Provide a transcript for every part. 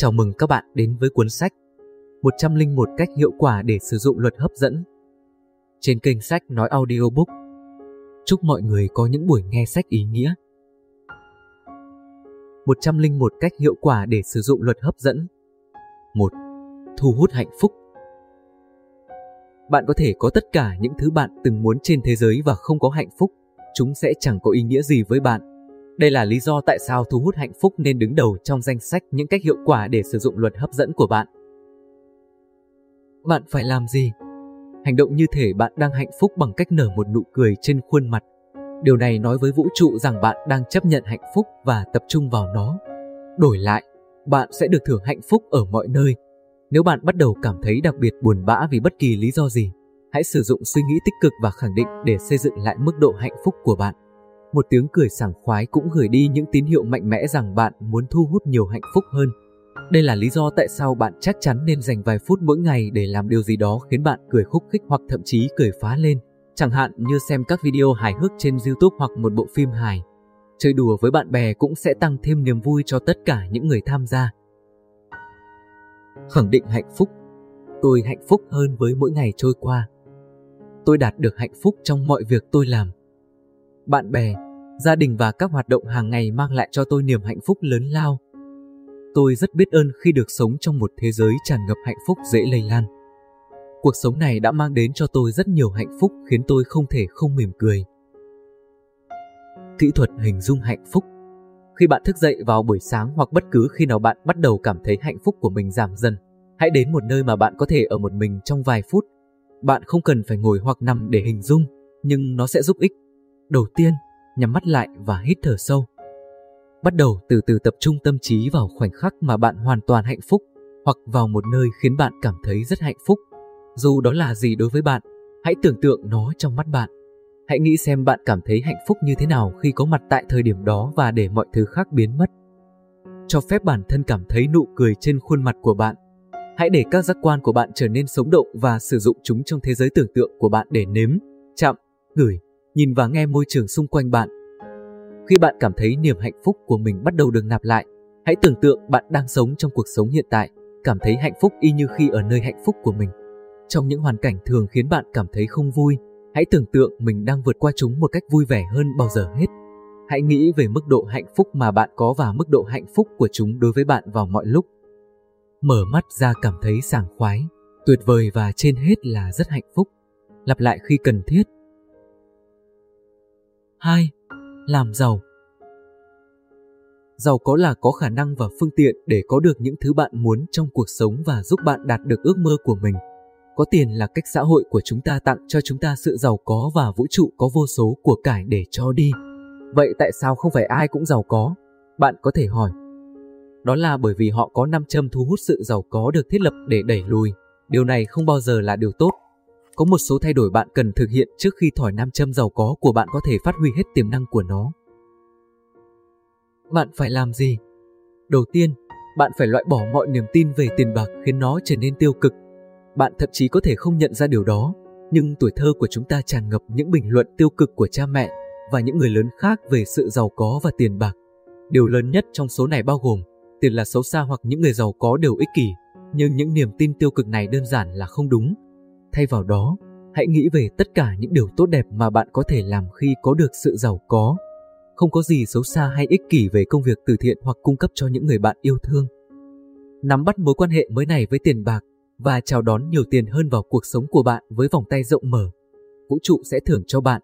Chào mừng các bạn đến với cuốn sách 101 cách hiệu quả để sử dụng luật hấp dẫn trên kênh sách nói audiobook. Chúc mọi người có những buổi nghe sách ý nghĩa. 101 cách hiệu quả để sử dụng luật hấp dẫn 1. Thu hút hạnh phúc Bạn có thể có tất cả những thứ bạn từng muốn trên thế giới và không có hạnh phúc, chúng sẽ chẳng có ý nghĩa gì với bạn đây là lý do tại sao thu hút hạnh phúc nên đứng đầu trong danh sách những cách hiệu quả để sử dụng luật hấp dẫn của bạn. Bạn phải làm gì? Hành động như thể bạn đang hạnh phúc bằng cách nở một nụ cười trên khuôn mặt. Điều này nói với vũ trụ rằng bạn đang chấp nhận hạnh phúc và tập trung vào nó. Đổi lại, bạn sẽ được thưởng hạnh phúc ở mọi nơi. Nếu bạn bắt đầu cảm thấy đặc biệt buồn bã vì bất kỳ lý do gì, hãy sử dụng suy nghĩ tích cực và khẳng định để xây dựng lại mức độ hạnh phúc của bạn. Một tiếng cười sảng khoái cũng gửi đi những tín hiệu mạnh mẽ rằng bạn muốn thu hút nhiều hạnh phúc hơn. Đây là lý do tại sao bạn chắc chắn nên dành vài phút mỗi ngày để làm điều gì đó khiến bạn cười khúc khích hoặc thậm chí cười phá lên, chẳng hạn như xem các video hài hước trên YouTube hoặc một bộ phim hài. Chơi đùa với bạn bè cũng sẽ tăng thêm niềm vui cho tất cả những người tham gia. Khẳng định hạnh phúc Tôi hạnh phúc hơn với mỗi ngày trôi qua. Tôi đạt được hạnh phúc trong mọi việc tôi làm bạn bè, gia đình và các hoạt động hàng ngày mang lại cho tôi niềm hạnh phúc lớn lao. Tôi rất biết ơn khi được sống trong một thế giới tràn ngập hạnh phúc dễ lây lan. Cuộc sống này đã mang đến cho tôi rất nhiều hạnh phúc khiến tôi không thể không mỉm cười. Kỹ thuật hình dung hạnh phúc Khi bạn thức dậy vào buổi sáng hoặc bất cứ khi nào bạn bắt đầu cảm thấy hạnh phúc của mình giảm dần, hãy đến một nơi mà bạn có thể ở một mình trong vài phút. Bạn không cần phải ngồi hoặc nằm để hình dung, nhưng nó sẽ giúp ích Đầu tiên, nhắm mắt lại và hít thở sâu. Bắt đầu từ từ tập trung tâm trí vào khoảnh khắc mà bạn hoàn toàn hạnh phúc hoặc vào một nơi khiến bạn cảm thấy rất hạnh phúc. Dù đó là gì đối với bạn, hãy tưởng tượng nó trong mắt bạn. Hãy nghĩ xem bạn cảm thấy hạnh phúc như thế nào khi có mặt tại thời điểm đó và để mọi thứ khác biến mất. Cho phép bản thân cảm thấy nụ cười trên khuôn mặt của bạn. Hãy để các giác quan của bạn trở nên sống động và sử dụng chúng trong thế giới tưởng tượng của bạn để nếm, chạm, ngửi nhìn và nghe môi trường xung quanh bạn. Khi bạn cảm thấy niềm hạnh phúc của mình bắt đầu được nạp lại, hãy tưởng tượng bạn đang sống trong cuộc sống hiện tại, cảm thấy hạnh phúc y như khi ở nơi hạnh phúc của mình. Trong những hoàn cảnh thường khiến bạn cảm thấy không vui, hãy tưởng tượng mình đang vượt qua chúng một cách vui vẻ hơn bao giờ hết. Hãy nghĩ về mức độ hạnh phúc mà bạn có và mức độ hạnh phúc của chúng đối với bạn vào mọi lúc. Mở mắt ra cảm thấy sảng khoái, tuyệt vời và trên hết là rất hạnh phúc. Lặp lại khi cần thiết 2. Làm giàu Giàu có là có khả năng và phương tiện để có được những thứ bạn muốn trong cuộc sống và giúp bạn đạt được ước mơ của mình. Có tiền là cách xã hội của chúng ta tặng cho chúng ta sự giàu có và vũ trụ có vô số của cải để cho đi. Vậy tại sao không phải ai cũng giàu có? Bạn có thể hỏi. Đó là bởi vì họ có nam châm thu hút sự giàu có được thiết lập để đẩy lùi. Điều này không bao giờ là điều tốt có một số thay đổi bạn cần thực hiện trước khi thỏi nam châm giàu có của bạn có thể phát huy hết tiềm năng của nó. Bạn phải làm gì? Đầu tiên, bạn phải loại bỏ mọi niềm tin về tiền bạc khiến nó trở nên tiêu cực. Bạn thậm chí có thể không nhận ra điều đó, nhưng tuổi thơ của chúng ta tràn ngập những bình luận tiêu cực của cha mẹ và những người lớn khác về sự giàu có và tiền bạc. Điều lớn nhất trong số này bao gồm tiền là xấu xa hoặc những người giàu có đều ích kỷ, nhưng những niềm tin tiêu cực này đơn giản là không đúng Thay vào đó, hãy nghĩ về tất cả những điều tốt đẹp mà bạn có thể làm khi có được sự giàu có. Không có gì xấu xa hay ích kỷ về công việc từ thiện hoặc cung cấp cho những người bạn yêu thương. Nắm bắt mối quan hệ mới này với tiền bạc và chào đón nhiều tiền hơn vào cuộc sống của bạn với vòng tay rộng mở. Vũ trụ sẽ thưởng cho bạn.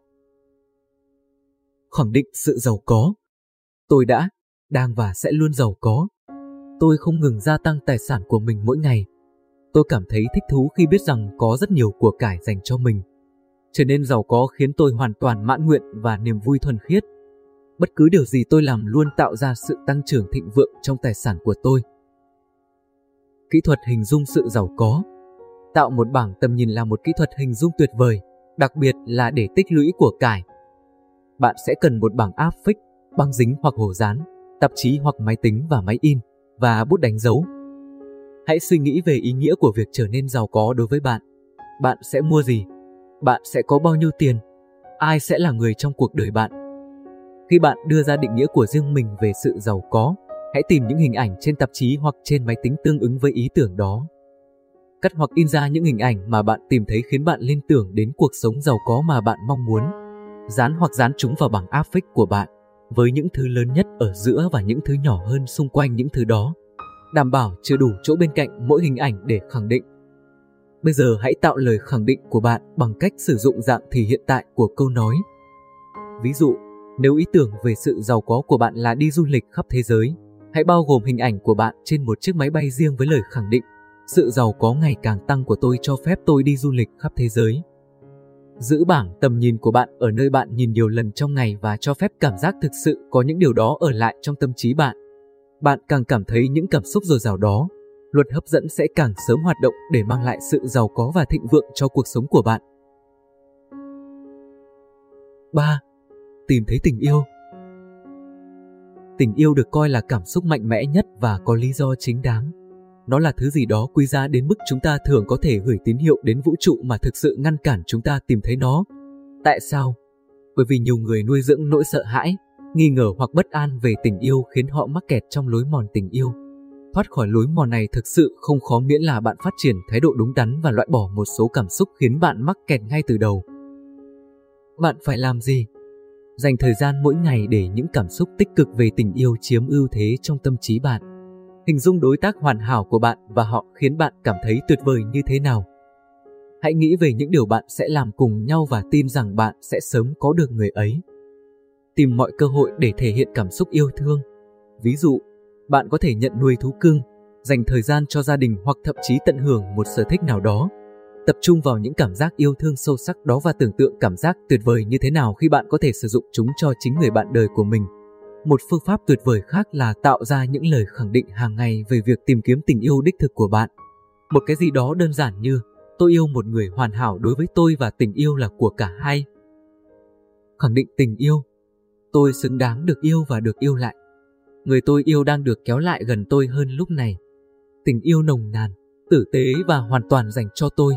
Khẳng định sự giàu có. Tôi đã, đang và sẽ luôn giàu có. Tôi không ngừng gia tăng tài sản của mình mỗi ngày Tôi cảm thấy thích thú khi biết rằng có rất nhiều của cải dành cho mình. Trở nên giàu có khiến tôi hoàn toàn mãn nguyện và niềm vui thuần khiết. Bất cứ điều gì tôi làm luôn tạo ra sự tăng trưởng thịnh vượng trong tài sản của tôi. Kỹ thuật hình dung sự giàu có Tạo một bảng tầm nhìn là một kỹ thuật hình dung tuyệt vời, đặc biệt là để tích lũy của cải. Bạn sẽ cần một bảng áp phích, băng dính hoặc hồ dán, tạp chí hoặc máy tính và máy in, và bút đánh dấu Hãy suy nghĩ về ý nghĩa của việc trở nên giàu có đối với bạn. Bạn sẽ mua gì? Bạn sẽ có bao nhiêu tiền? Ai sẽ là người trong cuộc đời bạn? Khi bạn đưa ra định nghĩa của riêng mình về sự giàu có, Hãy tìm những hình ảnh trên tạp chí hoặc trên máy tính tương ứng với ý tưởng đó. Cắt hoặc in ra những hình ảnh mà bạn tìm thấy khiến bạn liên tưởng đến cuộc sống giàu có mà bạn mong muốn. Dán hoặc dán chúng vào bảng áp phích của bạn, với những thứ lớn nhất ở giữa và những thứ nhỏ hơn xung quanh những thứ đó. Đảm bảo chưa đủ chỗ bên cạnh mỗi hình ảnh để khẳng định. Bây giờ hãy tạo lời khẳng định của bạn bằng cách sử dụng dạng thì hiện tại của câu nói. Ví dụ, nếu ý tưởng về sự giàu có của bạn là đi du lịch khắp thế giới, hãy bao gồm hình ảnh của bạn trên một chiếc máy bay riêng với lời khẳng định sự giàu có ngày càng tăng của tôi cho phép tôi đi du lịch khắp thế giới. Giữ bảng tầm nhìn của bạn ở nơi bạn nhìn nhiều lần trong ngày và cho phép cảm giác thực sự có những điều đó ở lại trong tâm trí bạn. Bạn càng cảm thấy những cảm xúc dồi dào đó, luật hấp dẫn sẽ càng sớm hoạt động để mang lại sự giàu có và thịnh vượng cho cuộc sống của bạn. 3. Tìm thấy tình yêu Tình yêu được coi là cảm xúc mạnh mẽ nhất và có lý do chính đáng. Nó là thứ gì đó quý giá đến mức chúng ta thường có thể gửi tín hiệu đến vũ trụ mà thực sự ngăn cản chúng ta tìm thấy nó. Tại sao? Bởi vì nhiều người nuôi dưỡng nỗi sợ hãi, nghi ngờ hoặc bất an về tình yêu khiến họ mắc kẹt trong lối mòn tình yêu. Thoát khỏi lối mòn này thực sự không khó miễn là bạn phát triển thái độ đúng đắn và loại bỏ một số cảm xúc khiến bạn mắc kẹt ngay từ đầu. Bạn phải làm gì? Dành thời gian mỗi ngày để những cảm xúc tích cực về tình yêu chiếm ưu thế trong tâm trí bạn. Hình dung đối tác hoàn hảo của bạn và họ khiến bạn cảm thấy tuyệt vời như thế nào. Hãy nghĩ về những điều bạn sẽ làm cùng nhau và tin rằng bạn sẽ sớm có được người ấy. Tìm mọi cơ hội để thể hiện cảm xúc yêu thương. Ví dụ, bạn có thể nhận nuôi thú cưng, dành thời gian cho gia đình hoặc thậm chí tận hưởng một sở thích nào đó. Tập trung vào những cảm giác yêu thương sâu sắc đó và tưởng tượng cảm giác tuyệt vời như thế nào khi bạn có thể sử dụng chúng cho chính người bạn đời của mình. Một phương pháp tuyệt vời khác là tạo ra những lời khẳng định hàng ngày về việc tìm kiếm tình yêu đích thực của bạn. Một cái gì đó đơn giản như tôi yêu một người hoàn hảo đối với tôi và tình yêu là của cả hai. Khẳng định tình yêu. Tôi xứng đáng được yêu và được yêu lại. Người tôi yêu đang được kéo lại gần tôi hơn lúc này. Tình yêu nồng nàn, tử tế và hoàn toàn dành cho tôi.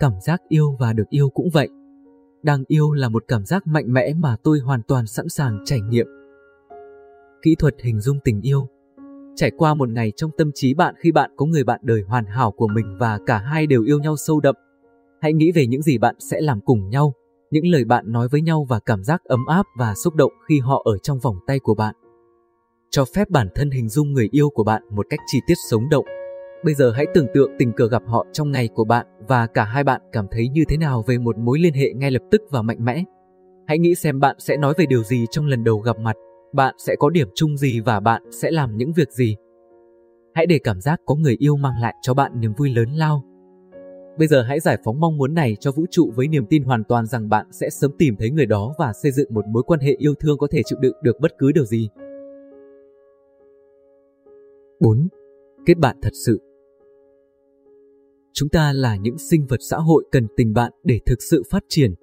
Cảm giác yêu và được yêu cũng vậy. Đang yêu là một cảm giác mạnh mẽ mà tôi hoàn toàn sẵn sàng trải nghiệm kỹ thuật hình dung tình yêu. Trải qua một ngày trong tâm trí bạn khi bạn có người bạn đời hoàn hảo của mình và cả hai đều yêu nhau sâu đậm. Hãy nghĩ về những gì bạn sẽ làm cùng nhau, những lời bạn nói với nhau và cảm giác ấm áp và xúc động khi họ ở trong vòng tay của bạn. Cho phép bản thân hình dung người yêu của bạn một cách chi tiết sống động. Bây giờ hãy tưởng tượng tình cờ gặp họ trong ngày của bạn và cả hai bạn cảm thấy như thế nào về một mối liên hệ ngay lập tức và mạnh mẽ. Hãy nghĩ xem bạn sẽ nói về điều gì trong lần đầu gặp mặt, bạn sẽ có điểm chung gì và bạn sẽ làm những việc gì. Hãy để cảm giác có người yêu mang lại cho bạn niềm vui lớn lao. Bây giờ hãy giải phóng mong muốn này cho vũ trụ với niềm tin hoàn toàn rằng bạn sẽ sớm tìm thấy người đó và xây dựng một mối quan hệ yêu thương có thể chịu đựng được bất cứ điều gì. 4. Kết bạn thật sự Chúng ta là những sinh vật xã hội cần tình bạn để thực sự phát triển.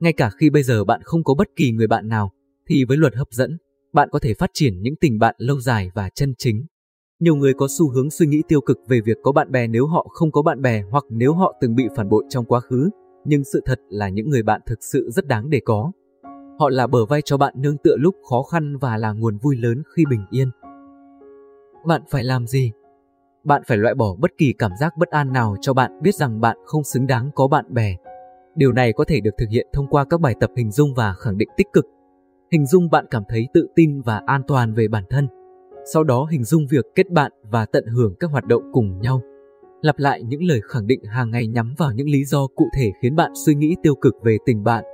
Ngay cả khi bây giờ bạn không có bất kỳ người bạn nào, thì với luật hấp dẫn, bạn có thể phát triển những tình bạn lâu dài và chân chính. Nhiều người có xu hướng suy nghĩ tiêu cực về việc có bạn bè nếu họ không có bạn bè hoặc nếu họ từng bị phản bội trong quá khứ, nhưng sự thật là những người bạn thực sự rất đáng để có. Họ là bờ vai cho bạn nương tựa lúc khó khăn và là nguồn vui lớn khi bình yên. Bạn phải làm gì? Bạn phải loại bỏ bất kỳ cảm giác bất an nào cho bạn biết rằng bạn không xứng đáng có bạn bè. Điều này có thể được thực hiện thông qua các bài tập hình dung và khẳng định tích cực Hình dung bạn cảm thấy tự tin và an toàn về bản thân. Sau đó hình dung việc kết bạn và tận hưởng các hoạt động cùng nhau. Lặp lại những lời khẳng định hàng ngày nhắm vào những lý do cụ thể khiến bạn suy nghĩ tiêu cực về tình bạn.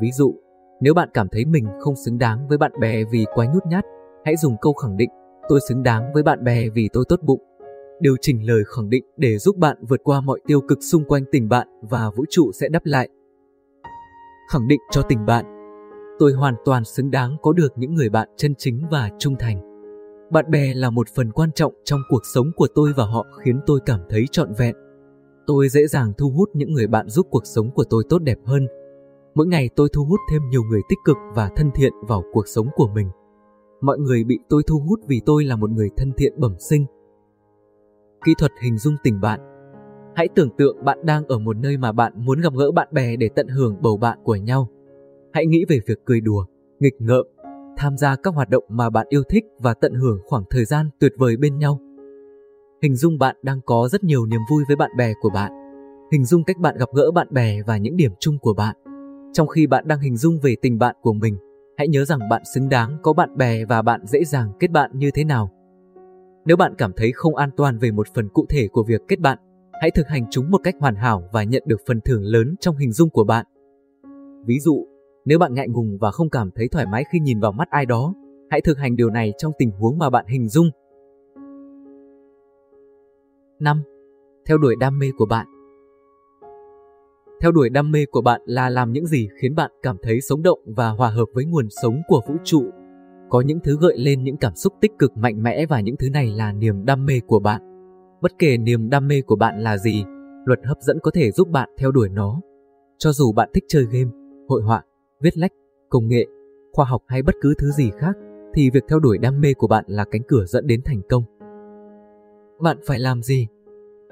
Ví dụ, nếu bạn cảm thấy mình không xứng đáng với bạn bè vì quá nhút nhát, hãy dùng câu khẳng định tôi xứng đáng với bạn bè vì tôi tốt bụng. Điều chỉnh lời khẳng định để giúp bạn vượt qua mọi tiêu cực xung quanh tình bạn và vũ trụ sẽ đáp lại. Khẳng định cho tình bạn tôi hoàn toàn xứng đáng có được những người bạn chân chính và trung thành. Bạn bè là một phần quan trọng trong cuộc sống của tôi và họ khiến tôi cảm thấy trọn vẹn. Tôi dễ dàng thu hút những người bạn giúp cuộc sống của tôi tốt đẹp hơn. Mỗi ngày tôi thu hút thêm nhiều người tích cực và thân thiện vào cuộc sống của mình. Mọi người bị tôi thu hút vì tôi là một người thân thiện bẩm sinh. Kỹ thuật hình dung tình bạn Hãy tưởng tượng bạn đang ở một nơi mà bạn muốn gặp gỡ bạn bè để tận hưởng bầu bạn của nhau. Hãy nghĩ về việc cười đùa, nghịch ngợm, tham gia các hoạt động mà bạn yêu thích và tận hưởng khoảng thời gian tuyệt vời bên nhau. Hình dung bạn đang có rất nhiều niềm vui với bạn bè của bạn. Hình dung cách bạn gặp gỡ bạn bè và những điểm chung của bạn. Trong khi bạn đang hình dung về tình bạn của mình, hãy nhớ rằng bạn xứng đáng có bạn bè và bạn dễ dàng kết bạn như thế nào. Nếu bạn cảm thấy không an toàn về một phần cụ thể của việc kết bạn, hãy thực hành chúng một cách hoàn hảo và nhận được phần thưởng lớn trong hình dung của bạn. Ví dụ, nếu bạn ngại ngùng và không cảm thấy thoải mái khi nhìn vào mắt ai đó, hãy thực hành điều này trong tình huống mà bạn hình dung. 5. Theo đuổi đam mê của bạn Theo đuổi đam mê của bạn là làm những gì khiến bạn cảm thấy sống động và hòa hợp với nguồn sống của vũ trụ. Có những thứ gợi lên những cảm xúc tích cực mạnh mẽ và những thứ này là niềm đam mê của bạn. Bất kể niềm đam mê của bạn là gì, luật hấp dẫn có thể giúp bạn theo đuổi nó. Cho dù bạn thích chơi game, hội họa, viết lách, công nghệ, khoa học hay bất cứ thứ gì khác, thì việc theo đuổi đam mê của bạn là cánh cửa dẫn đến thành công. Bạn phải làm gì?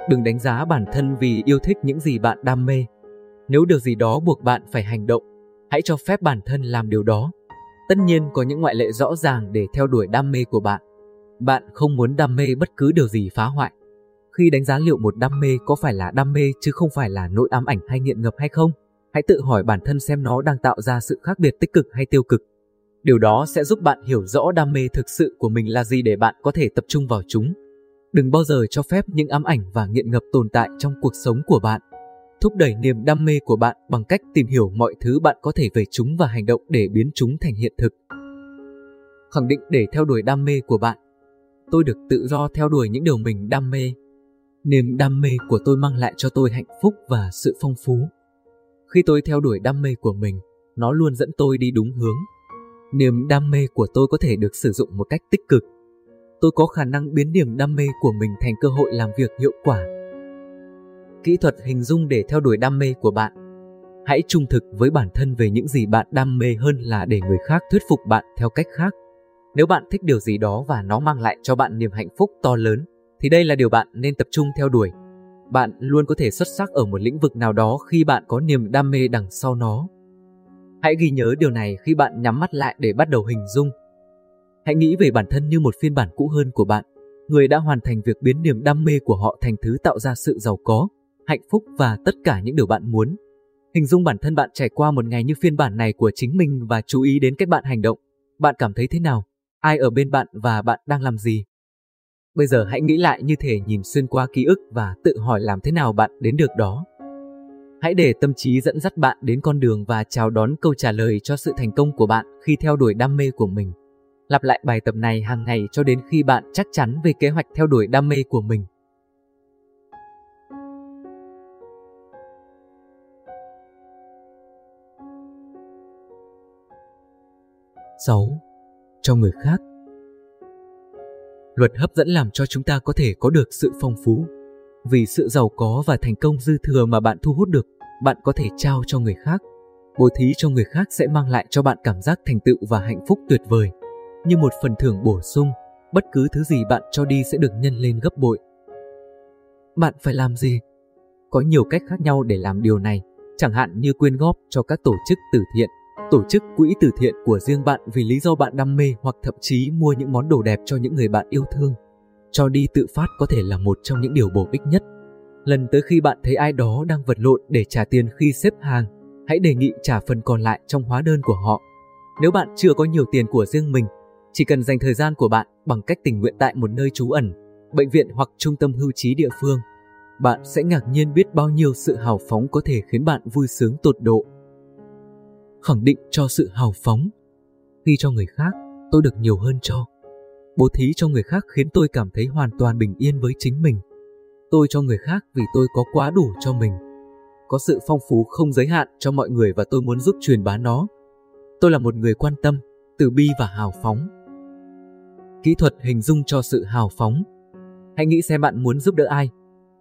Đừng đánh giá bản thân vì yêu thích những gì bạn đam mê. Nếu điều gì đó buộc bạn phải hành động, hãy cho phép bản thân làm điều đó. Tất nhiên có những ngoại lệ rõ ràng để theo đuổi đam mê của bạn. Bạn không muốn đam mê bất cứ điều gì phá hoại. Khi đánh giá liệu một đam mê có phải là đam mê chứ không phải là nỗi ám ảnh hay nghiện ngập hay không, hãy tự hỏi bản thân xem nó đang tạo ra sự khác biệt tích cực hay tiêu cực. Điều đó sẽ giúp bạn hiểu rõ đam mê thực sự của mình là gì để bạn có thể tập trung vào chúng. Đừng bao giờ cho phép những ám ảnh và nghiện ngập tồn tại trong cuộc sống của bạn. Thúc đẩy niềm đam mê của bạn bằng cách tìm hiểu mọi thứ bạn có thể về chúng và hành động để biến chúng thành hiện thực. Khẳng định để theo đuổi đam mê của bạn. Tôi được tự do theo đuổi những điều mình đam mê. Niềm đam mê của tôi mang lại cho tôi hạnh phúc và sự phong phú. Khi tôi theo đuổi đam mê của mình, nó luôn dẫn tôi đi đúng hướng. Niềm đam mê của tôi có thể được sử dụng một cách tích cực. Tôi có khả năng biến niềm đam mê của mình thành cơ hội làm việc hiệu quả. Kỹ thuật hình dung để theo đuổi đam mê của bạn. Hãy trung thực với bản thân về những gì bạn đam mê hơn là để người khác thuyết phục bạn theo cách khác. Nếu bạn thích điều gì đó và nó mang lại cho bạn niềm hạnh phúc to lớn, thì đây là điều bạn nên tập trung theo đuổi. Bạn luôn có thể xuất sắc ở một lĩnh vực nào đó khi bạn có niềm đam mê đằng sau nó. Hãy ghi nhớ điều này khi bạn nhắm mắt lại để bắt đầu hình dung. Hãy nghĩ về bản thân như một phiên bản cũ hơn của bạn, người đã hoàn thành việc biến niềm đam mê của họ thành thứ tạo ra sự giàu có, hạnh phúc và tất cả những điều bạn muốn. Hình dung bản thân bạn trải qua một ngày như phiên bản này của chính mình và chú ý đến cách bạn hành động. Bạn cảm thấy thế nào? Ai ở bên bạn và bạn đang làm gì? Bây giờ hãy nghĩ lại như thể nhìn xuyên qua ký ức và tự hỏi làm thế nào bạn đến được đó. Hãy để tâm trí dẫn dắt bạn đến con đường và chào đón câu trả lời cho sự thành công của bạn khi theo đuổi đam mê của mình. Lặp lại bài tập này hàng ngày cho đến khi bạn chắc chắn về kế hoạch theo đuổi đam mê của mình. Sáu, cho người khác Luật hấp dẫn làm cho chúng ta có thể có được sự phong phú. Vì sự giàu có và thành công dư thừa mà bạn thu hút được, bạn có thể trao cho người khác. Bố thí cho người khác sẽ mang lại cho bạn cảm giác thành tựu và hạnh phúc tuyệt vời. Như một phần thưởng bổ sung, bất cứ thứ gì bạn cho đi sẽ được nhân lên gấp bội. Bạn phải làm gì? Có nhiều cách khác nhau để làm điều này, chẳng hạn như quyên góp cho các tổ chức từ thiện, tổ chức quỹ từ thiện của riêng bạn vì lý do bạn đam mê hoặc thậm chí mua những món đồ đẹp cho những người bạn yêu thương. Cho đi tự phát có thể là một trong những điều bổ ích nhất. Lần tới khi bạn thấy ai đó đang vật lộn để trả tiền khi xếp hàng, hãy đề nghị trả phần còn lại trong hóa đơn của họ. Nếu bạn chưa có nhiều tiền của riêng mình, chỉ cần dành thời gian của bạn bằng cách tình nguyện tại một nơi trú ẩn, bệnh viện hoặc trung tâm hưu trí địa phương, bạn sẽ ngạc nhiên biết bao nhiêu sự hào phóng có thể khiến bạn vui sướng tột độ khẳng định cho sự hào phóng. Khi cho người khác, tôi được nhiều hơn cho. Bố thí cho người khác khiến tôi cảm thấy hoàn toàn bình yên với chính mình. Tôi cho người khác vì tôi có quá đủ cho mình. Có sự phong phú không giới hạn cho mọi người và tôi muốn giúp truyền bá nó. Tôi là một người quan tâm, từ bi và hào phóng. Kỹ thuật hình dung cho sự hào phóng. Hãy nghĩ xem bạn muốn giúp đỡ ai.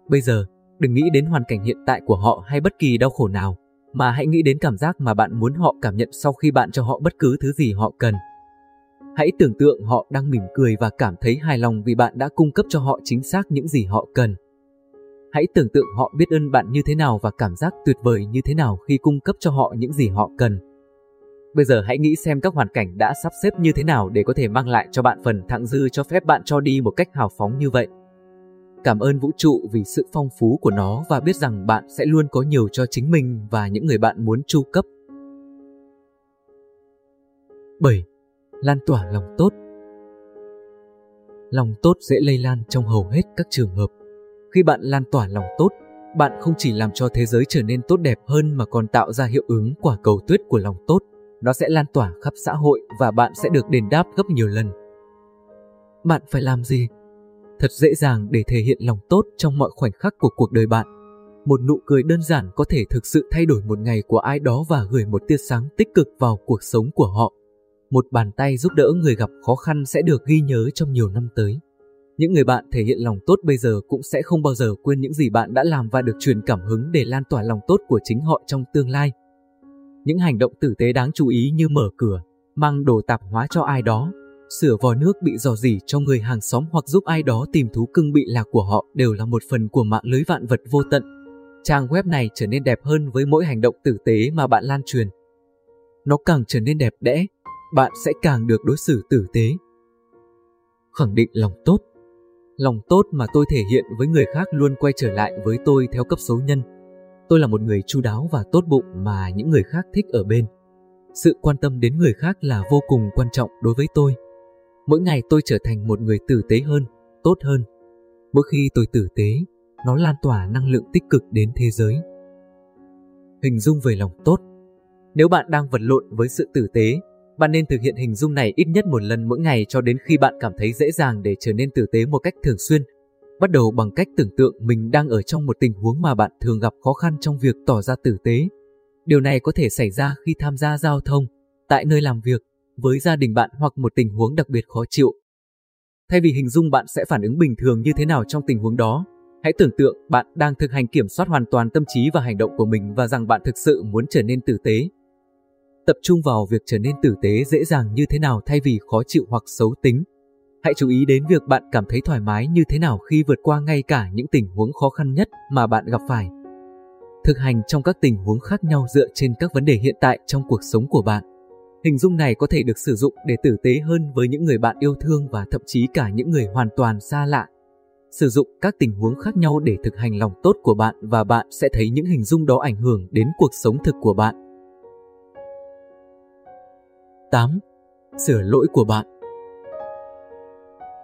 Bây giờ, đừng nghĩ đến hoàn cảnh hiện tại của họ hay bất kỳ đau khổ nào mà hãy nghĩ đến cảm giác mà bạn muốn họ cảm nhận sau khi bạn cho họ bất cứ thứ gì họ cần. Hãy tưởng tượng họ đang mỉm cười và cảm thấy hài lòng vì bạn đã cung cấp cho họ chính xác những gì họ cần. Hãy tưởng tượng họ biết ơn bạn như thế nào và cảm giác tuyệt vời như thế nào khi cung cấp cho họ những gì họ cần. Bây giờ hãy nghĩ xem các hoàn cảnh đã sắp xếp như thế nào để có thể mang lại cho bạn phần thặng dư cho phép bạn cho đi một cách hào phóng như vậy. Cảm ơn vũ trụ vì sự phong phú của nó và biết rằng bạn sẽ luôn có nhiều cho chính mình và những người bạn muốn chu cấp. 7. Lan tỏa lòng tốt Lòng tốt dễ lây lan trong hầu hết các trường hợp. Khi bạn lan tỏa lòng tốt, bạn không chỉ làm cho thế giới trở nên tốt đẹp hơn mà còn tạo ra hiệu ứng quả cầu tuyết của lòng tốt. Nó sẽ lan tỏa khắp xã hội và bạn sẽ được đền đáp gấp nhiều lần. Bạn phải làm gì? Thật dễ dàng để thể hiện lòng tốt trong mọi khoảnh khắc của cuộc đời bạn. Một nụ cười đơn giản có thể thực sự thay đổi một ngày của ai đó và gửi một tia sáng tích cực vào cuộc sống của họ. Một bàn tay giúp đỡ người gặp khó khăn sẽ được ghi nhớ trong nhiều năm tới. Những người bạn thể hiện lòng tốt bây giờ cũng sẽ không bao giờ quên những gì bạn đã làm và được truyền cảm hứng để lan tỏa lòng tốt của chính họ trong tương lai. Những hành động tử tế đáng chú ý như mở cửa, mang đồ tạp hóa cho ai đó, sửa vò nước bị dò dỉ cho người hàng xóm hoặc giúp ai đó tìm thú cưng bị lạc của họ đều là một phần của mạng lưới vạn vật vô tận. Trang web này trở nên đẹp hơn với mỗi hành động tử tế mà bạn lan truyền. Nó càng trở nên đẹp đẽ, bạn sẽ càng được đối xử tử tế. Khẳng định lòng tốt Lòng tốt mà tôi thể hiện với người khác luôn quay trở lại với tôi theo cấp số nhân. Tôi là một người chu đáo và tốt bụng mà những người khác thích ở bên. Sự quan tâm đến người khác là vô cùng quan trọng đối với tôi. Mỗi ngày tôi trở thành một người tử tế hơn, tốt hơn. Mỗi khi tôi tử tế, nó lan tỏa năng lượng tích cực đến thế giới. Hình dung về lòng tốt Nếu bạn đang vật lộn với sự tử tế, bạn nên thực hiện hình dung này ít nhất một lần mỗi ngày cho đến khi bạn cảm thấy dễ dàng để trở nên tử tế một cách thường xuyên. Bắt đầu bằng cách tưởng tượng mình đang ở trong một tình huống mà bạn thường gặp khó khăn trong việc tỏ ra tử tế. Điều này có thể xảy ra khi tham gia giao thông, tại nơi làm việc, với gia đình bạn hoặc một tình huống đặc biệt khó chịu. Thay vì hình dung bạn sẽ phản ứng bình thường như thế nào trong tình huống đó, hãy tưởng tượng bạn đang thực hành kiểm soát hoàn toàn tâm trí và hành động của mình và rằng bạn thực sự muốn trở nên tử tế tập trung vào việc trở nên tử tế dễ dàng như thế nào thay vì khó chịu hoặc xấu tính. Hãy chú ý đến việc bạn cảm thấy thoải mái như thế nào khi vượt qua ngay cả những tình huống khó khăn nhất mà bạn gặp phải. Thực hành trong các tình huống khác nhau dựa trên các vấn đề hiện tại trong cuộc sống của bạn. Hình dung này có thể được sử dụng để tử tế hơn với những người bạn yêu thương và thậm chí cả những người hoàn toàn xa lạ. Sử dụng các tình huống khác nhau để thực hành lòng tốt của bạn và bạn sẽ thấy những hình dung đó ảnh hưởng đến cuộc sống thực của bạn. 8. Sửa lỗi của bạn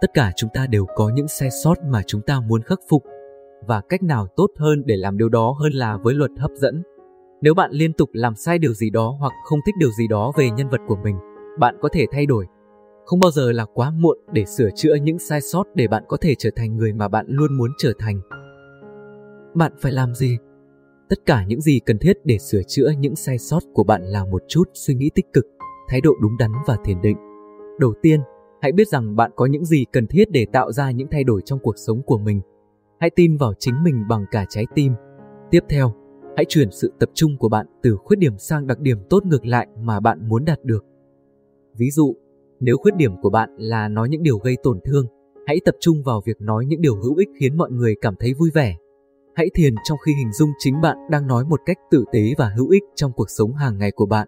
Tất cả chúng ta đều có những sai sót mà chúng ta muốn khắc phục và cách nào tốt hơn để làm điều đó hơn là với luật hấp dẫn. Nếu bạn liên tục làm sai điều gì đó hoặc không thích điều gì đó về nhân vật của mình, bạn có thể thay đổi. Không bao giờ là quá muộn để sửa chữa những sai sót để bạn có thể trở thành người mà bạn luôn muốn trở thành. Bạn phải làm gì? Tất cả những gì cần thiết để sửa chữa những sai sót của bạn là một chút suy nghĩ tích cực thái độ đúng đắn và thiền định. Đầu tiên, hãy biết rằng bạn có những gì cần thiết để tạo ra những thay đổi trong cuộc sống của mình. Hãy tin vào chính mình bằng cả trái tim. Tiếp theo, hãy chuyển sự tập trung của bạn từ khuyết điểm sang đặc điểm tốt ngược lại mà bạn muốn đạt được. Ví dụ, nếu khuyết điểm của bạn là nói những điều gây tổn thương, hãy tập trung vào việc nói những điều hữu ích khiến mọi người cảm thấy vui vẻ. Hãy thiền trong khi hình dung chính bạn đang nói một cách tử tế và hữu ích trong cuộc sống hàng ngày của bạn.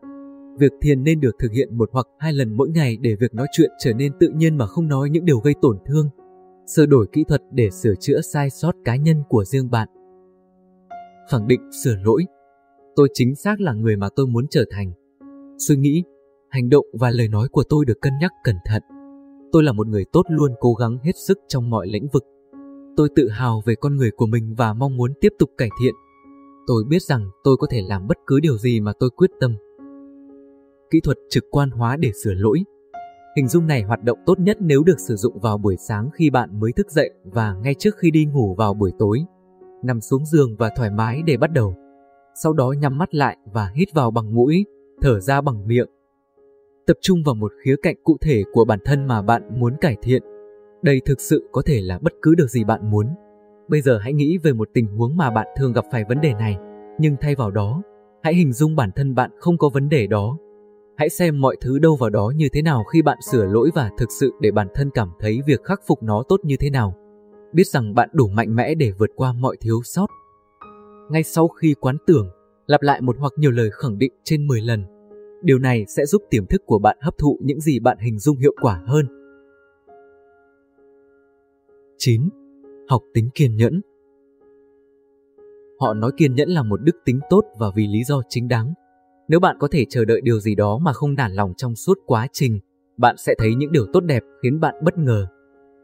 Việc thiền nên được thực hiện một hoặc hai lần mỗi ngày để việc nói chuyện trở nên tự nhiên mà không nói những điều gây tổn thương. Sửa đổi kỹ thuật để sửa chữa sai sót cá nhân của riêng bạn. Khẳng định sửa lỗi. Tôi chính xác là người mà tôi muốn trở thành. Suy nghĩ, hành động và lời nói của tôi được cân nhắc cẩn thận. Tôi là một người tốt luôn cố gắng hết sức trong mọi lĩnh vực. Tôi tự hào về con người của mình và mong muốn tiếp tục cải thiện. Tôi biết rằng tôi có thể làm bất cứ điều gì mà tôi quyết tâm kỹ thuật trực quan hóa để sửa lỗi. Hình dung này hoạt động tốt nhất nếu được sử dụng vào buổi sáng khi bạn mới thức dậy và ngay trước khi đi ngủ vào buổi tối. Nằm xuống giường và thoải mái để bắt đầu. Sau đó nhắm mắt lại và hít vào bằng mũi, thở ra bằng miệng. Tập trung vào một khía cạnh cụ thể của bản thân mà bạn muốn cải thiện. Đây thực sự có thể là bất cứ điều gì bạn muốn. Bây giờ hãy nghĩ về một tình huống mà bạn thường gặp phải vấn đề này, nhưng thay vào đó, hãy hình dung bản thân bạn không có vấn đề đó Hãy xem mọi thứ đâu vào đó như thế nào khi bạn sửa lỗi và thực sự để bản thân cảm thấy việc khắc phục nó tốt như thế nào. Biết rằng bạn đủ mạnh mẽ để vượt qua mọi thiếu sót. Ngay sau khi quán tưởng, lặp lại một hoặc nhiều lời khẳng định trên 10 lần. Điều này sẽ giúp tiềm thức của bạn hấp thụ những gì bạn hình dung hiệu quả hơn. 9. Học tính kiên nhẫn Họ nói kiên nhẫn là một đức tính tốt và vì lý do chính đáng. Nếu bạn có thể chờ đợi điều gì đó mà không nản lòng trong suốt quá trình, bạn sẽ thấy những điều tốt đẹp khiến bạn bất ngờ.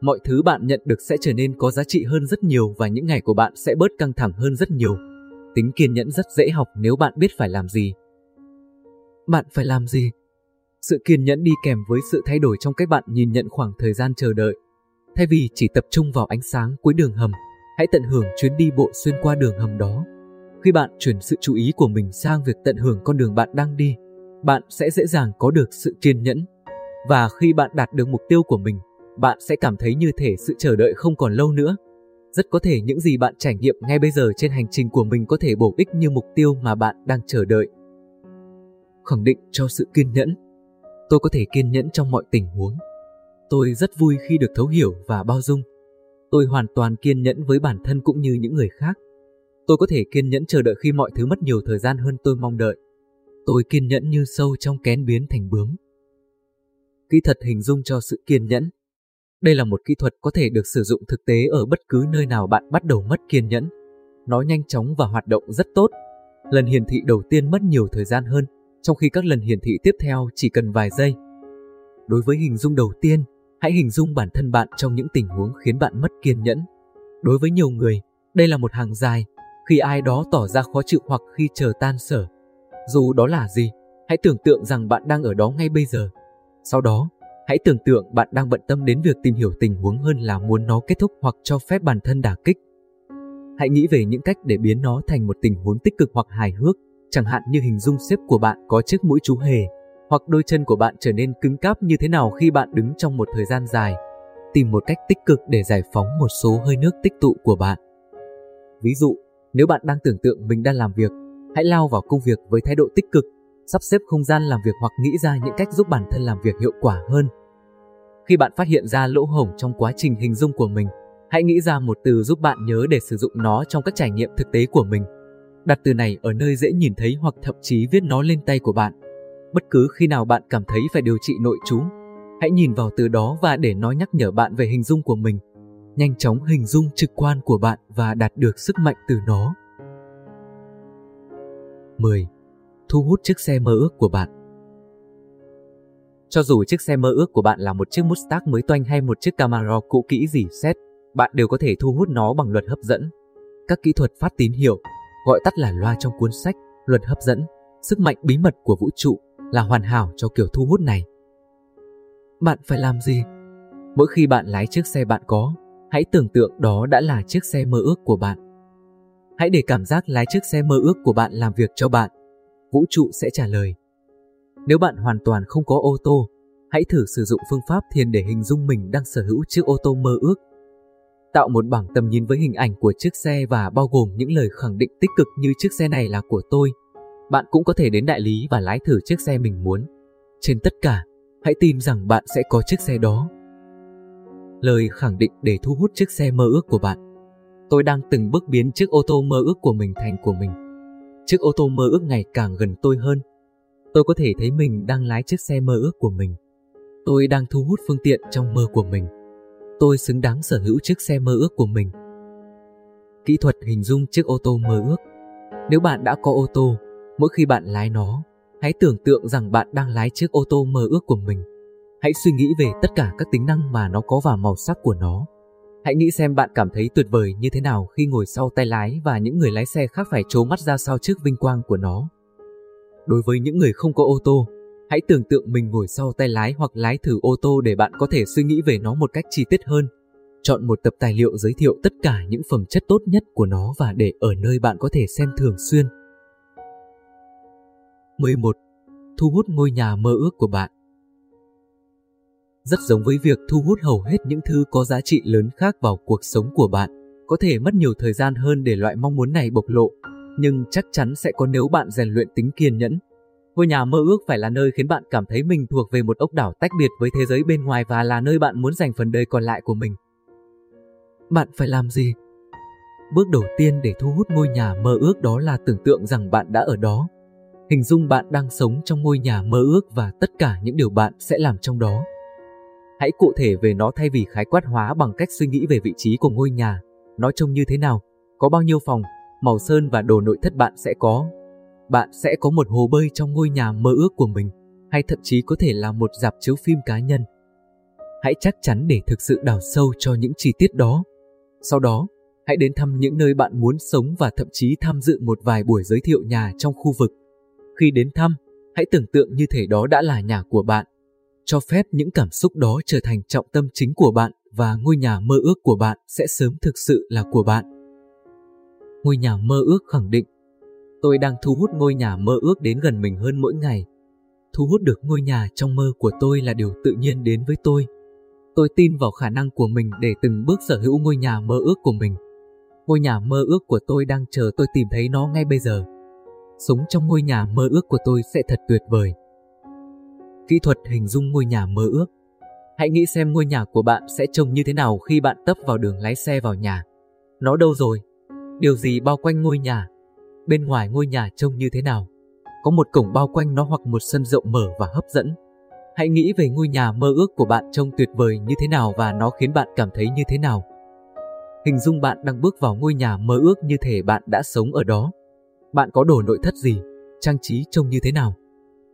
Mọi thứ bạn nhận được sẽ trở nên có giá trị hơn rất nhiều và những ngày của bạn sẽ bớt căng thẳng hơn rất nhiều. Tính kiên nhẫn rất dễ học nếu bạn biết phải làm gì. Bạn phải làm gì? Sự kiên nhẫn đi kèm với sự thay đổi trong cách bạn nhìn nhận khoảng thời gian chờ đợi. Thay vì chỉ tập trung vào ánh sáng cuối đường hầm, hãy tận hưởng chuyến đi bộ xuyên qua đường hầm đó. Khi bạn chuyển sự chú ý của mình sang việc tận hưởng con đường bạn đang đi, bạn sẽ dễ dàng có được sự kiên nhẫn. Và khi bạn đạt được mục tiêu của mình, bạn sẽ cảm thấy như thể sự chờ đợi không còn lâu nữa. Rất có thể những gì bạn trải nghiệm ngay bây giờ trên hành trình của mình có thể bổ ích như mục tiêu mà bạn đang chờ đợi. Khẳng định cho sự kiên nhẫn. Tôi có thể kiên nhẫn trong mọi tình huống. Tôi rất vui khi được thấu hiểu và bao dung. Tôi hoàn toàn kiên nhẫn với bản thân cũng như những người khác. Tôi có thể kiên nhẫn chờ đợi khi mọi thứ mất nhiều thời gian hơn tôi mong đợi. Tôi kiên nhẫn như sâu trong kén biến thành bướm. Kỹ thuật hình dung cho sự kiên nhẫn đây là một kỹ thuật có thể được sử dụng thực tế ở bất cứ nơi nào bạn bắt đầu mất kiên nhẫn. Nó nhanh chóng và hoạt động rất tốt. Lần hiển thị đầu tiên mất nhiều thời gian hơn, trong khi các lần hiển thị tiếp theo chỉ cần vài giây. Đối với hình dung đầu tiên, hãy hình dung bản thân bạn trong những tình huống khiến bạn mất kiên nhẫn. Đối với nhiều người, đây là một hàng dài, khi ai đó tỏ ra khó chịu hoặc khi chờ tan sở. Dù đó là gì, hãy tưởng tượng rằng bạn đang ở đó ngay bây giờ. Sau đó, Hãy tưởng tượng bạn đang bận tâm đến việc tìm hiểu tình huống hơn là muốn nó kết thúc hoặc cho phép bản thân đả kích. Hãy nghĩ về những cách để biến nó thành một tình huống tích cực hoặc hài hước, chẳng hạn như hình dung xếp của bạn có chiếc mũi chú hề, hoặc đôi chân của bạn trở nên cứng cáp như thế nào khi bạn đứng trong một thời gian dài. Tìm một cách tích cực để giải phóng một số hơi nước tích tụ của bạn. Ví dụ, nếu bạn đang tưởng tượng mình đang làm việc, hãy lao vào công việc với thái độ tích cực sắp xếp không gian làm việc hoặc nghĩ ra những cách giúp bản thân làm việc hiệu quả hơn. Khi bạn phát hiện ra lỗ hổng trong quá trình hình dung của mình, hãy nghĩ ra một từ giúp bạn nhớ để sử dụng nó trong các trải nghiệm thực tế của mình. Đặt từ này ở nơi dễ nhìn thấy hoặc thậm chí viết nó lên tay của bạn. Bất cứ khi nào bạn cảm thấy phải điều trị nội trú, hãy nhìn vào từ đó và để nó nhắc nhở bạn về hình dung của mình. Nhanh chóng hình dung trực quan của bạn và đạt được sức mạnh từ nó. 10 thu hút chiếc xe mơ ước của bạn. Cho dù chiếc xe mơ ước của bạn là một chiếc Mustang mới toanh hay một chiếc Camaro cũ kỹ gì xét, bạn đều có thể thu hút nó bằng luật hấp dẫn. Các kỹ thuật phát tín hiệu, gọi tắt là loa trong cuốn sách, luật hấp dẫn, sức mạnh bí mật của vũ trụ là hoàn hảo cho kiểu thu hút này. Bạn phải làm gì? Mỗi khi bạn lái chiếc xe bạn có, hãy tưởng tượng đó đã là chiếc xe mơ ước của bạn. Hãy để cảm giác lái chiếc xe mơ ước của bạn làm việc cho bạn vũ trụ sẽ trả lời. Nếu bạn hoàn toàn không có ô tô, hãy thử sử dụng phương pháp thiền để hình dung mình đang sở hữu chiếc ô tô mơ ước. Tạo một bảng tầm nhìn với hình ảnh của chiếc xe và bao gồm những lời khẳng định tích cực như chiếc xe này là của tôi. Bạn cũng có thể đến đại lý và lái thử chiếc xe mình muốn. Trên tất cả, hãy tin rằng bạn sẽ có chiếc xe đó. Lời khẳng định để thu hút chiếc xe mơ ước của bạn. Tôi đang từng bước biến chiếc ô tô mơ ước của mình thành của mình. Chiếc ô tô mơ ước ngày càng gần tôi hơn. Tôi có thể thấy mình đang lái chiếc xe mơ ước của mình. Tôi đang thu hút phương tiện trong mơ của mình. Tôi xứng đáng sở hữu chiếc xe mơ ước của mình. Kỹ thuật hình dung chiếc ô tô mơ ước. Nếu bạn đã có ô tô, mỗi khi bạn lái nó, hãy tưởng tượng rằng bạn đang lái chiếc ô tô mơ ước của mình. Hãy suy nghĩ về tất cả các tính năng mà nó có và màu sắc của nó. Hãy nghĩ xem bạn cảm thấy tuyệt vời như thế nào khi ngồi sau tay lái và những người lái xe khác phải trố mắt ra sau trước vinh quang của nó. Đối với những người không có ô tô, hãy tưởng tượng mình ngồi sau tay lái hoặc lái thử ô tô để bạn có thể suy nghĩ về nó một cách chi tiết hơn. Chọn một tập tài liệu giới thiệu tất cả những phẩm chất tốt nhất của nó và để ở nơi bạn có thể xem thường xuyên. 11. Thu hút ngôi nhà mơ ước của bạn rất giống với việc thu hút hầu hết những thứ có giá trị lớn khác vào cuộc sống của bạn. Có thể mất nhiều thời gian hơn để loại mong muốn này bộc lộ, nhưng chắc chắn sẽ có nếu bạn rèn luyện tính kiên nhẫn. Ngôi nhà mơ ước phải là nơi khiến bạn cảm thấy mình thuộc về một ốc đảo tách biệt với thế giới bên ngoài và là nơi bạn muốn dành phần đời còn lại của mình. Bạn phải làm gì? Bước đầu tiên để thu hút ngôi nhà mơ ước đó là tưởng tượng rằng bạn đã ở đó. Hình dung bạn đang sống trong ngôi nhà mơ ước và tất cả những điều bạn sẽ làm trong đó. Hãy cụ thể về nó thay vì khái quát hóa bằng cách suy nghĩ về vị trí của ngôi nhà, nó trông như thế nào, có bao nhiêu phòng, màu sơn và đồ nội thất bạn sẽ có. Bạn sẽ có một hồ bơi trong ngôi nhà mơ ước của mình, hay thậm chí có thể là một dạp chiếu phim cá nhân. Hãy chắc chắn để thực sự đào sâu cho những chi tiết đó. Sau đó, hãy đến thăm những nơi bạn muốn sống và thậm chí tham dự một vài buổi giới thiệu nhà trong khu vực. Khi đến thăm, hãy tưởng tượng như thể đó đã là nhà của bạn. Cho phép những cảm xúc đó trở thành trọng tâm chính của bạn và ngôi nhà mơ ước của bạn sẽ sớm thực sự là của bạn. Ngôi nhà mơ ước khẳng định, Tôi đang thu hút ngôi nhà mơ ước đến gần mình hơn mỗi ngày. Thu hút được ngôi nhà trong mơ của tôi là điều tự nhiên đến với tôi. Tôi tin vào khả năng của mình để từng bước sở hữu ngôi nhà mơ ước của mình. Ngôi nhà mơ ước của tôi đang chờ tôi tìm thấy nó ngay bây giờ. Sống trong ngôi nhà mơ ước của tôi sẽ thật tuyệt vời. Kỹ thuật hình dung ngôi nhà mơ ước Hãy nghĩ xem ngôi nhà của bạn sẽ trông như thế nào khi bạn tấp vào đường lái xe vào nhà. Nó đâu rồi? Điều gì bao quanh ngôi nhà? Bên ngoài ngôi nhà trông như thế nào? Có một cổng bao quanh nó hoặc một sân rộng mở và hấp dẫn. Hãy nghĩ về ngôi nhà mơ ước của bạn trông tuyệt vời như thế nào và nó khiến bạn cảm thấy như thế nào. Hình dung bạn đang bước vào ngôi nhà mơ ước như thể bạn đã sống ở đó. Bạn có đồ nội thất gì? Trang trí trông như thế nào?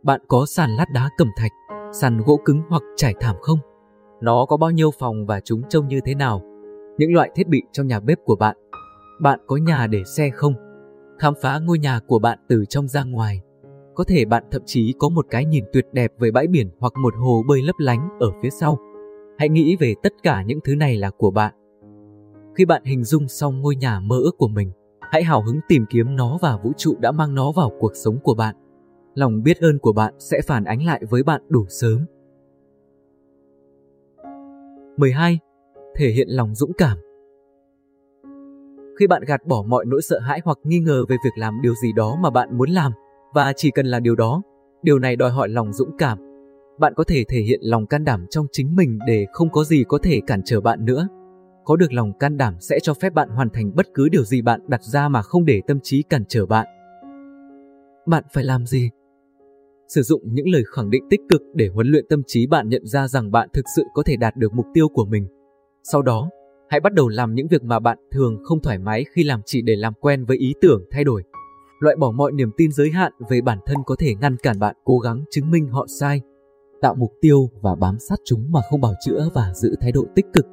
Bạn có sàn lát đá cẩm thạch, sàn gỗ cứng hoặc trải thảm không? Nó có bao nhiêu phòng và chúng trông như thế nào? Những loại thiết bị trong nhà bếp của bạn. Bạn có nhà để xe không? Khám phá ngôi nhà của bạn từ trong ra ngoài. Có thể bạn thậm chí có một cái nhìn tuyệt đẹp về bãi biển hoặc một hồ bơi lấp lánh ở phía sau. Hãy nghĩ về tất cả những thứ này là của bạn. Khi bạn hình dung xong ngôi nhà mơ ước của mình, hãy hào hứng tìm kiếm nó và vũ trụ đã mang nó vào cuộc sống của bạn. Lòng biết ơn của bạn sẽ phản ánh lại với bạn đủ sớm. 12. Thể hiện lòng dũng cảm Khi bạn gạt bỏ mọi nỗi sợ hãi hoặc nghi ngờ về việc làm điều gì đó mà bạn muốn làm, và chỉ cần là điều đó, điều này đòi hỏi lòng dũng cảm. Bạn có thể thể hiện lòng can đảm trong chính mình để không có gì có thể cản trở bạn nữa. Có được lòng can đảm sẽ cho phép bạn hoàn thành bất cứ điều gì bạn đặt ra mà không để tâm trí cản trở bạn. Bạn phải làm gì? Sử dụng những lời khẳng định tích cực để huấn luyện tâm trí bạn nhận ra rằng bạn thực sự có thể đạt được mục tiêu của mình. Sau đó, hãy bắt đầu làm những việc mà bạn thường không thoải mái khi làm chỉ để làm quen với ý tưởng thay đổi. Loại bỏ mọi niềm tin giới hạn về bản thân có thể ngăn cản bạn cố gắng chứng minh họ sai. Tạo mục tiêu và bám sát chúng mà không bảo chữa và giữ thái độ tích cực.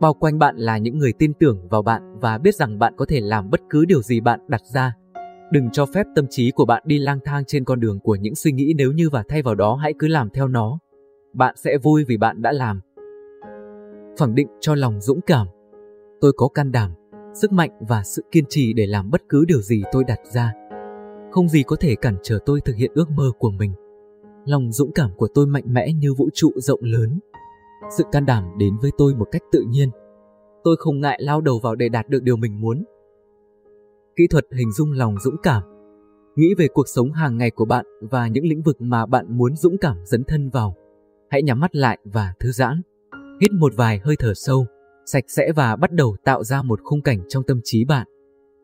Bao quanh bạn là những người tin tưởng vào bạn và biết rằng bạn có thể làm bất cứ điều gì bạn đặt ra. Đừng cho phép tâm trí của bạn đi lang thang trên con đường của những suy nghĩ nếu như và thay vào đó hãy cứ làm theo nó. Bạn sẽ vui vì bạn đã làm. Khẳng định cho lòng dũng cảm. Tôi có can đảm, sức mạnh và sự kiên trì để làm bất cứ điều gì tôi đặt ra. Không gì có thể cản trở tôi thực hiện ước mơ của mình. Lòng dũng cảm của tôi mạnh mẽ như vũ trụ rộng lớn. Sự can đảm đến với tôi một cách tự nhiên. Tôi không ngại lao đầu vào để đạt được điều mình muốn. Kỹ thuật hình dung lòng dũng cảm Nghĩ về cuộc sống hàng ngày của bạn và những lĩnh vực mà bạn muốn dũng cảm dấn thân vào. Hãy nhắm mắt lại và thư giãn. Hít một vài hơi thở sâu, sạch sẽ và bắt đầu tạo ra một khung cảnh trong tâm trí bạn.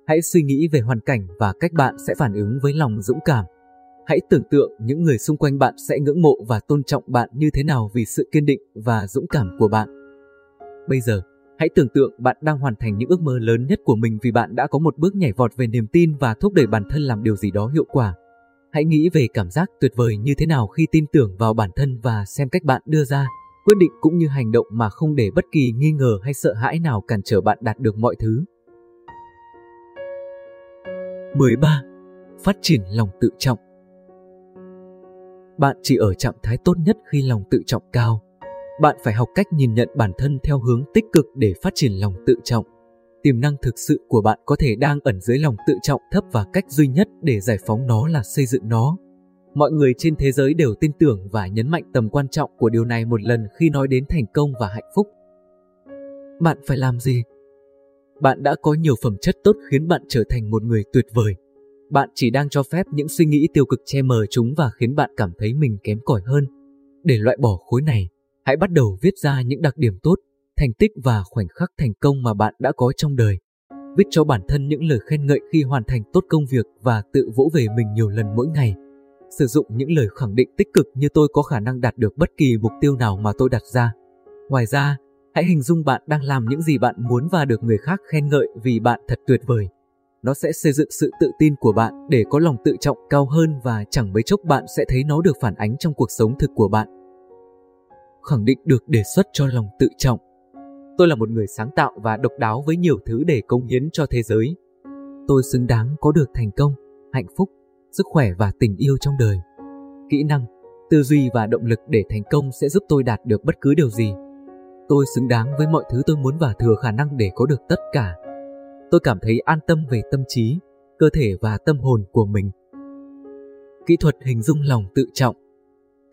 Hãy suy nghĩ về hoàn cảnh và cách bạn sẽ phản ứng với lòng dũng cảm. Hãy tưởng tượng những người xung quanh bạn sẽ ngưỡng mộ và tôn trọng bạn như thế nào vì sự kiên định và dũng cảm của bạn. Bây giờ, hãy tưởng tượng bạn đang hoàn thành những ước mơ lớn nhất của mình vì bạn đã có một bước nhảy vọt về niềm tin và thúc đẩy bản thân làm điều gì đó hiệu quả. Hãy nghĩ về cảm giác tuyệt vời như thế nào khi tin tưởng vào bản thân và xem cách bạn đưa ra quyết định cũng như hành động mà không để bất kỳ nghi ngờ hay sợ hãi nào cản trở bạn đạt được mọi thứ. 13. Phát triển lòng tự trọng Bạn chỉ ở trạng thái tốt nhất khi lòng tự trọng cao. Bạn phải học cách nhìn nhận bản thân theo hướng tích cực để phát triển lòng tự trọng. Tiềm năng thực sự của bạn có thể đang ẩn dưới lòng tự trọng thấp và cách duy nhất để giải phóng nó là xây dựng nó. Mọi người trên thế giới đều tin tưởng và nhấn mạnh tầm quan trọng của điều này một lần khi nói đến thành công và hạnh phúc. Bạn phải làm gì? Bạn đã có nhiều phẩm chất tốt khiến bạn trở thành một người tuyệt vời. Bạn chỉ đang cho phép những suy nghĩ tiêu cực che mờ chúng và khiến bạn cảm thấy mình kém cỏi hơn. Để loại bỏ khối này, hãy bắt đầu viết ra những đặc điểm tốt, thành tích và khoảnh khắc thành công mà bạn đã có trong đời. Viết cho bản thân những lời khen ngợi khi hoàn thành tốt công việc và tự vỗ về mình nhiều lần mỗi ngày. sử dụng những lời khẳng định tích cực như tôi có khả năng đạt được bất kỳ mục tiêu nào mà tôi đặt ra. Ngoài ra, hãy hình dung bạn đang làm những gì bạn muốn và được người khác khen ngợi vì bạn thật tuyệt vời. Nó sẽ xây dựng sự tự tin của bạn để có lòng tự trọng cao hơn và chẳng mấy chốc bạn sẽ thấy nó được phản ánh trong cuộc sống thực của bạn. Khẳng định được đề xuất cho lòng tự trọng. Tôi là một người sáng tạo và độc đáo với nhiều thứ để công hiến cho thế giới. Tôi xứng đáng có được thành công, hạnh phúc, sức khỏe và tình yêu trong đời. Kỹ năng, tư duy và động lực để thành công sẽ giúp tôi đạt được bất cứ điều gì. Tôi xứng đáng với mọi thứ tôi muốn và thừa khả năng để có được tất cả. Tôi cảm thấy an tâm về tâm trí, cơ thể và tâm hồn của mình. Kỹ thuật hình dung lòng tự trọng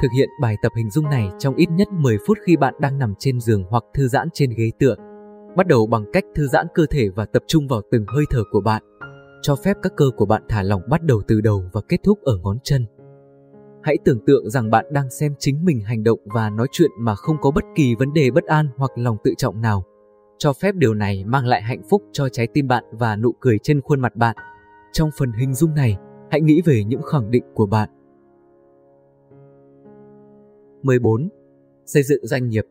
Thực hiện bài tập hình dung này trong ít nhất 10 phút khi bạn đang nằm trên giường hoặc thư giãn trên ghế tựa. Bắt đầu bằng cách thư giãn cơ thể và tập trung vào từng hơi thở của bạn. Cho phép các cơ của bạn thả lỏng bắt đầu từ đầu và kết thúc ở ngón chân. Hãy tưởng tượng rằng bạn đang xem chính mình hành động và nói chuyện mà không có bất kỳ vấn đề bất an hoặc lòng tự trọng nào. Cho phép điều này mang lại hạnh phúc cho trái tim bạn và nụ cười trên khuôn mặt bạn. Trong phần hình dung này, hãy nghĩ về những khẳng định của bạn. 14. Xây dựng doanh nghiệp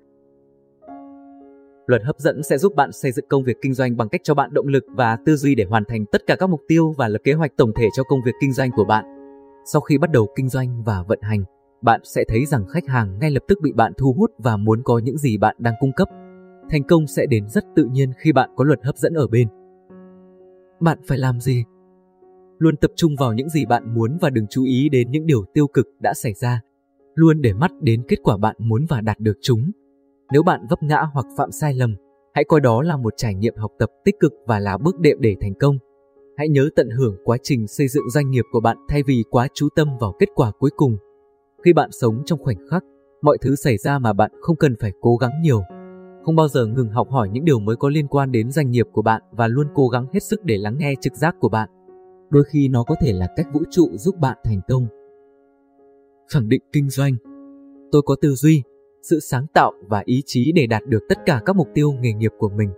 Luật hấp dẫn sẽ giúp bạn xây dựng công việc kinh doanh bằng cách cho bạn động lực và tư duy để hoàn thành tất cả các mục tiêu và lập kế hoạch tổng thể cho công việc kinh doanh của bạn. Sau khi bắt đầu kinh doanh và vận hành, bạn sẽ thấy rằng khách hàng ngay lập tức bị bạn thu hút và muốn có những gì bạn đang cung cấp. Thành công sẽ đến rất tự nhiên khi bạn có luật hấp dẫn ở bên. Bạn phải làm gì? Luôn tập trung vào những gì bạn muốn và đừng chú ý đến những điều tiêu cực đã xảy ra. Luôn để mắt đến kết quả bạn muốn và đạt được chúng. Nếu bạn vấp ngã hoặc phạm sai lầm, hãy coi đó là một trải nghiệm học tập tích cực và là bước đệm để thành công. Hãy nhớ tận hưởng quá trình xây dựng doanh nghiệp của bạn thay vì quá chú tâm vào kết quả cuối cùng. Khi bạn sống trong khoảnh khắc, mọi thứ xảy ra mà bạn không cần phải cố gắng nhiều. Không bao giờ ngừng học hỏi những điều mới có liên quan đến doanh nghiệp của bạn và luôn cố gắng hết sức để lắng nghe trực giác của bạn. Đôi khi nó có thể là cách vũ trụ giúp bạn thành công. Khẳng định kinh doanh Tôi có tư duy, sự sáng tạo và ý chí để đạt được tất cả các mục tiêu nghề nghiệp của mình.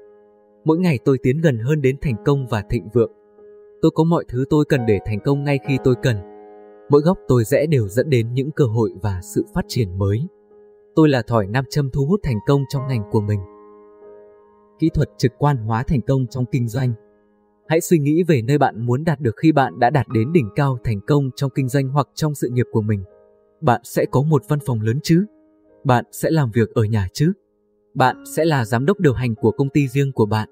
Mỗi ngày tôi tiến gần hơn đến thành công và thịnh vượng. Tôi có mọi thứ tôi cần để thành công ngay khi tôi cần. Mỗi góc tôi rẽ đều dẫn đến những cơ hội và sự phát triển mới. Tôi là thỏi nam châm thu hút thành công trong ngành của mình. Kỹ thuật trực quan hóa thành công trong kinh doanh. Hãy suy nghĩ về nơi bạn muốn đạt được khi bạn đã đạt đến đỉnh cao thành công trong kinh doanh hoặc trong sự nghiệp của mình. Bạn sẽ có một văn phòng lớn chứ? Bạn sẽ làm việc ở nhà chứ? Bạn sẽ là giám đốc điều hành của công ty riêng của bạn.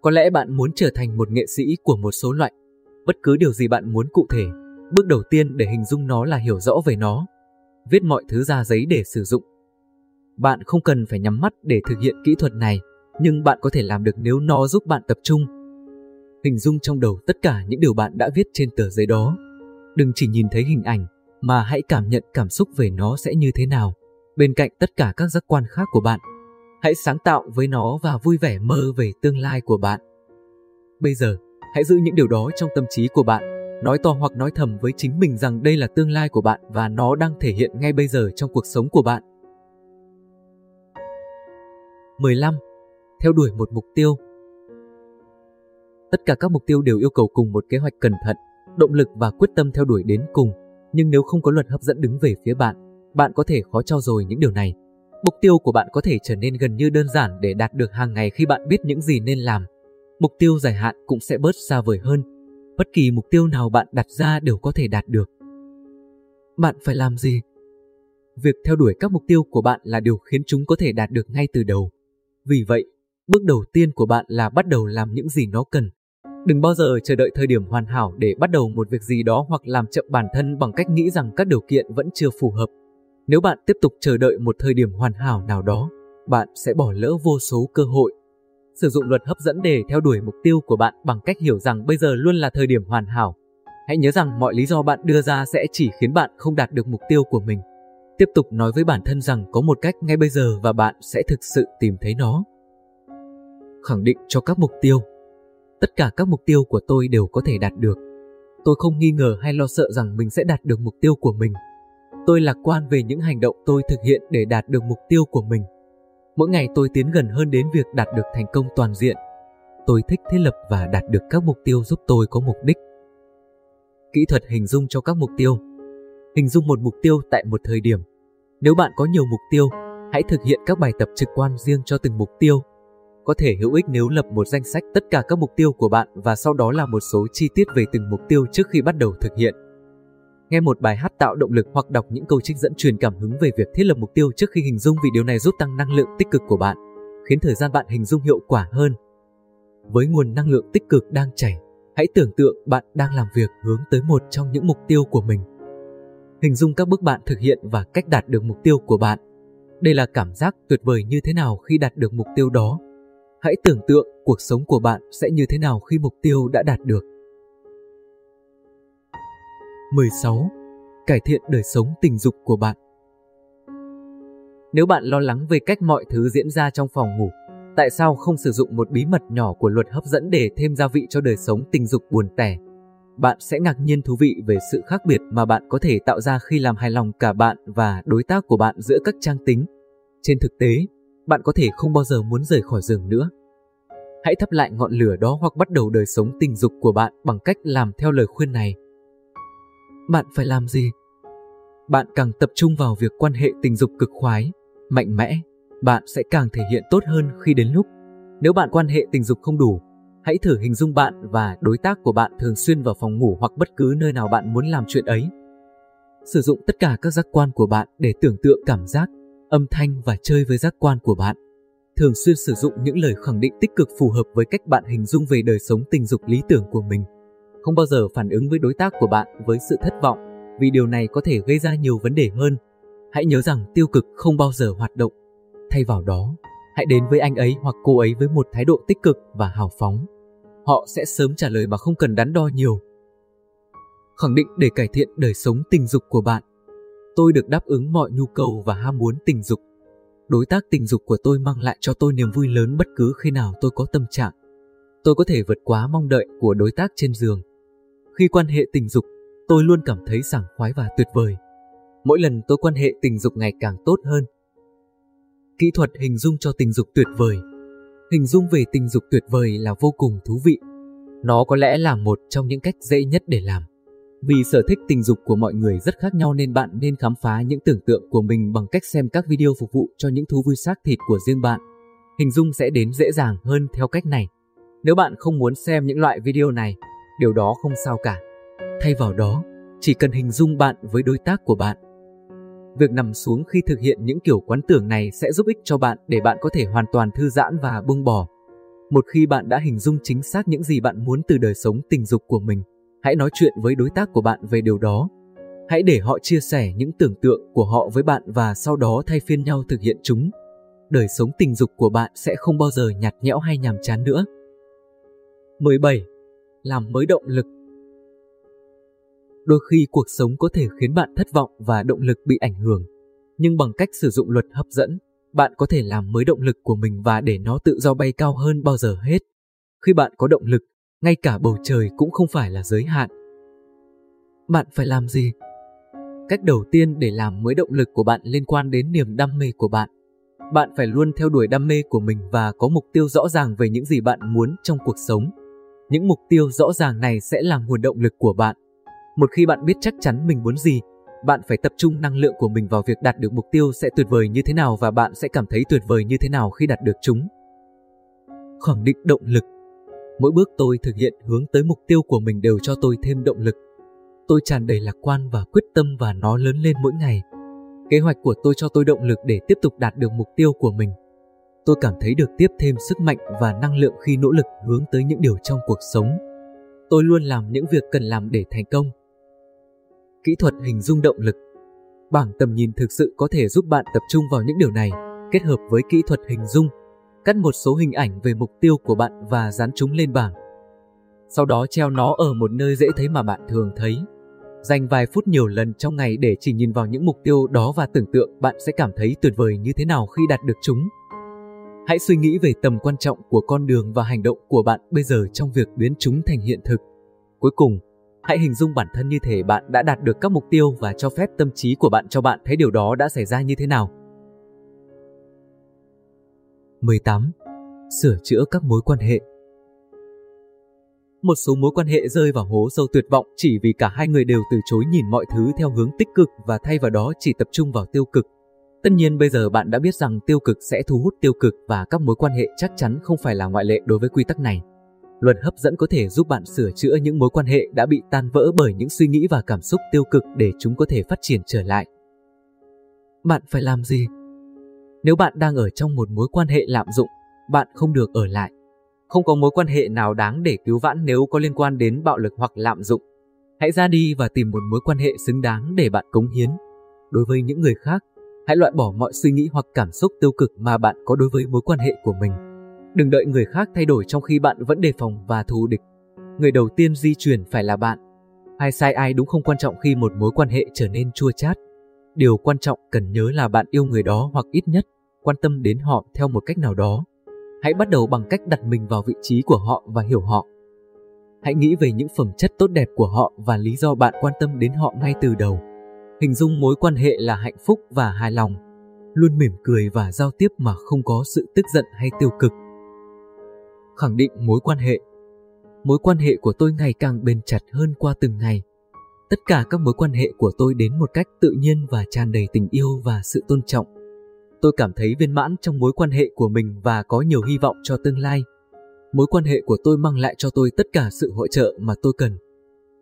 Có lẽ bạn muốn trở thành một nghệ sĩ của một số loại. Bất cứ điều gì bạn muốn cụ thể, bước đầu tiên để hình dung nó là hiểu rõ về nó. Viết mọi thứ ra giấy để sử dụng. Bạn không cần phải nhắm mắt để thực hiện kỹ thuật này, nhưng bạn có thể làm được nếu nó giúp bạn tập trung. Hình dung trong đầu tất cả những điều bạn đã viết trên tờ giấy đó. Đừng chỉ nhìn thấy hình ảnh, mà hãy cảm nhận cảm xúc về nó sẽ như thế nào bên cạnh tất cả các giác quan khác của bạn. Hãy sáng tạo với nó và vui vẻ mơ về tương lai của bạn. Bây giờ, hãy giữ những điều đó trong tâm trí của bạn, nói to hoặc nói thầm với chính mình rằng đây là tương lai của bạn và nó đang thể hiện ngay bây giờ trong cuộc sống của bạn. 15. Theo đuổi một mục tiêu Tất cả các mục tiêu đều yêu cầu cùng một kế hoạch cẩn thận, động lực và quyết tâm theo đuổi đến cùng. Nhưng nếu không có luật hấp dẫn đứng về phía bạn, bạn có thể khó trao dồi những điều này. Mục tiêu của bạn có thể trở nên gần như đơn giản để đạt được hàng ngày khi bạn biết những gì nên làm. Mục tiêu dài hạn cũng sẽ bớt xa vời hơn. Bất kỳ mục tiêu nào bạn đặt ra đều có thể đạt được. Bạn phải làm gì? Việc theo đuổi các mục tiêu của bạn là điều khiến chúng có thể đạt được ngay từ đầu. Vì vậy, bước đầu tiên của bạn là bắt đầu làm những gì nó cần. Đừng bao giờ chờ đợi thời điểm hoàn hảo để bắt đầu một việc gì đó hoặc làm chậm bản thân bằng cách nghĩ rằng các điều kiện vẫn chưa phù hợp. Nếu bạn tiếp tục chờ đợi một thời điểm hoàn hảo nào đó, bạn sẽ bỏ lỡ vô số cơ hội. Sử dụng luật hấp dẫn để theo đuổi mục tiêu của bạn bằng cách hiểu rằng bây giờ luôn là thời điểm hoàn hảo. Hãy nhớ rằng mọi lý do bạn đưa ra sẽ chỉ khiến bạn không đạt được mục tiêu của mình. Tiếp tục nói với bản thân rằng có một cách ngay bây giờ và bạn sẽ thực sự tìm thấy nó. Khẳng định cho các mục tiêu. Tất cả các mục tiêu của tôi đều có thể đạt được. Tôi không nghi ngờ hay lo sợ rằng mình sẽ đạt được mục tiêu của mình Tôi lạc quan về những hành động tôi thực hiện để đạt được mục tiêu của mình. Mỗi ngày tôi tiến gần hơn đến việc đạt được thành công toàn diện. Tôi thích thiết lập và đạt được các mục tiêu giúp tôi có mục đích. Kỹ thuật hình dung cho các mục tiêu Hình dung một mục tiêu tại một thời điểm. Nếu bạn có nhiều mục tiêu, hãy thực hiện các bài tập trực quan riêng cho từng mục tiêu. Có thể hữu ích nếu lập một danh sách tất cả các mục tiêu của bạn và sau đó là một số chi tiết về từng mục tiêu trước khi bắt đầu thực hiện. Nghe một bài hát tạo động lực hoặc đọc những câu trích dẫn truyền cảm hứng về việc thiết lập mục tiêu trước khi hình dung vì điều này giúp tăng năng lượng tích cực của bạn, khiến thời gian bạn hình dung hiệu quả hơn. Với nguồn năng lượng tích cực đang chảy, hãy tưởng tượng bạn đang làm việc hướng tới một trong những mục tiêu của mình. Hình dung các bước bạn thực hiện và cách đạt được mục tiêu của bạn. Đây là cảm giác tuyệt vời như thế nào khi đạt được mục tiêu đó. Hãy tưởng tượng cuộc sống của bạn sẽ như thế nào khi mục tiêu đã đạt được. 16. Cải thiện đời sống tình dục của bạn Nếu bạn lo lắng về cách mọi thứ diễn ra trong phòng ngủ, tại sao không sử dụng một bí mật nhỏ của luật hấp dẫn để thêm gia vị cho đời sống tình dục buồn tẻ? Bạn sẽ ngạc nhiên thú vị về sự khác biệt mà bạn có thể tạo ra khi làm hài lòng cả bạn và đối tác của bạn giữa các trang tính. Trên thực tế, bạn có thể không bao giờ muốn rời khỏi giường nữa. Hãy thắp lại ngọn lửa đó hoặc bắt đầu đời sống tình dục của bạn bằng cách làm theo lời khuyên này bạn phải làm gì? Bạn càng tập trung vào việc quan hệ tình dục cực khoái, mạnh mẽ, bạn sẽ càng thể hiện tốt hơn khi đến lúc. Nếu bạn quan hệ tình dục không đủ, hãy thử hình dung bạn và đối tác của bạn thường xuyên vào phòng ngủ hoặc bất cứ nơi nào bạn muốn làm chuyện ấy. Sử dụng tất cả các giác quan của bạn để tưởng tượng cảm giác, âm thanh và chơi với giác quan của bạn. Thường xuyên sử dụng những lời khẳng định tích cực phù hợp với cách bạn hình dung về đời sống tình dục lý tưởng của mình không bao giờ phản ứng với đối tác của bạn với sự thất vọng, vì điều này có thể gây ra nhiều vấn đề hơn. Hãy nhớ rằng tiêu cực không bao giờ hoạt động. Thay vào đó, hãy đến với anh ấy hoặc cô ấy với một thái độ tích cực và hào phóng. Họ sẽ sớm trả lời mà không cần đắn đo nhiều. Khẳng định để cải thiện đời sống tình dục của bạn. Tôi được đáp ứng mọi nhu cầu và ham muốn tình dục. Đối tác tình dục của tôi mang lại cho tôi niềm vui lớn bất cứ khi nào tôi có tâm trạng. Tôi có thể vượt quá mong đợi của đối tác trên giường khi quan hệ tình dục, tôi luôn cảm thấy sảng khoái và tuyệt vời. Mỗi lần tôi quan hệ tình dục ngày càng tốt hơn. Kỹ thuật hình dung cho tình dục tuyệt vời Hình dung về tình dục tuyệt vời là vô cùng thú vị. Nó có lẽ là một trong những cách dễ nhất để làm. Vì sở thích tình dục của mọi người rất khác nhau nên bạn nên khám phá những tưởng tượng của mình bằng cách xem các video phục vụ cho những thú vui xác thịt của riêng bạn. Hình dung sẽ đến dễ dàng hơn theo cách này. Nếu bạn không muốn xem những loại video này, điều đó không sao cả. Thay vào đó, chỉ cần hình dung bạn với đối tác của bạn. Việc nằm xuống khi thực hiện những kiểu quán tưởng này sẽ giúp ích cho bạn để bạn có thể hoàn toàn thư giãn và buông bỏ. Một khi bạn đã hình dung chính xác những gì bạn muốn từ đời sống tình dục của mình, hãy nói chuyện với đối tác của bạn về điều đó. Hãy để họ chia sẻ những tưởng tượng của họ với bạn và sau đó thay phiên nhau thực hiện chúng. Đời sống tình dục của bạn sẽ không bao giờ nhạt nhẽo hay nhàm chán nữa. 17 làm mới động lực. Đôi khi cuộc sống có thể khiến bạn thất vọng và động lực bị ảnh hưởng, nhưng bằng cách sử dụng luật hấp dẫn, bạn có thể làm mới động lực của mình và để nó tự do bay cao hơn bao giờ hết. Khi bạn có động lực, ngay cả bầu trời cũng không phải là giới hạn. Bạn phải làm gì? Cách đầu tiên để làm mới động lực của bạn liên quan đến niềm đam mê của bạn. Bạn phải luôn theo đuổi đam mê của mình và có mục tiêu rõ ràng về những gì bạn muốn trong cuộc sống. Những mục tiêu rõ ràng này sẽ là nguồn động lực của bạn. Một khi bạn biết chắc chắn mình muốn gì, bạn phải tập trung năng lượng của mình vào việc đạt được mục tiêu sẽ tuyệt vời như thế nào và bạn sẽ cảm thấy tuyệt vời như thế nào khi đạt được chúng. Khẳng định động lực Mỗi bước tôi thực hiện hướng tới mục tiêu của mình đều cho tôi thêm động lực. Tôi tràn đầy lạc quan và quyết tâm và nó lớn lên mỗi ngày. Kế hoạch của tôi cho tôi động lực để tiếp tục đạt được mục tiêu của mình. Tôi cảm thấy được tiếp thêm sức mạnh và năng lượng khi nỗ lực hướng tới những điều trong cuộc sống. Tôi luôn làm những việc cần làm để thành công. Kỹ thuật hình dung động lực Bảng tầm nhìn thực sự có thể giúp bạn tập trung vào những điều này, kết hợp với kỹ thuật hình dung, cắt một số hình ảnh về mục tiêu của bạn và dán chúng lên bảng. Sau đó treo nó ở một nơi dễ thấy mà bạn thường thấy. Dành vài phút nhiều lần trong ngày để chỉ nhìn vào những mục tiêu đó và tưởng tượng bạn sẽ cảm thấy tuyệt vời như thế nào khi đạt được chúng. Hãy suy nghĩ về tầm quan trọng của con đường và hành động của bạn bây giờ trong việc biến chúng thành hiện thực. Cuối cùng, hãy hình dung bản thân như thể bạn đã đạt được các mục tiêu và cho phép tâm trí của bạn cho bạn thấy điều đó đã xảy ra như thế nào. 18. Sửa chữa các mối quan hệ Một số mối quan hệ rơi vào hố sâu tuyệt vọng chỉ vì cả hai người đều từ chối nhìn mọi thứ theo hướng tích cực và thay vào đó chỉ tập trung vào tiêu cực. Tất nhiên bây giờ bạn đã biết rằng tiêu cực sẽ thu hút tiêu cực và các mối quan hệ chắc chắn không phải là ngoại lệ đối với quy tắc này. Luật hấp dẫn có thể giúp bạn sửa chữa những mối quan hệ đã bị tan vỡ bởi những suy nghĩ và cảm xúc tiêu cực để chúng có thể phát triển trở lại. Bạn phải làm gì? Nếu bạn đang ở trong một mối quan hệ lạm dụng, bạn không được ở lại. Không có mối quan hệ nào đáng để cứu vãn nếu có liên quan đến bạo lực hoặc lạm dụng. Hãy ra đi và tìm một mối quan hệ xứng đáng để bạn cống hiến. Đối với những người khác, hãy loại bỏ mọi suy nghĩ hoặc cảm xúc tiêu cực mà bạn có đối với mối quan hệ của mình. Đừng đợi người khác thay đổi trong khi bạn vẫn đề phòng và thù địch. Người đầu tiên di chuyển phải là bạn. Ai sai ai đúng không quan trọng khi một mối quan hệ trở nên chua chát. Điều quan trọng cần nhớ là bạn yêu người đó hoặc ít nhất quan tâm đến họ theo một cách nào đó. Hãy bắt đầu bằng cách đặt mình vào vị trí của họ và hiểu họ. Hãy nghĩ về những phẩm chất tốt đẹp của họ và lý do bạn quan tâm đến họ ngay từ đầu. Hình dung mối quan hệ là hạnh phúc và hài lòng, luôn mỉm cười và giao tiếp mà không có sự tức giận hay tiêu cực. Khẳng định mối quan hệ Mối quan hệ của tôi ngày càng bền chặt hơn qua từng ngày. Tất cả các mối quan hệ của tôi đến một cách tự nhiên và tràn đầy tình yêu và sự tôn trọng. Tôi cảm thấy viên mãn trong mối quan hệ của mình và có nhiều hy vọng cho tương lai. Mối quan hệ của tôi mang lại cho tôi tất cả sự hỗ trợ mà tôi cần.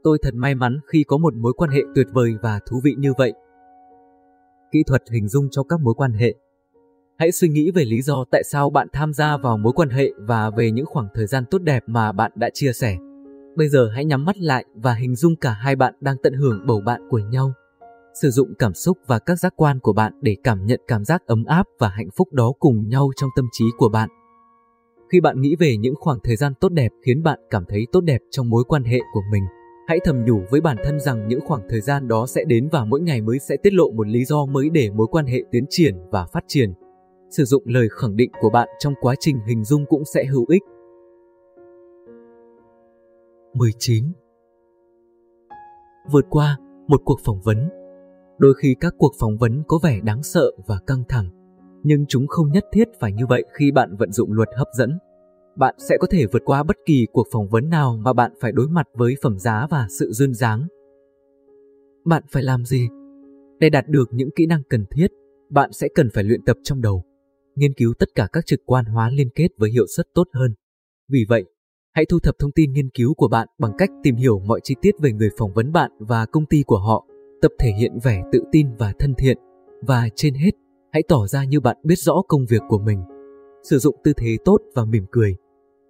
Tôi thật may mắn khi có một mối quan hệ tuyệt vời và thú vị như vậy. Kỹ thuật hình dung cho các mối quan hệ Hãy suy nghĩ về lý do tại sao bạn tham gia vào mối quan hệ và về những khoảng thời gian tốt đẹp mà bạn đã chia sẻ. Bây giờ hãy nhắm mắt lại và hình dung cả hai bạn đang tận hưởng bầu bạn của nhau. Sử dụng cảm xúc và các giác quan của bạn để cảm nhận cảm giác ấm áp và hạnh phúc đó cùng nhau trong tâm trí của bạn. Khi bạn nghĩ về những khoảng thời gian tốt đẹp khiến bạn cảm thấy tốt đẹp trong mối quan hệ của mình, hãy thầm nhủ với bản thân rằng những khoảng thời gian đó sẽ đến và mỗi ngày mới sẽ tiết lộ một lý do mới để mối quan hệ tiến triển và phát triển. Sử dụng lời khẳng định của bạn trong quá trình hình dung cũng sẽ hữu ích. 19. Vượt qua một cuộc phỏng vấn Đôi khi các cuộc phỏng vấn có vẻ đáng sợ và căng thẳng, nhưng chúng không nhất thiết phải như vậy khi bạn vận dụng luật hấp dẫn. Bạn sẽ có thể vượt qua bất kỳ cuộc phỏng vấn nào mà bạn phải đối mặt với phẩm giá và sự duyên dáng. Bạn phải làm gì? Để đạt được những kỹ năng cần thiết, bạn sẽ cần phải luyện tập trong đầu, nghiên cứu tất cả các trực quan hóa liên kết với hiệu suất tốt hơn. Vì vậy, hãy thu thập thông tin nghiên cứu của bạn bằng cách tìm hiểu mọi chi tiết về người phỏng vấn bạn và công ty của họ tập thể hiện vẻ tự tin và thân thiện, và trên hết, hãy tỏ ra như bạn biết rõ công việc của mình. Sử dụng tư thế tốt và mỉm cười.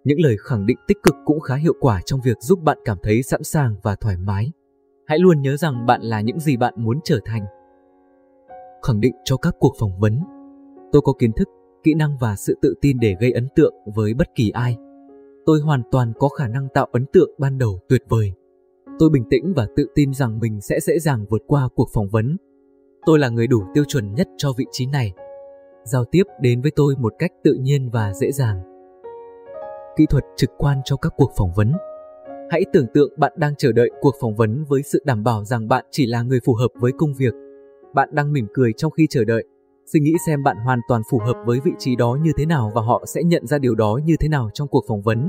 Những lời khẳng định tích cực cũng khá hiệu quả trong việc giúp bạn cảm thấy sẵn sàng và thoải mái. Hãy luôn nhớ rằng bạn là những gì bạn muốn trở thành. Khẳng định cho các cuộc phỏng vấn. Tôi có kiến thức, kỹ năng và sự tự tin để gây ấn tượng với bất kỳ ai. Tôi hoàn toàn có khả năng tạo ấn tượng ban đầu tuyệt vời. Tôi bình tĩnh và tự tin rằng mình sẽ dễ dàng vượt qua cuộc phỏng vấn. Tôi là người đủ tiêu chuẩn nhất cho vị trí này. Giao tiếp đến với tôi một cách tự nhiên và dễ dàng. Kỹ thuật trực quan cho các cuộc phỏng vấn. Hãy tưởng tượng bạn đang chờ đợi cuộc phỏng vấn với sự đảm bảo rằng bạn chỉ là người phù hợp với công việc. Bạn đang mỉm cười trong khi chờ đợi. Suy nghĩ xem bạn hoàn toàn phù hợp với vị trí đó như thế nào và họ sẽ nhận ra điều đó như thế nào trong cuộc phỏng vấn.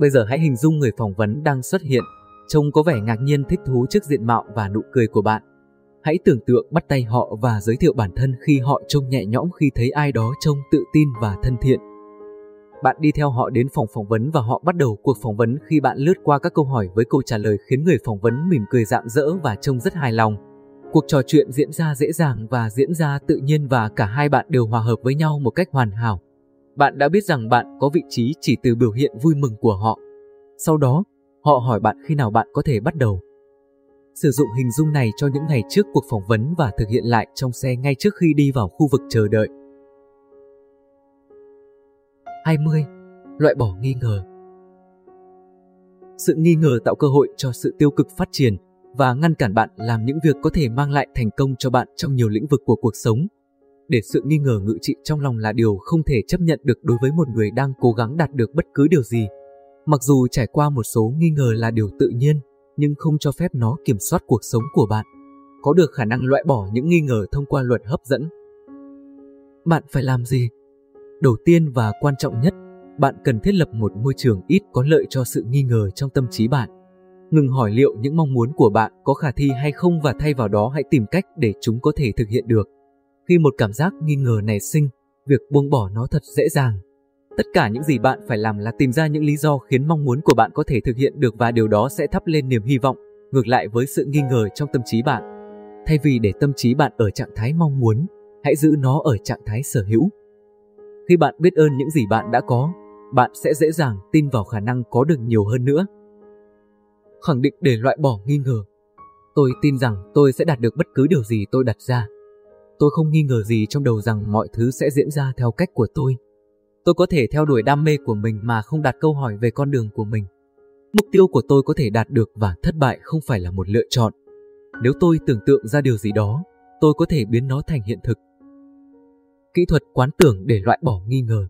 Bây giờ hãy hình dung người phỏng vấn đang xuất hiện Trông có vẻ ngạc nhiên thích thú trước diện mạo và nụ cười của bạn. Hãy tưởng tượng bắt tay họ và giới thiệu bản thân khi họ trông nhẹ nhõm khi thấy ai đó trông tự tin và thân thiện. Bạn đi theo họ đến phòng phỏng vấn và họ bắt đầu cuộc phỏng vấn khi bạn lướt qua các câu hỏi với câu trả lời khiến người phỏng vấn mỉm cười rạng rỡ và trông rất hài lòng. Cuộc trò chuyện diễn ra dễ dàng và diễn ra tự nhiên và cả hai bạn đều hòa hợp với nhau một cách hoàn hảo. Bạn đã biết rằng bạn có vị trí chỉ từ biểu hiện vui mừng của họ. Sau đó, Họ hỏi bạn khi nào bạn có thể bắt đầu. Sử dụng hình dung này cho những ngày trước cuộc phỏng vấn và thực hiện lại trong xe ngay trước khi đi vào khu vực chờ đợi. 20. Loại bỏ nghi ngờ Sự nghi ngờ tạo cơ hội cho sự tiêu cực phát triển và ngăn cản bạn làm những việc có thể mang lại thành công cho bạn trong nhiều lĩnh vực của cuộc sống. Để sự nghi ngờ ngự trị trong lòng là điều không thể chấp nhận được đối với một người đang cố gắng đạt được bất cứ điều gì Mặc dù trải qua một số nghi ngờ là điều tự nhiên, nhưng không cho phép nó kiểm soát cuộc sống của bạn. Có được khả năng loại bỏ những nghi ngờ thông qua luật hấp dẫn. Bạn phải làm gì? Đầu tiên và quan trọng nhất, bạn cần thiết lập một môi trường ít có lợi cho sự nghi ngờ trong tâm trí bạn. Ngừng hỏi liệu những mong muốn của bạn có khả thi hay không và thay vào đó hãy tìm cách để chúng có thể thực hiện được. Khi một cảm giác nghi ngờ nảy sinh, việc buông bỏ nó thật dễ dàng. Tất cả những gì bạn phải làm là tìm ra những lý do khiến mong muốn của bạn có thể thực hiện được và điều đó sẽ thắp lên niềm hy vọng, ngược lại với sự nghi ngờ trong tâm trí bạn. Thay vì để tâm trí bạn ở trạng thái mong muốn, hãy giữ nó ở trạng thái sở hữu. Khi bạn biết ơn những gì bạn đã có, bạn sẽ dễ dàng tin vào khả năng có được nhiều hơn nữa. Khẳng định để loại bỏ nghi ngờ. Tôi tin rằng tôi sẽ đạt được bất cứ điều gì tôi đặt ra. Tôi không nghi ngờ gì trong đầu rằng mọi thứ sẽ diễn ra theo cách của tôi. Tôi có thể theo đuổi đam mê của mình mà không đặt câu hỏi về con đường của mình. Mục tiêu của tôi có thể đạt được và thất bại không phải là một lựa chọn. Nếu tôi tưởng tượng ra điều gì đó, tôi có thể biến nó thành hiện thực. Kỹ thuật quán tưởng để loại bỏ nghi ngờ.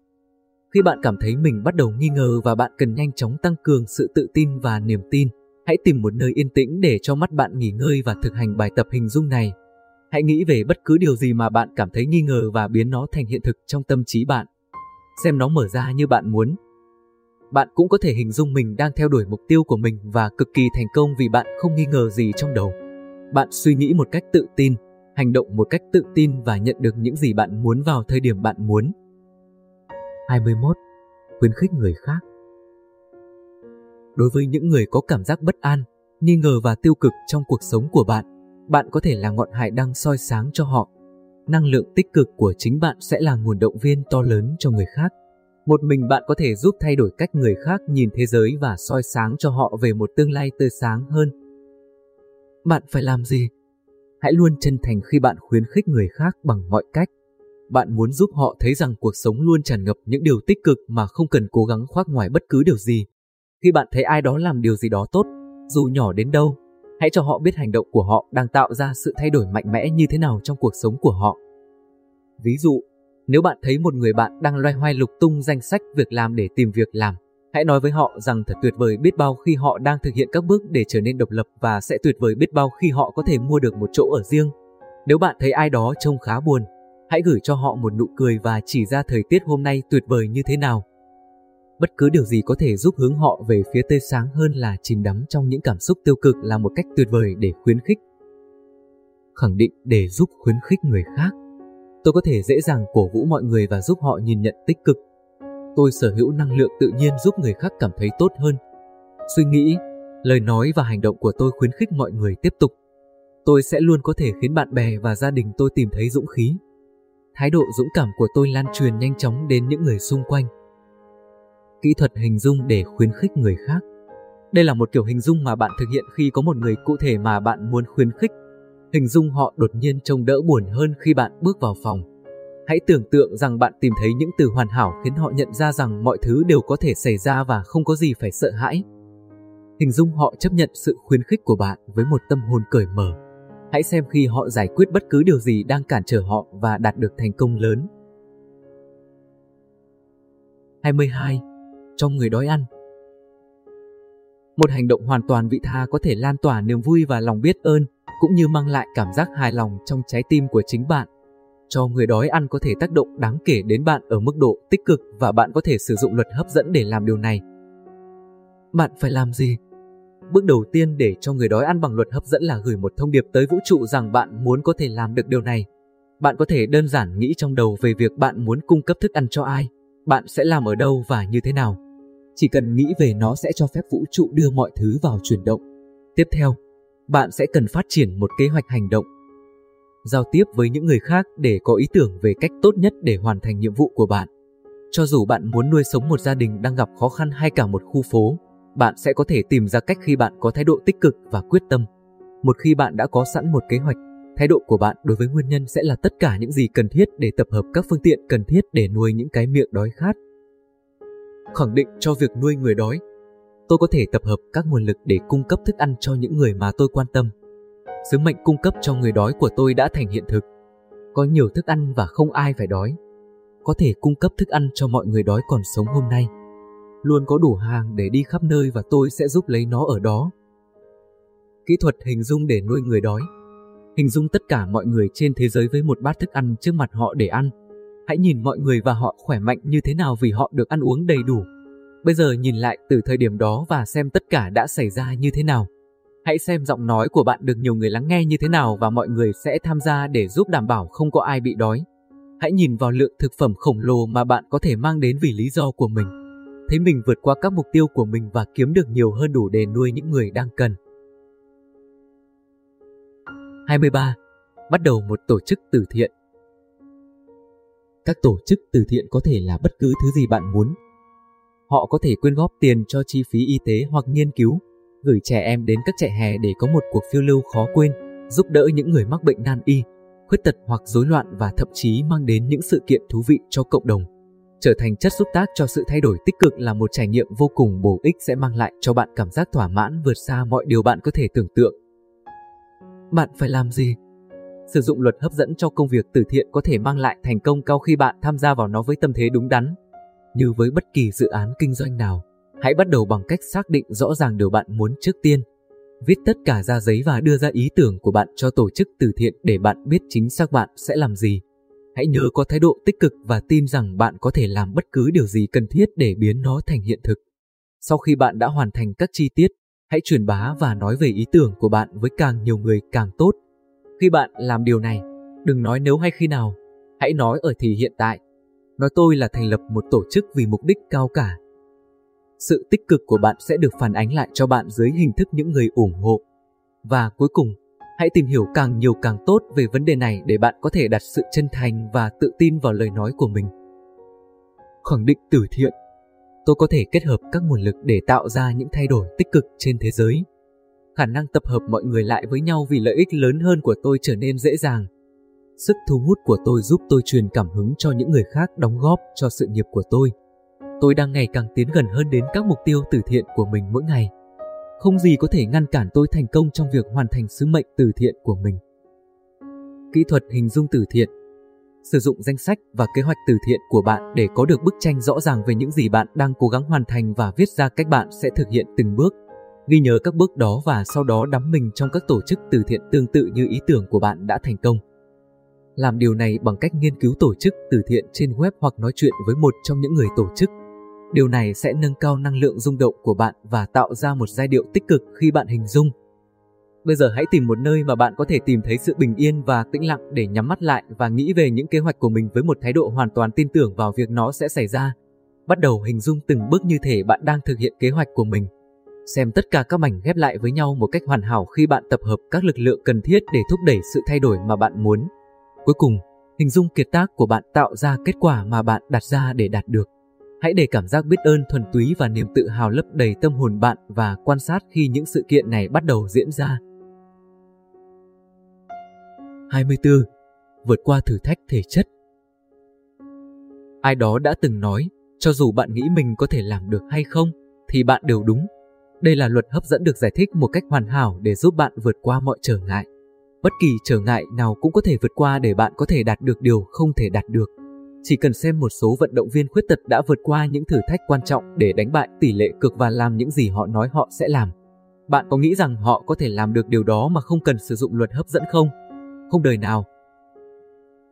Khi bạn cảm thấy mình bắt đầu nghi ngờ và bạn cần nhanh chóng tăng cường sự tự tin và niềm tin, hãy tìm một nơi yên tĩnh để cho mắt bạn nghỉ ngơi và thực hành bài tập hình dung này. Hãy nghĩ về bất cứ điều gì mà bạn cảm thấy nghi ngờ và biến nó thành hiện thực trong tâm trí bạn. Xem nó mở ra như bạn muốn. Bạn cũng có thể hình dung mình đang theo đuổi mục tiêu của mình và cực kỳ thành công vì bạn không nghi ngờ gì trong đầu. Bạn suy nghĩ một cách tự tin, hành động một cách tự tin và nhận được những gì bạn muốn vào thời điểm bạn muốn. 21. Khuyến khích người khác Đối với những người có cảm giác bất an, nghi ngờ và tiêu cực trong cuộc sống của bạn, bạn có thể là ngọn hải đăng soi sáng cho họ. Năng lượng tích cực của chính bạn sẽ là nguồn động viên to lớn cho người khác. Một mình bạn có thể giúp thay đổi cách người khác nhìn thế giới và soi sáng cho họ về một tương lai tươi sáng hơn. Bạn phải làm gì? Hãy luôn chân thành khi bạn khuyến khích người khác bằng mọi cách. Bạn muốn giúp họ thấy rằng cuộc sống luôn tràn ngập những điều tích cực mà không cần cố gắng khoác ngoài bất cứ điều gì. Khi bạn thấy ai đó làm điều gì đó tốt, dù nhỏ đến đâu, hãy cho họ biết hành động của họ đang tạo ra sự thay đổi mạnh mẽ như thế nào trong cuộc sống của họ. Ví dụ, nếu bạn thấy một người bạn đang loay hoay lục tung danh sách việc làm để tìm việc làm, hãy nói với họ rằng thật tuyệt vời biết bao khi họ đang thực hiện các bước để trở nên độc lập và sẽ tuyệt vời biết bao khi họ có thể mua được một chỗ ở riêng. Nếu bạn thấy ai đó trông khá buồn, hãy gửi cho họ một nụ cười và chỉ ra thời tiết hôm nay tuyệt vời như thế nào. Bất cứ điều gì có thể giúp hướng họ về phía tươi sáng hơn là chìm đắm trong những cảm xúc tiêu cực là một cách tuyệt vời để khuyến khích. Khẳng định để giúp khuyến khích người khác. Tôi có thể dễ dàng cổ vũ mọi người và giúp họ nhìn nhận tích cực. Tôi sở hữu năng lượng tự nhiên giúp người khác cảm thấy tốt hơn. Suy nghĩ, lời nói và hành động của tôi khuyến khích mọi người tiếp tục. Tôi sẽ luôn có thể khiến bạn bè và gia đình tôi tìm thấy dũng khí. Thái độ dũng cảm của tôi lan truyền nhanh chóng đến những người xung quanh kỹ thuật hình dung để khuyến khích người khác. Đây là một kiểu hình dung mà bạn thực hiện khi có một người cụ thể mà bạn muốn khuyến khích. Hình dung họ đột nhiên trông đỡ buồn hơn khi bạn bước vào phòng. Hãy tưởng tượng rằng bạn tìm thấy những từ hoàn hảo khiến họ nhận ra rằng mọi thứ đều có thể xảy ra và không có gì phải sợ hãi. Hình dung họ chấp nhận sự khuyến khích của bạn với một tâm hồn cởi mở. Hãy xem khi họ giải quyết bất cứ điều gì đang cản trở họ và đạt được thành công lớn. 22 trong người đói ăn. Một hành động hoàn toàn vị tha có thể lan tỏa niềm vui và lòng biết ơn, cũng như mang lại cảm giác hài lòng trong trái tim của chính bạn. Cho người đói ăn có thể tác động đáng kể đến bạn ở mức độ tích cực và bạn có thể sử dụng luật hấp dẫn để làm điều này. Bạn phải làm gì? Bước đầu tiên để cho người đói ăn bằng luật hấp dẫn là gửi một thông điệp tới vũ trụ rằng bạn muốn có thể làm được điều này. Bạn có thể đơn giản nghĩ trong đầu về việc bạn muốn cung cấp thức ăn cho ai, bạn sẽ làm ở đâu và như thế nào. Chỉ cần nghĩ về nó sẽ cho phép vũ trụ đưa mọi thứ vào chuyển động. Tiếp theo, bạn sẽ cần phát triển một kế hoạch hành động. Giao tiếp với những người khác để có ý tưởng về cách tốt nhất để hoàn thành nhiệm vụ của bạn. Cho dù bạn muốn nuôi sống một gia đình đang gặp khó khăn hay cả một khu phố, bạn sẽ có thể tìm ra cách khi bạn có thái độ tích cực và quyết tâm. Một khi bạn đã có sẵn một kế hoạch, thái độ của bạn đối với nguyên nhân sẽ là tất cả những gì cần thiết để tập hợp các phương tiện cần thiết để nuôi những cái miệng đói khát khẳng định cho việc nuôi người đói. Tôi có thể tập hợp các nguồn lực để cung cấp thức ăn cho những người mà tôi quan tâm. Sứ mệnh cung cấp cho người đói của tôi đã thành hiện thực. Có nhiều thức ăn và không ai phải đói. Có thể cung cấp thức ăn cho mọi người đói còn sống hôm nay. Luôn có đủ hàng để đi khắp nơi và tôi sẽ giúp lấy nó ở đó. Kỹ thuật hình dung để nuôi người đói Hình dung tất cả mọi người trên thế giới với một bát thức ăn trước mặt họ để ăn Hãy nhìn mọi người và họ khỏe mạnh như thế nào vì họ được ăn uống đầy đủ. Bây giờ nhìn lại từ thời điểm đó và xem tất cả đã xảy ra như thế nào. Hãy xem giọng nói của bạn được nhiều người lắng nghe như thế nào và mọi người sẽ tham gia để giúp đảm bảo không có ai bị đói. Hãy nhìn vào lượng thực phẩm khổng lồ mà bạn có thể mang đến vì lý do của mình. Thấy mình vượt qua các mục tiêu của mình và kiếm được nhiều hơn đủ để nuôi những người đang cần. 23. Bắt đầu một tổ chức từ thiện các tổ chức từ thiện có thể là bất cứ thứ gì bạn muốn. Họ có thể quyên góp tiền cho chi phí y tế hoặc nghiên cứu, gửi trẻ em đến các trại hè để có một cuộc phiêu lưu khó quên, giúp đỡ những người mắc bệnh nan y, khuyết tật hoặc rối loạn và thậm chí mang đến những sự kiện thú vị cho cộng đồng. Trở thành chất xúc tác cho sự thay đổi tích cực là một trải nghiệm vô cùng bổ ích sẽ mang lại cho bạn cảm giác thỏa mãn vượt xa mọi điều bạn có thể tưởng tượng. Bạn phải làm gì? Sử dụng luật hấp dẫn cho công việc từ thiện có thể mang lại thành công cao khi bạn tham gia vào nó với tâm thế đúng đắn. Như với bất kỳ dự án kinh doanh nào, hãy bắt đầu bằng cách xác định rõ ràng điều bạn muốn trước tiên. Viết tất cả ra giấy và đưa ra ý tưởng của bạn cho tổ chức từ thiện để bạn biết chính xác bạn sẽ làm gì. Hãy nhớ có thái độ tích cực và tin rằng bạn có thể làm bất cứ điều gì cần thiết để biến nó thành hiện thực. Sau khi bạn đã hoàn thành các chi tiết, hãy truyền bá và nói về ý tưởng của bạn với càng nhiều người càng tốt. Khi bạn làm điều này, đừng nói nếu hay khi nào, hãy nói ở thì hiện tại. Nói tôi là thành lập một tổ chức vì mục đích cao cả. Sự tích cực của bạn sẽ được phản ánh lại cho bạn dưới hình thức những người ủng hộ. Và cuối cùng, hãy tìm hiểu càng nhiều càng tốt về vấn đề này để bạn có thể đặt sự chân thành và tự tin vào lời nói của mình. Khẳng định từ thiện tôi có thể kết hợp các nguồn lực để tạo ra những thay đổi tích cực trên thế giới. Khả năng tập hợp mọi người lại với nhau vì lợi ích lớn hơn của tôi trở nên dễ dàng. Sức thu hút của tôi giúp tôi truyền cảm hứng cho những người khác, đóng góp cho sự nghiệp của tôi. Tôi đang ngày càng tiến gần hơn đến các mục tiêu từ thiện của mình mỗi ngày. Không gì có thể ngăn cản tôi thành công trong việc hoàn thành sứ mệnh từ thiện của mình. Kỹ thuật hình dung từ thiện sử dụng danh sách và kế hoạch từ thiện của bạn để có được bức tranh rõ ràng về những gì bạn đang cố gắng hoàn thành và viết ra cách bạn sẽ thực hiện từng bước. Ghi nhớ các bước đó và sau đó đắm mình trong các tổ chức từ thiện tương tự như ý tưởng của bạn đã thành công. Làm điều này bằng cách nghiên cứu tổ chức từ thiện trên web hoặc nói chuyện với một trong những người tổ chức. Điều này sẽ nâng cao năng lượng rung động của bạn và tạo ra một giai điệu tích cực khi bạn hình dung Bây giờ hãy tìm một nơi mà bạn có thể tìm thấy sự bình yên và tĩnh lặng để nhắm mắt lại và nghĩ về những kế hoạch của mình với một thái độ hoàn toàn tin tưởng vào việc nó sẽ xảy ra. Bắt đầu hình dung từng bước như thể bạn đang thực hiện kế hoạch của mình. Xem tất cả các mảnh ghép lại với nhau một cách hoàn hảo khi bạn tập hợp các lực lượng cần thiết để thúc đẩy sự thay đổi mà bạn muốn. Cuối cùng, hình dung kiệt tác của bạn tạo ra kết quả mà bạn đặt ra để đạt được. Hãy để cảm giác biết ơn thuần túy và niềm tự hào lấp đầy tâm hồn bạn và quan sát khi những sự kiện này bắt đầu diễn ra. 24. Vượt qua thử thách thể chất Ai đó đã từng nói, cho dù bạn nghĩ mình có thể làm được hay không, thì bạn đều đúng. Đây là luật hấp dẫn được giải thích một cách hoàn hảo để giúp bạn vượt qua mọi trở ngại. Bất kỳ trở ngại nào cũng có thể vượt qua để bạn có thể đạt được điều không thể đạt được. Chỉ cần xem một số vận động viên khuyết tật đã vượt qua những thử thách quan trọng để đánh bại tỷ lệ cực và làm những gì họ nói họ sẽ làm. Bạn có nghĩ rằng họ có thể làm được điều đó mà không cần sử dụng luật hấp dẫn không? không đời nào.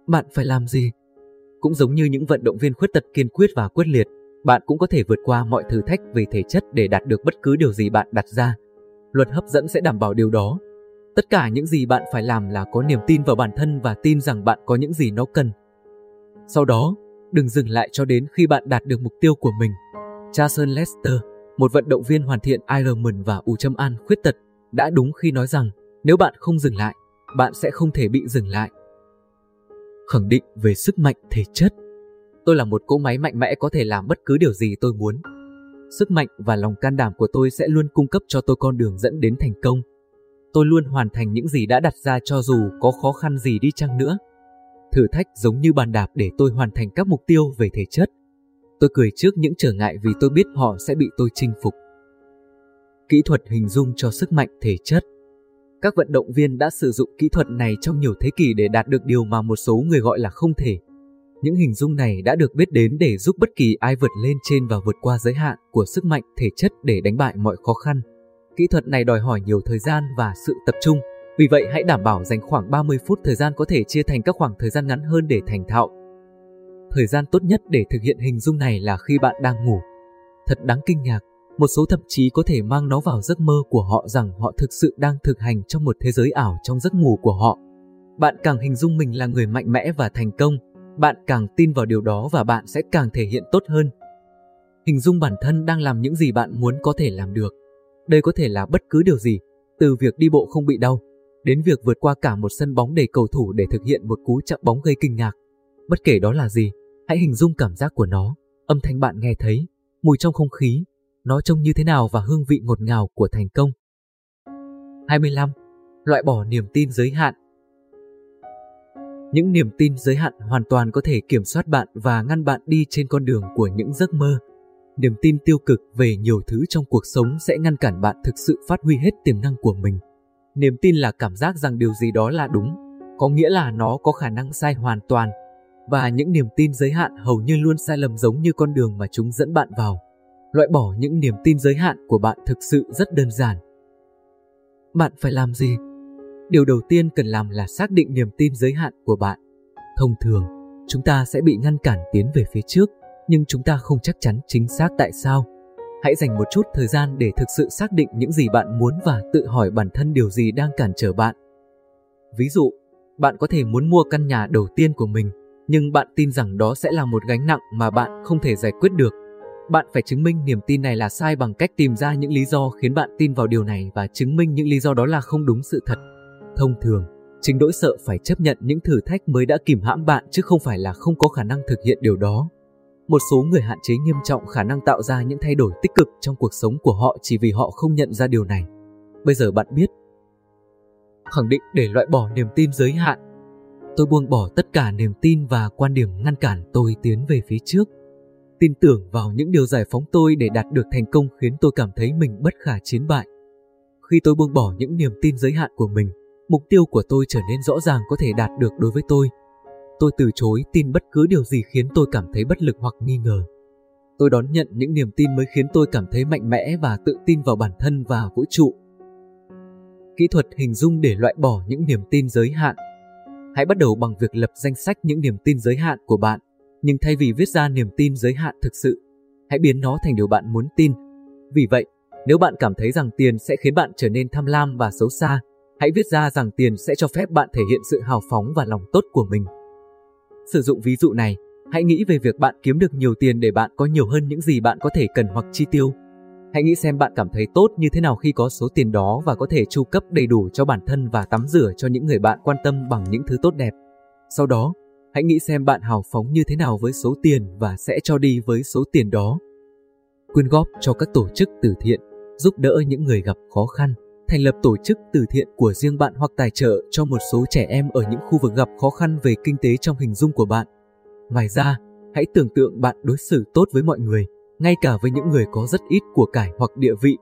Bạn phải làm gì? Cũng giống như những vận động viên khuyết tật kiên quyết và quyết liệt, bạn cũng có thể vượt qua mọi thử thách về thể chất để đạt được bất cứ điều gì bạn đặt ra. Luật hấp dẫn sẽ đảm bảo điều đó. Tất cả những gì bạn phải làm là có niềm tin vào bản thân và tin rằng bạn có những gì nó cần. Sau đó, đừng dừng lại cho đến khi bạn đạt được mục tiêu của mình. Jason Lester, một vận động viên hoàn thiện Ironman và U Châm An khuyết tật, đã đúng khi nói rằng nếu bạn không dừng lại, bạn sẽ không thể bị dừng lại. Khẳng định về sức mạnh thể chất Tôi là một cỗ máy mạnh mẽ có thể làm bất cứ điều gì tôi muốn. Sức mạnh và lòng can đảm của tôi sẽ luôn cung cấp cho tôi con đường dẫn đến thành công. Tôi luôn hoàn thành những gì đã đặt ra cho dù có khó khăn gì đi chăng nữa. Thử thách giống như bàn đạp để tôi hoàn thành các mục tiêu về thể chất. Tôi cười trước những trở ngại vì tôi biết họ sẽ bị tôi chinh phục. Kỹ thuật hình dung cho sức mạnh thể chất các vận động viên đã sử dụng kỹ thuật này trong nhiều thế kỷ để đạt được điều mà một số người gọi là không thể. Những hình dung này đã được biết đến để giúp bất kỳ ai vượt lên trên và vượt qua giới hạn của sức mạnh thể chất để đánh bại mọi khó khăn. Kỹ thuật này đòi hỏi nhiều thời gian và sự tập trung, vì vậy hãy đảm bảo dành khoảng 30 phút thời gian có thể chia thành các khoảng thời gian ngắn hơn để thành thạo. Thời gian tốt nhất để thực hiện hình dung này là khi bạn đang ngủ. Thật đáng kinh ngạc, một số thậm chí có thể mang nó vào giấc mơ của họ rằng họ thực sự đang thực hành trong một thế giới ảo trong giấc ngủ của họ. Bạn càng hình dung mình là người mạnh mẽ và thành công, bạn càng tin vào điều đó và bạn sẽ càng thể hiện tốt hơn. Hình dung bản thân đang làm những gì bạn muốn có thể làm được. Đây có thể là bất cứ điều gì, từ việc đi bộ không bị đau, đến việc vượt qua cả một sân bóng đầy cầu thủ để thực hiện một cú chạm bóng gây kinh ngạc. Bất kể đó là gì, hãy hình dung cảm giác của nó, âm thanh bạn nghe thấy, mùi trong không khí, nó trông như thế nào và hương vị ngọt ngào của thành công. 25. Loại bỏ niềm tin giới hạn những niềm tin giới hạn hoàn toàn có thể kiểm soát bạn và ngăn bạn đi trên con đường của những giấc mơ. Niềm tin tiêu cực về nhiều thứ trong cuộc sống sẽ ngăn cản bạn thực sự phát huy hết tiềm năng của mình. Niềm tin là cảm giác rằng điều gì đó là đúng, có nghĩa là nó có khả năng sai hoàn toàn. Và những niềm tin giới hạn hầu như luôn sai lầm giống như con đường mà chúng dẫn bạn vào. Loại bỏ những niềm tin giới hạn của bạn thực sự rất đơn giản. Bạn phải làm gì? Điều đầu tiên cần làm là xác định niềm tin giới hạn của bạn. Thông thường, chúng ta sẽ bị ngăn cản tiến về phía trước, nhưng chúng ta không chắc chắn chính xác tại sao. Hãy dành một chút thời gian để thực sự xác định những gì bạn muốn và tự hỏi bản thân điều gì đang cản trở bạn. Ví dụ, bạn có thể muốn mua căn nhà đầu tiên của mình, nhưng bạn tin rằng đó sẽ là một gánh nặng mà bạn không thể giải quyết được. Bạn phải chứng minh niềm tin này là sai bằng cách tìm ra những lý do khiến bạn tin vào điều này và chứng minh những lý do đó là không đúng sự thật. Thông thường, chính nỗi sợ phải chấp nhận những thử thách mới đã kìm hãm bạn chứ không phải là không có khả năng thực hiện điều đó. Một số người hạn chế nghiêm trọng khả năng tạo ra những thay đổi tích cực trong cuộc sống của họ chỉ vì họ không nhận ra điều này. Bây giờ bạn biết. Khẳng định để loại bỏ niềm tin giới hạn. Tôi buông bỏ tất cả niềm tin và quan điểm ngăn cản tôi tiến về phía trước. Tin tưởng vào những điều giải phóng tôi để đạt được thành công khiến tôi cảm thấy mình bất khả chiến bại. Khi tôi buông bỏ những niềm tin giới hạn của mình, mục tiêu của tôi trở nên rõ ràng có thể đạt được đối với tôi Tôi từ chối tin bất cứ điều gì khiến tôi cảm thấy bất lực hoặc nghi ngờ. Tôi đón nhận những niềm tin mới khiến tôi cảm thấy mạnh mẽ và tự tin vào bản thân và vũ trụ. Kỹ thuật hình dung để loại bỏ những niềm tin giới hạn. Hãy bắt đầu bằng việc lập danh sách những niềm tin giới hạn của bạn, nhưng thay vì viết ra niềm tin giới hạn thực sự, hãy biến nó thành điều bạn muốn tin. Vì vậy, nếu bạn cảm thấy rằng tiền sẽ khiến bạn trở nên tham lam và xấu xa, hãy viết ra rằng tiền sẽ cho phép bạn thể hiện sự hào phóng và lòng tốt của mình. Sử dụng ví dụ này, hãy nghĩ về việc bạn kiếm được nhiều tiền để bạn có nhiều hơn những gì bạn có thể cần hoặc chi tiêu. Hãy nghĩ xem bạn cảm thấy tốt như thế nào khi có số tiền đó và có thể chu cấp đầy đủ cho bản thân và tắm rửa cho những người bạn quan tâm bằng những thứ tốt đẹp. Sau đó, hãy nghĩ xem bạn hào phóng như thế nào với số tiền và sẽ cho đi với số tiền đó. Quyên góp cho các tổ chức từ thiện, giúp đỡ những người gặp khó khăn thành lập tổ chức từ thiện của riêng bạn hoặc tài trợ cho một số trẻ em ở những khu vực gặp khó khăn về kinh tế trong hình dung của bạn. Ngoài ra, hãy tưởng tượng bạn đối xử tốt với mọi người, ngay cả với những người có rất ít của cải hoặc địa vị.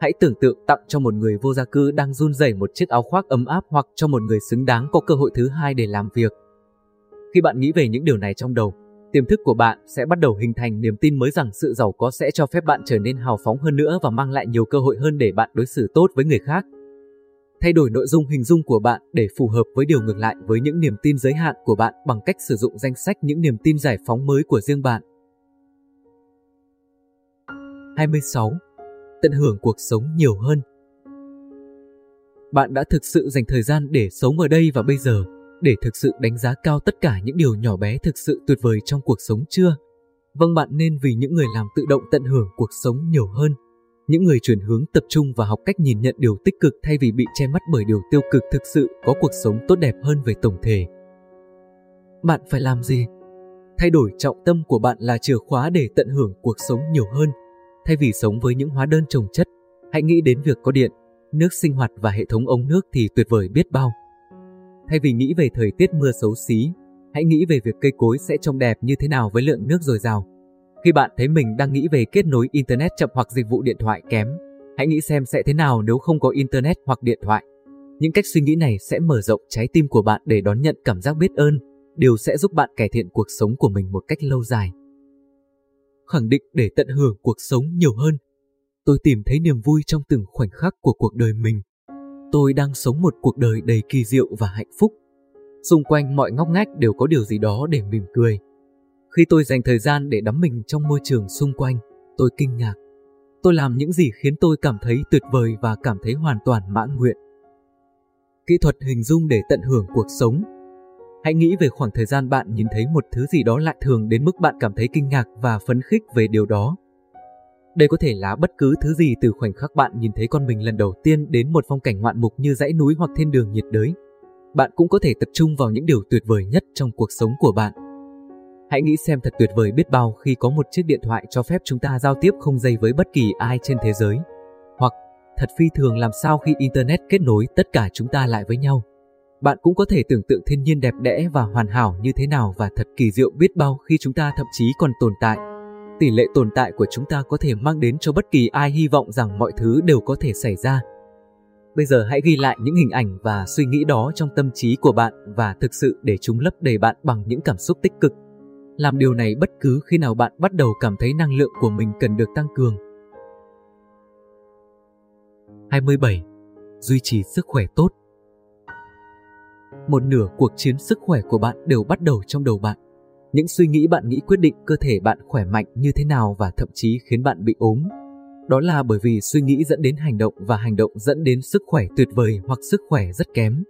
Hãy tưởng tượng tặng cho một người vô gia cư đang run rẩy một chiếc áo khoác ấm áp hoặc cho một người xứng đáng có cơ hội thứ hai để làm việc. Khi bạn nghĩ về những điều này trong đầu, tiềm thức của bạn sẽ bắt đầu hình thành niềm tin mới rằng sự giàu có sẽ cho phép bạn trở nên hào phóng hơn nữa và mang lại nhiều cơ hội hơn để bạn đối xử tốt với người khác. Thay đổi nội dung hình dung của bạn để phù hợp với điều ngược lại với những niềm tin giới hạn của bạn bằng cách sử dụng danh sách những niềm tin giải phóng mới của riêng bạn. 26. Tận hưởng cuộc sống nhiều hơn Bạn đã thực sự dành thời gian để sống ở đây và bây giờ để thực sự đánh giá cao tất cả những điều nhỏ bé thực sự tuyệt vời trong cuộc sống chưa? Vâng bạn nên vì những người làm tự động tận hưởng cuộc sống nhiều hơn. Những người chuyển hướng tập trung và học cách nhìn nhận điều tích cực thay vì bị che mắt bởi điều tiêu cực thực sự có cuộc sống tốt đẹp hơn về tổng thể. Bạn phải làm gì? Thay đổi trọng tâm của bạn là chìa khóa để tận hưởng cuộc sống nhiều hơn. Thay vì sống với những hóa đơn trồng chất, hãy nghĩ đến việc có điện, nước sinh hoạt và hệ thống ống nước thì tuyệt vời biết bao. Thay vì nghĩ về thời tiết mưa xấu xí, hãy nghĩ về việc cây cối sẽ trông đẹp như thế nào với lượng nước dồi dào. Khi bạn thấy mình đang nghĩ về kết nối Internet chậm hoặc dịch vụ điện thoại kém, hãy nghĩ xem sẽ thế nào nếu không có Internet hoặc điện thoại. Những cách suy nghĩ này sẽ mở rộng trái tim của bạn để đón nhận cảm giác biết ơn, điều sẽ giúp bạn cải thiện cuộc sống của mình một cách lâu dài. Khẳng định để tận hưởng cuộc sống nhiều hơn. Tôi tìm thấy niềm vui trong từng khoảnh khắc của cuộc đời mình Tôi đang sống một cuộc đời đầy kỳ diệu và hạnh phúc. Xung quanh mọi ngóc ngách đều có điều gì đó để mỉm cười. Khi tôi dành thời gian để đắm mình trong môi trường xung quanh, tôi kinh ngạc. Tôi làm những gì khiến tôi cảm thấy tuyệt vời và cảm thấy hoàn toàn mãn nguyện. Kỹ thuật hình dung để tận hưởng cuộc sống Hãy nghĩ về khoảng thời gian bạn nhìn thấy một thứ gì đó lạ thường đến mức bạn cảm thấy kinh ngạc và phấn khích về điều đó. Đây có thể là bất cứ thứ gì từ khoảnh khắc bạn nhìn thấy con mình lần đầu tiên đến một phong cảnh ngoạn mục như dãy núi hoặc thiên đường nhiệt đới. Bạn cũng có thể tập trung vào những điều tuyệt vời nhất trong cuộc sống của bạn. Hãy nghĩ xem thật tuyệt vời biết bao khi có một chiếc điện thoại cho phép chúng ta giao tiếp không dây với bất kỳ ai trên thế giới. Hoặc, thật phi thường làm sao khi Internet kết nối tất cả chúng ta lại với nhau. Bạn cũng có thể tưởng tượng thiên nhiên đẹp đẽ và hoàn hảo như thế nào và thật kỳ diệu biết bao khi chúng ta thậm chí còn tồn tại. Tỷ lệ tồn tại của chúng ta có thể mang đến cho bất kỳ ai hy vọng rằng mọi thứ đều có thể xảy ra. Bây giờ hãy ghi lại những hình ảnh và suy nghĩ đó trong tâm trí của bạn và thực sự để chúng lấp đầy bạn bằng những cảm xúc tích cực. Làm điều này bất cứ khi nào bạn bắt đầu cảm thấy năng lượng của mình cần được tăng cường. 27. Duy trì sức khỏe tốt Một nửa cuộc chiến sức khỏe của bạn đều bắt đầu trong đầu bạn. Những suy nghĩ bạn nghĩ quyết định cơ thể bạn khỏe mạnh như thế nào và thậm chí khiến bạn bị ốm. Đó là bởi vì suy nghĩ dẫn đến hành động và hành động dẫn đến sức khỏe tuyệt vời hoặc sức khỏe rất kém.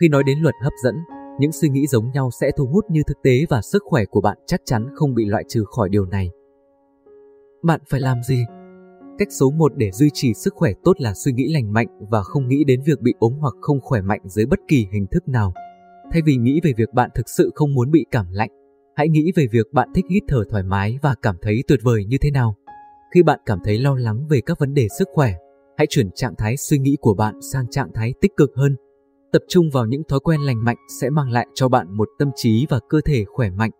Khi nói đến luật hấp dẫn, những suy nghĩ giống nhau sẽ thu hút như thực tế và sức khỏe của bạn chắc chắn không bị loại trừ khỏi điều này. Bạn phải làm gì? Cách số 1 để duy trì sức khỏe tốt là suy nghĩ lành mạnh và không nghĩ đến việc bị ốm hoặc không khỏe mạnh dưới bất kỳ hình thức nào. Thay vì nghĩ về việc bạn thực sự không muốn bị cảm lạnh, hãy nghĩ về việc bạn thích hít thở thoải mái và cảm thấy tuyệt vời như thế nào. Khi bạn cảm thấy lo lắng về các vấn đề sức khỏe, hãy chuyển trạng thái suy nghĩ của bạn sang trạng thái tích cực hơn. Tập trung vào những thói quen lành mạnh sẽ mang lại cho bạn một tâm trí và cơ thể khỏe mạnh.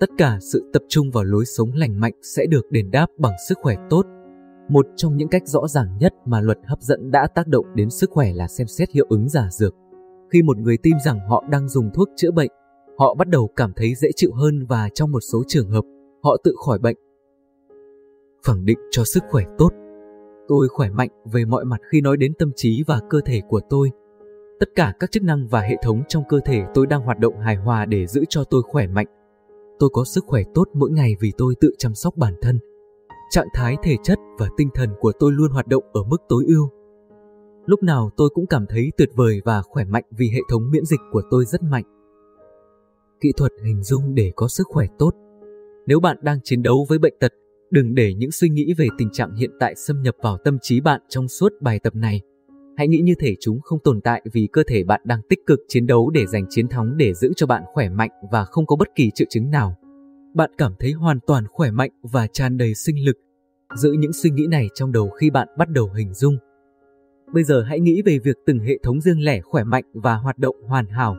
Tất cả sự tập trung vào lối sống lành mạnh sẽ được đền đáp bằng sức khỏe tốt một trong những cách rõ ràng nhất mà luật hấp dẫn đã tác động đến sức khỏe là xem xét hiệu ứng giả dược. Khi một người tin rằng họ đang dùng thuốc chữa bệnh, họ bắt đầu cảm thấy dễ chịu hơn và trong một số trường hợp, họ tự khỏi bệnh. Khẳng định cho sức khỏe tốt. Tôi khỏe mạnh về mọi mặt khi nói đến tâm trí và cơ thể của tôi. Tất cả các chức năng và hệ thống trong cơ thể tôi đang hoạt động hài hòa để giữ cho tôi khỏe mạnh. Tôi có sức khỏe tốt mỗi ngày vì tôi tự chăm sóc bản thân Trạng thái thể chất và tinh thần của tôi luôn hoạt động ở mức tối ưu. Lúc nào tôi cũng cảm thấy tuyệt vời và khỏe mạnh vì hệ thống miễn dịch của tôi rất mạnh. Kỹ thuật hình dung để có sức khỏe tốt. Nếu bạn đang chiến đấu với bệnh tật, đừng để những suy nghĩ về tình trạng hiện tại xâm nhập vào tâm trí bạn trong suốt bài tập này. Hãy nghĩ như thể chúng không tồn tại vì cơ thể bạn đang tích cực chiến đấu để giành chiến thắng để giữ cho bạn khỏe mạnh và không có bất kỳ triệu chứng nào bạn cảm thấy hoàn toàn khỏe mạnh và tràn đầy sinh lực. Giữ những suy nghĩ này trong đầu khi bạn bắt đầu hình dung. Bây giờ hãy nghĩ về việc từng hệ thống riêng lẻ khỏe mạnh và hoạt động hoàn hảo.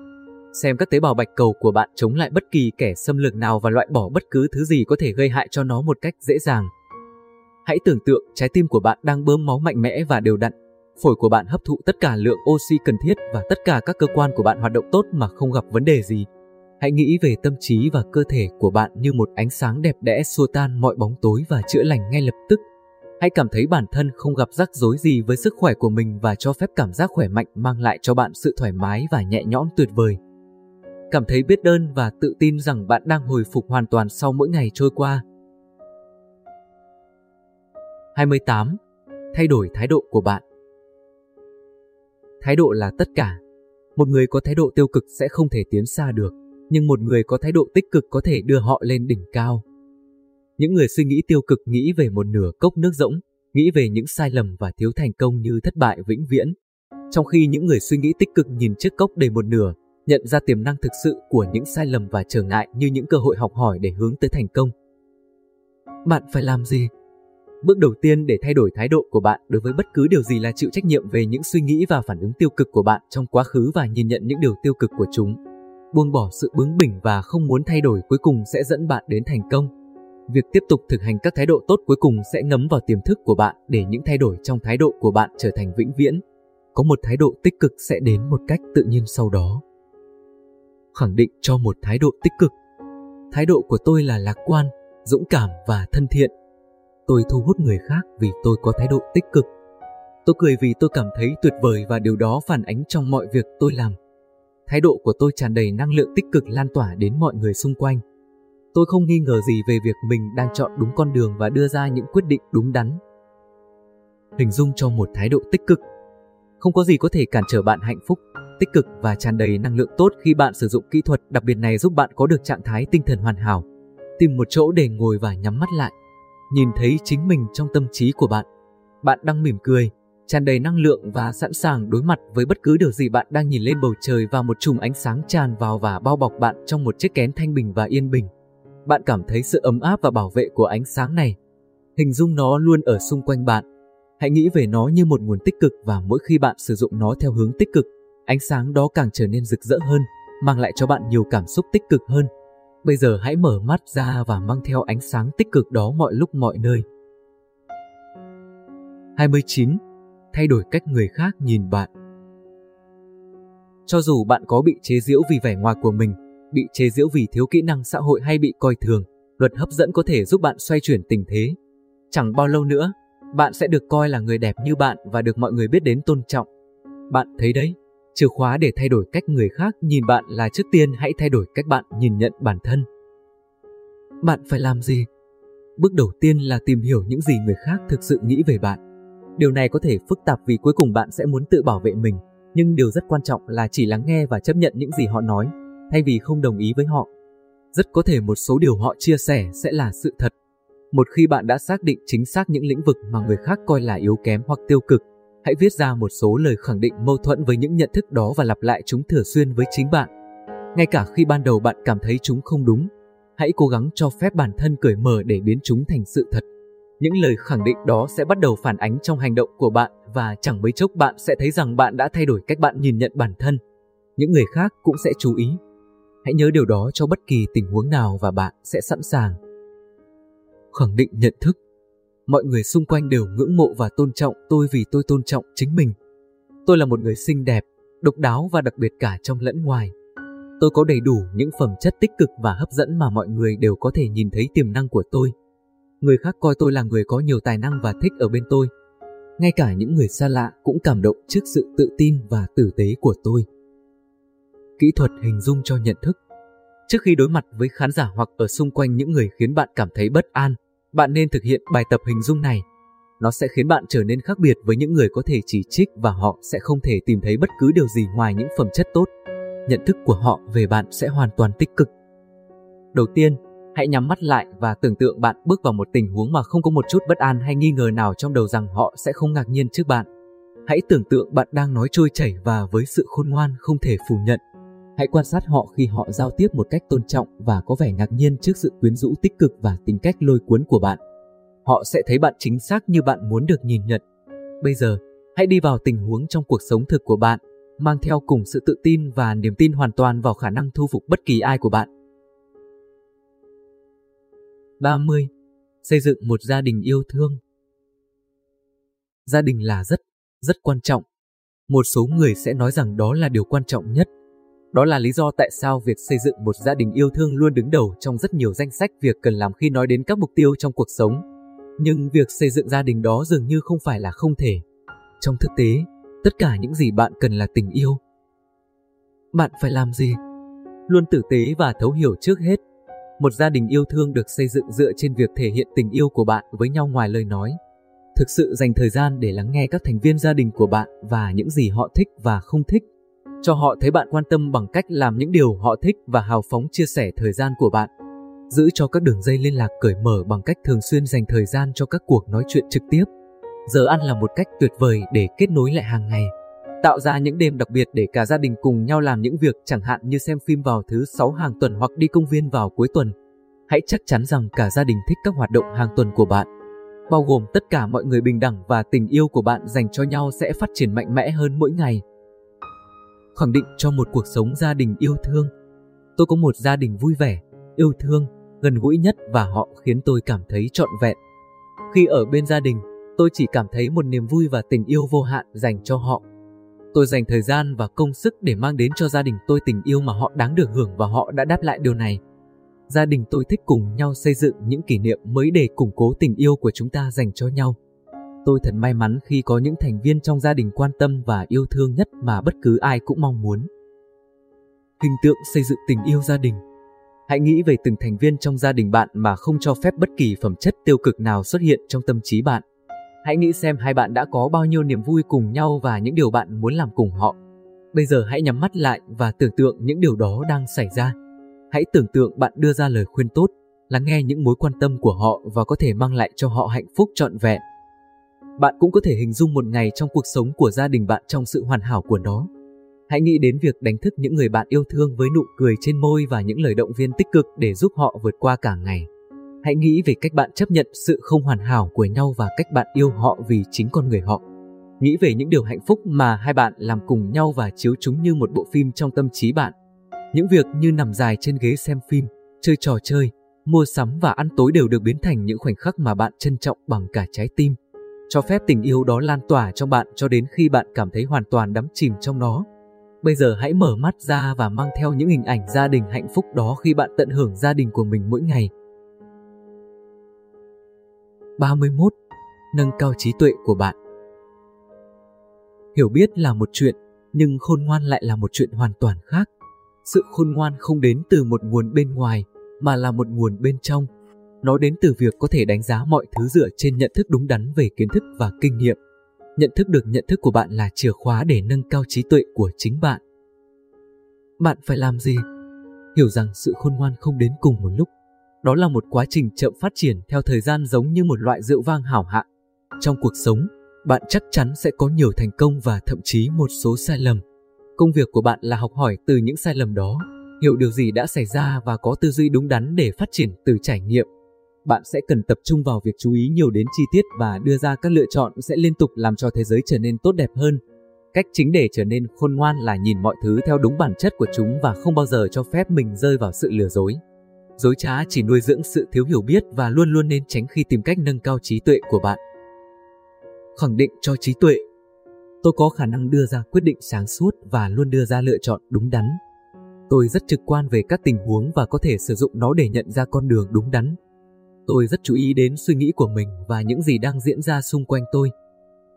Xem các tế bào bạch cầu của bạn chống lại bất kỳ kẻ xâm lược nào và loại bỏ bất cứ thứ gì có thể gây hại cho nó một cách dễ dàng. Hãy tưởng tượng trái tim của bạn đang bơm máu mạnh mẽ và đều đặn. Phổi của bạn hấp thụ tất cả lượng oxy cần thiết và tất cả các cơ quan của bạn hoạt động tốt mà không gặp vấn đề gì. Hãy nghĩ về tâm trí và cơ thể của bạn như một ánh sáng đẹp đẽ xua tan mọi bóng tối và chữa lành ngay lập tức. Hãy cảm thấy bản thân không gặp rắc rối gì với sức khỏe của mình và cho phép cảm giác khỏe mạnh mang lại cho bạn sự thoải mái và nhẹ nhõm tuyệt vời. Cảm thấy biết ơn và tự tin rằng bạn đang hồi phục hoàn toàn sau mỗi ngày trôi qua. 28. Thay đổi thái độ của bạn Thái độ là tất cả. Một người có thái độ tiêu cực sẽ không thể tiến xa được nhưng một người có thái độ tích cực có thể đưa họ lên đỉnh cao. Những người suy nghĩ tiêu cực nghĩ về một nửa cốc nước rỗng, nghĩ về những sai lầm và thiếu thành công như thất bại vĩnh viễn. Trong khi những người suy nghĩ tích cực nhìn chiếc cốc đầy một nửa, nhận ra tiềm năng thực sự của những sai lầm và trở ngại như những cơ hội học hỏi để hướng tới thành công. Bạn phải làm gì? Bước đầu tiên để thay đổi thái độ của bạn đối với bất cứ điều gì là chịu trách nhiệm về những suy nghĩ và phản ứng tiêu cực của bạn trong quá khứ và nhìn nhận những điều tiêu cực của chúng. Buông bỏ sự bướng bỉnh và không muốn thay đổi cuối cùng sẽ dẫn bạn đến thành công. Việc tiếp tục thực hành các thái độ tốt cuối cùng sẽ ngấm vào tiềm thức của bạn để những thay đổi trong thái độ của bạn trở thành vĩnh viễn. Có một thái độ tích cực sẽ đến một cách tự nhiên sau đó. Khẳng định cho một thái độ tích cực. Thái độ của tôi là lạc quan, dũng cảm và thân thiện. Tôi thu hút người khác vì tôi có thái độ tích cực. Tôi cười vì tôi cảm thấy tuyệt vời và điều đó phản ánh trong mọi việc tôi làm. Thái độ của tôi tràn đầy năng lượng tích cực lan tỏa đến mọi người xung quanh. Tôi không nghi ngờ gì về việc mình đang chọn đúng con đường và đưa ra những quyết định đúng đắn. Hình dung cho một thái độ tích cực. Không có gì có thể cản trở bạn hạnh phúc, tích cực và tràn đầy năng lượng tốt khi bạn sử dụng kỹ thuật đặc biệt này giúp bạn có được trạng thái tinh thần hoàn hảo. Tìm một chỗ để ngồi và nhắm mắt lại. Nhìn thấy chính mình trong tâm trí của bạn. Bạn đang mỉm cười, tràn đầy năng lượng và sẵn sàng đối mặt với bất cứ điều gì bạn đang nhìn lên bầu trời và một chùm ánh sáng tràn vào và bao bọc bạn trong một chiếc kén thanh bình và yên bình. Bạn cảm thấy sự ấm áp và bảo vệ của ánh sáng này. Hình dung nó luôn ở xung quanh bạn. Hãy nghĩ về nó như một nguồn tích cực và mỗi khi bạn sử dụng nó theo hướng tích cực, ánh sáng đó càng trở nên rực rỡ hơn, mang lại cho bạn nhiều cảm xúc tích cực hơn. Bây giờ hãy mở mắt ra và mang theo ánh sáng tích cực đó mọi lúc mọi nơi. 29. Thay đổi cách người khác nhìn bạn Cho dù bạn có bị chế giễu vì vẻ ngoài của mình, bị chế giễu vì thiếu kỹ năng xã hội hay bị coi thường, luật hấp dẫn có thể giúp bạn xoay chuyển tình thế. Chẳng bao lâu nữa, bạn sẽ được coi là người đẹp như bạn và được mọi người biết đến tôn trọng. Bạn thấy đấy, chìa khóa để thay đổi cách người khác nhìn bạn là trước tiên hãy thay đổi cách bạn nhìn nhận bản thân. Bạn phải làm gì? Bước đầu tiên là tìm hiểu những gì người khác thực sự nghĩ về bạn. Điều này có thể phức tạp vì cuối cùng bạn sẽ muốn tự bảo vệ mình, nhưng điều rất quan trọng là chỉ lắng nghe và chấp nhận những gì họ nói, thay vì không đồng ý với họ. Rất có thể một số điều họ chia sẻ sẽ là sự thật. Một khi bạn đã xác định chính xác những lĩnh vực mà người khác coi là yếu kém hoặc tiêu cực, hãy viết ra một số lời khẳng định mâu thuẫn với những nhận thức đó và lặp lại chúng thường xuyên với chính bạn. Ngay cả khi ban đầu bạn cảm thấy chúng không đúng, hãy cố gắng cho phép bản thân cởi mở để biến chúng thành sự thật. Những lời khẳng định đó sẽ bắt đầu phản ánh trong hành động của bạn và chẳng mấy chốc bạn sẽ thấy rằng bạn đã thay đổi cách bạn nhìn nhận bản thân. Những người khác cũng sẽ chú ý. Hãy nhớ điều đó cho bất kỳ tình huống nào và bạn sẽ sẵn sàng. Khẳng định nhận thức Mọi người xung quanh đều ngưỡng mộ và tôn trọng tôi vì tôi tôn trọng chính mình. Tôi là một người xinh đẹp, độc đáo và đặc biệt cả trong lẫn ngoài. Tôi có đầy đủ những phẩm chất tích cực và hấp dẫn mà mọi người đều có thể nhìn thấy tiềm năng của tôi. Người khác coi tôi là người có nhiều tài năng và thích ở bên tôi. Ngay cả những người xa lạ cũng cảm động trước sự tự tin và tử tế của tôi. Kỹ thuật hình dung cho nhận thức Trước khi đối mặt với khán giả hoặc ở xung quanh những người khiến bạn cảm thấy bất an, bạn nên thực hiện bài tập hình dung này. Nó sẽ khiến bạn trở nên khác biệt với những người có thể chỉ trích và họ sẽ không thể tìm thấy bất cứ điều gì ngoài những phẩm chất tốt. Nhận thức của họ về bạn sẽ hoàn toàn tích cực. Đầu tiên, hãy nhắm mắt lại và tưởng tượng bạn bước vào một tình huống mà không có một chút bất an hay nghi ngờ nào trong đầu rằng họ sẽ không ngạc nhiên trước bạn. Hãy tưởng tượng bạn đang nói trôi chảy và với sự khôn ngoan không thể phủ nhận. Hãy quan sát họ khi họ giao tiếp một cách tôn trọng và có vẻ ngạc nhiên trước sự quyến rũ tích cực và tính cách lôi cuốn của bạn. Họ sẽ thấy bạn chính xác như bạn muốn được nhìn nhận. Bây giờ, hãy đi vào tình huống trong cuộc sống thực của bạn, mang theo cùng sự tự tin và niềm tin hoàn toàn vào khả năng thu phục bất kỳ ai của bạn. 30. Xây dựng một gia đình yêu thương Gia đình là rất, rất quan trọng. Một số người sẽ nói rằng đó là điều quan trọng nhất đó là lý do tại sao việc xây dựng một gia đình yêu thương luôn đứng đầu trong rất nhiều danh sách việc cần làm khi nói đến các mục tiêu trong cuộc sống. Nhưng việc xây dựng gia đình đó dường như không phải là không thể. Trong thực tế, tất cả những gì bạn cần là tình yêu. Bạn phải làm gì? Luôn tử tế và thấu hiểu trước hết. Một gia đình yêu thương được xây dựng dựa trên việc thể hiện tình yêu của bạn với nhau ngoài lời nói. Thực sự dành thời gian để lắng nghe các thành viên gia đình của bạn và những gì họ thích và không thích cho họ thấy bạn quan tâm bằng cách làm những điều họ thích và hào phóng chia sẻ thời gian của bạn. Giữ cho các đường dây liên lạc cởi mở bằng cách thường xuyên dành thời gian cho các cuộc nói chuyện trực tiếp. Giờ ăn là một cách tuyệt vời để kết nối lại hàng ngày. Tạo ra những đêm đặc biệt để cả gia đình cùng nhau làm những việc, chẳng hạn như xem phim vào thứ sáu hàng tuần hoặc đi công viên vào cuối tuần. Hãy chắc chắn rằng cả gia đình thích các hoạt động hàng tuần của bạn. Bao gồm tất cả mọi người bình đẳng và tình yêu của bạn dành cho nhau sẽ phát triển mạnh mẽ hơn mỗi ngày khẳng định cho một cuộc sống gia đình yêu thương. Tôi có một gia đình vui vẻ, yêu thương, gần gũi nhất và họ khiến tôi cảm thấy trọn vẹn. Khi ở bên gia đình, tôi chỉ cảm thấy một niềm vui và tình yêu vô hạn dành cho họ. Tôi dành thời gian và công sức để mang đến cho gia đình tôi tình yêu mà họ đáng được hưởng và họ đã đáp lại điều này. Gia đình tôi thích cùng nhau xây dựng những kỷ niệm mới để củng cố tình yêu của chúng ta dành cho nhau. Tôi thật may mắn khi có những thành viên trong gia đình quan tâm và yêu thương nhất mà bất cứ ai cũng mong muốn. Hình tượng xây dựng tình yêu gia đình Hãy nghĩ về từng thành viên trong gia đình bạn mà không cho phép bất kỳ phẩm chất tiêu cực nào xuất hiện trong tâm trí bạn. Hãy nghĩ xem hai bạn đã có bao nhiêu niềm vui cùng nhau và những điều bạn muốn làm cùng họ. Bây giờ hãy nhắm mắt lại và tưởng tượng những điều đó đang xảy ra. Hãy tưởng tượng bạn đưa ra lời khuyên tốt, lắng nghe những mối quan tâm của họ và có thể mang lại cho họ hạnh phúc trọn vẹn. Bạn cũng có thể hình dung một ngày trong cuộc sống của gia đình bạn trong sự hoàn hảo của nó. Hãy nghĩ đến việc đánh thức những người bạn yêu thương với nụ cười trên môi và những lời động viên tích cực để giúp họ vượt qua cả ngày. Hãy nghĩ về cách bạn chấp nhận sự không hoàn hảo của nhau và cách bạn yêu họ vì chính con người họ. Nghĩ về những điều hạnh phúc mà hai bạn làm cùng nhau và chiếu chúng như một bộ phim trong tâm trí bạn. Những việc như nằm dài trên ghế xem phim, chơi trò chơi, mua sắm và ăn tối đều được biến thành những khoảnh khắc mà bạn trân trọng bằng cả trái tim. Cho phép tình yêu đó lan tỏa trong bạn cho đến khi bạn cảm thấy hoàn toàn đắm chìm trong nó. Bây giờ hãy mở mắt ra và mang theo những hình ảnh gia đình hạnh phúc đó khi bạn tận hưởng gia đình của mình mỗi ngày. 31. Nâng cao trí tuệ của bạn Hiểu biết là một chuyện, nhưng khôn ngoan lại là một chuyện hoàn toàn khác. Sự khôn ngoan không đến từ một nguồn bên ngoài, mà là một nguồn bên trong. Nó đến từ việc có thể đánh giá mọi thứ dựa trên nhận thức đúng đắn về kiến thức và kinh nghiệm. Nhận thức được nhận thức của bạn là chìa khóa để nâng cao trí tuệ của chính bạn. Bạn phải làm gì? Hiểu rằng sự khôn ngoan không đến cùng một lúc. Đó là một quá trình chậm phát triển theo thời gian giống như một loại rượu vang hảo hạng. Trong cuộc sống, bạn chắc chắn sẽ có nhiều thành công và thậm chí một số sai lầm. Công việc của bạn là học hỏi từ những sai lầm đó, hiểu điều gì đã xảy ra và có tư duy đúng đắn để phát triển từ trải nghiệm. Bạn sẽ cần tập trung vào việc chú ý nhiều đến chi tiết và đưa ra các lựa chọn sẽ liên tục làm cho thế giới trở nên tốt đẹp hơn. Cách chính để trở nên khôn ngoan là nhìn mọi thứ theo đúng bản chất của chúng và không bao giờ cho phép mình rơi vào sự lừa dối. Dối trá chỉ nuôi dưỡng sự thiếu hiểu biết và luôn luôn nên tránh khi tìm cách nâng cao trí tuệ của bạn khẳng định cho trí tuệ. Tôi có khả năng đưa ra quyết định sáng suốt và luôn đưa ra lựa chọn đúng đắn. Tôi rất trực quan về các tình huống và có thể sử dụng nó để nhận ra con đường đúng đắn. Tôi rất chú ý đến suy nghĩ của mình và những gì đang diễn ra xung quanh tôi.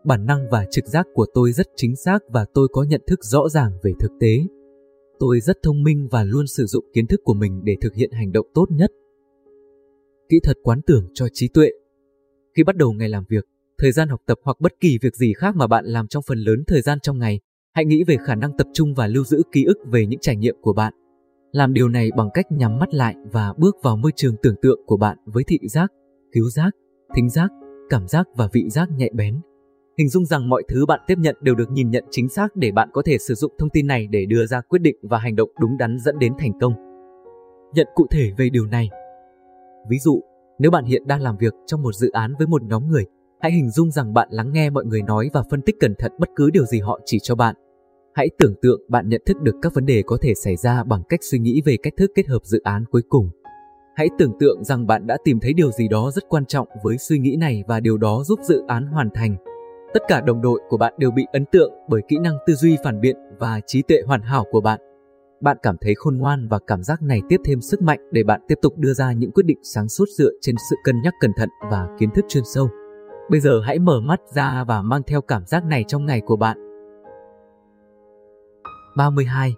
Bản năng và trực giác của tôi rất chính xác và tôi có nhận thức rõ ràng về thực tế. Tôi rất thông minh và luôn sử dụng kiến thức của mình để thực hiện hành động tốt nhất. Kỹ thuật quán tưởng cho trí tuệ Khi bắt đầu ngày làm việc, thời gian học tập hoặc bất kỳ việc gì khác mà bạn làm trong phần lớn thời gian trong ngày. Hãy nghĩ về khả năng tập trung và lưu giữ ký ức về những trải nghiệm của bạn. Làm điều này bằng cách nhắm mắt lại và bước vào môi trường tưởng tượng của bạn với thị giác, cứu giác, thính giác, cảm giác và vị giác nhạy bén. Hình dung rằng mọi thứ bạn tiếp nhận đều được nhìn nhận chính xác để bạn có thể sử dụng thông tin này để đưa ra quyết định và hành động đúng đắn dẫn đến thành công. Nhận cụ thể về điều này. Ví dụ, nếu bạn hiện đang làm việc trong một dự án với một nhóm người, Hãy hình dung rằng bạn lắng nghe mọi người nói và phân tích cẩn thận bất cứ điều gì họ chỉ cho bạn. Hãy tưởng tượng bạn nhận thức được các vấn đề có thể xảy ra bằng cách suy nghĩ về cách thức kết hợp dự án cuối cùng. Hãy tưởng tượng rằng bạn đã tìm thấy điều gì đó rất quan trọng với suy nghĩ này và điều đó giúp dự án hoàn thành. Tất cả đồng đội của bạn đều bị ấn tượng bởi kỹ năng tư duy phản biện và trí tuệ hoàn hảo của bạn. Bạn cảm thấy khôn ngoan và cảm giác này tiếp thêm sức mạnh để bạn tiếp tục đưa ra những quyết định sáng suốt dựa trên sự cân nhắc cẩn thận và kiến thức chuyên sâu. Bây giờ hãy mở mắt ra và mang theo cảm giác này trong ngày của bạn. 32.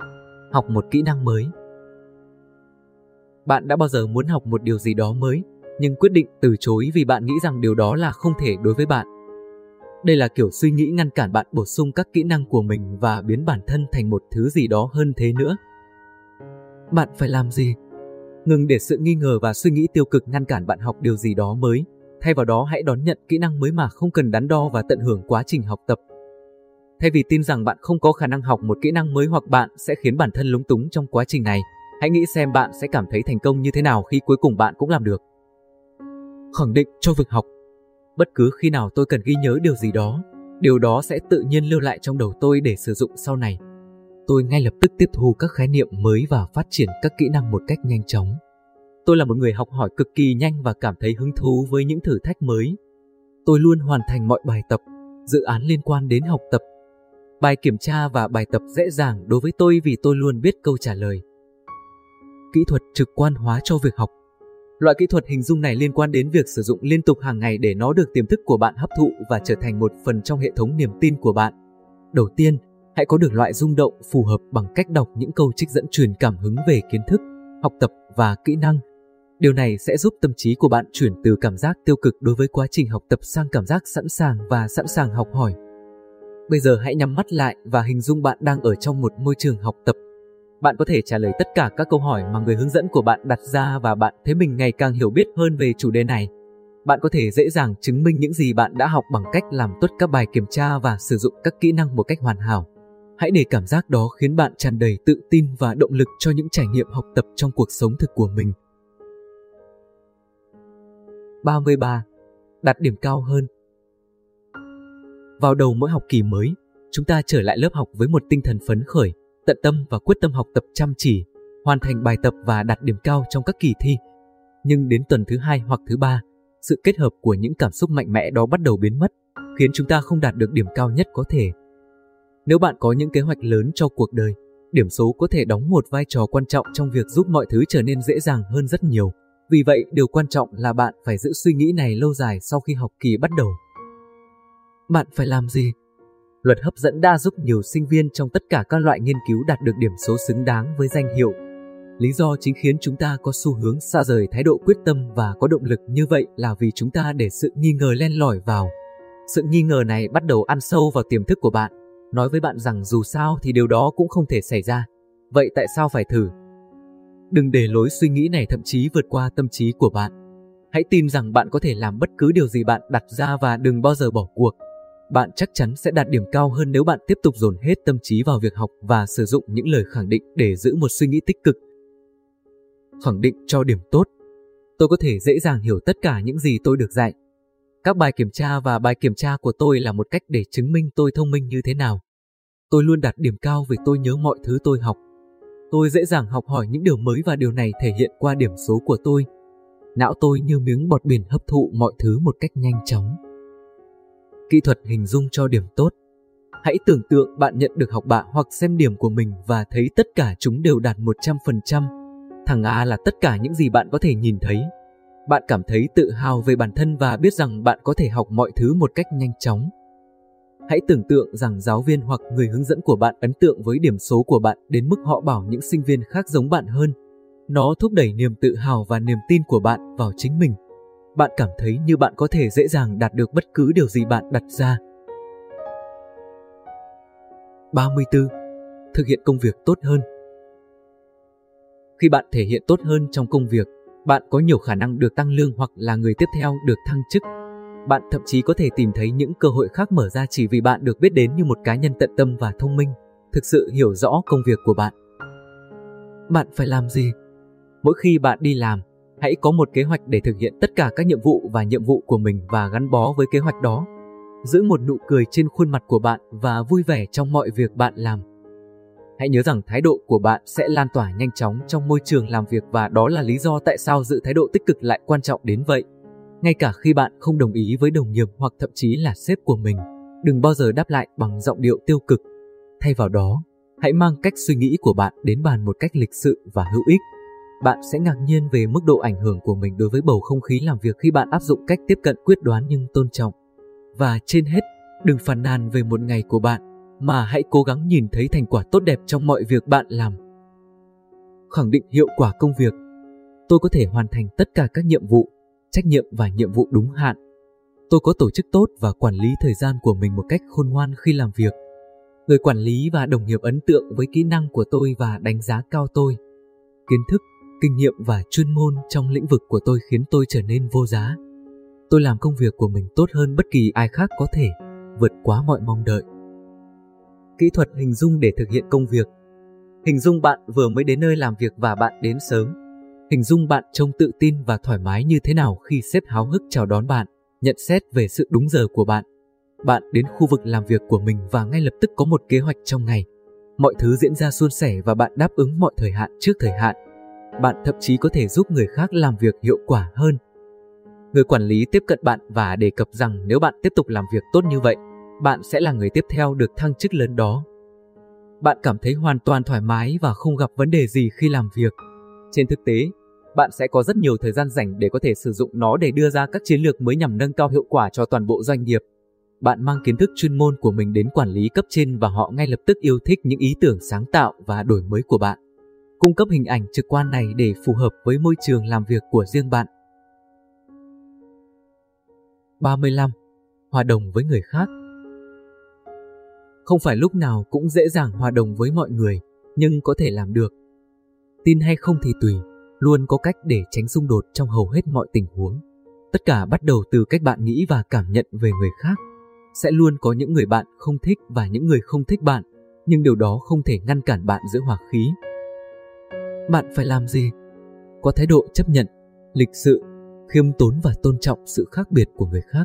Học một kỹ năng mới Bạn đã bao giờ muốn học một điều gì đó mới, nhưng quyết định từ chối vì bạn nghĩ rằng điều đó là không thể đối với bạn. Đây là kiểu suy nghĩ ngăn cản bạn bổ sung các kỹ năng của mình và biến bản thân thành một thứ gì đó hơn thế nữa. Bạn phải làm gì? Ngừng để sự nghi ngờ và suy nghĩ tiêu cực ngăn cản bạn học điều gì đó mới Thay vào đó hãy đón nhận kỹ năng mới mà không cần đắn đo và tận hưởng quá trình học tập. Thay vì tin rằng bạn không có khả năng học một kỹ năng mới hoặc bạn sẽ khiến bản thân lúng túng trong quá trình này, hãy nghĩ xem bạn sẽ cảm thấy thành công như thế nào khi cuối cùng bạn cũng làm được. Khẳng định cho việc học Bất cứ khi nào tôi cần ghi nhớ điều gì đó, điều đó sẽ tự nhiên lưu lại trong đầu tôi để sử dụng sau này. Tôi ngay lập tức tiếp thu các khái niệm mới và phát triển các kỹ năng một cách nhanh chóng. Tôi là một người học hỏi cực kỳ nhanh và cảm thấy hứng thú với những thử thách mới. Tôi luôn hoàn thành mọi bài tập, dự án liên quan đến học tập. Bài kiểm tra và bài tập dễ dàng đối với tôi vì tôi luôn biết câu trả lời. Kỹ thuật trực quan hóa cho việc học Loại kỹ thuật hình dung này liên quan đến việc sử dụng liên tục hàng ngày để nó được tiềm thức của bạn hấp thụ và trở thành một phần trong hệ thống niềm tin của bạn. Đầu tiên, hãy có được loại rung động phù hợp bằng cách đọc những câu trích dẫn truyền cảm hứng về kiến thức học tập và kỹ năng. Điều này sẽ giúp tâm trí của bạn chuyển từ cảm giác tiêu cực đối với quá trình học tập sang cảm giác sẵn sàng và sẵn sàng học hỏi. Bây giờ hãy nhắm mắt lại và hình dung bạn đang ở trong một môi trường học tập. Bạn có thể trả lời tất cả các câu hỏi mà người hướng dẫn của bạn đặt ra và bạn thấy mình ngày càng hiểu biết hơn về chủ đề này. Bạn có thể dễ dàng chứng minh những gì bạn đã học bằng cách làm tốt các bài kiểm tra và sử dụng các kỹ năng một cách hoàn hảo. Hãy để cảm giác đó khiến bạn tràn đầy tự tin và động lực cho những trải nghiệm học tập trong cuộc sống thực của mình. 33. Đặt điểm cao hơn vào đầu mỗi học kỳ mới, chúng ta trở lại lớp học với một tinh thần phấn khởi, tận tâm và quyết tâm học tập chăm chỉ, hoàn thành bài tập và đạt điểm cao trong các kỳ thi. Nhưng đến tuần thứ hai hoặc thứ ba, sự kết hợp của những cảm xúc mạnh mẽ đó bắt đầu biến mất, khiến chúng ta không đạt được điểm cao nhất có thể. Nếu bạn có những kế hoạch lớn cho cuộc đời, điểm số có thể đóng một vai trò quan trọng trong việc giúp mọi thứ trở nên dễ dàng hơn rất nhiều. Vì vậy, điều quan trọng là bạn phải giữ suy nghĩ này lâu dài sau khi học kỳ bắt đầu. Bạn phải làm gì? Luật hấp dẫn đã giúp nhiều sinh viên trong tất cả các loại nghiên cứu đạt được điểm số xứng đáng với danh hiệu. Lý do chính khiến chúng ta có xu hướng xa rời thái độ quyết tâm và có động lực như vậy là vì chúng ta để sự nghi ngờ len lỏi vào. Sự nghi ngờ này bắt đầu ăn sâu vào tiềm thức của bạn, nói với bạn rằng dù sao thì điều đó cũng không thể xảy ra. Vậy tại sao phải thử? Đừng để lối suy nghĩ này thậm chí vượt qua tâm trí của bạn. Hãy tin rằng bạn có thể làm bất cứ điều gì bạn đặt ra và đừng bao giờ bỏ cuộc. Bạn chắc chắn sẽ đạt điểm cao hơn nếu bạn tiếp tục dồn hết tâm trí vào việc học và sử dụng những lời khẳng định để giữ một suy nghĩ tích cực. Khẳng định cho điểm tốt. Tôi có thể dễ dàng hiểu tất cả những gì tôi được dạy. Các bài kiểm tra và bài kiểm tra của tôi là một cách để chứng minh tôi thông minh như thế nào. Tôi luôn đạt điểm cao vì tôi nhớ mọi thứ tôi học. Tôi dễ dàng học hỏi những điều mới và điều này thể hiện qua điểm số của tôi. Não tôi như miếng bọt biển hấp thụ mọi thứ một cách nhanh chóng. Kỹ thuật hình dung cho điểm tốt Hãy tưởng tượng bạn nhận được học bạ hoặc xem điểm của mình và thấy tất cả chúng đều đạt 100%. Thằng A là tất cả những gì bạn có thể nhìn thấy. Bạn cảm thấy tự hào về bản thân và biết rằng bạn có thể học mọi thứ một cách nhanh chóng. Hãy tưởng tượng rằng giáo viên hoặc người hướng dẫn của bạn ấn tượng với điểm số của bạn đến mức họ bảo những sinh viên khác giống bạn hơn. Nó thúc đẩy niềm tự hào và niềm tin của bạn vào chính mình. Bạn cảm thấy như bạn có thể dễ dàng đạt được bất cứ điều gì bạn đặt ra. 34. Thực hiện công việc tốt hơn Khi bạn thể hiện tốt hơn trong công việc, bạn có nhiều khả năng được tăng lương hoặc là người tiếp theo được thăng chức bạn thậm chí có thể tìm thấy những cơ hội khác mở ra chỉ vì bạn được biết đến như một cá nhân tận tâm và thông minh, thực sự hiểu rõ công việc của bạn. Bạn phải làm gì? Mỗi khi bạn đi làm, hãy có một kế hoạch để thực hiện tất cả các nhiệm vụ và nhiệm vụ của mình và gắn bó với kế hoạch đó. Giữ một nụ cười trên khuôn mặt của bạn và vui vẻ trong mọi việc bạn làm. Hãy nhớ rằng thái độ của bạn sẽ lan tỏa nhanh chóng trong môi trường làm việc và đó là lý do tại sao giữ thái độ tích cực lại quan trọng đến vậy. Ngay cả khi bạn không đồng ý với đồng nghiệp hoặc thậm chí là sếp của mình, đừng bao giờ đáp lại bằng giọng điệu tiêu cực. Thay vào đó, hãy mang cách suy nghĩ của bạn đến bàn một cách lịch sự và hữu ích. Bạn sẽ ngạc nhiên về mức độ ảnh hưởng của mình đối với bầu không khí làm việc khi bạn áp dụng cách tiếp cận quyết đoán nhưng tôn trọng. Và trên hết, đừng phàn nàn về một ngày của bạn, mà hãy cố gắng nhìn thấy thành quả tốt đẹp trong mọi việc bạn làm. Khẳng định hiệu quả công việc Tôi có thể hoàn thành tất cả các nhiệm vụ trách nhiệm và nhiệm vụ đúng hạn. Tôi có tổ chức tốt và quản lý thời gian của mình một cách khôn ngoan khi làm việc. Người quản lý và đồng nghiệp ấn tượng với kỹ năng của tôi và đánh giá cao tôi. Kiến thức, kinh nghiệm và chuyên môn trong lĩnh vực của tôi khiến tôi trở nên vô giá. Tôi làm công việc của mình tốt hơn bất kỳ ai khác có thể, vượt quá mọi mong đợi. Kỹ thuật hình dung để thực hiện công việc Hình dung bạn vừa mới đến nơi làm việc và bạn đến sớm, Hình dung bạn trông tự tin và thoải mái như thế nào khi sếp háo hức chào đón bạn, nhận xét về sự đúng giờ của bạn. Bạn đến khu vực làm việc của mình và ngay lập tức có một kế hoạch trong ngày. Mọi thứ diễn ra suôn sẻ và bạn đáp ứng mọi thời hạn trước thời hạn. Bạn thậm chí có thể giúp người khác làm việc hiệu quả hơn. Người quản lý tiếp cận bạn và đề cập rằng nếu bạn tiếp tục làm việc tốt như vậy, bạn sẽ là người tiếp theo được thăng chức lớn đó. Bạn cảm thấy hoàn toàn thoải mái và không gặp vấn đề gì khi làm việc. Trên thực tế, bạn sẽ có rất nhiều thời gian rảnh để có thể sử dụng nó để đưa ra các chiến lược mới nhằm nâng cao hiệu quả cho toàn bộ doanh nghiệp. Bạn mang kiến thức chuyên môn của mình đến quản lý cấp trên và họ ngay lập tức yêu thích những ý tưởng sáng tạo và đổi mới của bạn cung cấp hình ảnh trực quan này để phù hợp với môi trường làm việc của riêng bạn. 35. Hòa đồng với người khác Không phải lúc nào cũng dễ dàng hòa đồng với mọi người, nhưng có thể làm được. Tin hay không thì tùy, luôn có cách để tránh xung đột trong hầu hết mọi tình huống. Tất cả bắt đầu từ cách bạn nghĩ và cảm nhận về người khác. Sẽ luôn có những người bạn không thích và những người không thích bạn, nhưng điều đó không thể ngăn cản bạn giữ hòa khí. Bạn phải làm gì? Có thái độ chấp nhận, lịch sự, khiêm tốn và tôn trọng sự khác biệt của người khác.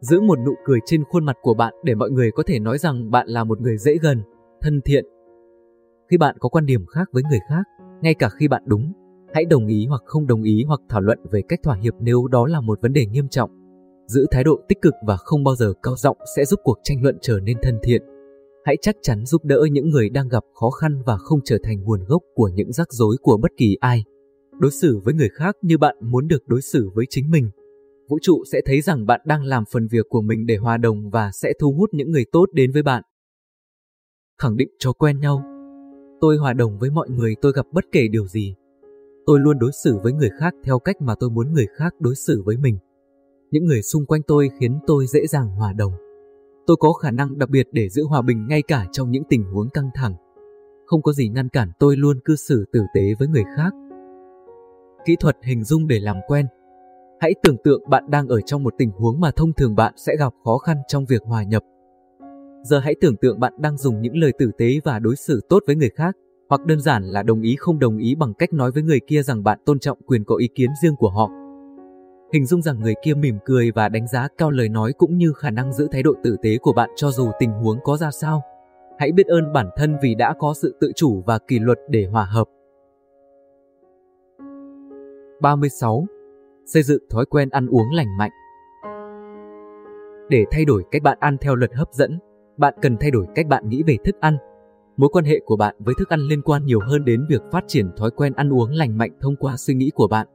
Giữ một nụ cười trên khuôn mặt của bạn để mọi người có thể nói rằng bạn là một người dễ gần, thân thiện. Khi bạn có quan điểm khác với người khác, ngay cả khi bạn đúng, hãy đồng ý hoặc không đồng ý hoặc thảo luận về cách thỏa hiệp nếu đó là một vấn đề nghiêm trọng. Giữ thái độ tích cực và không bao giờ cao giọng sẽ giúp cuộc tranh luận trở nên thân thiện. Hãy chắc chắn giúp đỡ những người đang gặp khó khăn và không trở thành nguồn gốc của những rắc rối của bất kỳ ai. Đối xử với người khác như bạn muốn được đối xử với chính mình. Vũ trụ sẽ thấy rằng bạn đang làm phần việc của mình để hòa đồng và sẽ thu hút những người tốt đến với bạn. Khẳng định cho quen nhau. Tôi hòa đồng với mọi người, tôi gặp bất kể điều gì. Tôi luôn đối xử với người khác theo cách mà tôi muốn người khác đối xử với mình. Những người xung quanh tôi khiến tôi dễ dàng hòa đồng. Tôi có khả năng đặc biệt để giữ hòa bình ngay cả trong những tình huống căng thẳng. Không có gì ngăn cản tôi luôn cư xử tử tế với người khác. Kỹ thuật hình dung để làm quen Hãy tưởng tượng bạn đang ở trong một tình huống mà thông thường bạn sẽ gặp khó khăn trong việc hòa nhập. Giờ hãy tưởng tượng bạn đang dùng những lời tử tế và đối xử tốt với người khác, hoặc đơn giản là đồng ý không đồng ý bằng cách nói với người kia rằng bạn tôn trọng quyền có ý kiến riêng của họ. Hình dung rằng người kia mỉm cười và đánh giá cao lời nói cũng như khả năng giữ thái độ tử tế của bạn cho dù tình huống có ra sao. Hãy biết ơn bản thân vì đã có sự tự chủ và kỷ luật để hòa hợp. 36. Xây dựng thói quen ăn uống lành mạnh Để thay đổi cách bạn ăn theo luật hấp dẫn, bạn cần thay đổi cách bạn nghĩ về thức ăn. Mối quan hệ của bạn với thức ăn liên quan nhiều hơn đến việc phát triển thói quen ăn uống lành mạnh thông qua suy nghĩ của bạn.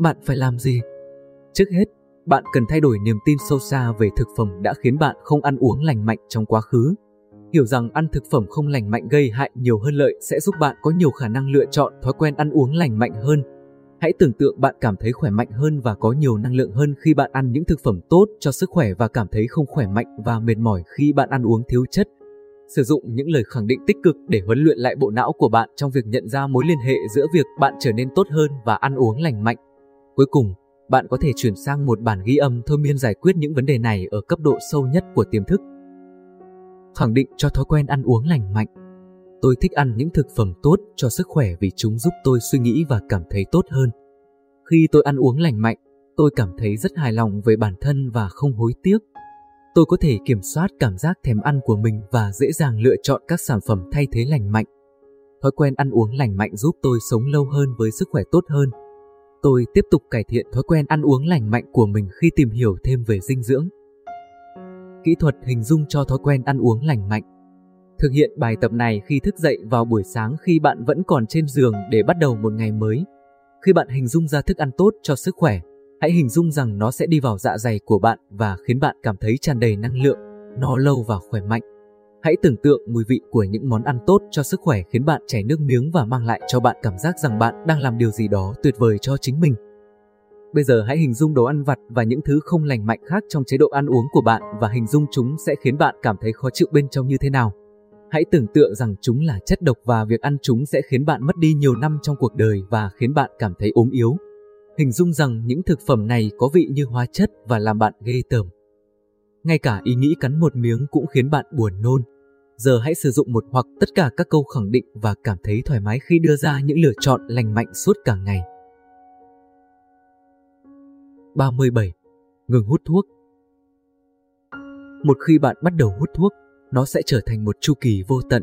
Bạn phải làm gì? Trước hết, bạn cần thay đổi niềm tin sâu xa về thực phẩm đã khiến bạn không ăn uống lành mạnh trong quá khứ. Hiểu rằng ăn thực phẩm không lành mạnh gây hại nhiều hơn lợi sẽ giúp bạn có nhiều khả năng lựa chọn thói quen ăn uống lành mạnh hơn. Hãy tưởng tượng bạn cảm thấy khỏe mạnh hơn và có nhiều năng lượng hơn khi bạn ăn những thực phẩm tốt cho sức khỏe và cảm thấy không khỏe mạnh và mệt mỏi khi bạn ăn uống thiếu chất. Sử dụng những lời khẳng định tích cực để huấn luyện lại bộ não của bạn trong việc nhận ra mối liên hệ giữa việc bạn trở nên tốt hơn và ăn uống lành mạnh. Cuối cùng, bạn có thể chuyển sang một bản ghi âm thôi miên giải quyết những vấn đề này ở cấp độ sâu nhất của tiềm thức. Khẳng định cho thói quen ăn uống lành mạnh. Tôi thích ăn những thực phẩm tốt cho sức khỏe vì chúng giúp tôi suy nghĩ và cảm thấy tốt hơn. Khi tôi ăn uống lành mạnh, tôi cảm thấy rất hài lòng về bản thân và không hối tiếc. Tôi có thể kiểm soát cảm giác thèm ăn của mình và dễ dàng lựa chọn các sản phẩm thay thế lành mạnh. Thói quen ăn uống lành mạnh giúp tôi sống lâu hơn với sức khỏe tốt hơn Tôi tiếp tục cải thiện thói quen ăn uống lành mạnh của mình khi tìm hiểu thêm về dinh dưỡng. Kỹ thuật hình dung cho thói quen ăn uống lành mạnh. Thực hiện bài tập này khi thức dậy vào buổi sáng khi bạn vẫn còn trên giường để bắt đầu một ngày mới. Khi bạn hình dung ra thức ăn tốt cho sức khỏe, hãy hình dung rằng nó sẽ đi vào dạ dày của bạn và khiến bạn cảm thấy tràn đầy năng lượng, no lâu và khỏe mạnh. Hãy tưởng tượng mùi vị của những món ăn tốt cho sức khỏe khiến bạn chảy nước miếng và mang lại cho bạn cảm giác rằng bạn đang làm điều gì đó tuyệt vời cho chính mình. Bây giờ hãy hình dung đồ ăn vặt và những thứ không lành mạnh khác trong chế độ ăn uống của bạn và hình dung chúng sẽ khiến bạn cảm thấy khó chịu bên trong như thế nào. Hãy tưởng tượng rằng chúng là chất độc và việc ăn chúng sẽ khiến bạn mất đi nhiều năm trong cuộc đời và khiến bạn cảm thấy ốm yếu. Hình dung rằng những thực phẩm này có vị như hóa chất và làm bạn ghê tởm. Ngay cả ý nghĩ cắn một miếng cũng khiến bạn buồn nôn. Giờ hãy sử dụng một hoặc tất cả các câu khẳng định và cảm thấy thoải mái khi đưa ra những lựa chọn lành mạnh suốt cả ngày. 37. Ngừng hút thuốc Một khi bạn bắt đầu hút thuốc, nó sẽ trở thành một chu kỳ vô tận.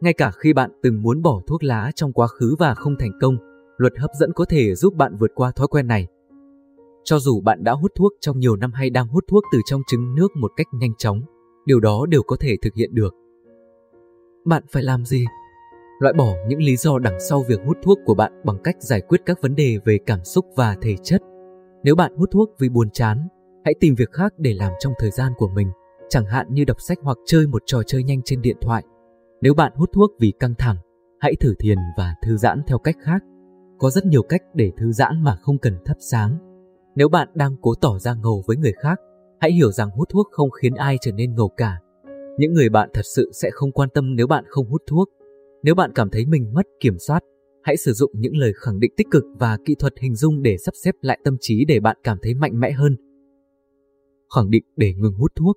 Ngay cả khi bạn từng muốn bỏ thuốc lá trong quá khứ và không thành công, luật hấp dẫn có thể giúp bạn vượt qua thói quen này. Cho dù bạn đã hút thuốc trong nhiều năm hay đang hút thuốc từ trong trứng nước một cách nhanh chóng, điều đó đều có thể thực hiện được. Bạn phải làm gì? Loại bỏ những lý do đằng sau việc hút thuốc của bạn bằng cách giải quyết các vấn đề về cảm xúc và thể chất. Nếu bạn hút thuốc vì buồn chán, hãy tìm việc khác để làm trong thời gian của mình, chẳng hạn như đọc sách hoặc chơi một trò chơi nhanh trên điện thoại. Nếu bạn hút thuốc vì căng thẳng, hãy thử thiền và thư giãn theo cách khác. Có rất nhiều cách để thư giãn mà không cần thắp sáng. Nếu bạn đang cố tỏ ra ngầu với người khác, hãy hiểu rằng hút thuốc không khiến ai trở nên ngầu cả. Những người bạn thật sự sẽ không quan tâm nếu bạn không hút thuốc. Nếu bạn cảm thấy mình mất kiểm soát, hãy sử dụng những lời khẳng định tích cực và kỹ thuật hình dung để sắp xếp lại tâm trí để bạn cảm thấy mạnh mẽ hơn. Khẳng định để ngừng hút thuốc.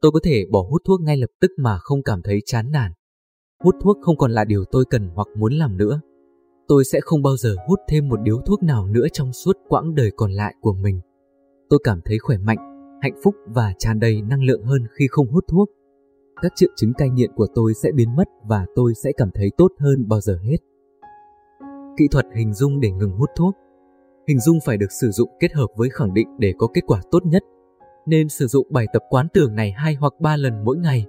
Tôi có thể bỏ hút thuốc ngay lập tức mà không cảm thấy chán nản. Hút thuốc không còn là điều tôi cần hoặc muốn làm nữa. Tôi sẽ không bao giờ hút thêm một điếu thuốc nào nữa trong suốt quãng đời còn lại của mình. Tôi cảm thấy khỏe mạnh, hạnh phúc và tràn đầy năng lượng hơn khi không hút thuốc. Các triệu chứng cai nghiện của tôi sẽ biến mất và tôi sẽ cảm thấy tốt hơn bao giờ hết. Kỹ thuật hình dung để ngừng hút thuốc Hình dung phải được sử dụng kết hợp với khẳng định để có kết quả tốt nhất. Nên sử dụng bài tập quán tưởng này hai hoặc ba lần mỗi ngày.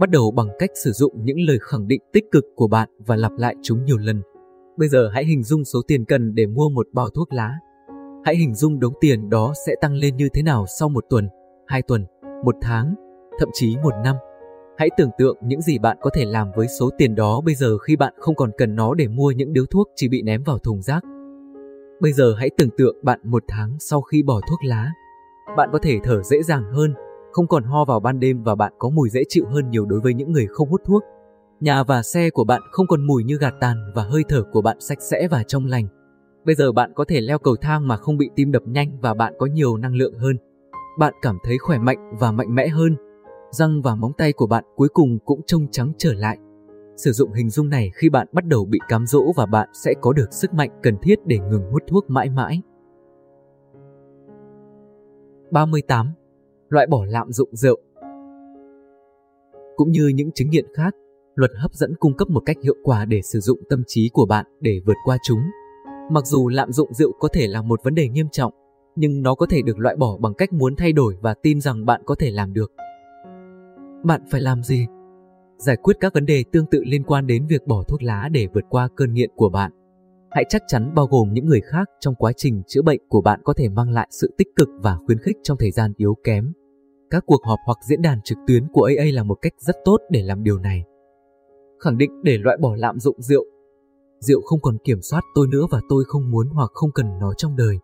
Bắt đầu bằng cách sử dụng những lời khẳng định tích cực của bạn và lặp lại chúng nhiều lần. Bây giờ hãy hình dung số tiền cần để mua một bao thuốc lá. Hãy hình dung đống tiền đó sẽ tăng lên như thế nào sau một tuần, hai tuần, một tháng, thậm chí một năm. Hãy tưởng tượng những gì bạn có thể làm với số tiền đó bây giờ khi bạn không còn cần nó để mua những điếu thuốc chỉ bị ném vào thùng rác. Bây giờ hãy tưởng tượng bạn một tháng sau khi bỏ thuốc lá. Bạn có thể thở dễ dàng hơn, không còn ho vào ban đêm và bạn có mùi dễ chịu hơn nhiều đối với những người không hút thuốc. Nhà và xe của bạn không còn mùi như gạt tàn và hơi thở của bạn sạch sẽ và trong lành. Bây giờ bạn có thể leo cầu thang mà không bị tim đập nhanh và bạn có nhiều năng lượng hơn. Bạn cảm thấy khỏe mạnh và mạnh mẽ hơn răng và móng tay của bạn cuối cùng cũng trông trắng trở lại. Sử dụng hình dung này khi bạn bắt đầu bị cám dỗ và bạn sẽ có được sức mạnh cần thiết để ngừng hút thuốc mãi mãi. 38. Loại bỏ lạm dụng rượu Cũng như những chứng nghiện khác, luật hấp dẫn cung cấp một cách hiệu quả để sử dụng tâm trí của bạn để vượt qua chúng. Mặc dù lạm dụng rượu có thể là một vấn đề nghiêm trọng, nhưng nó có thể được loại bỏ bằng cách muốn thay đổi và tin rằng bạn có thể làm được. Bạn phải làm gì? Giải quyết các vấn đề tương tự liên quan đến việc bỏ thuốc lá để vượt qua cơn nghiện của bạn. Hãy chắc chắn bao gồm những người khác trong quá trình chữa bệnh của bạn có thể mang lại sự tích cực và khuyến khích trong thời gian yếu kém. Các cuộc họp hoặc diễn đàn trực tuyến của AA là một cách rất tốt để làm điều này. Khẳng định để loại bỏ lạm dụng rượu. Rượu không còn kiểm soát tôi nữa và tôi không muốn hoặc không cần nó trong đời.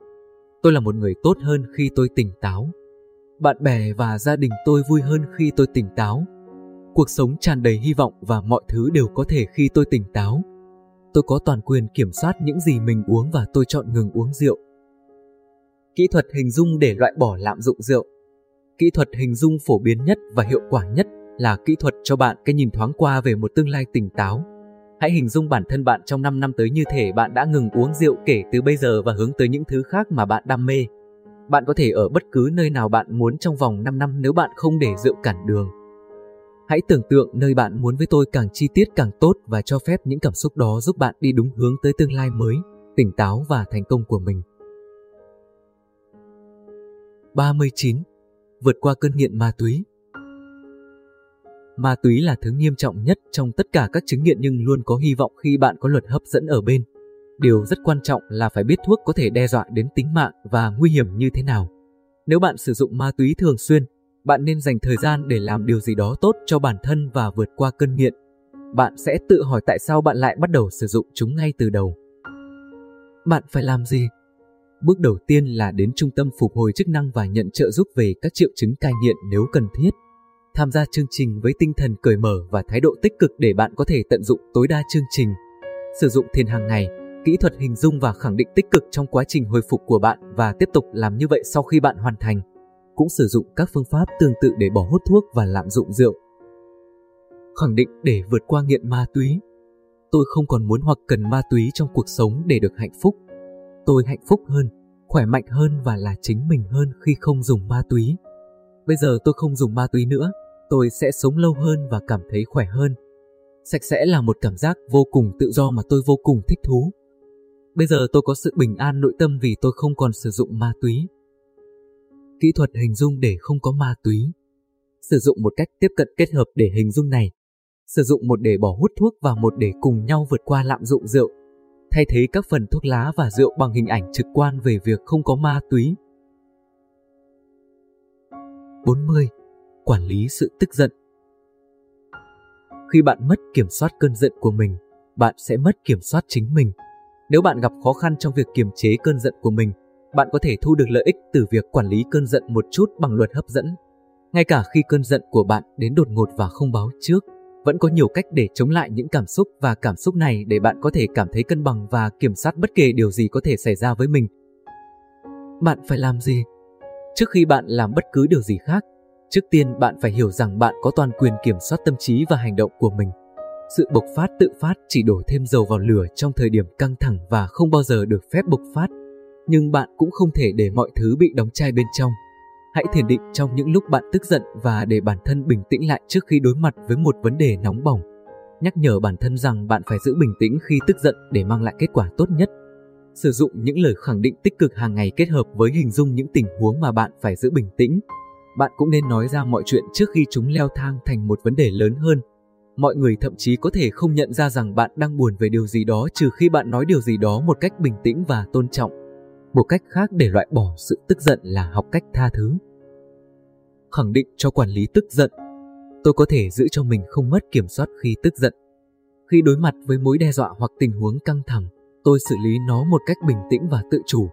Tôi là một người tốt hơn khi tôi tỉnh táo, bạn bè và gia đình tôi vui hơn khi tôi tỉnh táo. Cuộc sống tràn đầy hy vọng và mọi thứ đều có thể khi tôi tỉnh táo. Tôi có toàn quyền kiểm soát những gì mình uống và tôi chọn ngừng uống rượu. Kỹ thuật hình dung để loại bỏ lạm dụng rượu. Kỹ thuật hình dung phổ biến nhất và hiệu quả nhất là kỹ thuật cho bạn cái nhìn thoáng qua về một tương lai tỉnh táo. Hãy hình dung bản thân bạn trong 5 năm tới như thể bạn đã ngừng uống rượu kể từ bây giờ và hướng tới những thứ khác mà bạn đam mê. Bạn có thể ở bất cứ nơi nào bạn muốn trong vòng 5 năm nếu bạn không để rượu cản đường. Hãy tưởng tượng nơi bạn muốn với tôi càng chi tiết càng tốt và cho phép những cảm xúc đó giúp bạn đi đúng hướng tới tương lai mới, tỉnh táo và thành công của mình. 39. Vượt qua cơn nghiện ma túy Ma túy là thứ nghiêm trọng nhất trong tất cả các chứng nghiện nhưng luôn có hy vọng khi bạn có luật hấp dẫn ở bên. Điều rất quan trọng là phải biết thuốc có thể đe dọa đến tính mạng và nguy hiểm như thế nào. Nếu bạn sử dụng ma túy thường xuyên, bạn nên dành thời gian để làm điều gì đó tốt cho bản thân và vượt qua cơn nghiện. Bạn sẽ tự hỏi tại sao bạn lại bắt đầu sử dụng chúng ngay từ đầu. Bạn phải làm gì? Bước đầu tiên là đến trung tâm phục hồi chức năng và nhận trợ giúp về các triệu chứng cai nghiện nếu cần thiết. Tham gia chương trình với tinh thần cởi mở và thái độ tích cực để bạn có thể tận dụng tối đa chương trình. Sử dụng thiền hàng ngày, kỹ thuật hình dung và khẳng định tích cực trong quá trình hồi phục của bạn và tiếp tục làm như vậy sau khi bạn hoàn thành. Cũng sử dụng các phương pháp tương tự để bỏ hút thuốc và lạm dụng rượu. Khẳng định để vượt qua nghiện ma túy. Tôi không còn muốn hoặc cần ma túy trong cuộc sống để được hạnh phúc. Tôi hạnh phúc hơn, khỏe mạnh hơn và là chính mình hơn khi không dùng ma túy. Bây giờ tôi không dùng ma túy nữa, tôi sẽ sống lâu hơn và cảm thấy khỏe hơn. Sạch sẽ là một cảm giác vô cùng tự do mà tôi vô cùng thích thú. Bây giờ tôi có sự bình an nội tâm vì tôi không còn sử dụng ma túy. Kỹ thuật hình dung để không có ma túy. Sử dụng một cách tiếp cận kết hợp để hình dung này. Sử dụng một để bỏ hút thuốc và một để cùng nhau vượt qua lạm dụng rượu. Thay thế các phần thuốc lá và rượu bằng hình ảnh trực quan về việc không có ma túy. 40. Quản lý sự tức giận Khi bạn mất kiểm soát cơn giận của mình, bạn sẽ mất kiểm soát chính mình. Nếu bạn gặp khó khăn trong việc kiềm chế cơn giận của mình, bạn có thể thu được lợi ích từ việc quản lý cơn giận một chút bằng luật hấp dẫn. Ngay cả khi cơn giận của bạn đến đột ngột và không báo trước, vẫn có nhiều cách để chống lại những cảm xúc và cảm xúc này để bạn có thể cảm thấy cân bằng và kiểm soát bất kể điều gì có thể xảy ra với mình. Bạn phải làm gì? Trước khi bạn làm bất cứ điều gì khác, trước tiên bạn phải hiểu rằng bạn có toàn quyền kiểm soát tâm trí và hành động của mình. Sự bộc phát tự phát chỉ đổ thêm dầu vào lửa trong thời điểm căng thẳng và không bao giờ được phép bộc phát. Nhưng bạn cũng không thể để mọi thứ bị đóng chai bên trong. Hãy thiền định trong những lúc bạn tức giận và để bản thân bình tĩnh lại trước khi đối mặt với một vấn đề nóng bỏng. Nhắc nhở bản thân rằng bạn phải giữ bình tĩnh khi tức giận để mang lại kết quả tốt nhất. Sử dụng những lời khẳng định tích cực hàng ngày kết hợp với hình dung những tình huống mà bạn phải giữ bình tĩnh. Bạn cũng nên nói ra mọi chuyện trước khi chúng leo thang thành một vấn đề lớn hơn Mọi người thậm chí có thể không nhận ra rằng bạn đang buồn về điều gì đó trừ khi bạn nói điều gì đó một cách bình tĩnh và tôn trọng. Một cách khác để loại bỏ sự tức giận là học cách tha thứ. Khẳng định cho quản lý tức giận. Tôi có thể giữ cho mình không mất kiểm soát khi tức giận. Khi đối mặt với mối đe dọa hoặc tình huống căng thẳng, tôi xử lý nó một cách bình tĩnh và tự chủ.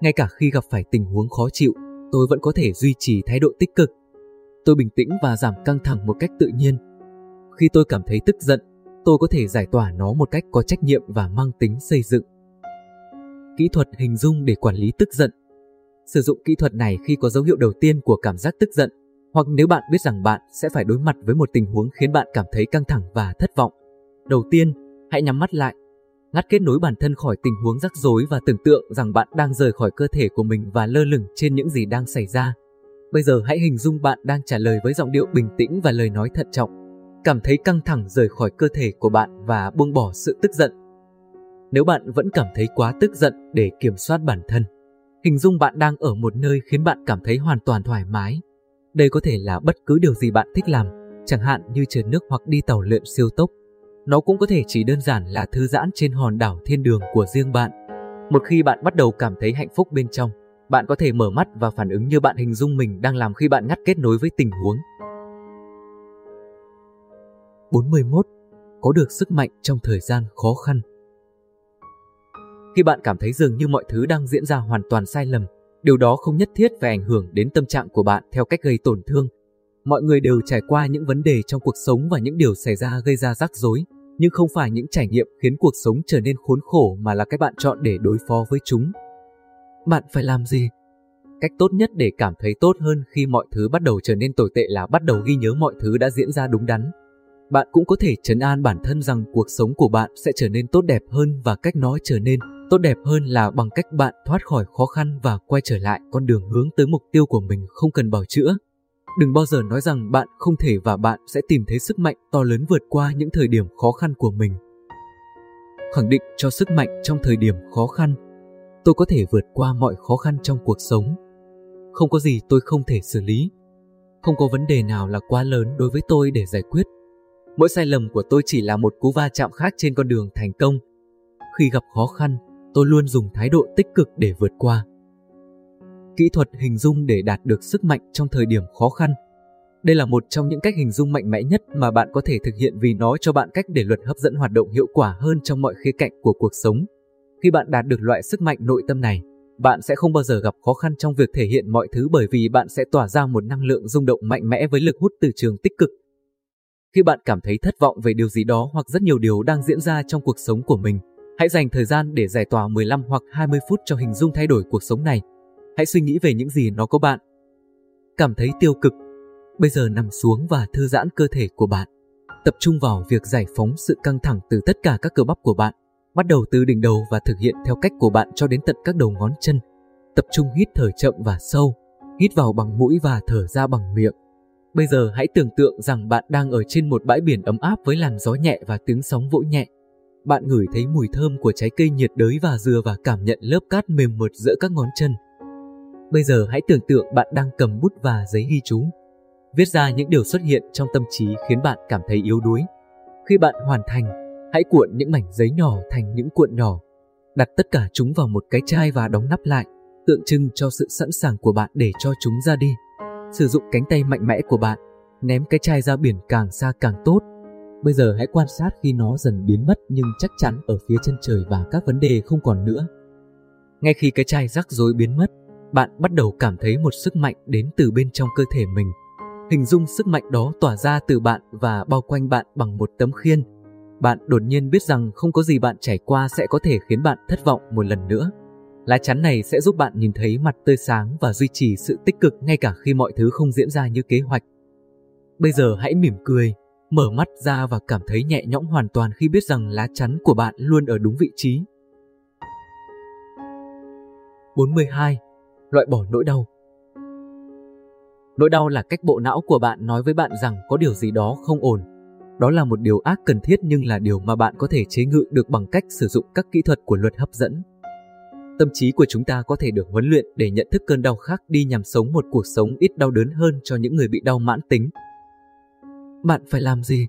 Ngay cả khi gặp phải tình huống khó chịu, tôi vẫn có thể duy trì thái độ tích cực. Tôi bình tĩnh và giảm căng thẳng một cách tự nhiên khi tôi cảm thấy tức giận, tôi có thể giải tỏa nó một cách có trách nhiệm và mang tính xây dựng. Kỹ thuật hình dung để quản lý tức giận Sử dụng kỹ thuật này khi có dấu hiệu đầu tiên của cảm giác tức giận, hoặc nếu bạn biết rằng bạn sẽ phải đối mặt với một tình huống khiến bạn cảm thấy căng thẳng và thất vọng. Đầu tiên, hãy nhắm mắt lại, ngắt kết nối bản thân khỏi tình huống rắc rối và tưởng tượng rằng bạn đang rời khỏi cơ thể của mình và lơ lửng trên những gì đang xảy ra. Bây giờ hãy hình dung bạn đang trả lời với giọng điệu bình tĩnh và lời nói thận trọng cảm thấy căng thẳng rời khỏi cơ thể của bạn và buông bỏ sự tức giận. Nếu bạn vẫn cảm thấy quá tức giận để kiểm soát bản thân, hình dung bạn đang ở một nơi khiến bạn cảm thấy hoàn toàn thoải mái. Đây có thể là bất cứ điều gì bạn thích làm, chẳng hạn như trượt nước hoặc đi tàu lượn siêu tốc. Nó cũng có thể chỉ đơn giản là thư giãn trên hòn đảo thiên đường của riêng bạn. Một khi bạn bắt đầu cảm thấy hạnh phúc bên trong, bạn có thể mở mắt và phản ứng như bạn hình dung mình đang làm khi bạn ngắt kết nối với tình huống 41. Có được sức mạnh trong thời gian khó khăn. Khi bạn cảm thấy dường như mọi thứ đang diễn ra hoàn toàn sai lầm, điều đó không nhất thiết phải ảnh hưởng đến tâm trạng của bạn theo cách gây tổn thương. Mọi người đều trải qua những vấn đề trong cuộc sống và những điều xảy ra gây ra rắc rối, nhưng không phải những trải nghiệm khiến cuộc sống trở nên khốn khổ mà là cách bạn chọn để đối phó với chúng. Bạn phải làm gì? Cách tốt nhất để cảm thấy tốt hơn khi mọi thứ bắt đầu trở nên tồi tệ là bắt đầu ghi nhớ mọi thứ đã diễn ra đúng đắn bạn cũng có thể chấn an bản thân rằng cuộc sống của bạn sẽ trở nên tốt đẹp hơn và cách nó trở nên tốt đẹp hơn là bằng cách bạn thoát khỏi khó khăn và quay trở lại con đường hướng tới mục tiêu của mình không cần bảo chữa. Đừng bao giờ nói rằng bạn không thể và bạn sẽ tìm thấy sức mạnh to lớn vượt qua những thời điểm khó khăn của mình. Khẳng định cho sức mạnh trong thời điểm khó khăn. Tôi có thể vượt qua mọi khó khăn trong cuộc sống. Không có gì tôi không thể xử lý. Không có vấn đề nào là quá lớn đối với tôi để giải quyết Mỗi sai lầm của tôi chỉ là một cú va chạm khác trên con đường thành công. Khi gặp khó khăn, tôi luôn dùng thái độ tích cực để vượt qua. Kỹ thuật hình dung để đạt được sức mạnh trong thời điểm khó khăn. Đây là một trong những cách hình dung mạnh mẽ nhất mà bạn có thể thực hiện vì nó cho bạn cách để luật hấp dẫn hoạt động hiệu quả hơn trong mọi khía cạnh của cuộc sống. Khi bạn đạt được loại sức mạnh nội tâm này, bạn sẽ không bao giờ gặp khó khăn trong việc thể hiện mọi thứ bởi vì bạn sẽ tỏa ra một năng lượng rung động mạnh mẽ với lực hút từ trường tích cực khi bạn cảm thấy thất vọng về điều gì đó hoặc rất nhiều điều đang diễn ra trong cuộc sống của mình, hãy dành thời gian để giải tỏa 15 hoặc 20 phút cho hình dung thay đổi cuộc sống này. Hãy suy nghĩ về những gì nó có bạn. Cảm thấy tiêu cực. Bây giờ nằm xuống và thư giãn cơ thể của bạn. Tập trung vào việc giải phóng sự căng thẳng từ tất cả các cơ bắp của bạn. Bắt đầu từ đỉnh đầu và thực hiện theo cách của bạn cho đến tận các đầu ngón chân. Tập trung hít thở chậm và sâu. Hít vào bằng mũi và thở ra bằng miệng. Bây giờ hãy tưởng tượng rằng bạn đang ở trên một bãi biển ấm áp với làn gió nhẹ và tiếng sóng vỗ nhẹ. Bạn ngửi thấy mùi thơm của trái cây nhiệt đới và dừa và cảm nhận lớp cát mềm mượt giữa các ngón chân. Bây giờ hãy tưởng tượng bạn đang cầm bút và giấy ghi chú. Viết ra những điều xuất hiện trong tâm trí khiến bạn cảm thấy yếu đuối. Khi bạn hoàn thành, hãy cuộn những mảnh giấy nhỏ thành những cuộn nhỏ. Đặt tất cả chúng vào một cái chai và đóng nắp lại, tượng trưng cho sự sẵn sàng của bạn để cho chúng ra đi. Sử dụng cánh tay mạnh mẽ của bạn, ném cái chai ra biển càng xa càng tốt. Bây giờ hãy quan sát khi nó dần biến mất nhưng chắc chắn ở phía chân trời và các vấn đề không còn nữa. Ngay khi cái chai rắc rối biến mất, bạn bắt đầu cảm thấy một sức mạnh đến từ bên trong cơ thể mình. Hình dung sức mạnh đó tỏa ra từ bạn và bao quanh bạn bằng một tấm khiên. Bạn đột nhiên biết rằng không có gì bạn trải qua sẽ có thể khiến bạn thất vọng một lần nữa. Lá chắn này sẽ giúp bạn nhìn thấy mặt tươi sáng và duy trì sự tích cực ngay cả khi mọi thứ không diễn ra như kế hoạch. Bây giờ hãy mỉm cười, mở mắt ra và cảm thấy nhẹ nhõm hoàn toàn khi biết rằng lá chắn của bạn luôn ở đúng vị trí. 42. Loại bỏ nỗi đau Nỗi đau là cách bộ não của bạn nói với bạn rằng có điều gì đó không ổn. Đó là một điều ác cần thiết nhưng là điều mà bạn có thể chế ngự được bằng cách sử dụng các kỹ thuật của luật hấp dẫn. Tâm trí của chúng ta có thể được huấn luyện để nhận thức cơn đau khác đi nhằm sống một cuộc sống ít đau đớn hơn cho những người bị đau mãn tính. Bạn phải làm gì?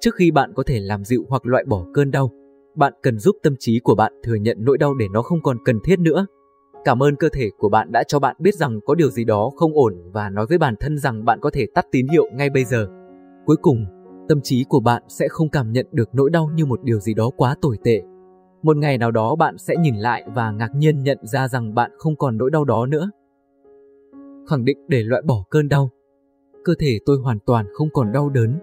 Trước khi bạn có thể làm dịu hoặc loại bỏ cơn đau, bạn cần giúp tâm trí của bạn thừa nhận nỗi đau để nó không còn cần thiết nữa. Cảm ơn cơ thể của bạn đã cho bạn biết rằng có điều gì đó không ổn và nói với bản thân rằng bạn có thể tắt tín hiệu ngay bây giờ. Cuối cùng, tâm trí của bạn sẽ không cảm nhận được nỗi đau như một điều gì đó quá tồi tệ. Một ngày nào đó bạn sẽ nhìn lại và ngạc nhiên nhận ra rằng bạn không còn nỗi đau đó nữa. Khẳng định để loại bỏ cơn đau. Cơ thể tôi hoàn toàn không còn đau đớn.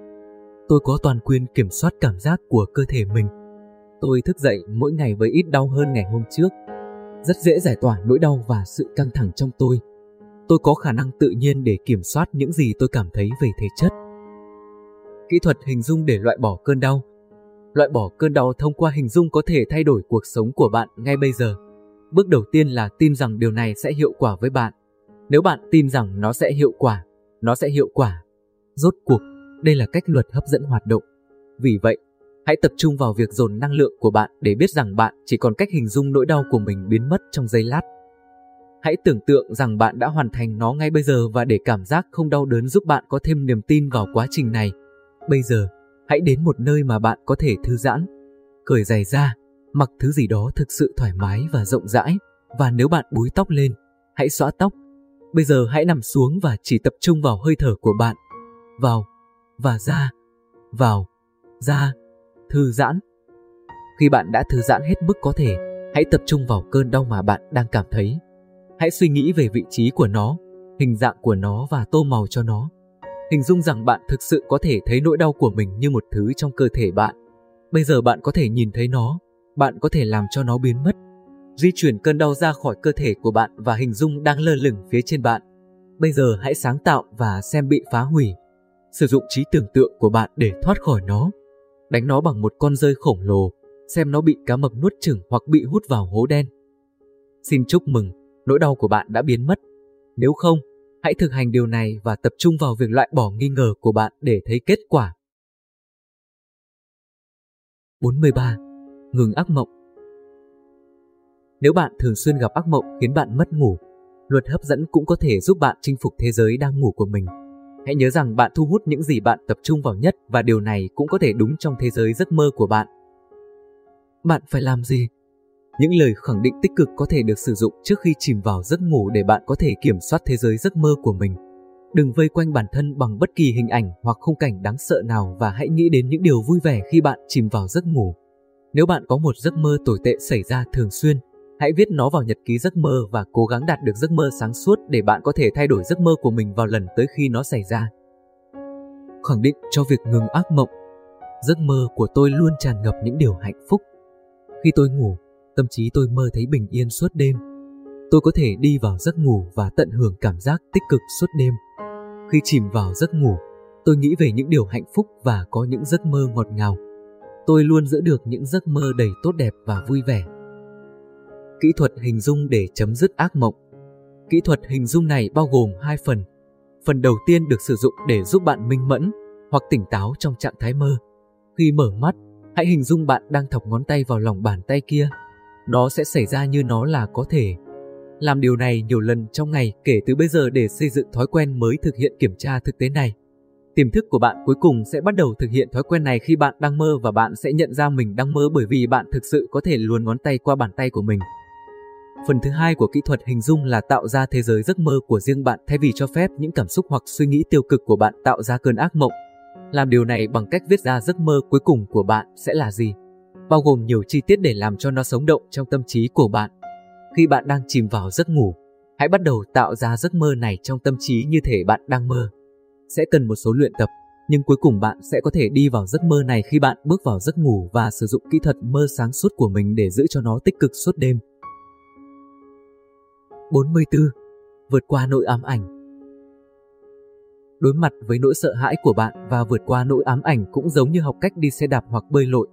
Tôi có toàn quyền kiểm soát cảm giác của cơ thể mình. Tôi thức dậy mỗi ngày với ít đau hơn ngày hôm trước rất dễ giải tỏa nỗi đau và sự căng thẳng trong tôi. Tôi có khả năng tự nhiên để kiểm soát những gì tôi cảm thấy về thể chất. Kỹ thuật hình dung để loại bỏ cơn đau Loại bỏ cơn đau thông qua hình dung có thể thay đổi cuộc sống của bạn ngay bây giờ. Bước đầu tiên là tin rằng điều này sẽ hiệu quả với bạn. Nếu bạn tin rằng nó sẽ hiệu quả, nó sẽ hiệu quả. Rốt cuộc, đây là cách luật hấp dẫn hoạt động. Vì vậy, Hãy tập trung vào việc dồn năng lượng của bạn để biết rằng bạn chỉ còn cách hình dung nỗi đau của mình biến mất trong giây lát. Hãy tưởng tượng rằng bạn đã hoàn thành nó ngay bây giờ và để cảm giác không đau đớn giúp bạn có thêm niềm tin vào quá trình này. Bây giờ, hãy đến một nơi mà bạn có thể thư giãn, cởi giày ra, mặc thứ gì đó thực sự thoải mái và rộng rãi. Và nếu bạn búi tóc lên, hãy xóa tóc. Bây giờ hãy nằm xuống và chỉ tập trung vào hơi thở của bạn. Vào và ra, vào, ra, thư giãn. Khi bạn đã thư giãn hết mức có thể, hãy tập trung vào cơn đau mà bạn đang cảm thấy. Hãy suy nghĩ về vị trí của nó, hình dạng của nó và tô màu cho nó. Hình dung rằng bạn thực sự có thể thấy nỗi đau của mình như một thứ trong cơ thể bạn. Bây giờ bạn có thể nhìn thấy nó, bạn có thể làm cho nó biến mất. Di chuyển cơn đau ra khỏi cơ thể của bạn và hình dung đang lơ lửng phía trên bạn. Bây giờ hãy sáng tạo và xem bị phá hủy. Sử dụng trí tưởng tượng của bạn để thoát khỏi nó đánh nó bằng một con rơi khổng lồ, xem nó bị cá mập nuốt chửng hoặc bị hút vào hố đen. Xin chúc mừng, nỗi đau của bạn đã biến mất. Nếu không, hãy thực hành điều này và tập trung vào việc loại bỏ nghi ngờ của bạn để thấy kết quả. 43. Ngừng ác mộng Nếu bạn thường xuyên gặp ác mộng khiến bạn mất ngủ, luật hấp dẫn cũng có thể giúp bạn chinh phục thế giới đang ngủ của mình. Hãy nhớ rằng bạn thu hút những gì bạn tập trung vào nhất và điều này cũng có thể đúng trong thế giới giấc mơ của bạn. Bạn phải làm gì? Những lời khẳng định tích cực có thể được sử dụng trước khi chìm vào giấc ngủ để bạn có thể kiểm soát thế giới giấc mơ của mình. Đừng vây quanh bản thân bằng bất kỳ hình ảnh hoặc khung cảnh đáng sợ nào và hãy nghĩ đến những điều vui vẻ khi bạn chìm vào giấc ngủ. Nếu bạn có một giấc mơ tồi tệ xảy ra thường xuyên, Hãy viết nó vào nhật ký giấc mơ và cố gắng đạt được giấc mơ sáng suốt để bạn có thể thay đổi giấc mơ của mình vào lần tới khi nó xảy ra. Khẳng định cho việc ngừng ác mộng. Giấc mơ của tôi luôn tràn ngập những điều hạnh phúc. Khi tôi ngủ, tâm trí tôi mơ thấy bình yên suốt đêm. Tôi có thể đi vào giấc ngủ và tận hưởng cảm giác tích cực suốt đêm. Khi chìm vào giấc ngủ, tôi nghĩ về những điều hạnh phúc và có những giấc mơ ngọt ngào. Tôi luôn giữ được những giấc mơ đầy tốt đẹp và vui vẻ. Kỹ thuật hình dung để chấm dứt ác mộng. Kỹ thuật hình dung này bao gồm hai phần. Phần đầu tiên được sử dụng để giúp bạn minh mẫn hoặc tỉnh táo trong trạng thái mơ. Khi mở mắt, hãy hình dung bạn đang thọc ngón tay vào lòng bàn tay kia đó sẽ xảy ra như nó là có thể. Làm điều này nhiều lần trong ngày kể từ bây giờ để xây dựng thói quen mới thực hiện kiểm tra thực tế này. Tiềm thức của bạn cuối cùng sẽ bắt đầu thực hiện thói quen này khi bạn đang mơ và bạn sẽ nhận ra mình đang mơ bởi vì bạn thực sự có thể luồn ngón tay qua bàn tay của mình. Phần thứ hai của kỹ thuật hình dung là tạo ra thế giới giấc mơ của riêng bạn thay vì cho phép những cảm xúc hoặc suy nghĩ tiêu cực của bạn tạo ra cơn ác mộng. Làm điều này bằng cách viết ra giấc mơ cuối cùng của bạn sẽ là gì, bao gồm nhiều chi tiết để làm cho nó sống động trong tâm trí của bạn. Khi bạn đang chìm vào giấc ngủ, hãy bắt đầu tạo ra giấc mơ này trong tâm trí như thể bạn đang mơ. Sẽ cần một số luyện tập, nhưng cuối cùng bạn sẽ có thể đi vào giấc mơ này khi bạn bước vào giấc ngủ và sử dụng kỹ thuật mơ sáng suốt của mình để giữ cho nó tích cực suốt đêm. 44. Vượt qua nỗi ám ảnh Đối mặt với nỗi sợ hãi của bạn và vượt qua nỗi ám ảnh cũng giống như học cách đi xe đạp hoặc bơi lội.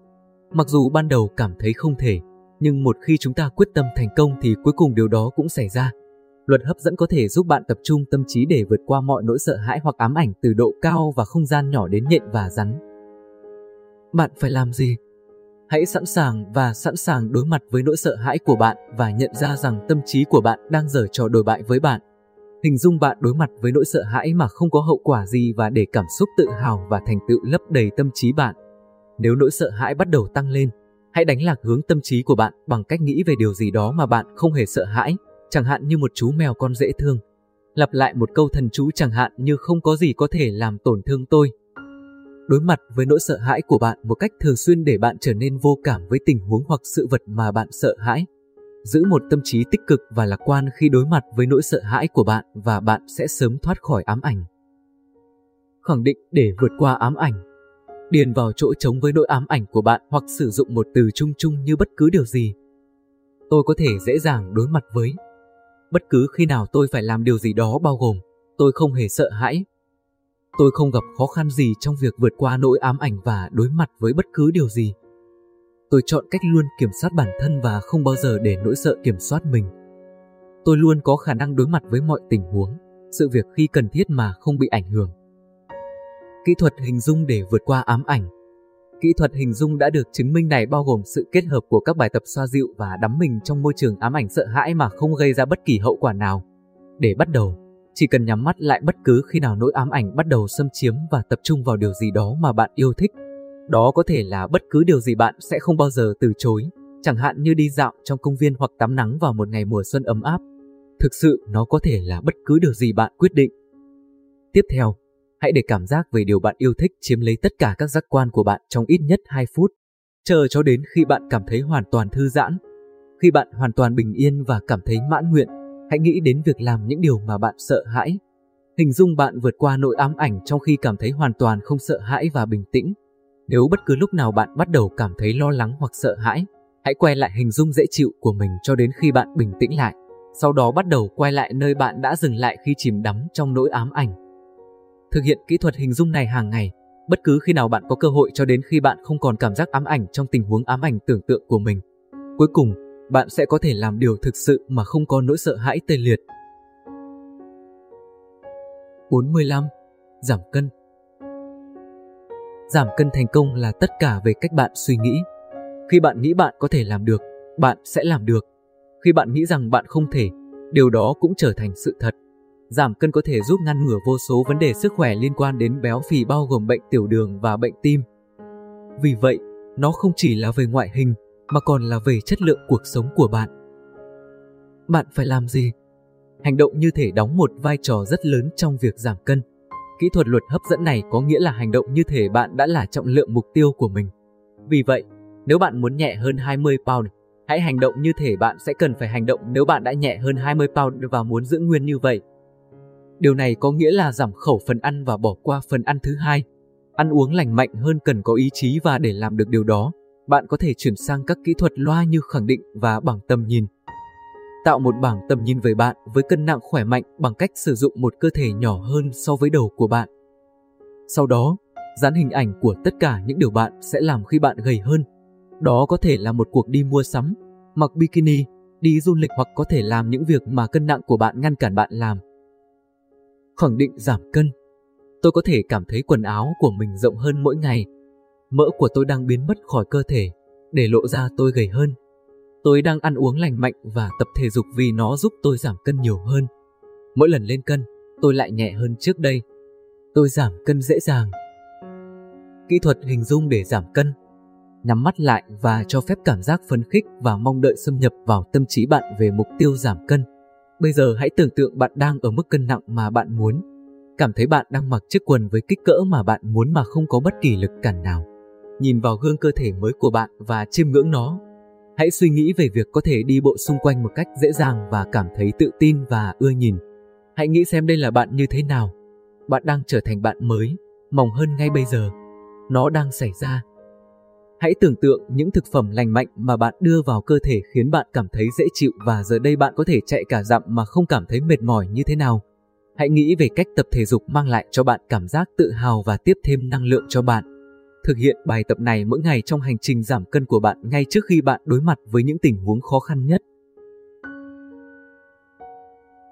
Mặc dù ban đầu cảm thấy không thể, nhưng một khi chúng ta quyết tâm thành công thì cuối cùng điều đó cũng xảy ra. Luật hấp dẫn có thể giúp bạn tập trung tâm trí để vượt qua mọi nỗi sợ hãi hoặc ám ảnh từ độ cao và không gian nhỏ đến nhện và rắn. Bạn phải làm gì? Hãy sẵn sàng và sẵn sàng đối mặt với nỗi sợ hãi của bạn và nhận ra rằng tâm trí của bạn đang giở trò đổi bại với bạn. Hình dung bạn đối mặt với nỗi sợ hãi mà không có hậu quả gì và để cảm xúc tự hào và thành tựu lấp đầy tâm trí bạn. Nếu nỗi sợ hãi bắt đầu tăng lên, hãy đánh lạc hướng tâm trí của bạn bằng cách nghĩ về điều gì đó mà bạn không hề sợ hãi, chẳng hạn như một chú mèo con dễ thương. Lặp lại một câu thần chú chẳng hạn như không có gì có thể làm tổn thương tôi. Đối mặt với nỗi sợ hãi của bạn một cách thường xuyên để bạn trở nên vô cảm với tình huống hoặc sự vật mà bạn sợ hãi. Giữ một tâm trí tích cực và lạc quan khi đối mặt với nỗi sợ hãi của bạn và bạn sẽ sớm thoát khỏi ám ảnh. Khẳng định để vượt qua ám ảnh Điền vào chỗ trống với nỗi ám ảnh của bạn hoặc sử dụng một từ chung chung như bất cứ điều gì. Tôi có thể dễ dàng đối mặt với. Bất cứ khi nào tôi phải làm điều gì đó bao gồm, tôi không hề sợ hãi. Tôi không gặp khó khăn gì trong việc vượt qua nỗi ám ảnh và đối mặt với bất cứ điều gì. Tôi chọn cách luôn kiểm soát bản thân và không bao giờ để nỗi sợ kiểm soát mình. Tôi luôn có khả năng đối mặt với mọi tình huống, sự việc khi cần thiết mà không bị ảnh hưởng. Kỹ thuật hình dung để vượt qua ám ảnh Kỹ thuật hình dung đã được chứng minh này bao gồm sự kết hợp của các bài tập xoa dịu và đắm mình trong môi trường ám ảnh sợ hãi mà không gây ra bất kỳ hậu quả nào. Để bắt đầu, chỉ cần nhắm mắt lại bất cứ khi nào nỗi ám ảnh bắt đầu xâm chiếm và tập trung vào điều gì đó mà bạn yêu thích. Đó có thể là bất cứ điều gì bạn sẽ không bao giờ từ chối, chẳng hạn như đi dạo trong công viên hoặc tắm nắng vào một ngày mùa xuân ấm áp. Thực sự nó có thể là bất cứ điều gì bạn quyết định. Tiếp theo, Hãy để cảm giác về điều bạn yêu thích chiếm lấy tất cả các giác quan của bạn trong ít nhất 2 phút. Chờ cho đến khi bạn cảm thấy hoàn toàn thư giãn. Khi bạn hoàn toàn bình yên và cảm thấy mãn nguyện, hãy nghĩ đến việc làm những điều mà bạn sợ hãi. Hình dung bạn vượt qua nỗi ám ảnh trong khi cảm thấy hoàn toàn không sợ hãi và bình tĩnh. Nếu bất cứ lúc nào bạn bắt đầu cảm thấy lo lắng hoặc sợ hãi, hãy quay lại hình dung dễ chịu của mình cho đến khi bạn bình tĩnh lại. Sau đó bắt đầu quay lại nơi bạn đã dừng lại khi chìm đắm trong nỗi ám ảnh. Thực hiện kỹ thuật hình dung này hàng ngày, bất cứ khi nào bạn có cơ hội cho đến khi bạn không còn cảm giác ám ảnh trong tình huống ám ảnh tưởng tượng của mình. Cuối cùng, bạn sẽ có thể làm điều thực sự mà không có nỗi sợ hãi tê liệt. 45. Giảm cân Giảm cân thành công là tất cả về cách bạn suy nghĩ. Khi bạn nghĩ bạn có thể làm được, bạn sẽ làm được. Khi bạn nghĩ rằng bạn không thể, điều đó cũng trở thành sự thật. Giảm cân có thể giúp ngăn ngừa vô số vấn đề sức khỏe liên quan đến béo phì bao gồm bệnh tiểu đường và bệnh tim. Vì vậy, nó không chỉ là về ngoại hình mà còn là về chất lượng cuộc sống của bạn. Bạn phải làm gì? Hành động như thể đóng một vai trò rất lớn trong việc giảm cân. Kỹ thuật luật hấp dẫn này có nghĩa là hành động như thể bạn đã là trọng lượng mục tiêu của mình. Vì vậy, nếu bạn muốn nhẹ hơn 20 pound, hãy hành động như thể bạn sẽ cần phải hành động nếu bạn đã nhẹ hơn 20 pound và muốn giữ nguyên như vậy. Điều này có nghĩa là giảm khẩu phần ăn và bỏ qua phần ăn thứ hai. Ăn uống lành mạnh hơn cần có ý chí và để làm được điều đó, bạn có thể chuyển sang các kỹ thuật loa như khẳng định và bảng tầm nhìn. Tạo một bảng tầm nhìn về bạn với cân nặng khỏe mạnh bằng cách sử dụng một cơ thể nhỏ hơn so với đầu của bạn. Sau đó, dán hình ảnh của tất cả những điều bạn sẽ làm khi bạn gầy hơn. Đó có thể là một cuộc đi mua sắm, mặc bikini, đi du lịch hoặc có thể làm những việc mà cân nặng của bạn ngăn cản bạn làm khẳng định giảm cân. Tôi có thể cảm thấy quần áo của mình rộng hơn mỗi ngày. Mỡ của tôi đang biến mất khỏi cơ thể, để lộ ra tôi gầy hơn. Tôi đang ăn uống lành mạnh và tập thể dục vì nó giúp tôi giảm cân nhiều hơn. Mỗi lần lên cân, tôi lại nhẹ hơn trước đây. Tôi giảm cân dễ dàng. Kỹ thuật hình dung để giảm cân Nhắm mắt lại và cho phép cảm giác phấn khích và mong đợi xâm nhập vào tâm trí bạn về mục tiêu giảm cân. Bây giờ hãy tưởng tượng bạn đang ở mức cân nặng mà bạn muốn. cảm thấy bạn đang mặc chiếc quần với kích cỡ mà bạn muốn mà không có bất kỳ lực cản nào. Nhìn vào gương cơ thể mới của bạn và chiêm ngưỡng nó. Hãy suy nghĩ về việc có thể đi bộ xung quanh một cách dễ dàng và cảm thấy tự tin và ưa nhìn. Hãy nghĩ xem đây là bạn như thế nào. Bạn đang trở thành bạn mới, mỏng hơn ngay bây giờ. Nó đang xảy ra. Hãy tưởng tượng những thực phẩm lành mạnh mà bạn đưa vào cơ thể khiến bạn cảm thấy dễ chịu và giờ đây bạn có thể chạy cả dặm mà không cảm thấy mệt mỏi như thế nào. Hãy nghĩ về cách tập thể dục mang lại cho bạn cảm giác tự hào và tiếp thêm năng lượng cho bạn. Thực hiện bài tập này mỗi ngày trong hành trình giảm cân của bạn ngay trước khi bạn đối mặt với những tình huống khó khăn nhất.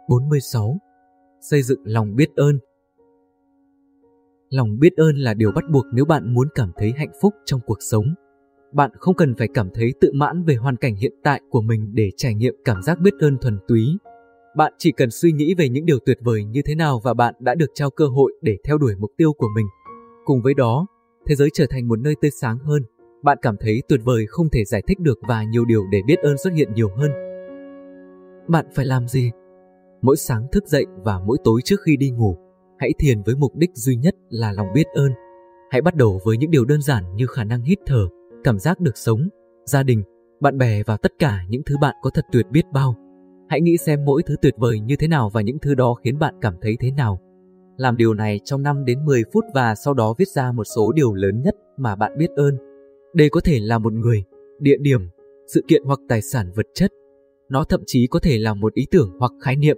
46. Xây dựng lòng biết ơn Lòng biết ơn là điều bắt buộc nếu bạn muốn cảm thấy hạnh phúc trong cuộc sống. Bạn không cần phải cảm thấy tự mãn về hoàn cảnh hiện tại của mình để trải nghiệm cảm giác biết ơn thuần túy. Bạn chỉ cần suy nghĩ về những điều tuyệt vời như thế nào và bạn đã được trao cơ hội để theo đuổi mục tiêu của mình. Cùng với đó, thế giới trở thành một nơi tươi sáng hơn. Bạn cảm thấy tuyệt vời không thể giải thích được và nhiều điều để biết ơn xuất hiện nhiều hơn. Bạn phải làm gì? Mỗi sáng thức dậy và mỗi tối trước khi đi ngủ, hãy thiền với mục đích duy nhất là lòng biết ơn. Hãy bắt đầu với những điều đơn giản như khả năng hít thở, cảm giác được sống, gia đình, bạn bè và tất cả những thứ bạn có thật tuyệt biết bao. Hãy nghĩ xem mỗi thứ tuyệt vời như thế nào và những thứ đó khiến bạn cảm thấy thế nào. Làm điều này trong 5 đến 10 phút và sau đó viết ra một số điều lớn nhất mà bạn biết ơn. Đây có thể là một người, địa điểm, sự kiện hoặc tài sản vật chất. Nó thậm chí có thể là một ý tưởng hoặc khái niệm.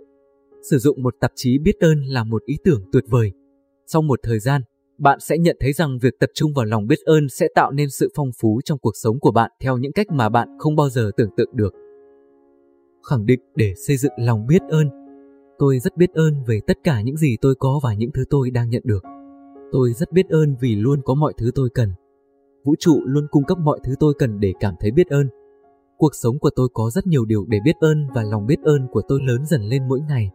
Sử dụng một tạp chí biết ơn là một ý tưởng tuyệt vời. Sau một thời gian, bạn sẽ nhận thấy rằng việc tập trung vào lòng biết ơn sẽ tạo nên sự phong phú trong cuộc sống của bạn theo những cách mà bạn không bao giờ tưởng tượng được. Khẳng định để xây dựng lòng biết ơn. Tôi rất biết ơn về tất cả những gì tôi có và những thứ tôi đang nhận được. Tôi rất biết ơn vì luôn có mọi thứ tôi cần. Vũ trụ luôn cung cấp mọi thứ tôi cần để cảm thấy biết ơn. Cuộc sống của tôi có rất nhiều điều để biết ơn và lòng biết ơn của tôi lớn dần lên mỗi ngày.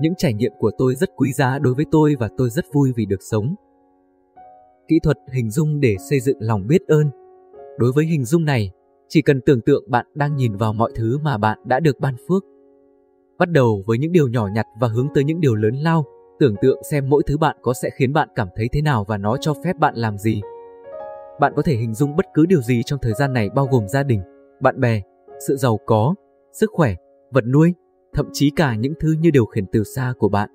Những trải nghiệm của tôi rất quý giá đối với tôi và tôi rất vui vì được sống kỹ thuật hình dung để xây dựng lòng biết ơn. Đối với hình dung này, chỉ cần tưởng tượng bạn đang nhìn vào mọi thứ mà bạn đã được ban phước. Bắt đầu với những điều nhỏ nhặt và hướng tới những điều lớn lao, tưởng tượng xem mỗi thứ bạn có sẽ khiến bạn cảm thấy thế nào và nó cho phép bạn làm gì. Bạn có thể hình dung bất cứ điều gì trong thời gian này bao gồm gia đình, bạn bè, sự giàu có, sức khỏe, vật nuôi, thậm chí cả những thứ như điều khiển từ xa của bạn.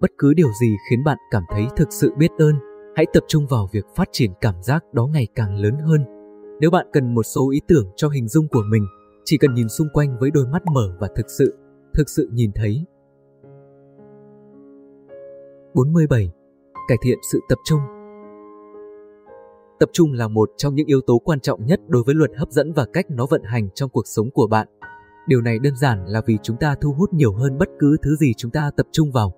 Bất cứ điều gì khiến bạn cảm thấy thực sự biết ơn Hãy tập trung vào việc phát triển cảm giác đó ngày càng lớn hơn. Nếu bạn cần một số ý tưởng cho hình dung của mình, chỉ cần nhìn xung quanh với đôi mắt mở và thực sự, thực sự nhìn thấy. 47. Cải thiện sự tập trung Tập trung là một trong những yếu tố quan trọng nhất đối với luật hấp dẫn và cách nó vận hành trong cuộc sống của bạn. Điều này đơn giản là vì chúng ta thu hút nhiều hơn bất cứ thứ gì chúng ta tập trung vào.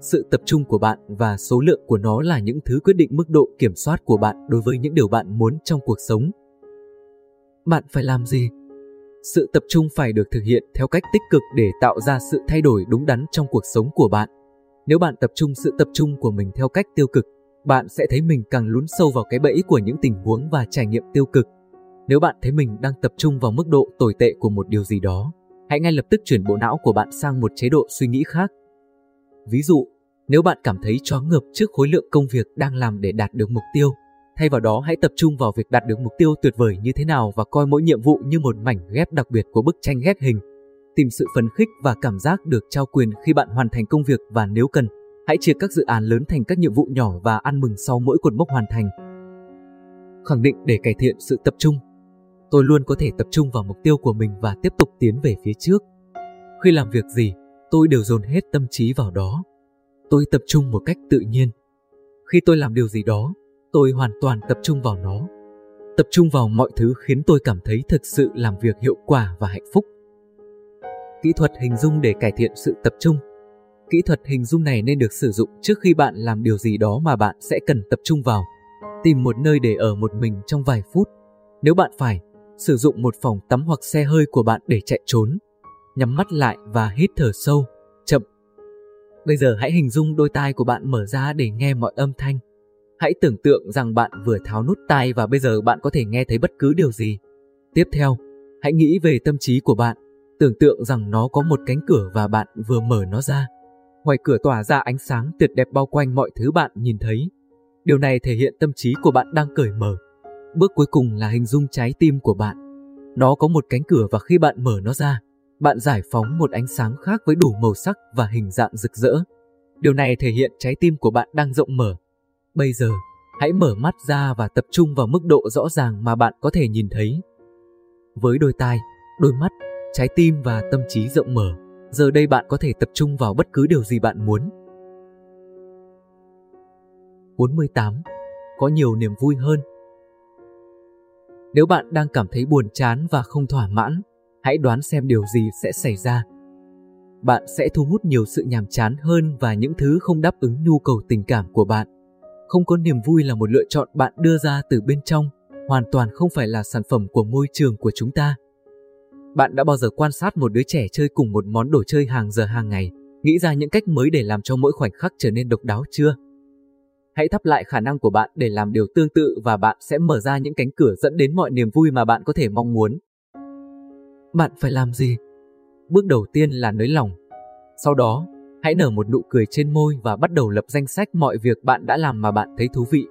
Sự tập trung của bạn và số lượng của nó là những thứ quyết định mức độ kiểm soát của bạn đối với những điều bạn muốn trong cuộc sống. Bạn phải làm gì? Sự tập trung phải được thực hiện theo cách tích cực để tạo ra sự thay đổi đúng đắn trong cuộc sống của bạn. Nếu bạn tập trung sự tập trung của mình theo cách tiêu cực, bạn sẽ thấy mình càng lún sâu vào cái bẫy của những tình huống và trải nghiệm tiêu cực. Nếu bạn thấy mình đang tập trung vào mức độ tồi tệ của một điều gì đó, hãy ngay lập tức chuyển bộ não của bạn sang một chế độ suy nghĩ khác. Ví dụ, nếu bạn cảm thấy choáng ngợp trước khối lượng công việc đang làm để đạt được mục tiêu, thay vào đó hãy tập trung vào việc đạt được mục tiêu tuyệt vời như thế nào và coi mỗi nhiệm vụ như một mảnh ghép đặc biệt của bức tranh ghép hình. Tìm sự phấn khích và cảm giác được trao quyền khi bạn hoàn thành công việc và nếu cần, hãy chia các dự án lớn thành các nhiệm vụ nhỏ và ăn mừng sau mỗi cột mốc hoàn thành. Khẳng định để cải thiện sự tập trung. Tôi luôn có thể tập trung vào mục tiêu của mình và tiếp tục tiến về phía trước. Khi làm việc gì, tôi đều dồn hết tâm trí vào đó tôi tập trung một cách tự nhiên. Khi tôi làm điều gì đó, tôi hoàn toàn tập trung vào nó. Tập trung vào mọi thứ khiến tôi cảm thấy thực sự làm việc hiệu quả và hạnh phúc. Kỹ thuật hình dung để cải thiện sự tập trung. Kỹ thuật hình dung này nên được sử dụng trước khi bạn làm điều gì đó mà bạn sẽ cần tập trung vào. Tìm một nơi để ở một mình trong vài phút. Nếu bạn phải, sử dụng một phòng tắm hoặc xe hơi của bạn để chạy trốn. Nhắm mắt lại và hít thở sâu, chậm Bây giờ hãy hình dung đôi tai của bạn mở ra để nghe mọi âm thanh. Hãy tưởng tượng rằng bạn vừa tháo nút tai và bây giờ bạn có thể nghe thấy bất cứ điều gì. Tiếp theo, hãy nghĩ về tâm trí của bạn, tưởng tượng rằng nó có một cánh cửa và bạn vừa mở nó ra. ngoài cửa tỏa ra ánh sáng tuyệt đẹp bao quanh mọi thứ bạn nhìn thấy. Điều này thể hiện tâm trí của bạn đang cởi mở. Bước cuối cùng là hình dung trái tim của bạn. Nó có một cánh cửa và khi bạn mở nó ra, bạn giải phóng một ánh sáng khác với đủ màu sắc và hình dạng rực rỡ. Điều này thể hiện trái tim của bạn đang rộng mở. Bây giờ, hãy mở mắt ra và tập trung vào mức độ rõ ràng mà bạn có thể nhìn thấy. Với đôi tai, đôi mắt, trái tim và tâm trí rộng mở, giờ đây bạn có thể tập trung vào bất cứ điều gì bạn muốn. 48. Có nhiều niềm vui hơn nếu bạn đang cảm thấy buồn chán và không thỏa mãn, hãy đoán xem điều gì sẽ xảy ra. Bạn sẽ thu hút nhiều sự nhàm chán hơn và những thứ không đáp ứng nhu cầu tình cảm của bạn. Không có niềm vui là một lựa chọn bạn đưa ra từ bên trong, hoàn toàn không phải là sản phẩm của môi trường của chúng ta. Bạn đã bao giờ quan sát một đứa trẻ chơi cùng một món đồ chơi hàng giờ hàng ngày, nghĩ ra những cách mới để làm cho mỗi khoảnh khắc trở nên độc đáo chưa? Hãy thắp lại khả năng của bạn để làm điều tương tự và bạn sẽ mở ra những cánh cửa dẫn đến mọi niềm vui mà bạn có thể mong muốn. Bạn phải làm gì? Bước đầu tiên là nới lòng. Sau đó, hãy nở một nụ cười trên môi và bắt đầu lập danh sách mọi việc bạn đã làm mà bạn thấy thú vị.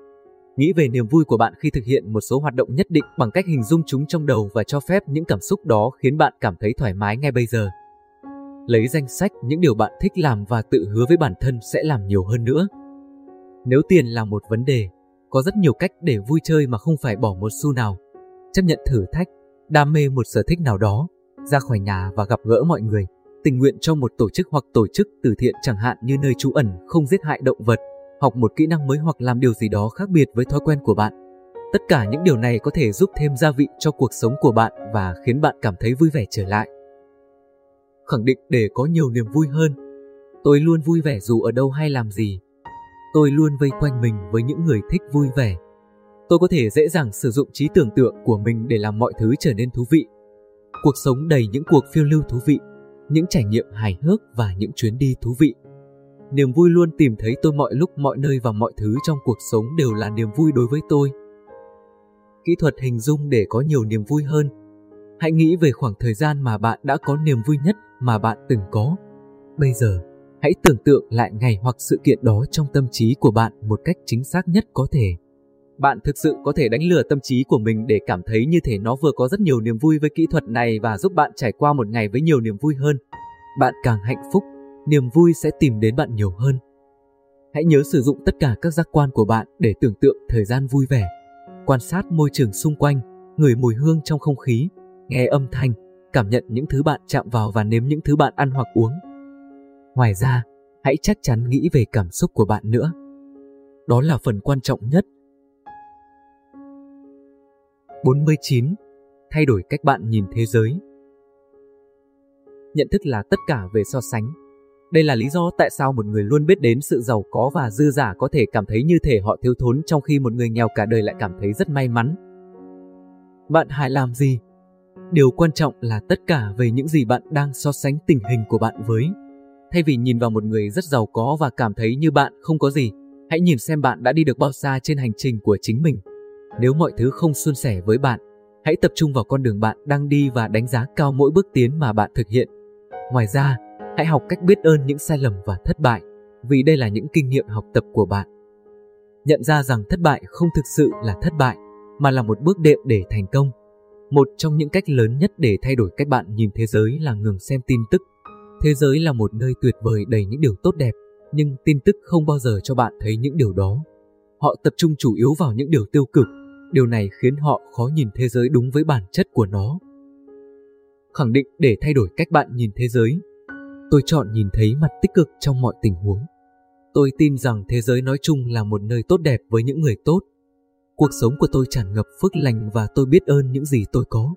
Nghĩ về niềm vui của bạn khi thực hiện một số hoạt động nhất định bằng cách hình dung chúng trong đầu và cho phép những cảm xúc đó khiến bạn cảm thấy thoải mái ngay bây giờ. Lấy danh sách những điều bạn thích làm và tự hứa với bản thân sẽ làm nhiều hơn nữa. Nếu tiền là một vấn đề, có rất nhiều cách để vui chơi mà không phải bỏ một xu nào. Chấp nhận thử thách, đam mê một sở thích nào đó, ra khỏi nhà và gặp gỡ mọi người, tình nguyện cho một tổ chức hoặc tổ chức từ thiện chẳng hạn như nơi trú ẩn không giết hại động vật, học một kỹ năng mới hoặc làm điều gì đó khác biệt với thói quen của bạn. Tất cả những điều này có thể giúp thêm gia vị cho cuộc sống của bạn và khiến bạn cảm thấy vui vẻ trở lại. Khẳng định để có nhiều niềm vui hơn. Tôi luôn vui vẻ dù ở đâu hay làm gì. Tôi luôn vây quanh mình với những người thích vui vẻ. Tôi có thể dễ dàng sử dụng trí tưởng tượng của mình để làm mọi thứ trở nên thú vị. Cuộc sống đầy những cuộc phiêu lưu thú vị, những trải nghiệm hài hước và những chuyến đi thú vị. Niềm vui luôn tìm thấy tôi mọi lúc mọi nơi và mọi thứ trong cuộc sống đều là niềm vui đối với tôi. Kỹ thuật hình dung để có nhiều niềm vui hơn. Hãy nghĩ về khoảng thời gian mà bạn đã có niềm vui nhất mà bạn từng có. Bây giờ, hãy tưởng tượng lại ngày hoặc sự kiện đó trong tâm trí của bạn một cách chính xác nhất có thể. Bạn thực sự có thể đánh lừa tâm trí của mình để cảm thấy như thể nó vừa có rất nhiều niềm vui với kỹ thuật này và giúp bạn trải qua một ngày với nhiều niềm vui hơn. Bạn càng hạnh phúc, niềm vui sẽ tìm đến bạn nhiều hơn. Hãy nhớ sử dụng tất cả các giác quan của bạn để tưởng tượng thời gian vui vẻ. Quan sát môi trường xung quanh, ngửi mùi hương trong không khí, nghe âm thanh, cảm nhận những thứ bạn chạm vào và nếm những thứ bạn ăn hoặc uống. Ngoài ra, hãy chắc chắn nghĩ về cảm xúc của bạn nữa. Đó là phần quan trọng nhất. 49. Thay đổi cách bạn nhìn thế giới Nhận thức là tất cả về so sánh. Đây là lý do tại sao một người luôn biết đến sự giàu có và dư giả có thể cảm thấy như thể họ thiếu thốn trong khi một người nghèo cả đời lại cảm thấy rất may mắn. Bạn hãy làm gì? Điều quan trọng là tất cả về những gì bạn đang so sánh tình hình của bạn với. Thay vì nhìn vào một người rất giàu có và cảm thấy như bạn không có gì, hãy nhìn xem bạn đã đi được bao xa trên hành trình của chính mình. Nếu mọi thứ không suôn sẻ với bạn, hãy tập trung vào con đường bạn đang đi và đánh giá cao mỗi bước tiến mà bạn thực hiện. Ngoài ra, hãy học cách biết ơn những sai lầm và thất bại, vì đây là những kinh nghiệm học tập của bạn. Nhận ra rằng thất bại không thực sự là thất bại, mà là một bước đệm để thành công. Một trong những cách lớn nhất để thay đổi cách bạn nhìn thế giới là ngừng xem tin tức. Thế giới là một nơi tuyệt vời đầy những điều tốt đẹp, nhưng tin tức không bao giờ cho bạn thấy những điều đó. Họ tập trung chủ yếu vào những điều tiêu cực, điều này khiến họ khó nhìn thế giới đúng với bản chất của nó. Khẳng định để thay đổi cách bạn nhìn thế giới, tôi chọn nhìn thấy mặt tích cực trong mọi tình huống. Tôi tin rằng thế giới nói chung là một nơi tốt đẹp với những người tốt. Cuộc sống của tôi tràn ngập phước lành và tôi biết ơn những gì tôi có.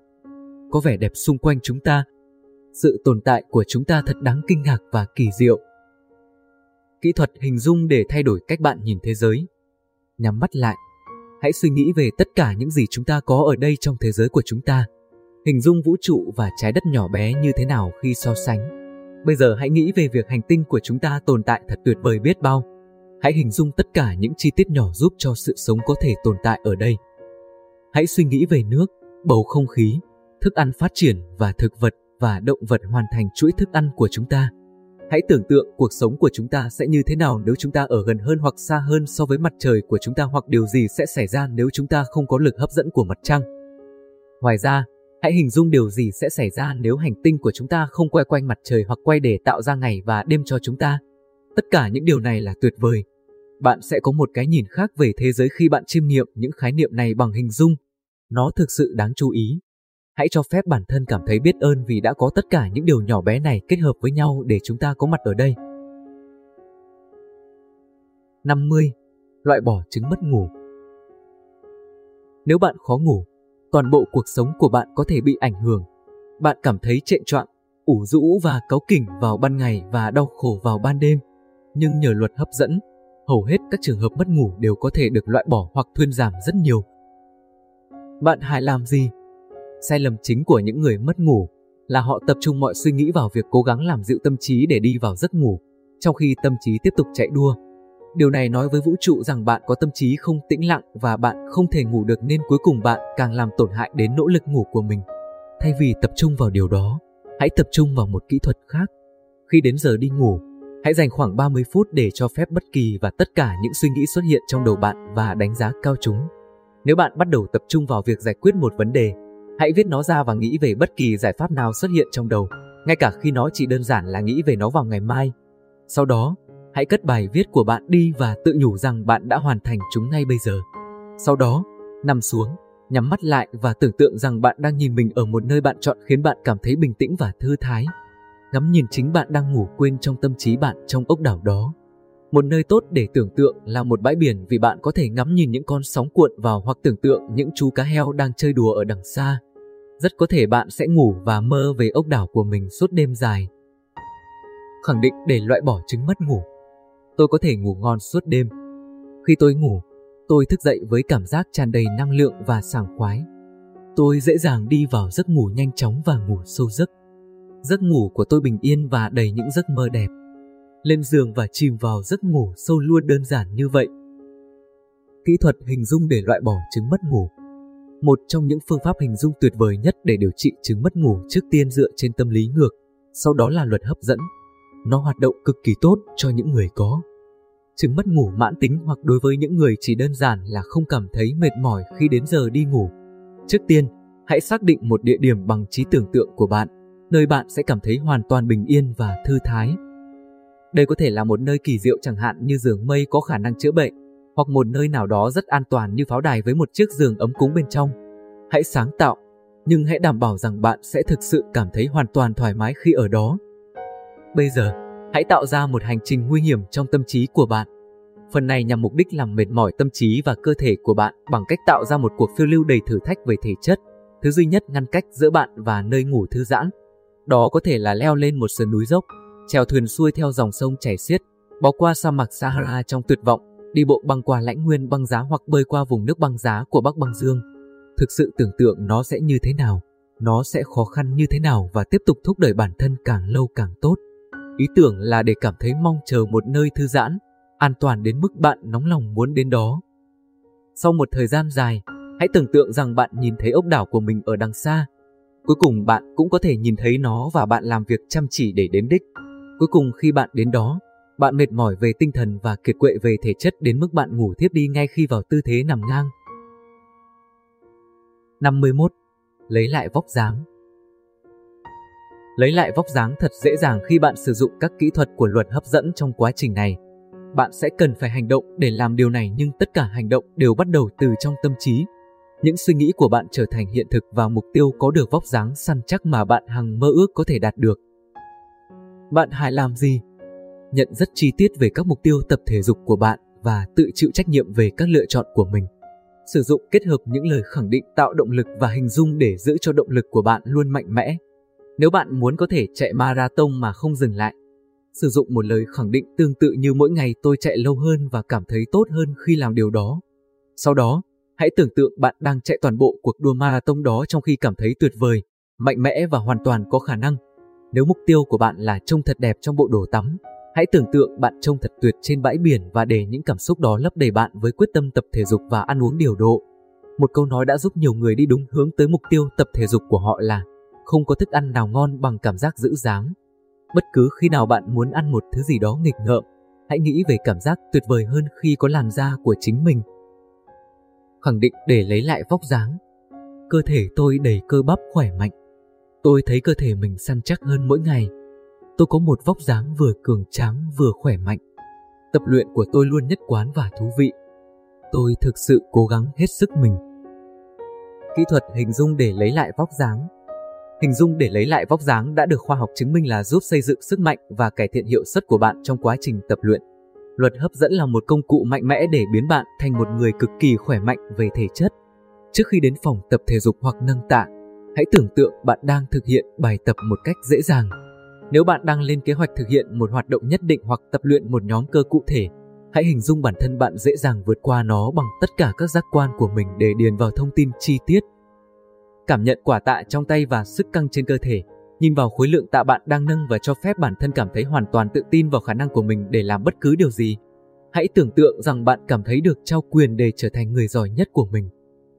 Có vẻ đẹp xung quanh chúng ta. Sự tồn tại của chúng ta thật đáng kinh ngạc và kỳ diệu. Kỹ thuật hình dung để thay đổi cách bạn nhìn thế giới. Nhắm mắt lại. Hãy suy nghĩ về tất cả những gì chúng ta có ở đây trong thế giới của chúng ta. Hình dung vũ trụ và trái đất nhỏ bé như thế nào khi so sánh. Bây giờ hãy nghĩ về việc hành tinh của chúng ta tồn tại thật tuyệt vời biết bao. Hãy hình dung tất cả những chi tiết nhỏ giúp cho sự sống có thể tồn tại ở đây. Hãy suy nghĩ về nước, bầu không khí, thức ăn phát triển và thực vật và động vật hoàn thành chuỗi thức ăn của chúng ta. Hãy tưởng tượng cuộc sống của chúng ta sẽ như thế nào nếu chúng ta ở gần hơn hoặc xa hơn so với mặt trời của chúng ta hoặc điều gì sẽ xảy ra nếu chúng ta không có lực hấp dẫn của mặt trăng. Ngoài ra, hãy hình dung điều gì sẽ xảy ra nếu hành tinh của chúng ta không quay quanh mặt trời hoặc quay để tạo ra ngày và đêm cho chúng ta. Tất cả những điều này là tuyệt vời. Bạn sẽ có một cái nhìn khác về thế giới khi bạn chiêm nghiệm những khái niệm này bằng hình dung. Nó thực sự đáng chú ý. Hãy cho phép bản thân cảm thấy biết ơn vì đã có tất cả những điều nhỏ bé này kết hợp với nhau để chúng ta có mặt ở đây. 50. Loại bỏ chứng mất ngủ Nếu bạn khó ngủ, toàn bộ cuộc sống của bạn có thể bị ảnh hưởng. Bạn cảm thấy trệ trọng, ủ rũ và cáu kỉnh vào ban ngày và đau khổ vào ban đêm. Nhưng nhờ luật hấp dẫn, hầu hết các trường hợp mất ngủ đều có thể được loại bỏ hoặc thuyên giảm rất nhiều. Bạn hãy làm gì Sai lầm chính của những người mất ngủ là họ tập trung mọi suy nghĩ vào việc cố gắng làm dịu tâm trí để đi vào giấc ngủ, trong khi tâm trí tiếp tục chạy đua. Điều này nói với vũ trụ rằng bạn có tâm trí không tĩnh lặng và bạn không thể ngủ được nên cuối cùng bạn càng làm tổn hại đến nỗ lực ngủ của mình. Thay vì tập trung vào điều đó, hãy tập trung vào một kỹ thuật khác. Khi đến giờ đi ngủ, hãy dành khoảng 30 phút để cho phép bất kỳ và tất cả những suy nghĩ xuất hiện trong đầu bạn và đánh giá cao chúng. Nếu bạn bắt đầu tập trung vào việc giải quyết một vấn đề, Hãy viết nó ra và nghĩ về bất kỳ giải pháp nào xuất hiện trong đầu, ngay cả khi nó chỉ đơn giản là nghĩ về nó vào ngày mai. Sau đó, hãy cất bài viết của bạn đi và tự nhủ rằng bạn đã hoàn thành chúng ngay bây giờ. Sau đó, nằm xuống, nhắm mắt lại và tưởng tượng rằng bạn đang nhìn mình ở một nơi bạn chọn khiến bạn cảm thấy bình tĩnh và thư thái. Ngắm nhìn chính bạn đang ngủ quên trong tâm trí bạn trong ốc đảo đó. Một nơi tốt để tưởng tượng là một bãi biển vì bạn có thể ngắm nhìn những con sóng cuộn vào hoặc tưởng tượng những chú cá heo đang chơi đùa ở đằng xa. Rất có thể bạn sẽ ngủ và mơ về ốc đảo của mình suốt đêm dài. Khẳng định để loại bỏ chứng mất ngủ. Tôi có thể ngủ ngon suốt đêm. Khi tôi ngủ, tôi thức dậy với cảm giác tràn đầy năng lượng và sảng khoái. Tôi dễ dàng đi vào giấc ngủ nhanh chóng và ngủ sâu giấc. Giấc ngủ của tôi bình yên và đầy những giấc mơ đẹp. Lên giường và chìm vào giấc ngủ sâu luôn đơn giản như vậy. Kỹ thuật hình dung để loại bỏ chứng mất ngủ một trong những phương pháp hình dung tuyệt vời nhất để điều trị chứng mất ngủ trước tiên dựa trên tâm lý ngược, sau đó là luật hấp dẫn. Nó hoạt động cực kỳ tốt cho những người có chứng mất ngủ mãn tính hoặc đối với những người chỉ đơn giản là không cảm thấy mệt mỏi khi đến giờ đi ngủ. Trước tiên, hãy xác định một địa điểm bằng trí tưởng tượng của bạn, nơi bạn sẽ cảm thấy hoàn toàn bình yên và thư thái. Đây có thể là một nơi kỳ diệu chẳng hạn như giường mây có khả năng chữa bệnh, hoặc một nơi nào đó rất an toàn như pháo đài với một chiếc giường ấm cúng bên trong. Hãy sáng tạo, nhưng hãy đảm bảo rằng bạn sẽ thực sự cảm thấy hoàn toàn thoải mái khi ở đó. Bây giờ, hãy tạo ra một hành trình nguy hiểm trong tâm trí của bạn. Phần này nhằm mục đích làm mệt mỏi tâm trí và cơ thể của bạn bằng cách tạo ra một cuộc phiêu lưu đầy thử thách về thể chất, thứ duy nhất ngăn cách giữa bạn và nơi ngủ thư giãn. Đó có thể là leo lên một sườn núi dốc, chèo thuyền xuôi theo dòng sông chảy xiết, bỏ qua sa mạc Sahara trong tuyệt vọng đi bộ băng qua lãnh nguyên băng giá hoặc bơi qua vùng nước băng giá của Bắc băng dương. Thực sự tưởng tượng nó sẽ như thế nào, nó sẽ khó khăn như thế nào và tiếp tục thúc đẩy bản thân càng lâu càng tốt. Ý tưởng là để cảm thấy mong chờ một nơi thư giãn, an toàn đến mức bạn nóng lòng muốn đến đó. Sau một thời gian dài, hãy tưởng tượng rằng bạn nhìn thấy ốc đảo của mình ở đằng xa. Cuối cùng bạn cũng có thể nhìn thấy nó và bạn làm việc chăm chỉ để đến đích. Cuối cùng khi bạn đến đó, bạn mệt mỏi về tinh thần và kiệt quệ về thể chất đến mức bạn ngủ thiếp đi ngay khi vào tư thế nằm ngang. 51. Lấy lại vóc dáng Lấy lại vóc dáng thật dễ dàng khi bạn sử dụng các kỹ thuật của luật hấp dẫn trong quá trình này. Bạn sẽ cần phải hành động để làm điều này nhưng tất cả hành động đều bắt đầu từ trong tâm trí. Những suy nghĩ của bạn trở thành hiện thực và mục tiêu có được vóc dáng săn chắc mà bạn hằng mơ ước có thể đạt được. Bạn hãy làm gì nhận rất chi tiết về các mục tiêu tập thể dục của bạn và tự chịu trách nhiệm về các lựa chọn của mình. Sử dụng kết hợp những lời khẳng định tạo động lực và hình dung để giữ cho động lực của bạn luôn mạnh mẽ. Nếu bạn muốn có thể chạy marathon mà không dừng lại, sử dụng một lời khẳng định tương tự như mỗi ngày tôi chạy lâu hơn và cảm thấy tốt hơn khi làm điều đó. Sau đó, hãy tưởng tượng bạn đang chạy toàn bộ cuộc đua marathon đó trong khi cảm thấy tuyệt vời, mạnh mẽ và hoàn toàn có khả năng. Nếu mục tiêu của bạn là trông thật đẹp trong bộ đồ tắm, Hãy tưởng tượng bạn trông thật tuyệt trên bãi biển và để những cảm xúc đó lấp đầy bạn với quyết tâm tập thể dục và ăn uống điều độ. Một câu nói đã giúp nhiều người đi đúng hướng tới mục tiêu tập thể dục của họ là không có thức ăn nào ngon bằng cảm giác giữ dáng. Bất cứ khi nào bạn muốn ăn một thứ gì đó nghịch ngợm, hãy nghĩ về cảm giác tuyệt vời hơn khi có làn da của chính mình. Khẳng định để lấy lại vóc dáng. Cơ thể tôi đầy cơ bắp khỏe mạnh. Tôi thấy cơ thể mình săn chắc hơn mỗi ngày. Tôi có một vóc dáng vừa cường tráng vừa khỏe mạnh. Tập luyện của tôi luôn nhất quán và thú vị. Tôi thực sự cố gắng hết sức mình. Kỹ thuật hình dung để lấy lại vóc dáng Hình dung để lấy lại vóc dáng đã được khoa học chứng minh là giúp xây dựng sức mạnh và cải thiện hiệu suất của bạn trong quá trình tập luyện. Luật hấp dẫn là một công cụ mạnh mẽ để biến bạn thành một người cực kỳ khỏe mạnh về thể chất. Trước khi đến phòng tập thể dục hoặc nâng tạ, hãy tưởng tượng bạn đang thực hiện bài tập một cách dễ dàng. Nếu bạn đang lên kế hoạch thực hiện một hoạt động nhất định hoặc tập luyện một nhóm cơ cụ thể, hãy hình dung bản thân bạn dễ dàng vượt qua nó bằng tất cả các giác quan của mình để điền vào thông tin chi tiết cảm nhận quả tạ trong tay và sức căng trên cơ thể. Nhìn vào khối lượng tạ bạn đang nâng và cho phép bản thân cảm thấy hoàn toàn tự tin vào khả năng của mình để làm bất cứ điều gì. Hãy tưởng tượng rằng bạn cảm thấy được trao quyền để trở thành người giỏi nhất của mình.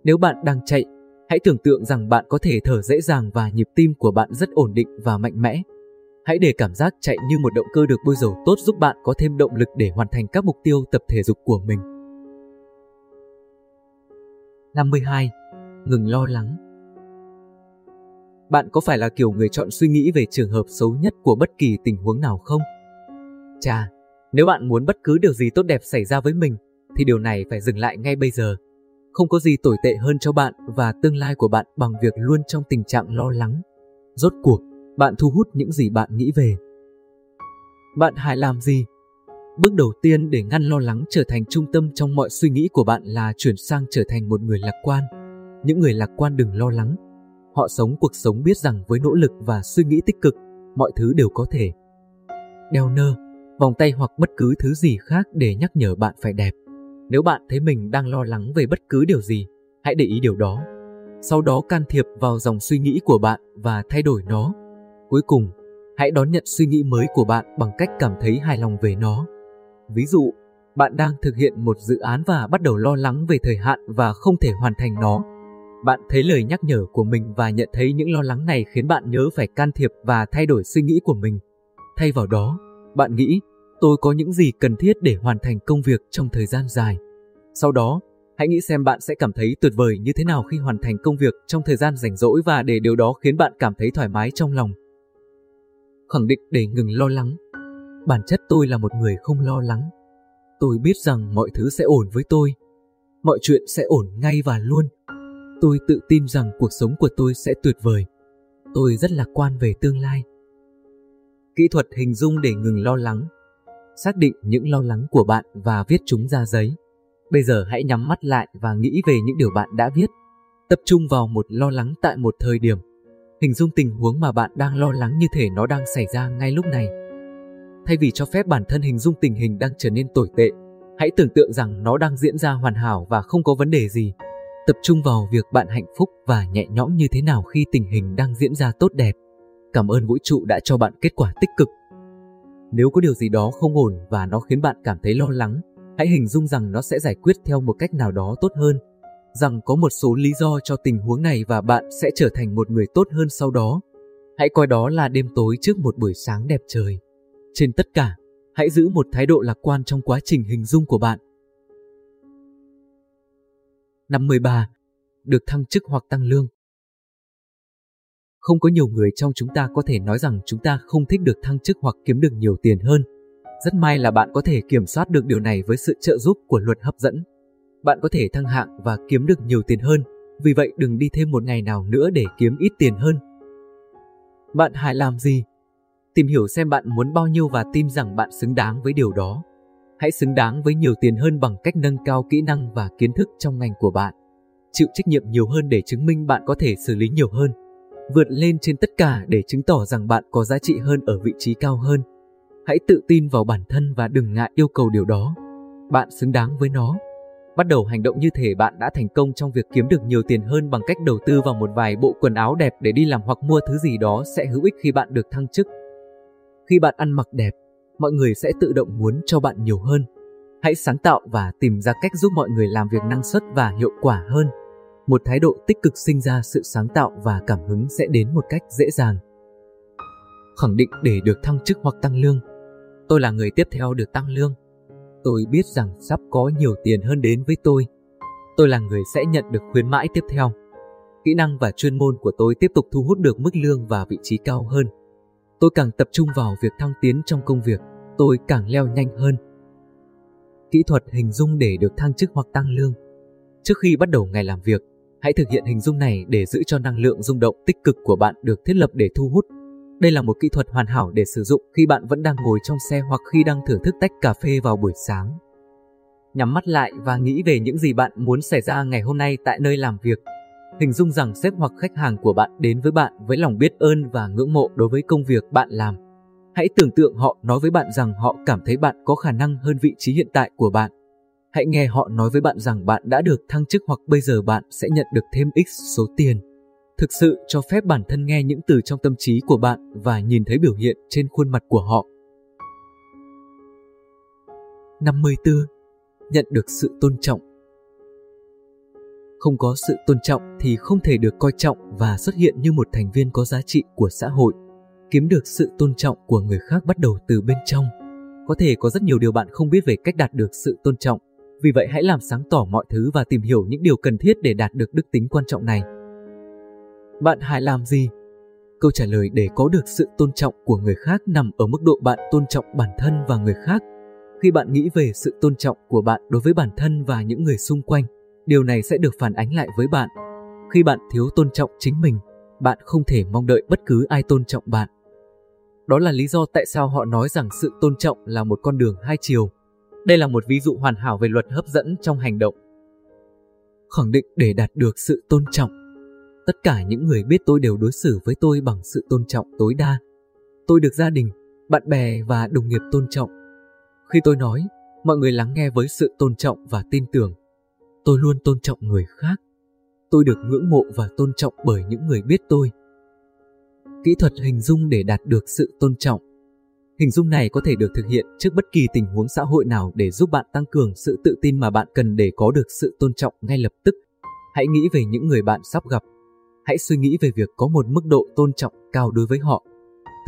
Nếu bạn đang chạy, hãy tưởng tượng rằng bạn có thể thở dễ dàng và nhịp tim của bạn rất ổn định và mạnh mẽ. Hãy để cảm giác chạy như một động cơ được bôi dầu tốt giúp bạn có thêm động lực để hoàn thành các mục tiêu tập thể dục của mình. 52. Ngừng lo lắng bạn có phải là kiểu người chọn suy nghĩ về trường hợp xấu nhất của bất kỳ tình huống nào không? Chà, nếu bạn muốn bất cứ điều gì tốt đẹp xảy ra với mình, thì điều này phải dừng lại ngay bây giờ. Không có gì tồi tệ hơn cho bạn và tương lai của bạn bằng việc luôn trong tình trạng lo lắng. Rốt cuộc, bạn thu hút những gì bạn nghĩ về. Bạn hãy làm gì? Bước đầu tiên để ngăn lo lắng trở thành trung tâm trong mọi suy nghĩ của bạn là chuyển sang trở thành một người lạc quan. Những người lạc quan đừng lo lắng, Họ sống cuộc sống biết rằng với nỗ lực và suy nghĩ tích cực, mọi thứ đều có thể. Đeo nơ, vòng tay hoặc bất cứ thứ gì khác để nhắc nhở bạn phải đẹp. Nếu bạn thấy mình đang lo lắng về bất cứ điều gì, hãy để ý điều đó. Sau đó can thiệp vào dòng suy nghĩ của bạn và thay đổi nó. Cuối cùng, hãy đón nhận suy nghĩ mới của bạn bằng cách cảm thấy hài lòng về nó. Ví dụ, bạn đang thực hiện một dự án và bắt đầu lo lắng về thời hạn và không thể hoàn thành nó bạn thấy lời nhắc nhở của mình và nhận thấy những lo lắng này khiến bạn nhớ phải can thiệp và thay đổi suy nghĩ của mình. Thay vào đó, bạn nghĩ, tôi có những gì cần thiết để hoàn thành công việc trong thời gian dài. Sau đó, hãy nghĩ xem bạn sẽ cảm thấy tuyệt vời như thế nào khi hoàn thành công việc trong thời gian rảnh rỗi và để điều đó khiến bạn cảm thấy thoải mái trong lòng. Khẳng định để ngừng lo lắng. Bản chất tôi là một người không lo lắng. Tôi biết rằng mọi thứ sẽ ổn với tôi. Mọi chuyện sẽ ổn ngay và luôn. Tôi tự tin rằng cuộc sống của tôi sẽ tuyệt vời. Tôi rất lạc quan về tương lai. Kỹ thuật hình dung để ngừng lo lắng. Xác định những lo lắng của bạn và viết chúng ra giấy. Bây giờ hãy nhắm mắt lại và nghĩ về những điều bạn đã viết. Tập trung vào một lo lắng tại một thời điểm. Hình dung tình huống mà bạn đang lo lắng như thể nó đang xảy ra ngay lúc này. Thay vì cho phép bản thân hình dung tình hình đang trở nên tồi tệ, hãy tưởng tượng rằng nó đang diễn ra hoàn hảo và không có vấn đề gì. Tập trung vào việc bạn hạnh phúc và nhẹ nhõm như thế nào khi tình hình đang diễn ra tốt đẹp. Cảm ơn vũ trụ đã cho bạn kết quả tích cực. Nếu có điều gì đó không ổn và nó khiến bạn cảm thấy lo lắng, hãy hình dung rằng nó sẽ giải quyết theo một cách nào đó tốt hơn. Rằng có một số lý do cho tình huống này và bạn sẽ trở thành một người tốt hơn sau đó. Hãy coi đó là đêm tối trước một buổi sáng đẹp trời. Trên tất cả, hãy giữ một thái độ lạc quan trong quá trình hình dung của bạn 53. Được thăng chức hoặc tăng lương. Không có nhiều người trong chúng ta có thể nói rằng chúng ta không thích được thăng chức hoặc kiếm được nhiều tiền hơn. Rất may là bạn có thể kiểm soát được điều này với sự trợ giúp của luật hấp dẫn. Bạn có thể thăng hạng và kiếm được nhiều tiền hơn, vì vậy đừng đi thêm một ngày nào nữa để kiếm ít tiền hơn. Bạn hãy làm gì? Tìm hiểu xem bạn muốn bao nhiêu và tin rằng bạn xứng đáng với điều đó. Hãy xứng đáng với nhiều tiền hơn bằng cách nâng cao kỹ năng và kiến thức trong ngành của bạn. Chịu trách nhiệm nhiều hơn để chứng minh bạn có thể xử lý nhiều hơn. Vượt lên trên tất cả để chứng tỏ rằng bạn có giá trị hơn ở vị trí cao hơn. Hãy tự tin vào bản thân và đừng ngại yêu cầu điều đó. Bạn xứng đáng với nó. Bắt đầu hành động như thể bạn đã thành công trong việc kiếm được nhiều tiền hơn bằng cách đầu tư vào một vài bộ quần áo đẹp để đi làm hoặc mua thứ gì đó sẽ hữu ích khi bạn được thăng chức. Khi bạn ăn mặc đẹp, mọi người sẽ tự động muốn cho bạn nhiều hơn. Hãy sáng tạo và tìm ra cách giúp mọi người làm việc năng suất và hiệu quả hơn. Một thái độ tích cực sinh ra sự sáng tạo và cảm hứng sẽ đến một cách dễ dàng. Khẳng định để được thăng chức hoặc tăng lương. Tôi là người tiếp theo được tăng lương. Tôi biết rằng sắp có nhiều tiền hơn đến với tôi. Tôi là người sẽ nhận được khuyến mãi tiếp theo. Kỹ năng và chuyên môn của tôi tiếp tục thu hút được mức lương và vị trí cao hơn. Tôi càng tập trung vào việc thăng tiến trong công việc, tôi càng leo nhanh hơn. Kỹ thuật hình dung để được thăng chức hoặc tăng lương. Trước khi bắt đầu ngày làm việc, hãy thực hiện hình dung này để giữ cho năng lượng rung động tích cực của bạn được thiết lập để thu hút. Đây là một kỹ thuật hoàn hảo để sử dụng khi bạn vẫn đang ngồi trong xe hoặc khi đang thưởng thức tách cà phê vào buổi sáng. Nhắm mắt lại và nghĩ về những gì bạn muốn xảy ra ngày hôm nay tại nơi làm việc. Hình dung rằng sếp hoặc khách hàng của bạn đến với bạn với lòng biết ơn và ngưỡng mộ đối với công việc bạn làm. Hãy tưởng tượng họ nói với bạn rằng họ cảm thấy bạn có khả năng hơn vị trí hiện tại của bạn. Hãy nghe họ nói với bạn rằng bạn đã được thăng chức hoặc bây giờ bạn sẽ nhận được thêm x số tiền. Thực sự cho phép bản thân nghe những từ trong tâm trí của bạn và nhìn thấy biểu hiện trên khuôn mặt của họ. 54. Nhận được sự tôn trọng Không có sự tôn trọng thì không thể được coi trọng và xuất hiện như một thành viên có giá trị của xã hội. Kiếm được sự tôn trọng của người khác bắt đầu từ bên trong. Có thể có rất nhiều điều bạn không biết về cách đạt được sự tôn trọng, vì vậy hãy làm sáng tỏ mọi thứ và tìm hiểu những điều cần thiết để đạt được đức tính quan trọng này. Bạn hãy làm gì? Câu trả lời để có được sự tôn trọng của người khác nằm ở mức độ bạn tôn trọng bản thân và người khác. Khi bạn nghĩ về sự tôn trọng của bạn đối với bản thân và những người xung quanh, điều này sẽ được phản ánh lại với bạn. Khi bạn thiếu tôn trọng chính mình, bạn không thể mong đợi bất cứ ai tôn trọng bạn. Đó là lý do tại sao họ nói rằng sự tôn trọng là một con đường hai chiều. Đây là một ví dụ hoàn hảo về luật hấp dẫn trong hành động. Khẳng định để đạt được sự tôn trọng. Tất cả những người biết tôi đều đối xử với tôi bằng sự tôn trọng tối đa. Tôi được gia đình, bạn bè và đồng nghiệp tôn trọng. Khi tôi nói, mọi người lắng nghe với sự tôn trọng và tin tưởng. Tôi luôn tôn trọng người khác. Tôi được ngưỡng mộ và tôn trọng bởi những người biết tôi. Kỹ thuật hình dung để đạt được sự tôn trọng Hình dung này có thể được thực hiện trước bất kỳ tình huống xã hội nào để giúp bạn tăng cường sự tự tin mà bạn cần để có được sự tôn trọng ngay lập tức. Hãy nghĩ về những người bạn sắp gặp. Hãy suy nghĩ về việc có một mức độ tôn trọng cao đối với họ.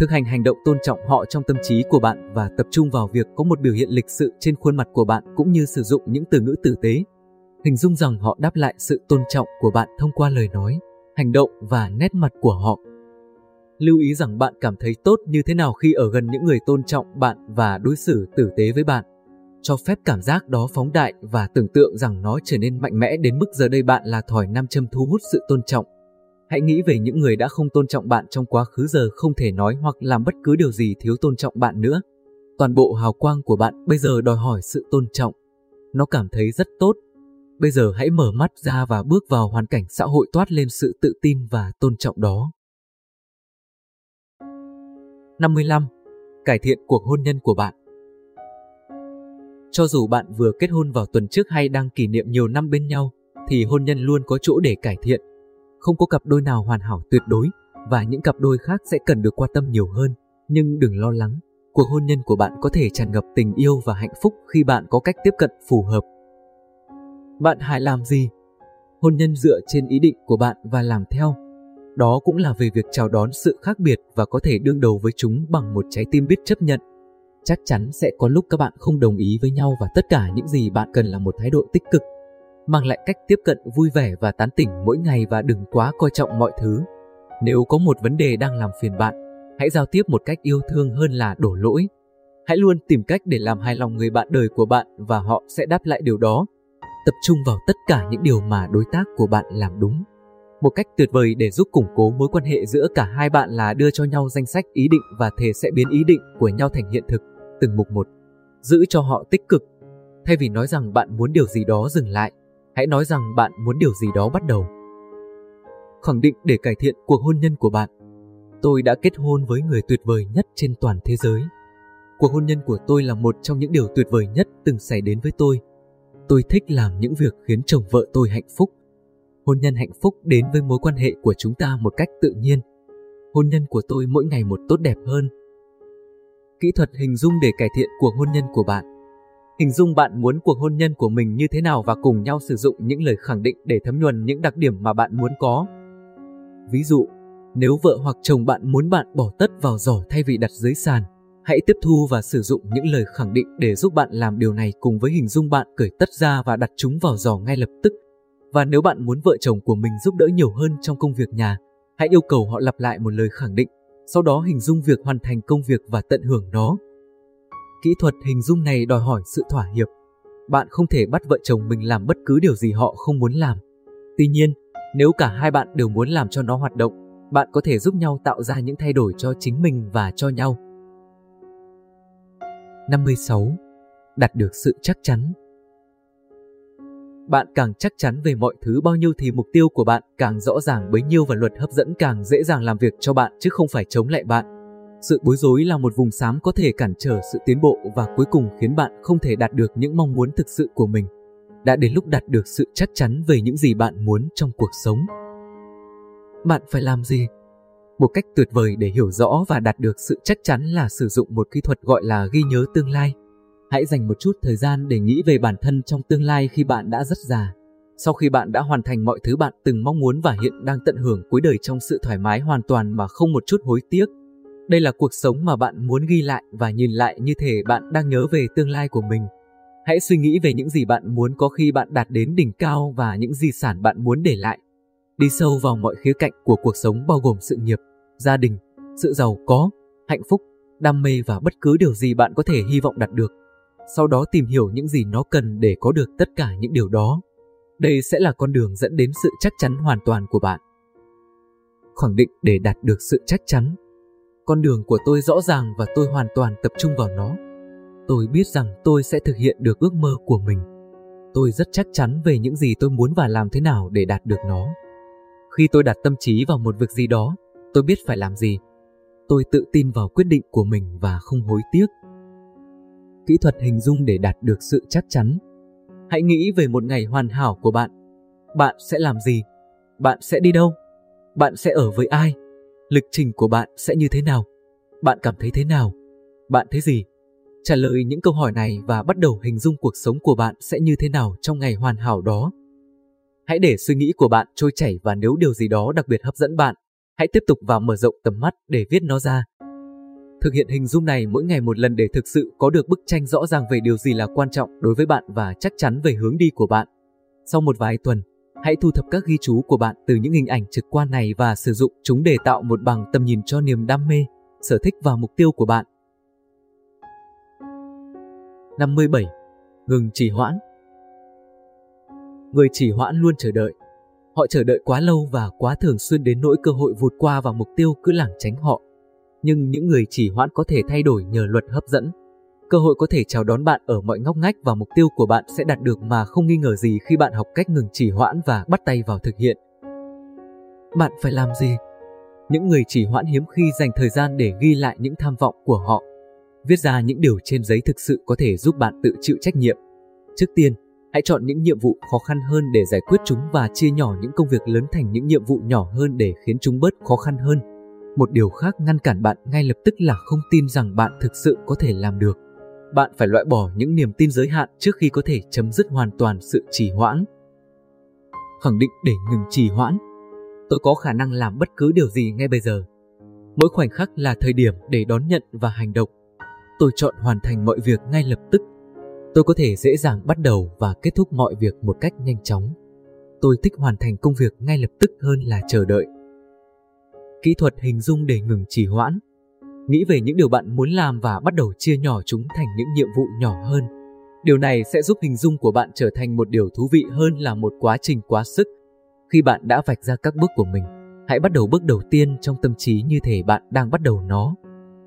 Thực hành hành động tôn trọng họ trong tâm trí của bạn và tập trung vào việc có một biểu hiện lịch sự trên khuôn mặt của bạn cũng như sử dụng những từ ngữ tử tế. Hình dung rằng họ đáp lại sự tôn trọng của bạn thông qua lời nói, hành động và nét mặt của họ. Lưu ý rằng bạn cảm thấy tốt như thế nào khi ở gần những người tôn trọng bạn và đối xử tử tế với bạn. Cho phép cảm giác đó phóng đại và tưởng tượng rằng nó trở nên mạnh mẽ đến mức giờ đây bạn là thỏi nam châm thu hút sự tôn trọng. Hãy nghĩ về những người đã không tôn trọng bạn trong quá khứ giờ không thể nói hoặc làm bất cứ điều gì thiếu tôn trọng bạn nữa. Toàn bộ hào quang của bạn bây giờ đòi hỏi sự tôn trọng. Nó cảm thấy rất tốt. Bây giờ hãy mở mắt ra và bước vào hoàn cảnh xã hội toát lên sự tự tin và tôn trọng đó. 55. Cải thiện cuộc hôn nhân của bạn Cho dù bạn vừa kết hôn vào tuần trước hay đang kỷ niệm nhiều năm bên nhau, thì hôn nhân luôn có chỗ để cải thiện. Không có cặp đôi nào hoàn hảo tuyệt đối, và những cặp đôi khác sẽ cần được quan tâm nhiều hơn. Nhưng đừng lo lắng, cuộc hôn nhân của bạn có thể tràn ngập tình yêu và hạnh phúc khi bạn có cách tiếp cận phù hợp. Bạn hãy làm gì? Hôn nhân dựa trên ý định của bạn và làm theo đó cũng là về việc chào đón sự khác biệt và có thể đương đầu với chúng bằng một trái tim biết chấp nhận. Chắc chắn sẽ có lúc các bạn không đồng ý với nhau và tất cả những gì bạn cần là một thái độ tích cực. Mang lại cách tiếp cận vui vẻ và tán tỉnh mỗi ngày và đừng quá coi trọng mọi thứ. Nếu có một vấn đề đang làm phiền bạn, hãy giao tiếp một cách yêu thương hơn là đổ lỗi. Hãy luôn tìm cách để làm hài lòng người bạn đời của bạn và họ sẽ đáp lại điều đó. Tập trung vào tất cả những điều mà đối tác của bạn làm đúng một cách tuyệt vời để giúp củng cố mối quan hệ giữa cả hai bạn là đưa cho nhau danh sách ý định và thề sẽ biến ý định của nhau thành hiện thực, từng mục một. Giữ cho họ tích cực. Thay vì nói rằng bạn muốn điều gì đó dừng lại, hãy nói rằng bạn muốn điều gì đó bắt đầu. Khẳng định để cải thiện cuộc hôn nhân của bạn. Tôi đã kết hôn với người tuyệt vời nhất trên toàn thế giới. Cuộc hôn nhân của tôi là một trong những điều tuyệt vời nhất từng xảy đến với tôi. Tôi thích làm những việc khiến chồng vợ tôi hạnh phúc hôn nhân hạnh phúc đến với mối quan hệ của chúng ta một cách tự nhiên. Hôn nhân của tôi mỗi ngày một tốt đẹp hơn. Kỹ thuật hình dung để cải thiện cuộc hôn nhân của bạn. Hình dung bạn muốn cuộc hôn nhân của mình như thế nào và cùng nhau sử dụng những lời khẳng định để thấm nhuần những đặc điểm mà bạn muốn có. Ví dụ, Nếu vợ hoặc chồng bạn muốn bạn bỏ tất vào giỏ thay vì đặt dưới sàn, hãy tiếp thu và sử dụng những lời khẳng định để giúp bạn làm điều này cùng với hình dung bạn cởi tất ra và đặt chúng vào giỏ ngay lập tức. Và nếu bạn muốn vợ chồng của mình giúp đỡ nhiều hơn trong công việc nhà, hãy yêu cầu họ lặp lại một lời khẳng định, sau đó hình dung việc hoàn thành công việc và tận hưởng nó. Kỹ thuật hình dung này đòi hỏi sự thỏa hiệp. Bạn không thể bắt vợ chồng mình làm bất cứ điều gì họ không muốn làm. Tuy nhiên, nếu cả hai bạn đều muốn làm cho nó hoạt động, bạn có thể giúp nhau tạo ra những thay đổi cho chính mình và cho nhau. 56. Đạt được sự chắc chắn bạn càng chắc chắn về mọi thứ bao nhiêu thì mục tiêu của bạn càng rõ ràng bấy nhiêu và luật hấp dẫn càng dễ dàng làm việc cho bạn chứ không phải chống lại bạn. Sự bối rối là một vùng xám có thể cản trở sự tiến bộ và cuối cùng khiến bạn không thể đạt được những mong muốn thực sự của mình. Đã đến lúc đạt được sự chắc chắn về những gì bạn muốn trong cuộc sống. Bạn phải làm gì? Một cách tuyệt vời để hiểu rõ và đạt được sự chắc chắn là sử dụng một kỹ thuật gọi là ghi nhớ tương lai. Hãy dành một chút thời gian để nghĩ về bản thân trong tương lai khi bạn đã rất già. Sau khi bạn đã hoàn thành mọi thứ bạn từng mong muốn và hiện đang tận hưởng cuối đời trong sự thoải mái hoàn toàn mà không một chút hối tiếc. Đây là cuộc sống mà bạn muốn ghi lại và nhìn lại như thể bạn đang nhớ về tương lai của mình. Hãy suy nghĩ về những gì bạn muốn có khi bạn đạt đến đỉnh cao và những di sản bạn muốn để lại. Đi sâu vào mọi khía cạnh của cuộc sống bao gồm sự nghiệp, gia đình, sự giàu có, hạnh phúc, đam mê và bất cứ điều gì bạn có thể hy vọng đạt được. Sau đó tìm hiểu những gì nó cần để có được tất cả những điều đó. Đây sẽ là con đường dẫn đến sự chắc chắn hoàn toàn của bạn. Khẳng định để đạt được sự chắc chắn. Con đường của tôi rõ ràng và tôi hoàn toàn tập trung vào nó. Tôi biết rằng tôi sẽ thực hiện được ước mơ của mình. Tôi rất chắc chắn về những gì tôi muốn và làm thế nào để đạt được nó. Khi tôi đặt tâm trí vào một việc gì đó, tôi biết phải làm gì. Tôi tự tin vào quyết định của mình và không hối tiếc. Kỹ thuật hình dung để đạt được sự chắc chắn. Hãy nghĩ về một ngày hoàn hảo của bạn. Bạn sẽ làm gì? Bạn sẽ đi đâu? Bạn sẽ ở với ai? Lịch trình của bạn sẽ như thế nào? Bạn cảm thấy thế nào? Bạn thấy gì? Trả lời những câu hỏi này và bắt đầu hình dung cuộc sống của bạn sẽ như thế nào trong ngày hoàn hảo đó. Hãy để suy nghĩ của bạn trôi chảy và nếu điều gì đó đặc biệt hấp dẫn bạn, hãy tiếp tục và mở rộng tầm mắt để viết nó ra. Thực hiện hình dung này mỗi ngày một lần để thực sự có được bức tranh rõ ràng về điều gì là quan trọng đối với bạn và chắc chắn về hướng đi của bạn. Sau một vài tuần, hãy thu thập các ghi chú của bạn từ những hình ảnh trực quan này và sử dụng chúng để tạo một bằng tầm nhìn cho niềm đam mê, sở thích và mục tiêu của bạn. 57. Ngừng trì hoãn Người trì hoãn luôn chờ đợi. Họ chờ đợi quá lâu và quá thường xuyên đến nỗi cơ hội vụt qua và mục tiêu cứ lảng tránh họ. Nhưng những người trì hoãn có thể thay đổi nhờ luật hấp dẫn. Cơ hội có thể chào đón bạn ở mọi ngóc ngách và mục tiêu của bạn sẽ đạt được mà không nghi ngờ gì khi bạn học cách ngừng trì hoãn và bắt tay vào thực hiện. Bạn phải làm gì? Những người trì hoãn hiếm khi dành thời gian để ghi lại những tham vọng của họ. Viết ra những điều trên giấy thực sự có thể giúp bạn tự chịu trách nhiệm. Trước tiên, hãy chọn những nhiệm vụ khó khăn hơn để giải quyết chúng và chia nhỏ những công việc lớn thành những nhiệm vụ nhỏ hơn để khiến chúng bớt khó khăn hơn. Một điều khác ngăn cản bạn ngay lập tức là không tin rằng bạn thực sự có thể làm được. Bạn phải loại bỏ những niềm tin giới hạn trước khi có thể chấm dứt hoàn toàn sự trì hoãn. Khẳng định để ngừng trì hoãn. Tôi có khả năng làm bất cứ điều gì ngay bây giờ. Mỗi khoảnh khắc là thời điểm để đón nhận và hành động. Tôi chọn hoàn thành mọi việc ngay lập tức. Tôi có thể dễ dàng bắt đầu và kết thúc mọi việc một cách nhanh chóng. Tôi thích hoàn thành công việc ngay lập tức hơn là chờ đợi. Kỹ thuật hình dung để ngừng trì hoãn nghĩ về những điều bạn muốn làm và bắt đầu chia nhỏ chúng thành những nhiệm vụ nhỏ hơn. Điều này sẽ giúp hình dung của bạn trở thành một điều thú vị hơn là một quá trình quá sức. Khi bạn đã vạch ra các bước của mình, hãy bắt đầu bước đầu tiên trong tâm trí như thể bạn đang bắt đầu nó.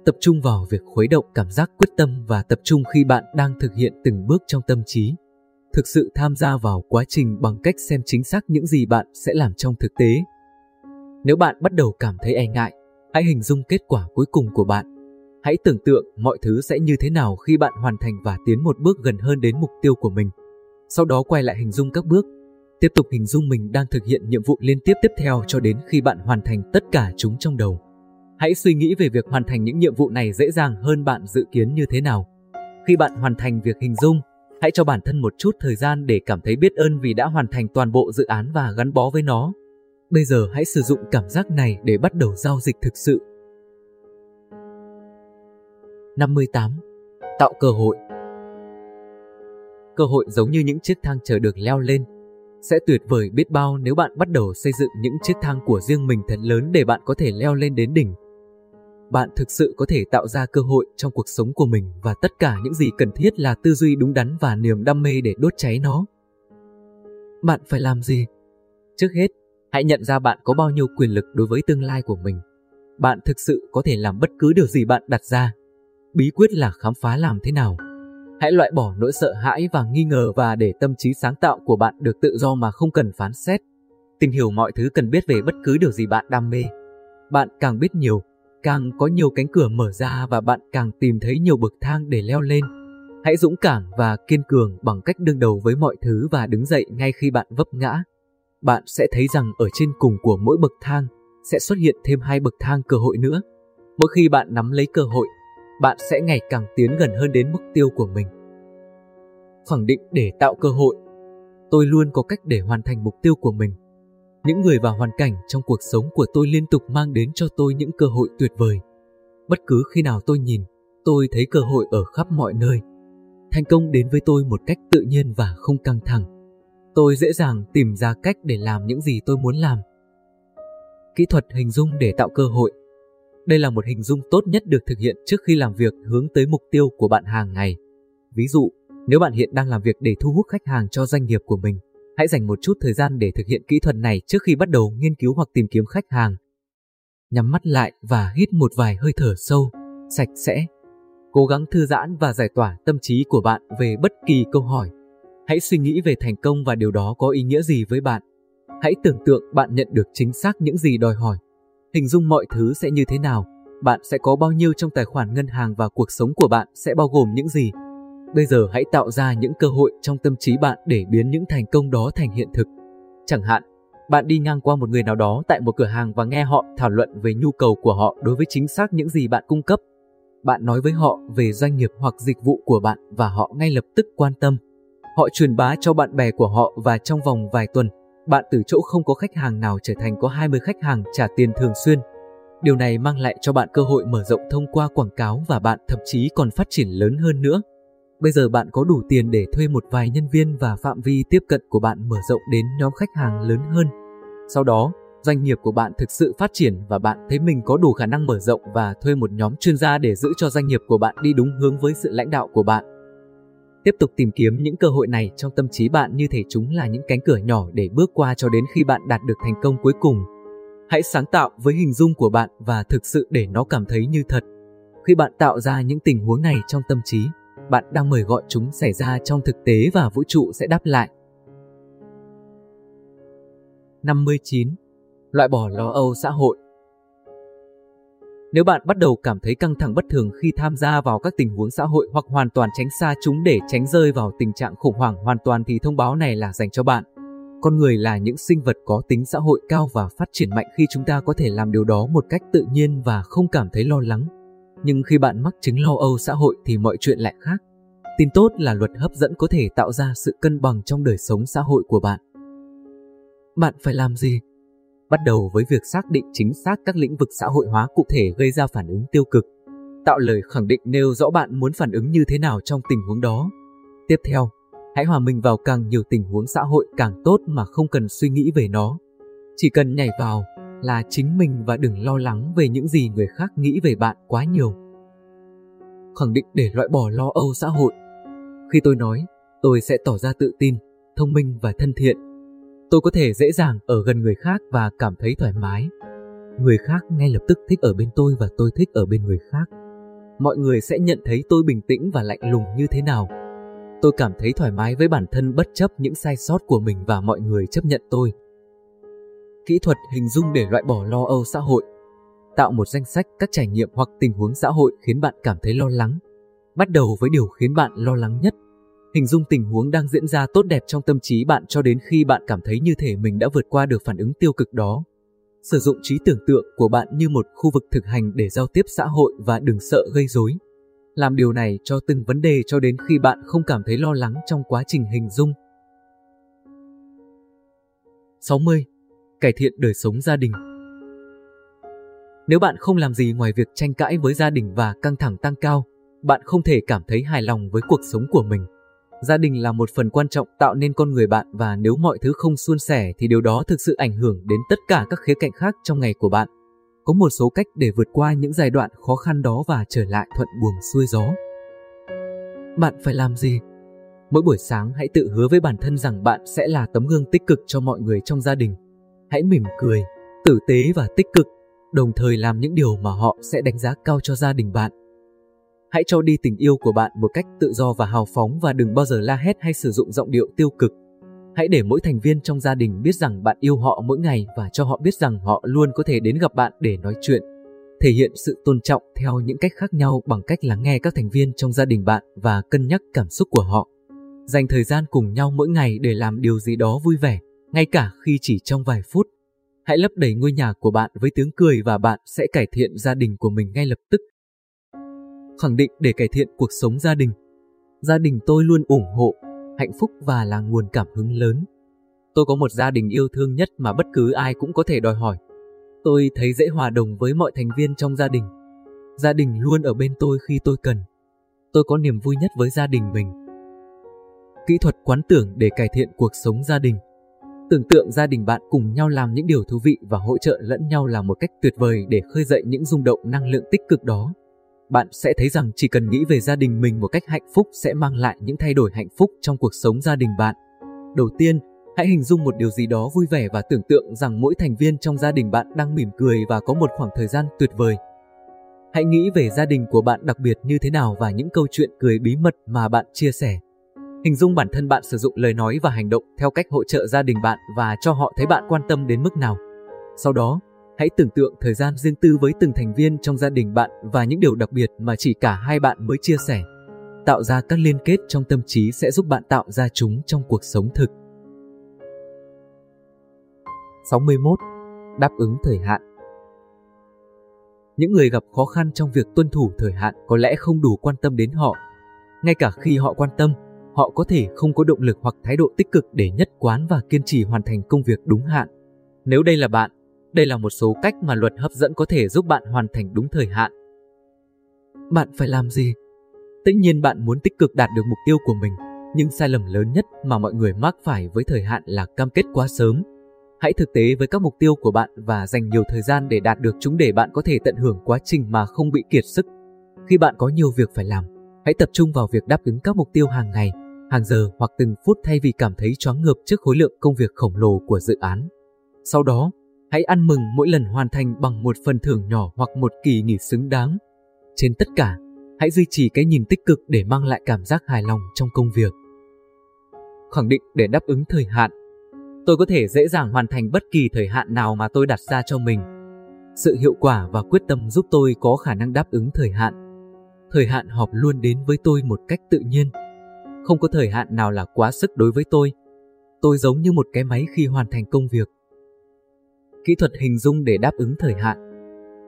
Tập trung vào việc khuấy động cảm giác quyết tâm và tập trung khi bạn đang thực hiện từng bước trong tâm trí. Thực sự tham gia vào quá trình bằng cách xem chính xác những gì bạn sẽ làm trong thực tế. Nếu bạn bắt đầu cảm thấy e ngại, Hãy hình dung kết quả cuối cùng của bạn. Hãy tưởng tượng mọi thứ sẽ như thế nào khi bạn hoàn thành và tiến một bước gần hơn đến mục tiêu của mình. Sau đó quay lại hình dung các bước. Tiếp tục hình dung mình đang thực hiện nhiệm vụ liên tiếp tiếp theo cho đến khi bạn hoàn thành tất cả chúng trong đầu. Hãy suy nghĩ về việc hoàn thành những nhiệm vụ này dễ dàng hơn bạn dự kiến như thế nào. Khi bạn hoàn thành việc hình dung, hãy cho bản thân một chút thời gian để cảm thấy biết ơn vì đã hoàn thành toàn bộ dự án và gắn bó với nó. Bây giờ hãy sử dụng cảm giác này để bắt đầu giao dịch thực sự. 58. Tạo cơ hội Cơ hội giống như những chiếc thang chờ được leo lên. Sẽ tuyệt vời biết bao nếu bạn bắt đầu xây dựng những chiếc thang của riêng mình thật lớn để bạn có thể leo lên đến đỉnh. Bạn thực sự có thể tạo ra cơ hội trong cuộc sống của mình và tất cả những gì cần thiết là tư duy đúng đắn và niềm đam mê để đốt cháy nó. Bạn phải làm gì? Trước hết, hãy nhận ra bạn có bao nhiêu quyền lực đối với tương lai của mình. Bạn thực sự có thể làm bất cứ điều gì bạn đặt ra. Bí quyết là khám phá làm thế nào. Hãy loại bỏ nỗi sợ hãi và nghi ngờ và để tâm trí sáng tạo của bạn được tự do mà không cần phán xét. Tìm hiểu mọi thứ cần biết về bất cứ điều gì bạn đam mê. Bạn càng biết nhiều, càng có nhiều cánh cửa mở ra và bạn càng tìm thấy nhiều bậc thang để leo lên. Hãy dũng cảm và kiên cường bằng cách đương đầu với mọi thứ và đứng dậy ngay khi bạn vấp ngã. Bạn sẽ thấy rằng ở trên cùng của mỗi bậc thang sẽ xuất hiện thêm hai bậc thang cơ hội nữa. Mỗi khi bạn nắm lấy cơ hội, bạn sẽ ngày càng tiến gần hơn đến mục tiêu của mình. Khẳng định để tạo cơ hội. Tôi luôn có cách để hoàn thành mục tiêu của mình. Những người và hoàn cảnh trong cuộc sống của tôi liên tục mang đến cho tôi những cơ hội tuyệt vời. Bất cứ khi nào tôi nhìn, tôi thấy cơ hội ở khắp mọi nơi. Thành công đến với tôi một cách tự nhiên và không căng thẳng. Tôi dễ dàng tìm ra cách để làm những gì tôi muốn làm. Kỹ thuật hình dung để tạo cơ hội đây là một hình dung tốt nhất được thực hiện trước khi làm việc hướng tới mục tiêu của bạn hàng ngày. Ví dụ, nếu bạn hiện đang làm việc để thu hút khách hàng cho doanh nghiệp của mình, hãy dành một chút thời gian để thực hiện kỹ thuật này trước khi bắt đầu nghiên cứu hoặc tìm kiếm khách hàng. Nhắm mắt lại và hít một vài hơi thở sâu, sạch sẽ. Cố gắng thư giãn và giải tỏa tâm trí của bạn về bất kỳ câu hỏi. Hãy suy nghĩ về thành công và điều đó có ý nghĩa gì với bạn. Hãy tưởng tượng bạn nhận được chính xác những gì đòi hỏi Hình dung mọi thứ sẽ như thế nào, bạn sẽ có bao nhiêu trong tài khoản ngân hàng và cuộc sống của bạn sẽ bao gồm những gì. Bây giờ hãy tạo ra những cơ hội trong tâm trí bạn để biến những thành công đó thành hiện thực. Chẳng hạn, bạn đi ngang qua một người nào đó tại một cửa hàng và nghe họ thảo luận về nhu cầu của họ đối với chính xác những gì bạn cung cấp. Bạn nói với họ về doanh nghiệp hoặc dịch vụ của bạn và họ ngay lập tức quan tâm. Họ truyền bá cho bạn bè của họ và trong vòng vài tuần, bạn từ chỗ không có khách hàng nào trở thành có 20 khách hàng trả tiền thường xuyên. Điều này mang lại cho bạn cơ hội mở rộng thông qua quảng cáo và bạn thậm chí còn phát triển lớn hơn nữa. Bây giờ bạn có đủ tiền để thuê một vài nhân viên và phạm vi tiếp cận của bạn mở rộng đến nhóm khách hàng lớn hơn. Sau đó, doanh nghiệp của bạn thực sự phát triển và bạn thấy mình có đủ khả năng mở rộng và thuê một nhóm chuyên gia để giữ cho doanh nghiệp của bạn đi đúng hướng với sự lãnh đạo của bạn. Tiếp tục tìm kiếm những cơ hội này trong tâm trí bạn như thể chúng là những cánh cửa nhỏ để bước qua cho đến khi bạn đạt được thành công cuối cùng. Hãy sáng tạo với hình dung của bạn và thực sự để nó cảm thấy như thật. Khi bạn tạo ra những tình huống này trong tâm trí, bạn đang mời gọi chúng xảy ra trong thực tế và vũ trụ sẽ đáp lại. 59. Loại bỏ lo âu xã hội nếu bạn bắt đầu cảm thấy căng thẳng bất thường khi tham gia vào các tình huống xã hội hoặc hoàn toàn tránh xa chúng để tránh rơi vào tình trạng khủng hoảng hoàn toàn thì thông báo này là dành cho bạn. Con người là những sinh vật có tính xã hội cao và phát triển mạnh khi chúng ta có thể làm điều đó một cách tự nhiên và không cảm thấy lo lắng. Nhưng khi bạn mắc chứng lo âu xã hội thì mọi chuyện lại khác. Tin tốt là luật hấp dẫn có thể tạo ra sự cân bằng trong đời sống xã hội của bạn. Bạn phải làm gì? Bắt đầu với việc xác định chính xác các lĩnh vực xã hội hóa cụ thể gây ra phản ứng tiêu cực. Tạo lời khẳng định nêu rõ bạn muốn phản ứng như thế nào trong tình huống đó. Tiếp theo, hãy hòa mình vào càng nhiều tình huống xã hội càng tốt mà không cần suy nghĩ về nó. Chỉ cần nhảy vào là chính mình và đừng lo lắng về những gì người khác nghĩ về bạn quá nhiều. Khẳng định để loại bỏ lo âu xã hội. Khi tôi nói, tôi sẽ tỏ ra tự tin, thông minh và thân thiện Tôi có thể dễ dàng ở gần người khác và cảm thấy thoải mái. Người khác ngay lập tức thích ở bên tôi và tôi thích ở bên người khác. Mọi người sẽ nhận thấy tôi bình tĩnh và lạnh lùng như thế nào. Tôi cảm thấy thoải mái với bản thân bất chấp những sai sót của mình và mọi người chấp nhận tôi. Kỹ thuật hình dung để loại bỏ lo âu xã hội Tạo một danh sách các trải nghiệm hoặc tình huống xã hội khiến bạn cảm thấy lo lắng. Bắt đầu với điều khiến bạn lo lắng nhất Hình dung tình huống đang diễn ra tốt đẹp trong tâm trí bạn cho đến khi bạn cảm thấy như thể mình đã vượt qua được phản ứng tiêu cực đó. Sử dụng trí tưởng tượng của bạn như một khu vực thực hành để giao tiếp xã hội và đừng sợ gây rối. Làm điều này cho từng vấn đề cho đến khi bạn không cảm thấy lo lắng trong quá trình hình dung. 60. cải thiện đời sống gia đình. Nếu bạn không làm gì ngoài việc tranh cãi với gia đình và căng thẳng tăng cao, bạn không thể cảm thấy hài lòng với cuộc sống của mình. Gia đình là một phần quan trọng tạo nên con người bạn và nếu mọi thứ không suôn sẻ thì điều đó thực sự ảnh hưởng đến tất cả các khía cạnh khác trong ngày của bạn. Có một số cách để vượt qua những giai đoạn khó khăn đó và trở lại thuận buồm xuôi gió. Bạn phải làm gì? Mỗi buổi sáng hãy tự hứa với bản thân rằng bạn sẽ là tấm gương tích cực cho mọi người trong gia đình. Hãy mỉm cười, tử tế và tích cực, đồng thời làm những điều mà họ sẽ đánh giá cao cho gia đình bạn. Hãy cho đi tình yêu của bạn một cách tự do và hào phóng và đừng bao giờ la hét hay sử dụng giọng điệu tiêu cực. Hãy để mỗi thành viên trong gia đình biết rằng bạn yêu họ mỗi ngày và cho họ biết rằng họ luôn có thể đến gặp bạn để nói chuyện. Thể hiện sự tôn trọng theo những cách khác nhau bằng cách lắng nghe các thành viên trong gia đình bạn và cân nhắc cảm xúc của họ. Dành thời gian cùng nhau mỗi ngày để làm điều gì đó vui vẻ, ngay cả khi chỉ trong vài phút. Hãy lấp đầy ngôi nhà của bạn với tiếng cười và bạn sẽ cải thiện gia đình của mình ngay lập tức khẳng định để cải thiện cuộc sống gia đình. Gia đình tôi luôn ủng hộ, hạnh phúc và là nguồn cảm hứng lớn. Tôi có một gia đình yêu thương nhất mà bất cứ ai cũng có thể đòi hỏi. Tôi thấy dễ hòa đồng với mọi thành viên trong gia đình. Gia đình luôn ở bên tôi khi tôi cần. Tôi có niềm vui nhất với gia đình mình. Kỹ thuật quán tưởng để cải thiện cuộc sống gia đình. Tưởng tượng gia đình bạn cùng nhau làm những điều thú vị và hỗ trợ lẫn nhau là một cách tuyệt vời để khơi dậy những rung động năng lượng tích cực đó bạn sẽ thấy rằng chỉ cần nghĩ về gia đình mình một cách hạnh phúc sẽ mang lại những thay đổi hạnh phúc trong cuộc sống gia đình bạn. Đầu tiên, hãy hình dung một điều gì đó vui vẻ và tưởng tượng rằng mỗi thành viên trong gia đình bạn đang mỉm cười và có một khoảng thời gian tuyệt vời. Hãy nghĩ về gia đình của bạn đặc biệt như thế nào và những câu chuyện cười bí mật mà bạn chia sẻ. Hình dung bản thân bạn sử dụng lời nói và hành động theo cách hỗ trợ gia đình bạn và cho họ thấy bạn quan tâm đến mức nào. Sau đó, Hãy tưởng tượng thời gian riêng tư với từng thành viên trong gia đình bạn và những điều đặc biệt mà chỉ cả hai bạn mới chia sẻ. Tạo ra các liên kết trong tâm trí sẽ giúp bạn tạo ra chúng trong cuộc sống thực. 61. Đáp ứng thời hạn Những người gặp khó khăn trong việc tuân thủ thời hạn có lẽ không đủ quan tâm đến họ. Ngay cả khi họ quan tâm, họ có thể không có động lực hoặc thái độ tích cực để nhất quán và kiên trì hoàn thành công việc đúng hạn. Nếu đây là bạn, đây là một số cách mà luật hấp dẫn có thể giúp bạn hoàn thành đúng thời hạn. Bạn phải làm gì? Tất nhiên bạn muốn tích cực đạt được mục tiêu của mình, nhưng sai lầm lớn nhất mà mọi người mắc phải với thời hạn là cam kết quá sớm. Hãy thực tế với các mục tiêu của bạn và dành nhiều thời gian để đạt được chúng để bạn có thể tận hưởng quá trình mà không bị kiệt sức. Khi bạn có nhiều việc phải làm, hãy tập trung vào việc đáp ứng các mục tiêu hàng ngày, hàng giờ hoặc từng phút thay vì cảm thấy choáng ngợp trước khối lượng công việc khổng lồ của dự án. Sau đó, Hãy ăn mừng mỗi lần hoàn thành bằng một phần thưởng nhỏ hoặc một kỳ nghỉ xứng đáng. Trên tất cả, hãy duy trì cái nhìn tích cực để mang lại cảm giác hài lòng trong công việc. Khẳng định để đáp ứng thời hạn. Tôi có thể dễ dàng hoàn thành bất kỳ thời hạn nào mà tôi đặt ra cho mình. Sự hiệu quả và quyết tâm giúp tôi có khả năng đáp ứng thời hạn. Thời hạn họp luôn đến với tôi một cách tự nhiên. Không có thời hạn nào là quá sức đối với tôi. Tôi giống như một cái máy khi hoàn thành công việc kỹ thuật hình dung để đáp ứng thời hạn.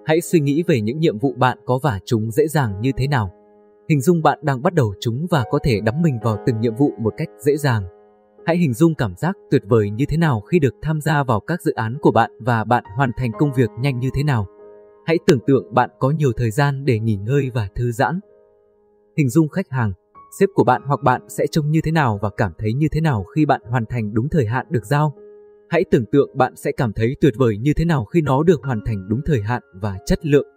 Hãy suy nghĩ về những nhiệm vụ bạn có và chúng dễ dàng như thế nào. Hình dung bạn đang bắt đầu chúng và có thể đắm mình vào từng nhiệm vụ một cách dễ dàng. Hãy hình dung cảm giác tuyệt vời như thế nào khi được tham gia vào các dự án của bạn và bạn hoàn thành công việc nhanh như thế nào. Hãy tưởng tượng bạn có nhiều thời gian để nghỉ ngơi và thư giãn. Hình dung khách hàng, sếp của bạn hoặc bạn sẽ trông như thế nào và cảm thấy như thế nào khi bạn hoàn thành đúng thời hạn được giao. Hãy tưởng tượng bạn sẽ cảm thấy tuyệt vời như thế nào khi nó được hoàn thành đúng thời hạn và chất lượng.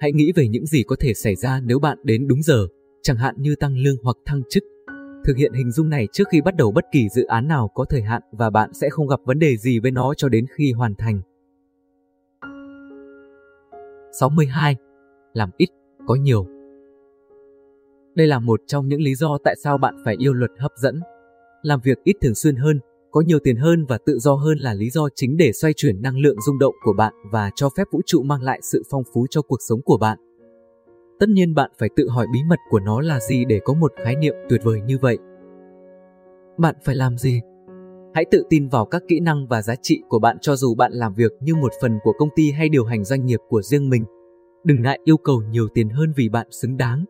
Hãy nghĩ về những gì có thể xảy ra nếu bạn đến đúng giờ, chẳng hạn như tăng lương hoặc thăng chức. Thực hiện hình dung này trước khi bắt đầu bất kỳ dự án nào có thời hạn và bạn sẽ không gặp vấn đề gì với nó cho đến khi hoàn thành. 62. Làm ít, có nhiều. Đây là một trong những lý do tại sao bạn phải yêu luật hấp dẫn. Làm việc ít thường xuyên hơn có nhiều tiền hơn và tự do hơn là lý do chính để xoay chuyển năng lượng rung động của bạn và cho phép vũ trụ mang lại sự phong phú cho cuộc sống của bạn. Tất nhiên bạn phải tự hỏi bí mật của nó là gì để có một khái niệm tuyệt vời như vậy. Bạn phải làm gì? Hãy tự tin vào các kỹ năng và giá trị của bạn cho dù bạn làm việc như một phần của công ty hay điều hành doanh nghiệp của riêng mình. Đừng ngại yêu cầu nhiều tiền hơn vì bạn xứng đáng.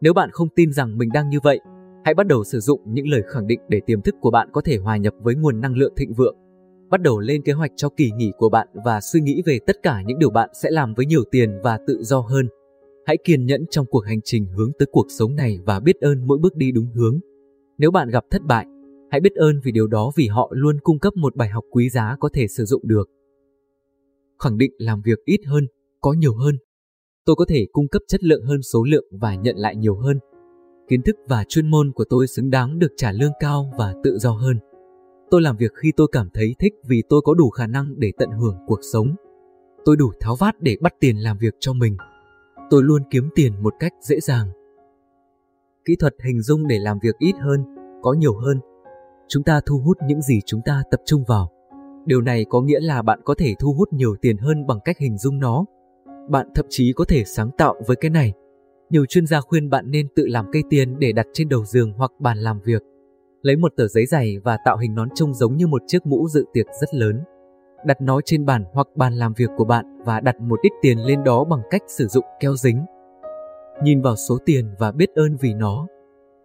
Nếu bạn không tin rằng mình đang như vậy, Hãy bắt đầu sử dụng những lời khẳng định để tiềm thức của bạn có thể hòa nhập với nguồn năng lượng thịnh vượng. bắt đầu lên kế hoạch cho kỳ nghỉ của bạn và suy nghĩ về tất cả những điều bạn sẽ làm với nhiều tiền và tự do hơn. Hãy kiên nhẫn trong cuộc hành trình hướng tới cuộc sống này và biết ơn mỗi bước đi đúng hướng. Nếu bạn gặp thất bại, hãy biết ơn vì điều đó vì họ luôn cung cấp một bài học quý giá có thể sử dụng được. Khẳng định làm việc ít hơn, có nhiều hơn. Tôi có thể cung cấp chất lượng hơn số lượng và nhận lại nhiều hơn. Kiến thức và chuyên môn của tôi xứng đáng được trả lương cao và tự do hơn. Tôi làm việc khi tôi cảm thấy thích vì tôi có đủ khả năng để tận hưởng cuộc sống. Tôi đủ tháo vát để bắt tiền làm việc cho mình. Tôi luôn kiếm tiền một cách dễ dàng. Kỹ thuật hình dung để làm việc ít hơn, có nhiều hơn. Chúng ta thu hút những gì chúng ta tập trung vào. Điều này có nghĩa là bạn có thể thu hút nhiều tiền hơn bằng cách hình dung nó. Bạn thậm chí có thể sáng tạo với cái này. Nhiều chuyên gia khuyên bạn nên tự làm cây tiền để đặt trên đầu giường hoặc bàn làm việc. Lấy một tờ giấy dày và tạo hình nón trông giống như một chiếc mũ dự tiệc rất lớn. Đặt nó trên bàn hoặc bàn làm việc của bạn và đặt một ít tiền lên đó bằng cách sử dụng keo dính. Nhìn vào số tiền và biết ơn vì nó.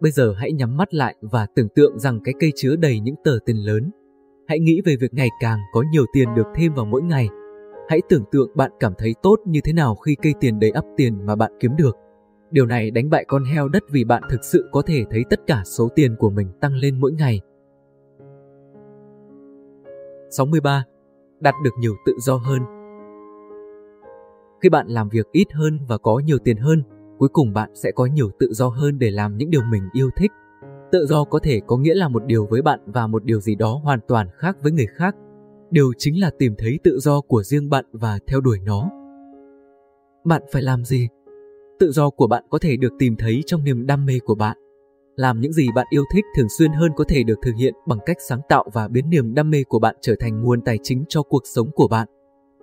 Bây giờ hãy nhắm mắt lại và tưởng tượng rằng cái cây chứa đầy những tờ tiền lớn. Hãy nghĩ về việc ngày càng có nhiều tiền được thêm vào mỗi ngày. Hãy tưởng tượng bạn cảm thấy tốt như thế nào khi cây tiền đầy ắp tiền mà bạn kiếm được. Điều này đánh bại con heo đất vì bạn thực sự có thể thấy tất cả số tiền của mình tăng lên mỗi ngày. 63. Đạt được nhiều tự do hơn Khi bạn làm việc ít hơn và có nhiều tiền hơn, cuối cùng bạn sẽ có nhiều tự do hơn để làm những điều mình yêu thích. Tự do có thể có nghĩa là một điều với bạn và một điều gì đó hoàn toàn khác với người khác. Điều chính là tìm thấy tự do của riêng bạn và theo đuổi nó. Bạn phải làm gì? Tự do của bạn có thể được tìm thấy trong niềm đam mê của bạn. Làm những gì bạn yêu thích thường xuyên hơn có thể được thực hiện bằng cách sáng tạo và biến niềm đam mê của bạn trở thành nguồn tài chính cho cuộc sống của bạn.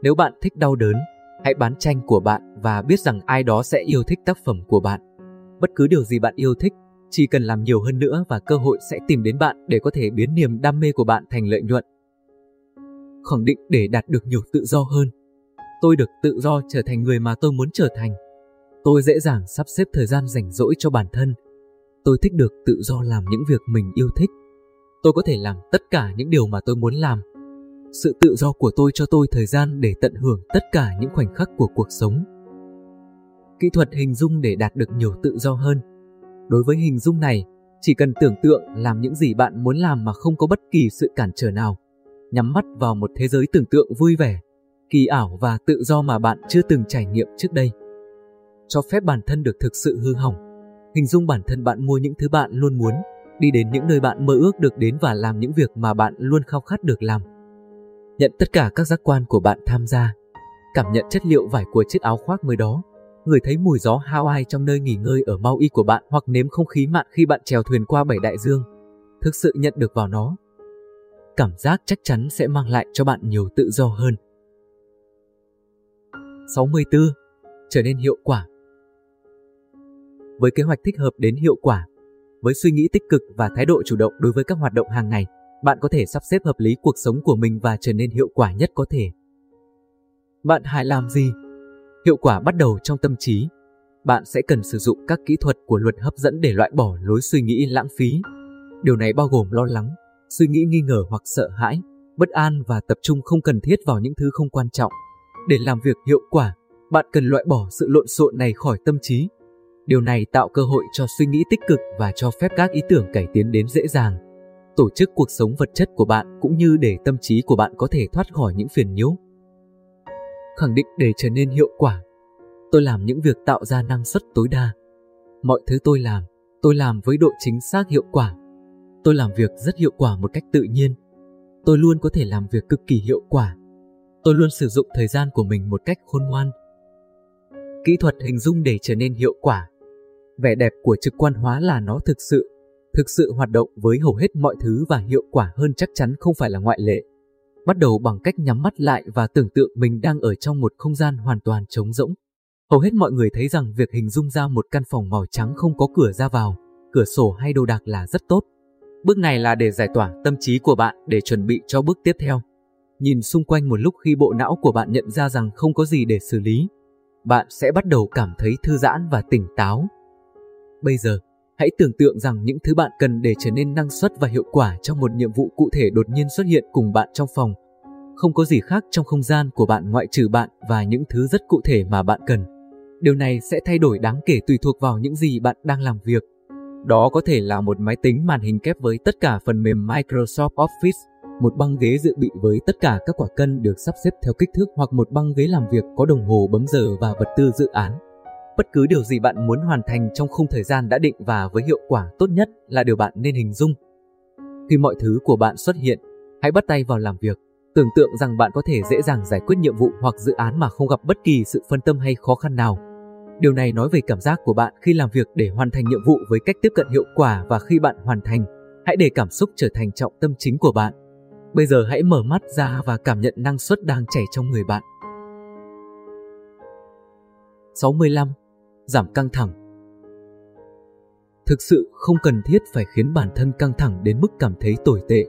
Nếu bạn thích đau đớn, hãy bán tranh của bạn và biết rằng ai đó sẽ yêu thích tác phẩm của bạn. Bất cứ điều gì bạn yêu thích, chỉ cần làm nhiều hơn nữa và cơ hội sẽ tìm đến bạn để có thể biến niềm đam mê của bạn thành lợi nhuận. Khẳng định để đạt được nhiều tự do hơn. Tôi được tự do trở thành người mà tôi muốn trở thành. Tôi dễ dàng sắp xếp thời gian rảnh rỗi cho bản thân. Tôi thích được tự do làm những việc mình yêu thích. Tôi có thể làm tất cả những điều mà tôi muốn làm. Sự tự do của tôi cho tôi thời gian để tận hưởng tất cả những khoảnh khắc của cuộc sống. Kỹ thuật hình dung để đạt được nhiều tự do hơn. Đối với hình dung này, chỉ cần tưởng tượng làm những gì bạn muốn làm mà không có bất kỳ sự cản trở nào. Nhắm mắt vào một thế giới tưởng tượng vui vẻ, kỳ ảo và tự do mà bạn chưa từng trải nghiệm trước đây cho phép bản thân được thực sự hư hỏng. Hình dung bản thân bạn mua những thứ bạn luôn muốn, đi đến những nơi bạn mơ ước được đến và làm những việc mà bạn luôn khao khát được làm. Nhận tất cả các giác quan của bạn tham gia. Cảm nhận chất liệu vải của chiếc áo khoác mới đó. Người thấy mùi gió Hawaii trong nơi nghỉ ngơi ở Maui của bạn hoặc nếm không khí mặn khi bạn chèo thuyền qua bảy đại dương. Thực sự nhận được vào nó. Cảm giác chắc chắn sẽ mang lại cho bạn nhiều tự do hơn. 64. Trở nên hiệu quả với kế hoạch thích hợp đến hiệu quả. Với suy nghĩ tích cực và thái độ chủ động đối với các hoạt động hàng ngày, bạn có thể sắp xếp hợp lý cuộc sống của mình và trở nên hiệu quả nhất có thể. Bạn hãy làm gì? Hiệu quả bắt đầu trong tâm trí. Bạn sẽ cần sử dụng các kỹ thuật của luật hấp dẫn để loại bỏ lối suy nghĩ lãng phí. Điều này bao gồm lo lắng, suy nghĩ nghi ngờ hoặc sợ hãi, bất an và tập trung không cần thiết vào những thứ không quan trọng. Để làm việc hiệu quả, bạn cần loại bỏ sự lộn xộn này khỏi tâm trí Điều này tạo cơ hội cho suy nghĩ tích cực và cho phép các ý tưởng cải tiến đến dễ dàng. Tổ chức cuộc sống vật chất của bạn cũng như để tâm trí của bạn có thể thoát khỏi những phiền nhiễu. Khẳng định để trở nên hiệu quả. Tôi làm những việc tạo ra năng suất tối đa. Mọi thứ tôi làm, tôi làm với độ chính xác hiệu quả. Tôi làm việc rất hiệu quả một cách tự nhiên. Tôi luôn có thể làm việc cực kỳ hiệu quả. Tôi luôn sử dụng thời gian của mình một cách khôn ngoan. Kỹ thuật hình dung để trở nên hiệu quả Vẻ đẹp của trực quan hóa là nó thực sự, thực sự hoạt động với hầu hết mọi thứ và hiệu quả hơn chắc chắn không phải là ngoại lệ. Bắt đầu bằng cách nhắm mắt lại và tưởng tượng mình đang ở trong một không gian hoàn toàn trống rỗng. Hầu hết mọi người thấy rằng việc hình dung ra một căn phòng màu trắng không có cửa ra vào, cửa sổ hay đồ đạc là rất tốt. Bước này là để giải tỏa tâm trí của bạn để chuẩn bị cho bước tiếp theo. Nhìn xung quanh một lúc khi bộ não của bạn nhận ra rằng không có gì để xử lý, bạn sẽ bắt đầu cảm thấy thư giãn và tỉnh táo. Bây giờ, hãy tưởng tượng rằng những thứ bạn cần để trở nên năng suất và hiệu quả trong một nhiệm vụ cụ thể đột nhiên xuất hiện cùng bạn trong phòng, Không có gì khác trong không gian của bạn ngoại trừ bạn và những thứ rất cụ thể mà bạn cần. Điều này sẽ thay đổi đáng kể tùy thuộc vào những gì bạn đang làm việc. Đó có thể là một máy tính màn hình kép với tất cả phần mềm Microsoft Office, một băng ghế dự bị với tất cả các quả cân được sắp xếp theo kích thước hoặc một băng ghế làm việc có đồng hồ bấm giờ và vật tư dự án. Bất cứ điều gì bạn muốn hoàn thành trong khung thời gian đã định và với hiệu quả tốt nhất là điều bạn nên hình dung. Khi mọi thứ của bạn xuất hiện, hãy bắt tay vào làm việc. Tưởng tượng rằng bạn có thể dễ dàng giải quyết nhiệm vụ hoặc dự án mà không gặp bất kỳ sự phân tâm hay khó khăn nào. Điều này nói về cảm giác của bạn khi làm việc để hoàn thành nhiệm vụ với cách tiếp cận hiệu quả và khi bạn hoàn thành, hãy để cảm xúc trở thành trọng tâm chính của bạn. Bây giờ hãy mở mắt ra và cảm nhận năng suất đang chảy trong người bạn. 65. Giảm căng thẳng Thực sự không cần thiết phải khiến bản thân căng thẳng đến mức cảm thấy tồi tệ.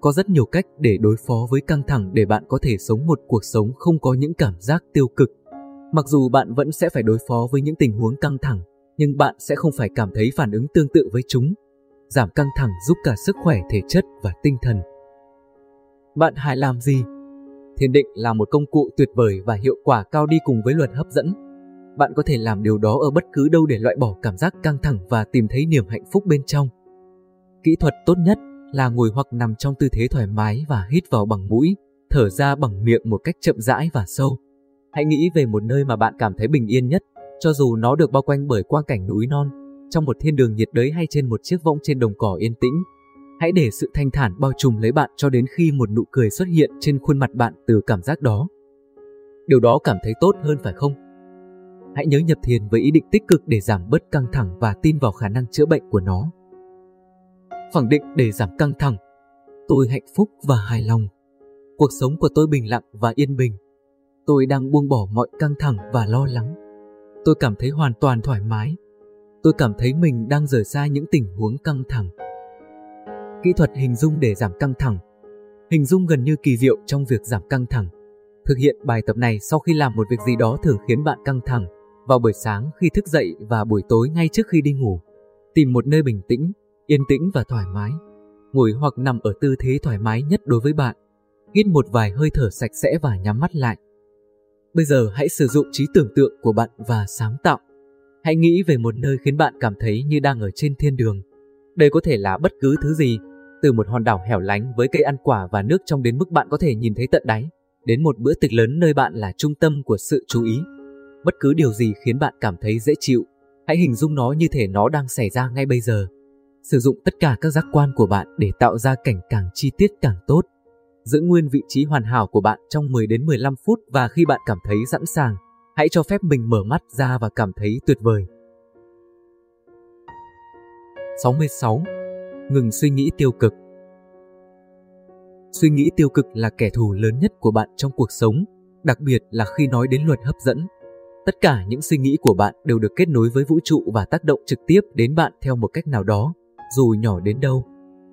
Có rất nhiều cách để đối phó với căng thẳng để bạn có thể sống một cuộc sống không có những cảm giác tiêu cực. Mặc dù bạn vẫn sẽ phải đối phó với những tình huống căng thẳng, nhưng bạn sẽ không phải cảm thấy phản ứng tương tự với chúng. Giảm căng thẳng giúp cả sức khỏe thể chất và tinh thần. Bạn hãy làm gì? Thiền định là một công cụ tuyệt vời và hiệu quả cao đi cùng với luật hấp dẫn. Bạn có thể làm điều đó ở bất cứ đâu để loại bỏ cảm giác căng thẳng và tìm thấy niềm hạnh phúc bên trong. Kỹ thuật tốt nhất là ngồi hoặc nằm trong tư thế thoải mái và hít vào bằng mũi, thở ra bằng miệng một cách chậm rãi và sâu. Hãy nghĩ về một nơi mà bạn cảm thấy bình yên nhất, cho dù nó được bao quanh bởi quang cảnh núi non, trong một thiên đường nhiệt đới hay trên một chiếc võng trên đồng cỏ yên tĩnh. Hãy để sự thanh thản bao trùm lấy bạn cho đến khi một nụ cười xuất hiện trên khuôn mặt bạn từ cảm giác đó. Điều đó cảm thấy tốt hơn phải không? Hãy nhớ nhập thiền với ý định tích cực để giảm bớt căng thẳng và tin vào khả năng chữa bệnh của nó. Khẳng định để giảm căng thẳng. Tôi hạnh phúc và hài lòng. Cuộc sống của tôi bình lặng và yên bình. Tôi đang buông bỏ mọi căng thẳng và lo lắng. Tôi cảm thấy hoàn toàn thoải mái. Tôi cảm thấy mình đang rời xa những tình huống căng thẳng. Kỹ thuật hình dung để giảm căng thẳng. Hình dung gần như kỳ diệu trong việc giảm căng thẳng. Thực hiện bài tập này sau khi làm một việc gì đó thường khiến bạn căng thẳng, vào buổi sáng khi thức dậy và buổi tối ngay trước khi đi ngủ. Tìm một nơi bình tĩnh, yên tĩnh và thoải mái. Ngồi hoặc nằm ở tư thế thoải mái nhất đối với bạn. Hít một vài hơi thở sạch sẽ và nhắm mắt lại. Bây giờ hãy sử dụng trí tưởng tượng của bạn và sáng tạo. Hãy nghĩ về một nơi khiến bạn cảm thấy như đang ở trên thiên đường. Đây có thể là bất cứ thứ gì, từ một hòn đảo hẻo lánh với cây ăn quả và nước trong đến mức bạn có thể nhìn thấy tận đáy, đến một bữa tiệc lớn nơi bạn là trung tâm của sự chú ý. Bất cứ điều gì khiến bạn cảm thấy dễ chịu, hãy hình dung nó như thể nó đang xảy ra ngay bây giờ. Sử dụng tất cả các giác quan của bạn để tạo ra cảnh càng chi tiết càng tốt. Giữ nguyên vị trí hoàn hảo của bạn trong 10 đến 15 phút và khi bạn cảm thấy sẵn sàng, hãy cho phép mình mở mắt ra và cảm thấy tuyệt vời. 66. Ngừng suy nghĩ tiêu cực Suy nghĩ tiêu cực là kẻ thù lớn nhất của bạn trong cuộc sống, đặc biệt là khi nói đến luật hấp dẫn. Tất cả những suy nghĩ của bạn đều được kết nối với vũ trụ và tác động trực tiếp đến bạn theo một cách nào đó, dù nhỏ đến đâu.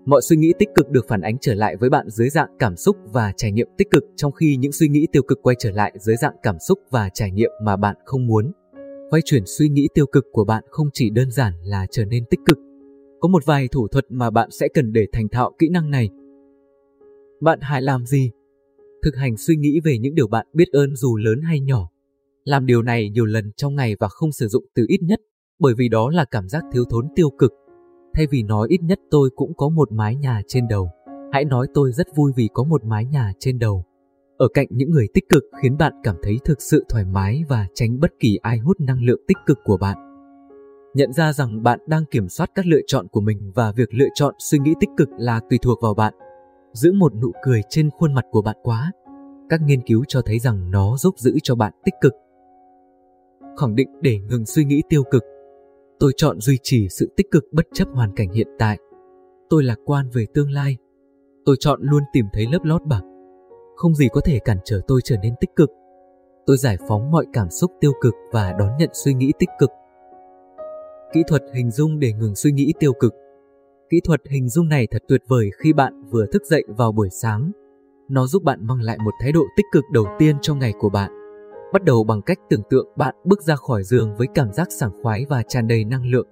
Mọi suy nghĩ tích cực được phản ánh trở lại với bạn dưới dạng cảm xúc và trải nghiệm tích cực trong khi những suy nghĩ tiêu cực quay trở lại dưới dạng cảm xúc và trải nghiệm mà bạn không muốn. Quay chuyển suy nghĩ tiêu cực của bạn không chỉ đơn giản là trở nên tích cực. Có một vài thủ thuật mà bạn sẽ cần để thành thạo kỹ năng này. Bạn hãy làm gì? Thực hành suy nghĩ về những điều bạn biết ơn dù lớn hay nhỏ. Làm điều này nhiều lần trong ngày và không sử dụng từ ít nhất, bởi vì đó là cảm giác thiếu thốn tiêu cực. Thay vì nói ít nhất tôi cũng có một mái nhà trên đầu, hãy nói tôi rất vui vì có một mái nhà trên đầu. Ở cạnh những người tích cực khiến bạn cảm thấy thực sự thoải mái và tránh bất kỳ ai hút năng lượng tích cực của bạn. Nhận ra rằng bạn đang kiểm soát các lựa chọn của mình và việc lựa chọn suy nghĩ tích cực là tùy thuộc vào bạn. Giữ một nụ cười trên khuôn mặt của bạn quá. Các nghiên cứu cho thấy rằng nó giúp giữ cho bạn tích cực khẳng định để ngừng suy nghĩ tiêu cực. Tôi chọn duy trì sự tích cực bất chấp hoàn cảnh hiện tại. Tôi lạc quan về tương lai. Tôi chọn luôn tìm thấy lớp lót bạc. Không gì có thể cản trở tôi trở nên tích cực. Tôi giải phóng mọi cảm xúc tiêu cực và đón nhận suy nghĩ tích cực. Kỹ thuật hình dung để ngừng suy nghĩ tiêu cực. Kỹ thuật hình dung này thật tuyệt vời khi bạn vừa thức dậy vào buổi sáng. Nó giúp bạn mang lại một thái độ tích cực đầu tiên cho ngày của bạn. Bắt đầu bằng cách tưởng tượng bạn bước ra khỏi giường với cảm giác sảng khoái và tràn đầy năng lượng.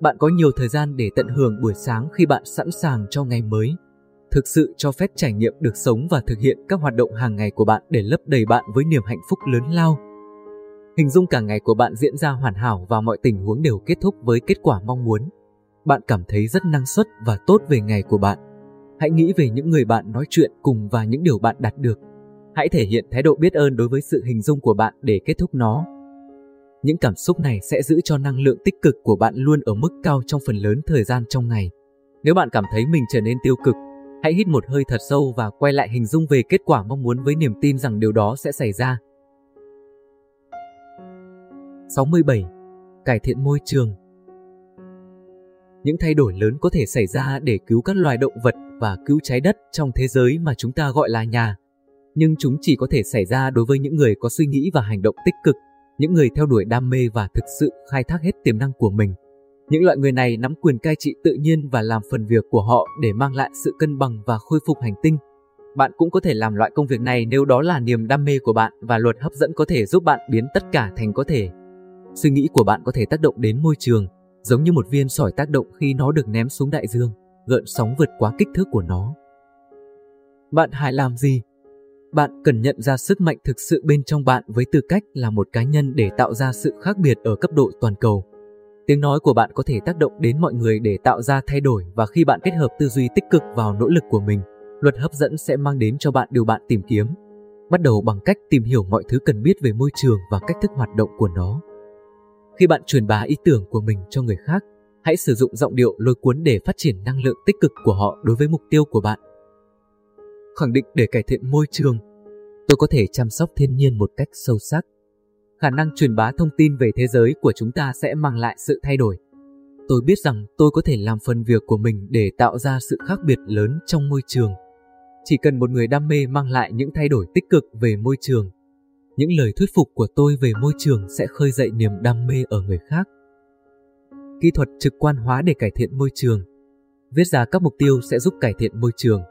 Bạn có nhiều thời gian để tận hưởng buổi sáng khi bạn sẵn sàng cho ngày mới. thực sự cho phép trải nghiệm được sống và thực hiện các hoạt động hàng ngày của bạn để lấp đầy bạn với niềm hạnh phúc lớn lao. Hình dung cả ngày của bạn diễn ra hoàn hảo và mọi tình huống đều kết thúc với kết quả mong muốn. Bạn cảm thấy rất năng suất và tốt về ngày của bạn. Hãy nghĩ về những người bạn nói chuyện cùng và những điều bạn đạt được. Hãy thể hiện thái độ biết ơn đối với sự hình dung của bạn để kết thúc nó. Những cảm xúc này sẽ giữ cho năng lượng tích cực của bạn luôn ở mức cao trong phần lớn thời gian trong ngày. Nếu bạn cảm thấy mình trở nên tiêu cực, hãy hít một hơi thật sâu và quay lại hình dung về kết quả mong muốn với niềm tin rằng điều đó sẽ xảy ra. 67. Cải thiện môi trường Những thay đổi lớn có thể xảy ra để cứu các loài động vật và cứu trái đất trong thế giới mà chúng ta gọi là nhà. Nhưng chúng chỉ có thể xảy ra đối với những người có suy nghĩ và hành động tích cực, những người theo đuổi đam mê và thực sự khai thác hết tiềm năng của mình. Những loại người này nắm quyền cai trị tự nhiên và làm phần việc của họ để mang lại sự cân bằng và khôi phục hành tinh. Bạn cũng có thể làm loại công việc này nếu đó là niềm đam mê của bạn và luật hấp dẫn có thể giúp bạn biến tất cả thành có thể. Suy nghĩ của bạn có thể tác động đến môi trường, giống như một viên sỏi tác động khi nó được ném xuống đại dương, gợn sóng vượt quá kích thước của nó. Bạn hãy làm gì? Bạn cần nhận ra sức mạnh thực sự bên trong bạn với tư cách là một cá nhân để tạo ra sự khác biệt ở cấp độ toàn cầu. Tiếng nói của bạn có thể tác động đến mọi người để tạo ra thay đổi và khi bạn kết hợp tư duy tích cực vào nỗ lực của mình, luật hấp dẫn sẽ mang đến cho bạn điều bạn tìm kiếm. Bắt đầu bằng cách tìm hiểu mọi thứ cần biết về môi trường và cách thức hoạt động của nó. Khi bạn truyền bá ý tưởng của mình cho người khác, hãy sử dụng giọng điệu lôi cuốn để phát triển năng lượng tích cực của họ đối với mục tiêu của bạn. Khẳng định để cải thiện môi trường, tôi có thể chăm sóc thiên nhiên một cách sâu sắc khả năng truyền bá thông tin về thế giới của chúng ta sẽ mang lại sự thay đổi. Tôi biết rằng tôi có thể làm phần việc của mình để tạo ra sự khác biệt lớn trong môi trường. Chỉ cần một người đam mê mang lại những thay đổi tích cực về môi trường. Những lời thuyết phục của tôi về môi trường sẽ khơi dậy niềm đam mê ở người khác. Kỹ thuật trực quan hóa để cải thiện môi trường. Viết ra các mục tiêu sẽ giúp cải thiện môi trường.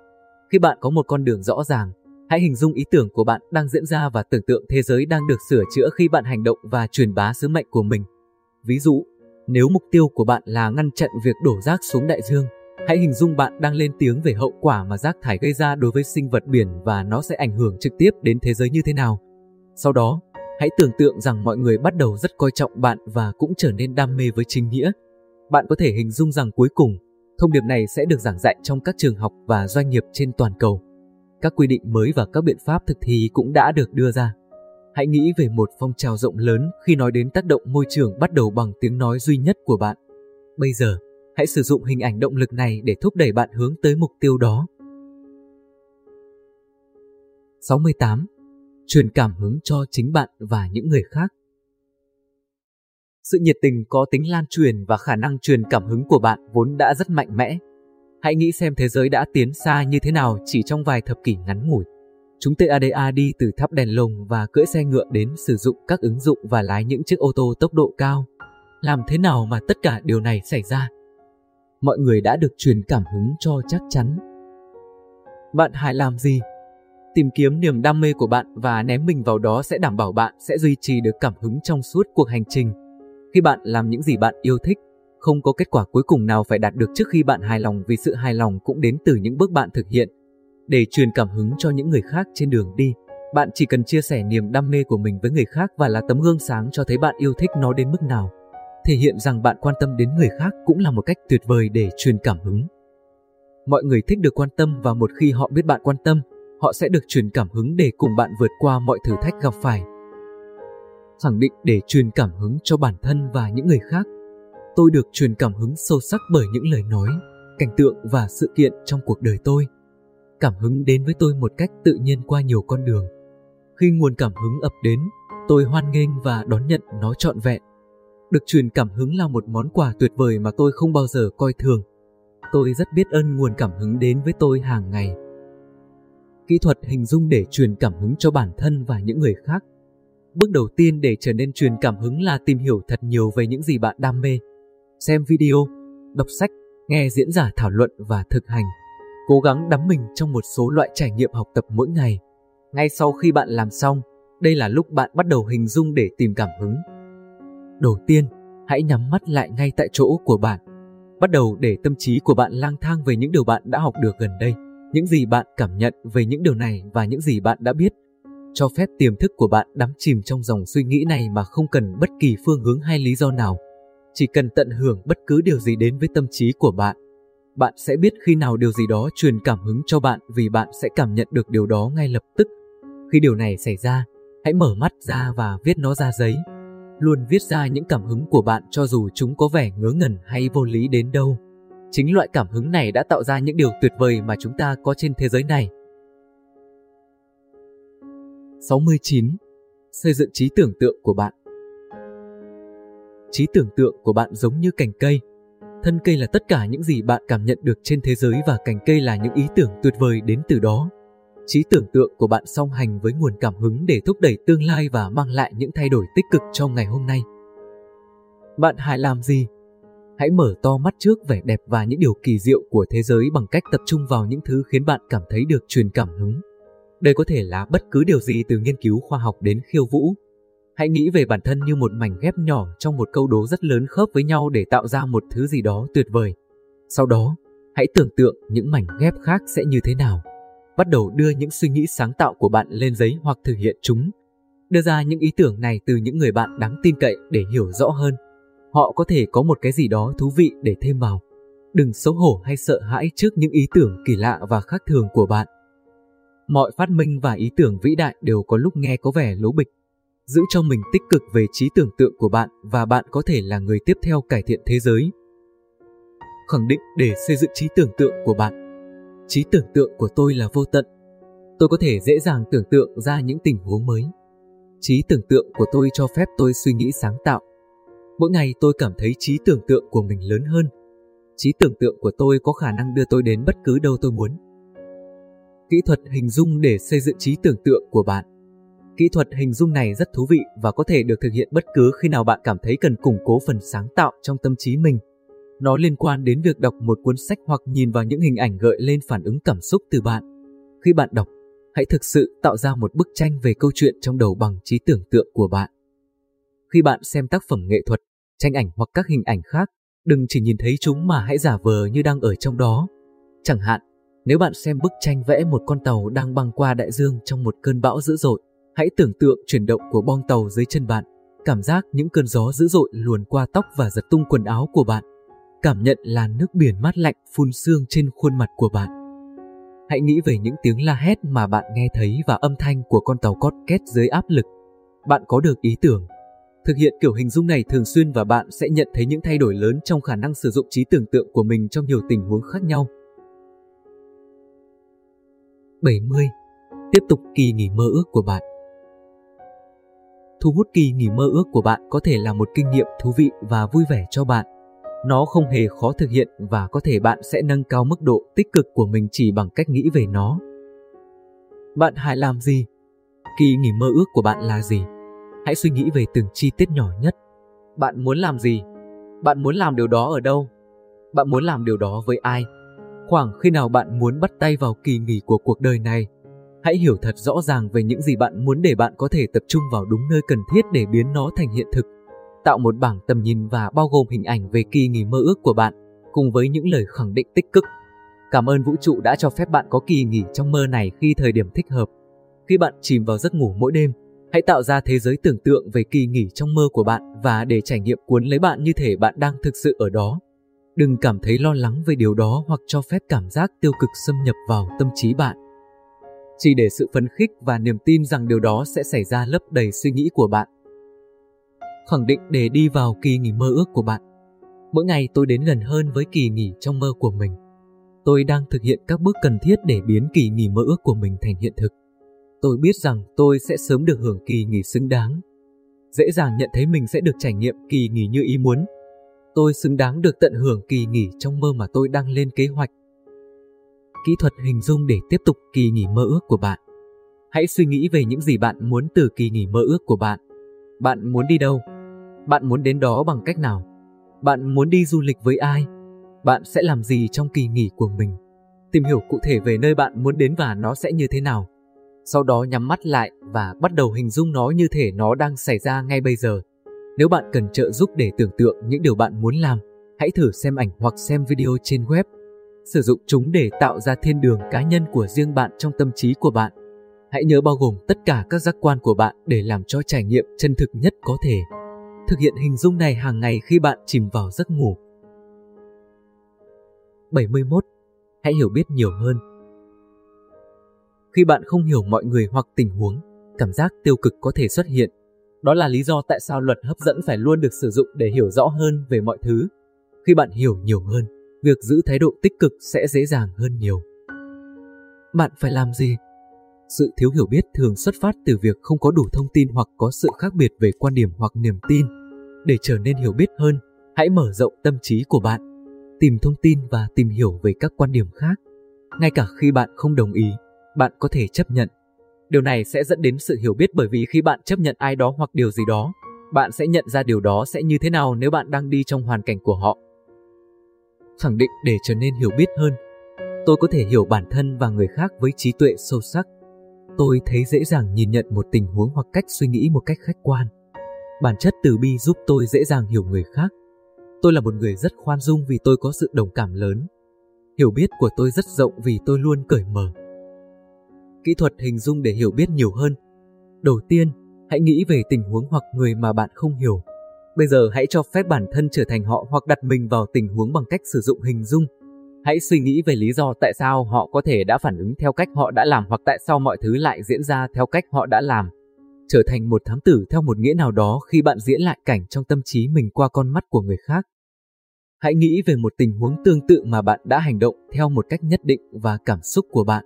Khi bạn có một con đường rõ ràng, Hãy hình dung ý tưởng của bạn đang diễn ra và tưởng tượng thế giới đang được sửa chữa khi bạn hành động và truyền bá sứ mệnh của mình. Ví dụ, nếu mục tiêu của bạn là ngăn chặn việc đổ rác xuống đại dương, hãy hình dung bạn đang lên tiếng về hậu quả mà rác thải gây ra đối với sinh vật biển và nó sẽ ảnh hưởng trực tiếp đến thế giới như thế nào. Sau đó, hãy tưởng tượng rằng mọi người bắt đầu rất coi trọng bạn và cũng trở nên đam mê với chính nghĩa. Bạn có thể hình dung rằng cuối cùng, thông điệp này sẽ được giảng dạy trong các trường học và doanh nghiệp trên toàn cầu các quy định mới và các biện pháp thực thi cũng đã được đưa ra. Hãy nghĩ về một phong trào rộng lớn khi nói đến tác động môi trường bắt đầu bằng tiếng nói duy nhất của bạn. Bây giờ, hãy sử dụng hình ảnh động lực này để thúc đẩy bạn hướng tới mục tiêu đó. 68. Truyền cảm hứng cho chính bạn và những người khác. Sự nhiệt tình có tính lan truyền và khả năng truyền cảm hứng của bạn vốn đã rất mạnh mẽ Hãy nghĩ xem thế giới đã tiến xa như thế nào chỉ trong vài thập kỷ ngắn ngủi. Chúng TADA đi từ thắp đèn lồng và cưỡi xe ngựa đến sử dụng các ứng dụng và lái những chiếc ô tô tốc độ cao. Làm thế nào mà tất cả điều này xảy ra? Mọi người đã được truyền cảm hứng cho chắc chắn. Bạn hãy làm gì? Tìm kiếm niềm đam mê của bạn và ném mình vào đó sẽ đảm bảo bạn sẽ duy trì được cảm hứng trong suốt cuộc hành trình. Khi bạn làm những gì bạn yêu thích, không có kết quả cuối cùng nào phải đạt được trước khi bạn hài lòng vì sự hài lòng cũng đến từ những bước bạn thực hiện. Để truyền cảm hứng cho những người khác trên đường đi, bạn chỉ cần chia sẻ niềm đam mê của mình với người khác và là tấm gương sáng cho thấy bạn yêu thích nó đến mức nào. Thể hiện rằng bạn quan tâm đến người khác cũng là một cách tuyệt vời để truyền cảm hứng. Mọi người thích được quan tâm và một khi họ biết bạn quan tâm, họ sẽ được truyền cảm hứng để cùng bạn vượt qua mọi thử thách gặp phải. Khẳng định để truyền cảm hứng cho bản thân và những người khác tôi được truyền cảm hứng sâu sắc bởi những lời nói, cảnh tượng và sự kiện trong cuộc đời tôi. Cảm hứng đến với tôi một cách tự nhiên qua nhiều con đường. Khi nguồn cảm hứng ập đến, tôi hoan nghênh và đón nhận nó trọn vẹn. Được truyền cảm hứng là một món quà tuyệt vời mà tôi không bao giờ coi thường. Tôi rất biết ơn nguồn cảm hứng đến với tôi hàng ngày. Kỹ thuật hình dung để truyền cảm hứng cho bản thân và những người khác. Bước đầu tiên để trở nên truyền cảm hứng là tìm hiểu thật nhiều về những gì bạn đam mê xem video, đọc sách, nghe diễn giả thảo luận và thực hành. Cố gắng đắm mình trong một số loại trải nghiệm học tập mỗi ngày. Ngay sau khi bạn làm xong, đây là lúc bạn bắt đầu hình dung để tìm cảm hứng. Đầu tiên, hãy nhắm mắt lại ngay tại chỗ của bạn. Bắt đầu để tâm trí của bạn lang thang về những điều bạn đã học được gần đây. những gì bạn cảm nhận về những điều này và những gì bạn đã biết. Cho phép tiềm thức của bạn đắm chìm trong dòng suy nghĩ này mà không cần bất kỳ phương hướng hay lý do nào. Chỉ cần tận hưởng bất cứ điều gì đến với tâm trí của bạn. Bạn sẽ biết khi nào điều gì đó truyền cảm hứng cho bạn vì bạn sẽ cảm nhận được điều đó ngay lập tức. Khi điều này xảy ra, hãy mở mắt ra và viết nó ra giấy. Luôn viết ra những cảm hứng của bạn cho dù chúng có vẻ ngớ ngẩn hay vô lý đến đâu. Chính loại cảm hứng này đã tạo ra những điều tuyệt vời mà chúng ta có trên thế giới này. 69. Xây dựng trí tưởng tượng của bạn Trí tưởng tượng của bạn giống như cành cây. Thân cây là tất cả những gì bạn cảm nhận được trên thế giới và cành cây là những ý tưởng tuyệt vời đến từ đó. Trí tưởng tượng của bạn song hành với nguồn cảm hứng để thúc đẩy tương lai và mang lại những thay đổi tích cực trong ngày hôm nay. Bạn hãy làm gì? Hãy mở to mắt trước vẻ đẹp và những điều kỳ diệu của thế giới bằng cách tập trung vào những thứ khiến bạn cảm thấy được truyền cảm hứng. Đây có thể là bất cứ điều gì từ nghiên cứu khoa học đến khiêu vũ. Hãy nghĩ về bản thân như một mảnh ghép nhỏ trong một câu đố rất lớn khớp với nhau để tạo ra một thứ gì đó tuyệt vời. Sau đó, hãy tưởng tượng những mảnh ghép khác sẽ như thế nào. Bắt đầu đưa những suy nghĩ sáng tạo của bạn lên giấy hoặc thực hiện chúng. Đưa ra những ý tưởng này từ những người bạn đáng tin cậy để hiểu rõ hơn. Họ có thể có một cái gì đó thú vị để thêm vào. Đừng xấu hổ hay sợ hãi trước những ý tưởng kỳ lạ và khác thường của bạn. Mọi phát minh và ý tưởng vĩ đại đều có lúc nghe có vẻ lố bịch. Giữ cho mình tích cực về trí tưởng tượng của bạn và bạn có thể là người tiếp theo cải thiện thế giới. Khẳng định để xây dựng trí tưởng tượng của bạn. Trí tưởng tượng của tôi là vô tận. Tôi có thể dễ dàng tưởng tượng ra những tình huống mới. Trí tưởng tượng của tôi cho phép tôi suy nghĩ sáng tạo. Mỗi ngày tôi cảm thấy trí tưởng tượng của mình lớn hơn. Trí tưởng tượng của tôi có khả năng đưa tôi đến bất cứ đâu tôi muốn kỹ thuật hình dung để xây dựng trí tưởng tượng của bạn. Kỹ thuật hình dung này rất thú vị và có thể được thực hiện bất cứ khi nào bạn cảm thấy cần củng cố phần sáng tạo trong tâm trí mình. Nó liên quan đến việc đọc một cuốn sách hoặc nhìn vào những hình ảnh gợi lên phản ứng cảm xúc từ bạn. Khi bạn đọc, hãy thực sự tạo ra một bức tranh về câu chuyện trong đầu bằng trí tưởng tượng của bạn. Khi bạn xem tác phẩm nghệ thuật, tranh ảnh hoặc các hình ảnh khác, đừng chỉ nhìn thấy chúng mà hãy giả vờ như đang ở trong đó. Chẳng hạn, nếu bạn xem bức tranh vẽ một con tàu đang băng qua đại dương trong một cơn bão dữ dội, hãy tưởng tượng chuyển động của bong tàu dưới chân bạn, cảm giác những cơn gió dữ dội luồn qua tóc và giật tung quần áo của bạn. Cảm nhận là nước biển mát lạnh phun sương trên khuôn mặt của bạn. Hãy nghĩ về những tiếng la hét mà bạn nghe thấy và âm thanh của con tàu cót két dưới áp lực. Bạn có được ý tưởng. Thực hiện kiểu hình dung này thường xuyên và bạn sẽ nhận thấy những thay đổi lớn trong khả năng sử dụng trí tưởng tượng của mình trong nhiều tình huống khác nhau. 70. Tiếp tục kỳ nghỉ mơ ước của bạn Thu hút kỳ nghỉ mơ ước của bạn có thể là một kinh nghiệm thú vị và vui vẻ cho bạn. Nó không hề khó thực hiện và có thể bạn sẽ nâng cao mức độ tích cực của mình chỉ bằng cách nghĩ về nó. Bạn hãy làm gì? Kỳ nghỉ mơ ước của bạn là gì? Hãy suy nghĩ về từng chi tiết nhỏ nhất. Bạn muốn làm gì? Bạn muốn làm điều đó ở đâu? Bạn muốn làm điều đó với ai? Khoảng khi nào bạn muốn bắt tay vào kỳ nghỉ của cuộc đời này, hãy hiểu thật rõ ràng về những gì bạn muốn để bạn có thể tập trung vào đúng nơi cần thiết để biến nó thành hiện thực. Tạo một bảng tầm nhìn và bao gồm hình ảnh về kỳ nghỉ mơ ước của bạn, cùng với những lời khẳng định tích cực. Cảm ơn vũ trụ đã cho phép bạn có kỳ nghỉ trong mơ này khi thời điểm thích hợp. Khi bạn chìm vào giấc ngủ mỗi đêm, hãy tạo ra thế giới tưởng tượng về kỳ nghỉ trong mơ của bạn và để trải nghiệm cuốn lấy bạn như thể bạn đang thực sự ở đó. Đừng cảm thấy lo lắng về điều đó hoặc cho phép cảm giác tiêu cực xâm nhập vào tâm trí bạn. Chỉ để sự phấn khích và niềm tin rằng điều đó sẽ xảy ra lấp đầy suy nghĩ của bạn. Khẳng định để đi vào kỳ nghỉ mơ ước của bạn. Mỗi ngày tôi đến gần hơn với kỳ nghỉ trong mơ của mình. Tôi đang thực hiện các bước cần thiết để biến kỳ nghỉ mơ ước của mình thành hiện thực. Tôi biết rằng tôi sẽ sớm được hưởng kỳ nghỉ xứng đáng. Dễ dàng nhận thấy mình sẽ được trải nghiệm kỳ nghỉ như ý muốn Tôi xứng đáng được tận hưởng kỳ nghỉ trong mơ mà tôi đang lên kế hoạch. Kỹ thuật hình dung để tiếp tục kỳ nghỉ mơ ước của bạn. Hãy suy nghĩ về những gì bạn muốn từ kỳ nghỉ mơ ước của bạn. Bạn muốn đi đâu? Bạn muốn đến đó bằng cách nào? Bạn muốn đi du lịch với ai? Bạn sẽ làm gì trong kỳ nghỉ của mình? Tìm hiểu cụ thể về nơi bạn muốn đến và nó sẽ như thế nào. Sau đó nhắm mắt lại và bắt đầu hình dung nó như thể nó đang xảy ra ngay bây giờ. Nếu bạn cần trợ giúp để tưởng tượng những điều bạn muốn làm, hãy thử xem ảnh hoặc xem video trên web. sử dụng chúng để tạo ra thiên đường cá nhân của riêng bạn trong tâm trí của bạn. Hãy nhớ bao gồm tất cả các giác quan của bạn để làm cho trải nghiệm chân thực nhất có thể. Thực hiện hình dung này hàng ngày khi bạn chìm vào giấc ngủ. 71. Hãy hiểu biết nhiều hơn. Khi bạn không hiểu mọi người hoặc tình huống, cảm giác tiêu cực có thể xuất hiện. Đó là lý do tại sao luật hấp dẫn phải luôn được sử dụng để hiểu rõ hơn về mọi thứ. Khi bạn hiểu nhiều hơn, việc giữ thái độ tích cực sẽ dễ dàng hơn nhiều. Bạn phải làm gì? Sự thiếu hiểu biết thường xuất phát từ việc không có đủ thông tin hoặc có sự khác biệt về quan điểm hoặc niềm tin. Để trở nên hiểu biết hơn, hãy mở rộng tâm trí của bạn, tìm thông tin và tìm hiểu về các quan điểm khác. Ngay cả khi bạn không đồng ý, bạn có thể chấp nhận. Điều này sẽ dẫn đến sự hiểu biết bởi vì khi bạn chấp nhận ai đó hoặc điều gì đó, bạn sẽ nhận ra điều đó sẽ như thế nào nếu bạn đang đi trong hoàn cảnh của họ. Khẳng định để trở nên hiểu biết hơn, tôi có thể hiểu bản thân và người khác với trí tuệ sâu sắc. Tôi thấy dễ dàng nhìn nhận một tình huống hoặc cách suy nghĩ một cách khách quan. Bản chất từ bi giúp tôi dễ dàng hiểu người khác. Tôi là một người rất khoan dung vì tôi có sự đồng cảm lớn. Hiểu biết của tôi rất rộng vì tôi luôn cởi mở. Kỹ thuật hình dung để hiểu biết nhiều hơn. Đầu tiên, hãy nghĩ về tình huống hoặc người mà bạn không hiểu. Bây giờ hãy cho phép bản thân trở thành họ hoặc đặt mình vào tình huống bằng cách sử dụng hình dung. Hãy suy nghĩ về lý do tại sao họ có thể đã phản ứng theo cách họ đã làm hoặc tại sao mọi thứ lại diễn ra theo cách họ đã làm trở thành một thám tử theo một nghĩa nào đó khi bạn diễn lại cảnh trong tâm trí mình qua con mắt của người khác. Hãy nghĩ về một tình huống tương tự mà bạn đã hành động theo một cách nhất định và cảm xúc của bạn.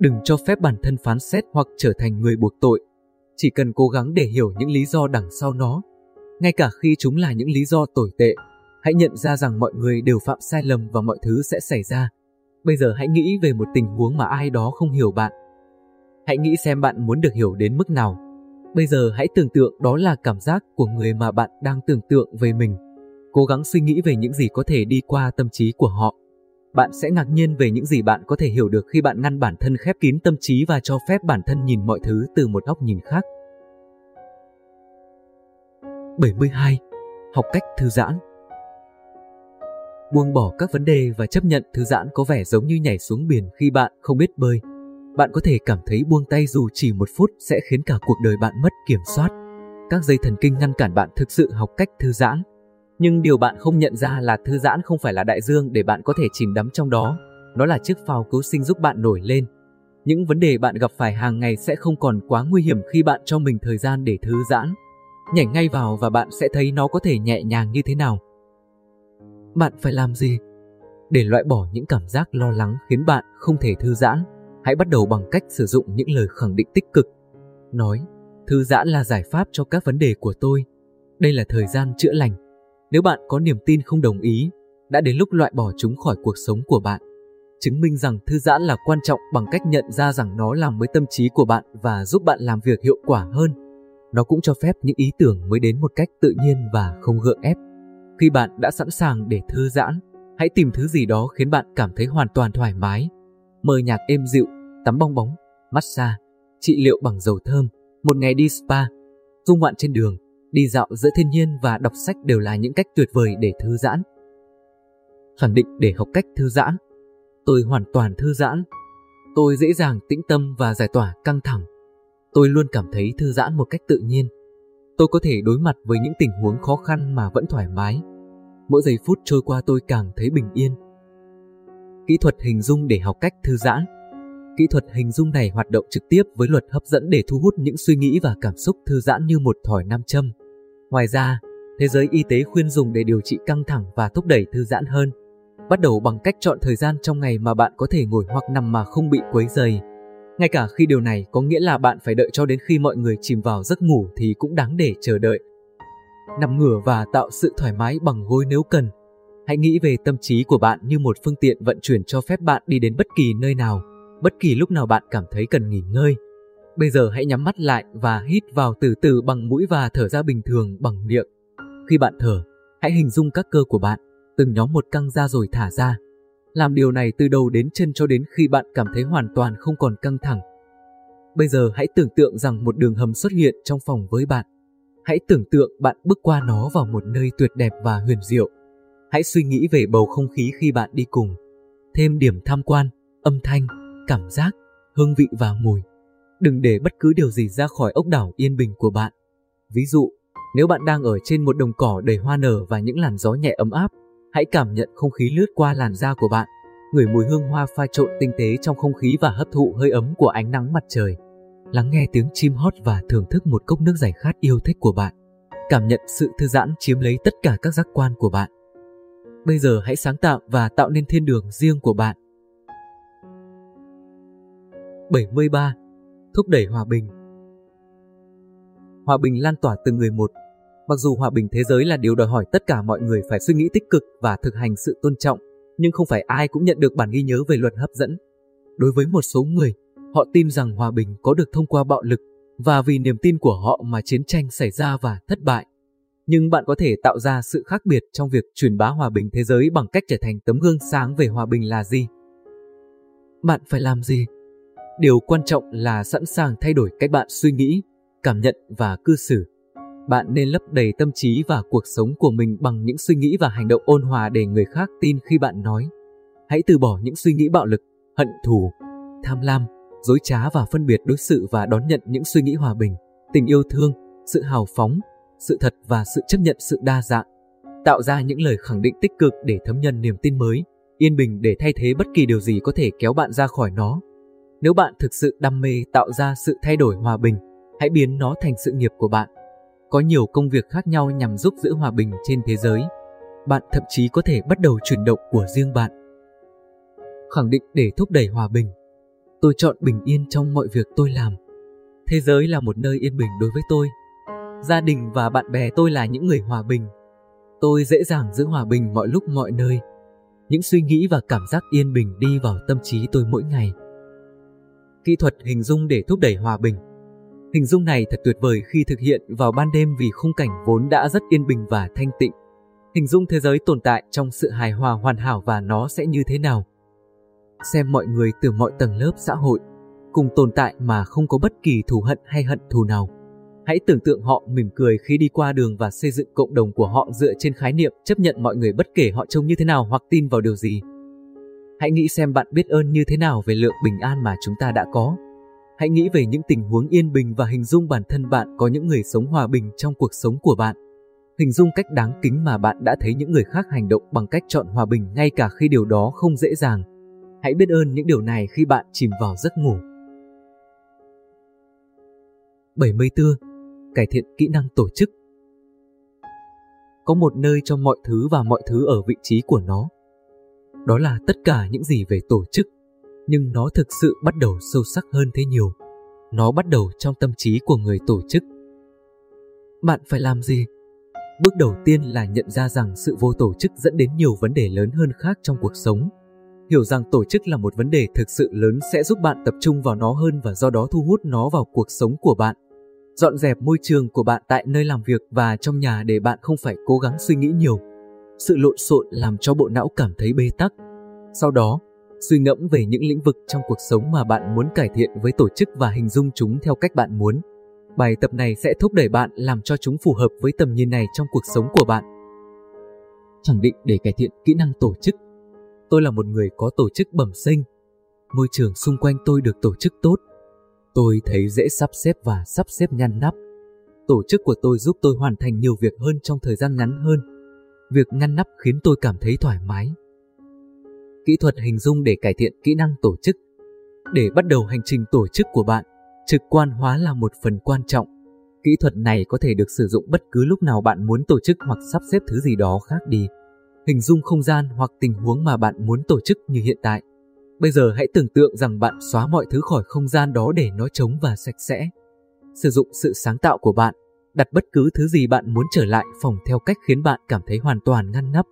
Đừng cho phép bản thân phán xét hoặc trở thành người buộc tội. Chỉ cần cố gắng để hiểu những lý do đằng sau nó. Ngay cả khi chúng là những lý do tồi tệ, hãy nhận ra rằng mọi người đều phạm sai lầm và mọi thứ sẽ xảy ra. Bây giờ hãy nghĩ về một tình huống mà ai đó không hiểu bạn. Hãy nghĩ xem bạn muốn được hiểu đến mức nào Bây giờ hãy tưởng tượng đó là cảm giác của người mà bạn đang tưởng tượng về mình. Cố gắng suy nghĩ về những gì có thể đi qua tâm trí của họ. Bạn sẽ ngạc nhiên về những gì bạn có thể hiểu được khi bạn ngăn bản thân khép kín tâm trí và cho phép bản thân nhìn mọi thứ từ một góc nhìn khác. 72. Học cách thư giãn Buông bỏ các vấn đề và chấp nhận thư giãn có vẻ giống như nhảy xuống biển khi bạn không biết bơi bạn có thể cảm thấy buông tay dù chỉ một phút sẽ khiến cả cuộc đời bạn mất kiểm soát. Các dây thần kinh ngăn cản bạn thực sự học cách thư giãn. Nhưng điều bạn không nhận ra là thư giãn không phải là đại dương để bạn có thể chìm đắm trong đó. Nó là chiếc phao cứu sinh giúp bạn nổi lên. Những vấn đề bạn gặp phải hàng ngày sẽ không còn quá nguy hiểm khi bạn cho mình thời gian để thư giãn. Nhảy ngay vào và bạn sẽ thấy nó có thể nhẹ nhàng như thế nào. Bạn phải làm gì? Để loại bỏ những cảm giác lo lắng khiến bạn không thể thư giãn, hãy bắt đầu bằng cách sử dụng những lời khẳng định tích cực. Nói, thư giãn là giải pháp cho các vấn đề của tôi. Đây là thời gian chữa lành. Nếu bạn có niềm tin không đồng ý, đã đến lúc loại bỏ chúng khỏi cuộc sống của bạn. Chứng minh rằng thư giãn là quan trọng bằng cách nhận ra rằng nó làm mới tâm trí của bạn và giúp bạn làm việc hiệu quả hơn. Nó cũng cho phép những ý tưởng mới đến một cách tự nhiên và không gượng ép. Khi bạn đã sẵn sàng để thư giãn, hãy tìm thứ gì đó khiến bạn cảm thấy hoàn toàn thoải mái. Mời nhạc êm dịu tắm bong bóng, massage, trị liệu bằng dầu thơm, một ngày đi spa, du ngoạn trên đường, đi dạo giữa thiên nhiên và đọc sách đều là những cách tuyệt vời để thư giãn. Khẳng định để học cách thư giãn. Tôi hoàn toàn thư giãn. Tôi dễ dàng tĩnh tâm và giải tỏa căng thẳng. Tôi luôn cảm thấy thư giãn một cách tự nhiên. Tôi có thể đối mặt với những tình huống khó khăn mà vẫn thoải mái. Mỗi giây phút trôi qua tôi càng thấy bình yên. Kỹ thuật hình dung để học cách thư giãn Kỹ thuật hình dung này hoạt động trực tiếp với luật hấp dẫn để thu hút những suy nghĩ và cảm xúc thư giãn như một thỏi nam châm. Ngoài ra, thế giới y tế khuyên dùng để điều trị căng thẳng và thúc đẩy thư giãn hơn. Bắt đầu bằng cách chọn thời gian trong ngày mà bạn có thể ngồi hoặc nằm mà không bị quấy rầy. Ngay cả khi điều này có nghĩa là bạn phải đợi cho đến khi mọi người chìm vào giấc ngủ thì cũng đáng để chờ đợi. Nằm ngửa và tạo sự thoải mái bằng gối nếu cần. Hãy nghĩ về tâm trí của bạn như một phương tiện vận chuyển cho phép bạn đi đến bất kỳ nơi nào bất kỳ lúc nào bạn cảm thấy cần nghỉ ngơi. Bây giờ hãy nhắm mắt lại và hít vào từ từ bằng mũi và thở ra bình thường bằng miệng. Khi bạn thở, hãy hình dung các cơ của bạn, từng nhóm một căng ra rồi thả ra. Làm điều này từ đầu đến chân cho đến khi bạn cảm thấy hoàn toàn không còn căng thẳng. Bây giờ hãy tưởng tượng rằng một đường hầm xuất hiện trong phòng với bạn. Hãy tưởng tượng bạn bước qua nó vào một nơi tuyệt đẹp và huyền diệu. Hãy suy nghĩ về bầu không khí khi bạn đi cùng thêm điểm tham quan, âm thanh, cảm giác, hương vị và mùi. Đừng để bất cứ điều gì ra khỏi ốc đảo yên bình của bạn. Ví dụ, nếu bạn đang ở trên một đồng cỏ đầy hoa nở và những làn gió nhẹ ấm áp, hãy cảm nhận không khí lướt qua làn da của bạn, ngửi mùi hương hoa pha trộn tinh tế trong không khí và hấp thụ hơi ấm của ánh nắng mặt trời. Lắng nghe tiếng chim hót và thưởng thức một cốc nước giải khát yêu thích của bạn. Cảm nhận sự thư giãn chiếm lấy tất cả các giác quan của bạn. Bây giờ hãy sáng tạo và tạo nên thiên đường riêng của bạn. 73. Thúc đẩy hòa bình Hòa bình lan tỏa từ người một. Mặc dù hòa bình thế giới là điều đòi hỏi tất cả mọi người phải suy nghĩ tích cực và thực hành sự tôn trọng, nhưng không phải ai cũng nhận được bản ghi nhớ về luật hấp dẫn. Đối với một số người, họ tin rằng hòa bình có được thông qua bạo lực và vì niềm tin của họ mà chiến tranh xảy ra và thất bại. Nhưng bạn có thể tạo ra sự khác biệt trong việc truyền bá hòa bình thế giới bằng cách trở thành tấm gương sáng về hòa bình là gì? Bạn phải làm gì? Điều quan trọng là sẵn sàng thay đổi cách bạn suy nghĩ, cảm nhận và cư xử. Bạn nên lấp đầy tâm trí và cuộc sống của mình bằng những suy nghĩ và hành động ôn hòa để người khác tin khi bạn nói. Hãy từ bỏ những suy nghĩ bạo lực, hận thù, tham lam, dối trá và phân biệt đối xử và đón nhận những suy nghĩ hòa bình, tình yêu thương, sự hào phóng, sự thật và sự chấp nhận sự đa dạng. Tạo ra những lời khẳng định tích cực để thấm nhân niềm tin mới, yên bình để thay thế bất kỳ điều gì có thể kéo bạn ra khỏi nó. Nếu bạn thực sự đam mê tạo ra sự thay đổi hòa bình, hãy biến nó thành sự nghiệp của bạn. Có nhiều công việc khác nhau nhằm giúp giữ hòa bình trên thế giới. Bạn thậm chí có thể bắt đầu chuyển động của riêng bạn. Khẳng định để thúc đẩy hòa bình. Tôi chọn bình yên trong mọi việc tôi làm. Thế giới là một nơi yên bình đối với tôi. Gia đình và bạn bè tôi là những người hòa bình. Tôi dễ dàng giữ hòa bình mọi lúc mọi nơi. Những suy nghĩ và cảm giác yên bình đi vào tâm trí tôi mỗi ngày. Kỹ thuật hình dung để thúc đẩy hòa bình Hình dung này thật tuyệt vời khi thực hiện vào ban đêm vì khung cảnh vốn đã rất yên bình và thanh tịnh. Hình dung thế giới tồn tại trong sự hài hòa hoàn hảo và nó sẽ như thế nào. Xem mọi người từ mọi tầng lớp xã hội, cùng tồn tại mà không có bất kỳ thù hận hay hận thù nào. Hãy tưởng tượng họ mỉm cười khi đi qua đường và xây dựng cộng đồng của họ dựa trên khái niệm chấp nhận mọi người bất kể họ trông như thế nào hoặc tin vào điều gì. Hãy nghĩ xem bạn biết ơn như thế nào về lượng bình an mà chúng ta đã có. Hãy nghĩ về những tình huống yên bình và hình dung bản thân bạn có những người sống hòa bình trong cuộc sống của bạn. Hình dung cách đáng kính mà bạn đã thấy những người khác hành động bằng cách chọn hòa bình ngay cả khi điều đó không dễ dàng. Hãy biết ơn những điều này khi bạn chìm vào giấc ngủ. 74. Cải thiện kỹ năng tổ chức Có một nơi cho mọi thứ và mọi thứ ở vị trí của nó. Đó là tất cả những gì về tổ chức, nhưng nó thực sự bắt đầu sâu sắc hơn thế nhiều. Nó bắt đầu trong tâm trí của người tổ chức. Bạn phải làm gì? Bước đầu tiên là nhận ra rằng sự vô tổ chức dẫn đến nhiều vấn đề lớn hơn khác trong cuộc sống. Hiểu rằng tổ chức là một vấn đề thực sự lớn sẽ giúp bạn tập trung vào nó hơn và do đó thu hút nó vào cuộc sống của bạn. Dọn dẹp môi trường của bạn tại nơi làm việc và trong nhà để bạn không phải cố gắng suy nghĩ nhiều. Sự lộn xộn làm cho bộ não cảm thấy bê tắc. Sau đó, suy ngẫm về những lĩnh vực trong cuộc sống mà bạn muốn cải thiện với tổ chức và hình dung chúng theo cách bạn muốn. Bài tập này sẽ thúc đẩy bạn làm cho chúng phù hợp với tầm nhìn này trong cuộc sống của bạn. Chẳng định để cải thiện kỹ năng tổ chức. Tôi là một người có tổ chức bẩm sinh. Môi trường xung quanh tôi được tổ chức tốt. Tôi thấy dễ sắp xếp và sắp xếp ngăn nắp. Tổ chức của tôi giúp tôi hoàn thành nhiều việc hơn trong thời gian ngắn hơn. Việc ngăn nắp khiến tôi cảm thấy thoải mái kỹ thuật hình dung để cải thiện kỹ năng tổ chức. Để bắt đầu hành trình tổ chức của bạn, trực quan hóa là một phần quan trọng. Kỹ thuật này có thể được sử dụng bất cứ lúc nào bạn muốn tổ chức hoặc sắp xếp thứ gì đó khác đi. Hình dung không gian hoặc tình huống mà bạn muốn tổ chức như hiện tại. Bây giờ hãy tưởng tượng rằng bạn xóa mọi thứ khỏi không gian đó để nó trống và sạch sẽ. Sử dụng sự sáng tạo của bạn, đặt bất cứ thứ gì bạn muốn trở lại phòng theo cách khiến bạn cảm thấy hoàn toàn ngăn nắp.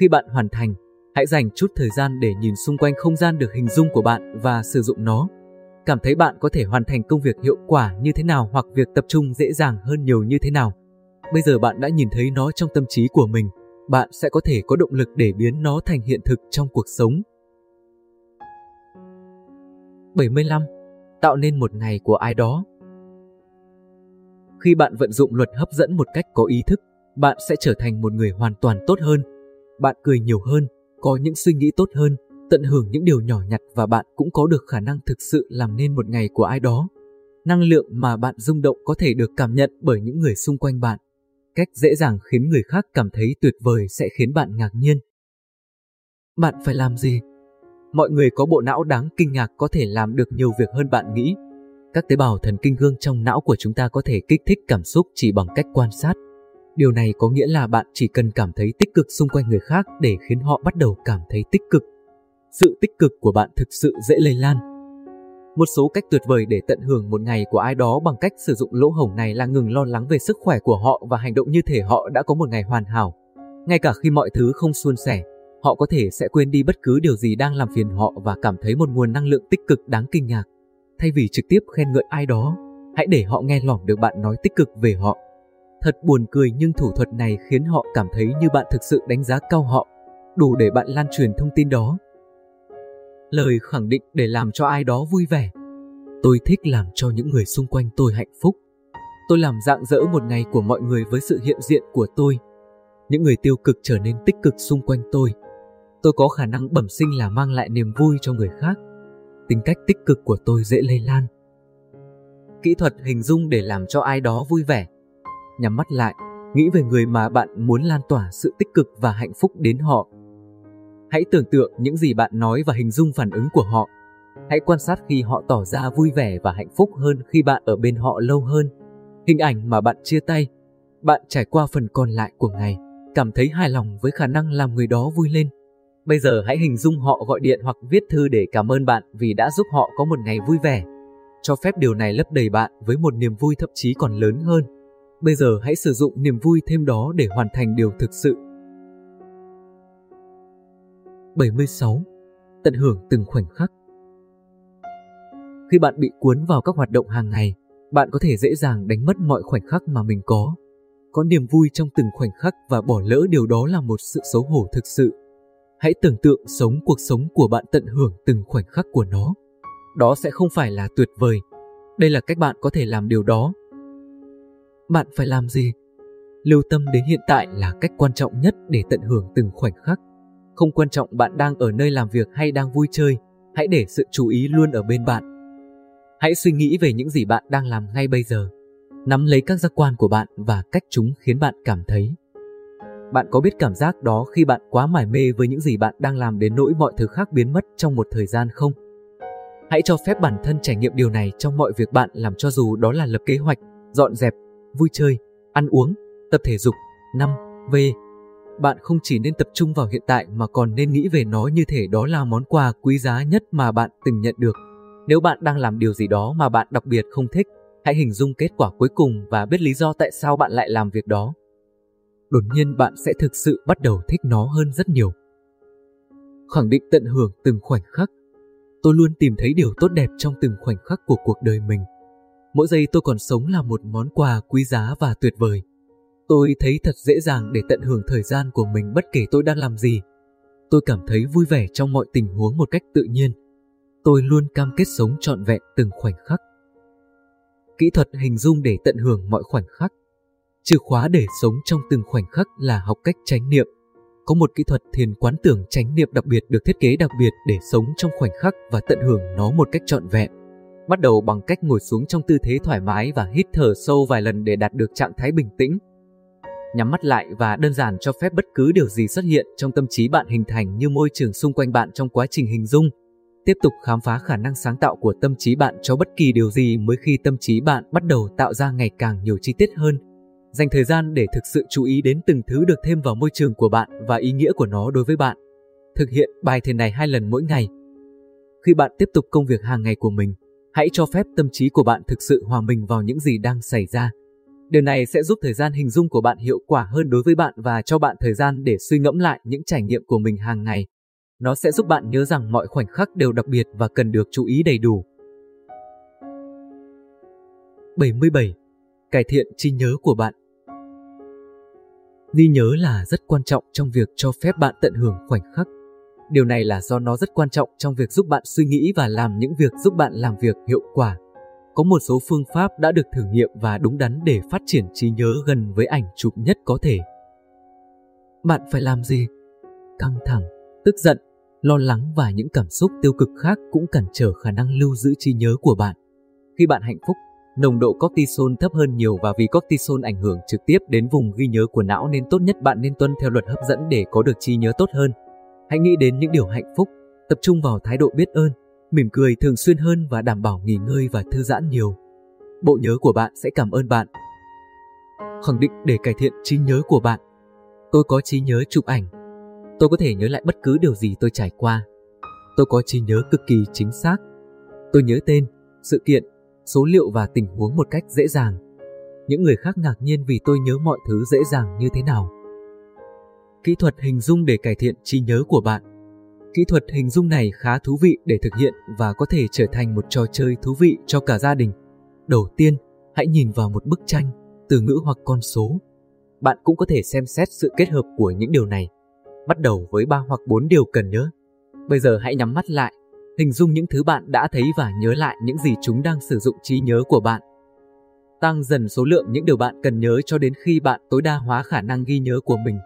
Khi bạn hoàn thành, Hãy dành chút thời gian để nhìn xung quanh không gian được hình dung của bạn và sử dụng nó. Cảm thấy bạn có thể hoàn thành công việc hiệu quả như thế nào hoặc việc tập trung dễ dàng hơn nhiều như thế nào. Bây giờ bạn đã nhìn thấy nó trong tâm trí của mình, bạn sẽ có thể có động lực để biến nó thành hiện thực trong cuộc sống. 75. Tạo nên một ngày của ai đó khi bạn vận dụng luật hấp dẫn một cách có ý thức, bạn sẽ trở thành một người hoàn toàn tốt hơn. Bạn cười nhiều hơn, có những suy nghĩ tốt hơn, Tận hưởng những điều nhỏ nhặt và bạn cũng có được khả năng thực sự làm nên một ngày của ai đó. Năng lượng mà bạn rung động có thể được cảm nhận bởi những người xung quanh bạn. Cách dễ dàng khiến người khác cảm thấy tuyệt vời sẽ khiến bạn ngạc nhiên. Bạn phải làm gì? Mọi người có bộ não đáng kinh ngạc có thể làm được nhiều việc hơn bạn nghĩ. Các tế bào thần kinh gương trong não của chúng ta có thể kích thích cảm xúc chỉ bằng cách quan sát. Điều này có nghĩa là bạn chỉ cần cảm thấy tích cực xung quanh người khác để khiến họ bắt đầu cảm thấy tích cực. Sự tích cực của bạn thực sự dễ lây lan. Một số cách tuyệt vời để tận hưởng một ngày của ai đó bằng cách sử dụng lỗ hổng này là ngừng lo lắng về sức khỏe của họ và hành động như thể họ đã có một ngày hoàn hảo. Ngay cả khi mọi thứ không suôn sẻ, họ có thể sẽ quên đi bất cứ điều gì đang làm phiền họ và cảm thấy một nguồn năng lượng tích cực đáng kinh ngạc. Thay vì trực tiếp khen ngợi ai đó, hãy để họ nghe lỏm được bạn nói tích cực về họ. Thật buồn cười nhưng thủ thuật này khiến họ cảm thấy như bạn thực sự đánh giá cao họ, đủ để bạn lan truyền thông tin đó. Lời khẳng định để làm cho ai đó vui vẻ. Tôi thích làm cho những người xung quanh tôi hạnh phúc. Tôi làm dạng dỡ một ngày của mọi người với sự hiện diện của tôi. Những người tiêu cực trở nên tích cực xung quanh tôi. Tôi có khả năng bẩm sinh là mang lại niềm vui cho người khác. Tính cách tích cực của tôi dễ lây lan. Kỹ thuật hình dung để làm cho ai đó vui vẻ. Nhắm mắt lại, nghĩ về người mà bạn muốn lan tỏa sự tích cực và hạnh phúc đến họ. Hãy tưởng tượng những gì bạn nói và hình dung phản ứng của họ. Hãy quan sát khi họ tỏ ra vui vẻ và hạnh phúc hơn khi bạn ở bên họ lâu hơn. Hình ảnh mà bạn chia tay, bạn trải qua phần còn lại của ngày, cảm thấy hài lòng với khả năng làm người đó vui lên. Bây giờ hãy hình dung họ gọi điện hoặc viết thư để cảm ơn bạn vì đã giúp họ có một ngày vui vẻ. Cho phép điều này lấp đầy bạn với một niềm vui thậm chí còn lớn hơn. Bây giờ hãy sử dụng niềm vui thêm đó để hoàn thành điều thực sự. 76. Tận hưởng từng khoảnh khắc Khi bạn bị cuốn vào các hoạt động hàng ngày, bạn có thể dễ dàng đánh mất mọi khoảnh khắc mà mình có. Có niềm vui trong từng khoảnh khắc và bỏ lỡ điều đó là một sự xấu hổ thực sự. Hãy tưởng tượng sống cuộc sống của bạn tận hưởng từng khoảnh khắc của nó. Đó sẽ không phải là tuyệt vời. Đây là cách bạn có thể làm điều đó. Bạn phải làm gì? Lưu tâm đến hiện tại là cách quan trọng nhất để tận hưởng từng khoảnh khắc. Không quan trọng bạn đang ở nơi làm việc hay đang vui chơi, hãy để sự chú ý luôn ở bên bạn. Hãy suy nghĩ về những gì bạn đang làm ngay bây giờ. Nắm lấy các giác quan của bạn và cách chúng khiến bạn cảm thấy. Bạn có biết cảm giác đó khi bạn quá mải mê với những gì bạn đang làm đến nỗi mọi thứ khác biến mất trong một thời gian không? Hãy cho phép bản thân trải nghiệm điều này trong mọi việc bạn làm cho dù đó là lập kế hoạch, dọn dẹp, vui chơi, ăn uống, tập thể dục, 5. v. Bạn không chỉ nên tập trung vào hiện tại mà còn nên nghĩ về nó như thể đó là món quà quý giá nhất mà bạn từng nhận được. Nếu bạn đang làm điều gì đó mà bạn đặc biệt không thích, hãy hình dung kết quả cuối cùng và biết lý do tại sao bạn lại làm việc đó đột nhiên bạn sẽ thực sự bắt đầu thích nó hơn rất nhiều. Khẳng định tận hưởng từng khoảnh khắc. Tôi luôn tìm thấy điều tốt đẹp trong từng khoảnh khắc của cuộc đời mình. Mỗi giây tôi còn sống là một món quà quý giá và tuyệt vời. Tôi thấy thật dễ dàng để tận hưởng thời gian của mình bất kể tôi đang làm gì. Tôi cảm thấy vui vẻ trong mọi tình huống một cách tự nhiên. Tôi luôn cam kết sống trọn vẹn từng khoảnh khắc. Kỹ thuật hình dung để tận hưởng mọi khoảnh khắc. Chìa khóa để sống trong từng khoảnh khắc là học cách chánh niệm. Có một kỹ thuật thiền quán tưởng chánh niệm đặc biệt được thiết kế đặc biệt để sống trong khoảnh khắc và tận hưởng nó một cách trọn vẹn. Bắt đầu bằng cách ngồi xuống trong tư thế thoải mái và hít thở sâu vài lần để đạt được trạng thái bình tĩnh. Nhắm mắt lại và đơn giản cho phép bất cứ điều gì xuất hiện trong tâm trí bạn hình thành như môi trường xung quanh bạn trong quá trình hình dung. Tiếp tục khám phá khả năng sáng tạo của tâm trí bạn cho bất kỳ điều gì mới khi tâm trí bạn bắt đầu tạo ra ngày càng nhiều chi tiết hơn Dành thời gian để thực sự chú ý đến từng thứ được thêm vào môi trường của bạn và ý nghĩa của nó đối với bạn. Thực hiện bài thiền này hai lần mỗi ngày. Khi bạn tiếp tục công việc hàng ngày của mình, hãy cho phép tâm trí của bạn thực sự hòa mình vào những gì đang xảy ra. Điều này sẽ giúp thời gian hình dung của bạn hiệu quả hơn đối với bạn và cho bạn thời gian để suy ngẫm lại những trải nghiệm của mình hàng ngày. Nó sẽ giúp bạn nhớ rằng mọi khoảnh khắc đều đặc biệt và cần được chú ý đầy đủ. 77. Cải thiện trí nhớ của bạn Ghi nhớ là rất quan trọng trong việc cho phép bạn tận hưởng khoảnh khắc. Điều này là do nó rất quan trọng trong việc giúp bạn suy nghĩ và làm những việc giúp bạn làm việc hiệu quả. Có một số phương pháp đã được thử nghiệm và đúng đắn để phát triển trí nhớ gần với ảnh chụp nhất có thể. Bạn phải làm gì? Căng thẳng, tức giận, lo lắng và những cảm xúc tiêu cực khác cũng cản trở khả năng lưu giữ trí nhớ của bạn. Khi bạn hạnh phúc, nồng độ cortisol thấp hơn nhiều và vì cortisol ảnh hưởng trực tiếp đến vùng ghi nhớ của não nên tốt nhất bạn nên tuân theo luật hấp dẫn để có được trí nhớ tốt hơn. Hãy nghĩ đến những điều hạnh phúc, tập trung vào thái độ biết ơn, mỉm cười thường xuyên hơn và đảm bảo nghỉ ngơi và thư giãn nhiều. Bộ nhớ của bạn sẽ cảm ơn bạn. Khẳng định để cải thiện trí nhớ của bạn. Tôi có trí nhớ chụp ảnh. Tôi có thể nhớ lại bất cứ điều gì tôi trải qua. Tôi có trí nhớ cực kỳ chính xác. Tôi nhớ tên, sự kiện, số liệu và tình huống một cách dễ dàng. Những người khác ngạc nhiên vì tôi nhớ mọi thứ dễ dàng như thế nào. Kỹ thuật hình dung để cải thiện trí nhớ của bạn. Kỹ thuật hình dung này khá thú vị để thực hiện và có thể trở thành một trò chơi thú vị cho cả gia đình. Đầu tiên, hãy nhìn vào một bức tranh, từ ngữ hoặc con số. Bạn cũng có thể xem xét sự kết hợp của những điều này. Bắt đầu với 3 hoặc 4 điều cần nhớ. Bây giờ hãy nhắm mắt lại Hình dung những thứ bạn đã thấy và nhớ lại những gì chúng đang sử dụng trí nhớ của bạn. Tăng dần số lượng những điều bạn cần nhớ cho đến khi bạn tối đa hóa khả năng ghi nhớ của mình.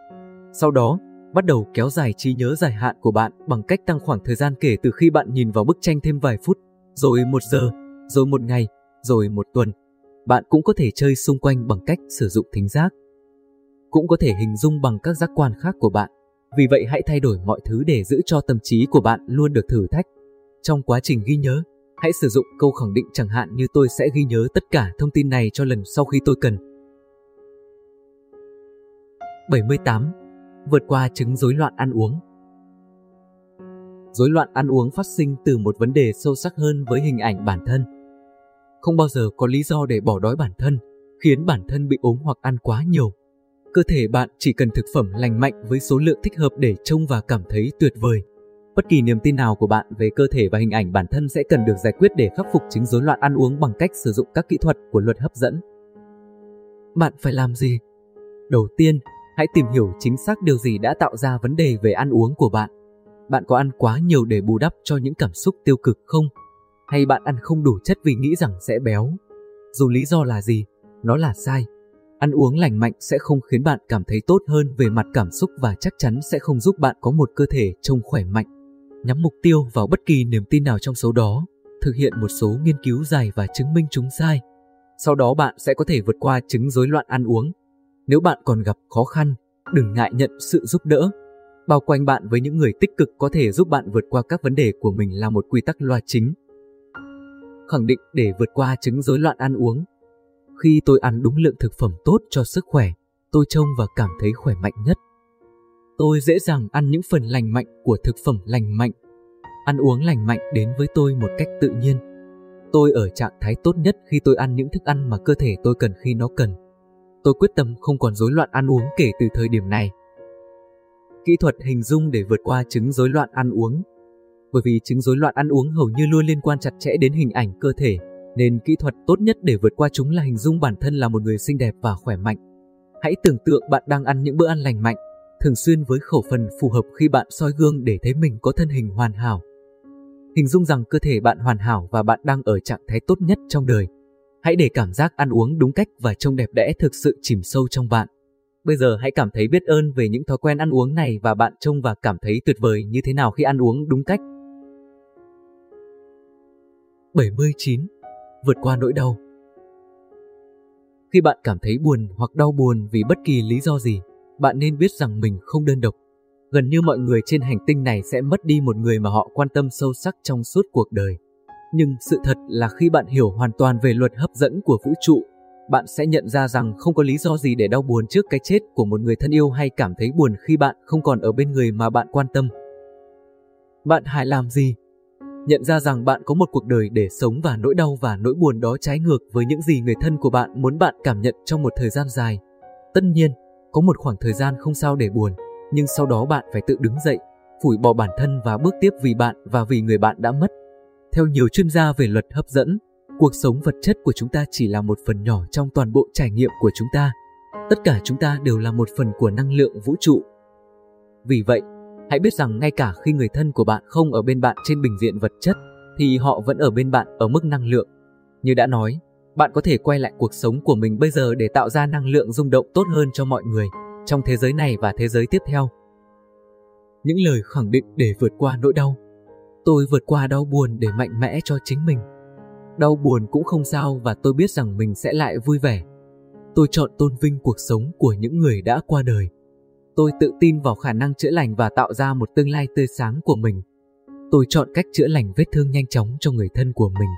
Sau đó, bắt đầu kéo dài trí nhớ dài hạn của bạn bằng cách tăng khoảng thời gian kể từ khi bạn nhìn vào bức tranh thêm vài phút, rồi một giờ, rồi một ngày, rồi một tuần. Bạn cũng có thể chơi xung quanh bằng cách sử dụng thính giác. Cũng có thể hình dung bằng các giác quan khác của bạn. Vì vậy hãy thay đổi mọi thứ để giữ cho tâm trí của bạn luôn được thử thách. Trong quá trình ghi nhớ, hãy sử dụng câu khẳng định chẳng hạn như tôi sẽ ghi nhớ tất cả thông tin này cho lần sau khi tôi cần. 78. Vượt qua chứng rối loạn ăn uống Rối loạn ăn uống phát sinh từ một vấn đề sâu sắc hơn với hình ảnh bản thân. Không bao giờ có lý do để bỏ đói bản thân, khiến bản thân bị ốm hoặc ăn quá nhiều. Cơ thể bạn chỉ cần thực phẩm lành mạnh với số lượng thích hợp để trông và cảm thấy tuyệt vời. Bất kỳ niềm tin nào của bạn về cơ thể và hình ảnh bản thân sẽ cần được giải quyết để khắc phục chứng rối loạn ăn uống bằng cách sử dụng các kỹ thuật của luật hấp dẫn. Bạn phải làm gì? Đầu tiên, hãy tìm hiểu chính xác điều gì đã tạo ra vấn đề về ăn uống của bạn. Bạn có ăn quá nhiều để bù đắp cho những cảm xúc tiêu cực không? Hay bạn ăn không đủ chất vì nghĩ rằng sẽ béo? Dù lý do là gì, nó là sai. Ăn uống lành mạnh sẽ không khiến bạn cảm thấy tốt hơn về mặt cảm xúc và chắc chắn sẽ không giúp bạn có một cơ thể trông khỏe mạnh nhắm mục tiêu vào bất kỳ niềm tin nào trong số đó, thực hiện một số nghiên cứu dài và chứng minh chúng sai. Sau đó bạn sẽ có thể vượt qua chứng rối loạn ăn uống. Nếu bạn còn gặp khó khăn, đừng ngại nhận sự giúp đỡ. Bao quanh bạn với những người tích cực có thể giúp bạn vượt qua các vấn đề của mình là một quy tắc loa chính. Khẳng định để vượt qua chứng rối loạn ăn uống. Khi tôi ăn đúng lượng thực phẩm tốt cho sức khỏe, tôi trông và cảm thấy khỏe mạnh nhất. Tôi dễ dàng ăn những phần lành mạnh của thực phẩm lành mạnh. Ăn uống lành mạnh đến với tôi một cách tự nhiên. Tôi ở trạng thái tốt nhất khi tôi ăn những thức ăn mà cơ thể tôi cần khi nó cần. Tôi quyết tâm không còn rối loạn ăn uống kể từ thời điểm này. Kỹ thuật hình dung để vượt qua chứng rối loạn ăn uống. Bởi vì chứng rối loạn ăn uống hầu như luôn liên quan chặt chẽ đến hình ảnh cơ thể, nên kỹ thuật tốt nhất để vượt qua chúng là hình dung bản thân là một người xinh đẹp và khỏe mạnh. Hãy tưởng tượng bạn đang ăn những bữa ăn lành mạnh, thường xuyên với khẩu phần phù hợp khi bạn soi gương để thấy mình có thân hình hoàn hảo. Hình dung rằng cơ thể bạn hoàn hảo và bạn đang ở trạng thái tốt nhất trong đời. Hãy để cảm giác ăn uống đúng cách và trông đẹp đẽ thực sự chìm sâu trong bạn. Bây giờ hãy cảm thấy biết ơn về những thói quen ăn uống này và bạn trông và cảm thấy tuyệt vời như thế nào khi ăn uống đúng cách. 79. Vượt qua nỗi đau Khi bạn cảm thấy buồn hoặc đau buồn vì bất kỳ lý do gì, bạn nên biết rằng mình không đơn độc. Gần như mọi người trên hành tinh này sẽ mất đi một người mà họ quan tâm sâu sắc trong suốt cuộc đời. Nhưng sự thật là khi bạn hiểu hoàn toàn về luật hấp dẫn của vũ trụ, bạn sẽ nhận ra rằng không có lý do gì để đau buồn trước cái chết của một người thân yêu hay cảm thấy buồn khi bạn không còn ở bên người mà bạn quan tâm. Bạn hãy làm gì? Nhận ra rằng bạn có một cuộc đời để sống và nỗi đau và nỗi buồn đó trái ngược với những gì người thân của bạn muốn bạn cảm nhận trong một thời gian dài. Tất nhiên, có một khoảng thời gian không sao để buồn, nhưng sau đó bạn phải tự đứng dậy, phủi bỏ bản thân và bước tiếp vì bạn và vì người bạn đã mất. Theo nhiều chuyên gia về luật hấp dẫn, cuộc sống vật chất của chúng ta chỉ là một phần nhỏ trong toàn bộ trải nghiệm của chúng ta. Tất cả chúng ta đều là một phần của năng lượng vũ trụ. Vì vậy, hãy biết rằng ngay cả khi người thân của bạn không ở bên bạn trên bình diện vật chất, thì họ vẫn ở bên bạn ở mức năng lượng. Như đã nói, bạn có thể quay lại cuộc sống của mình bây giờ để tạo ra năng lượng rung động tốt hơn cho mọi người trong thế giới này và thế giới tiếp theo. những lời khẳng định để vượt qua nỗi đau. Tôi vượt qua đau buồn để mạnh mẽ cho chính mình. Đau buồn cũng không sao và tôi biết rằng mình sẽ lại vui vẻ. Tôi chọn tôn vinh cuộc sống của những người đã qua đời. Tôi tự tin vào khả năng chữa lành và tạo ra một tương lai tươi sáng của mình. Tôi chọn cách chữa lành vết thương nhanh chóng cho người thân của mình.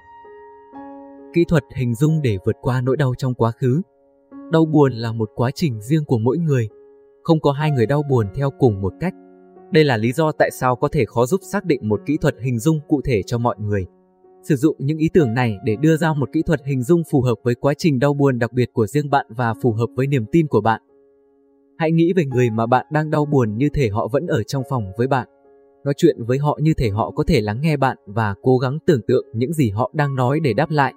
Kỹ thuật hình dung để vượt qua nỗi đau trong quá khứ. Đau buồn là một quá trình riêng của mỗi người. Không có hai người đau buồn theo cùng một cách. Đây là lý do tại sao có thể khó giúp xác định một kỹ thuật hình dung cụ thể cho mọi người. Sử dụng những ý tưởng này để đưa ra một kỹ thuật hình dung phù hợp với quá trình đau buồn đặc biệt của riêng bạn và phù hợp với niềm tin của bạn. Hãy nghĩ về người mà bạn đang đau buồn như thể họ vẫn ở trong phòng với bạn. Nói chuyện với họ như thể họ có thể lắng nghe bạn và cố gắng tưởng tượng những gì họ đang nói để đáp lại.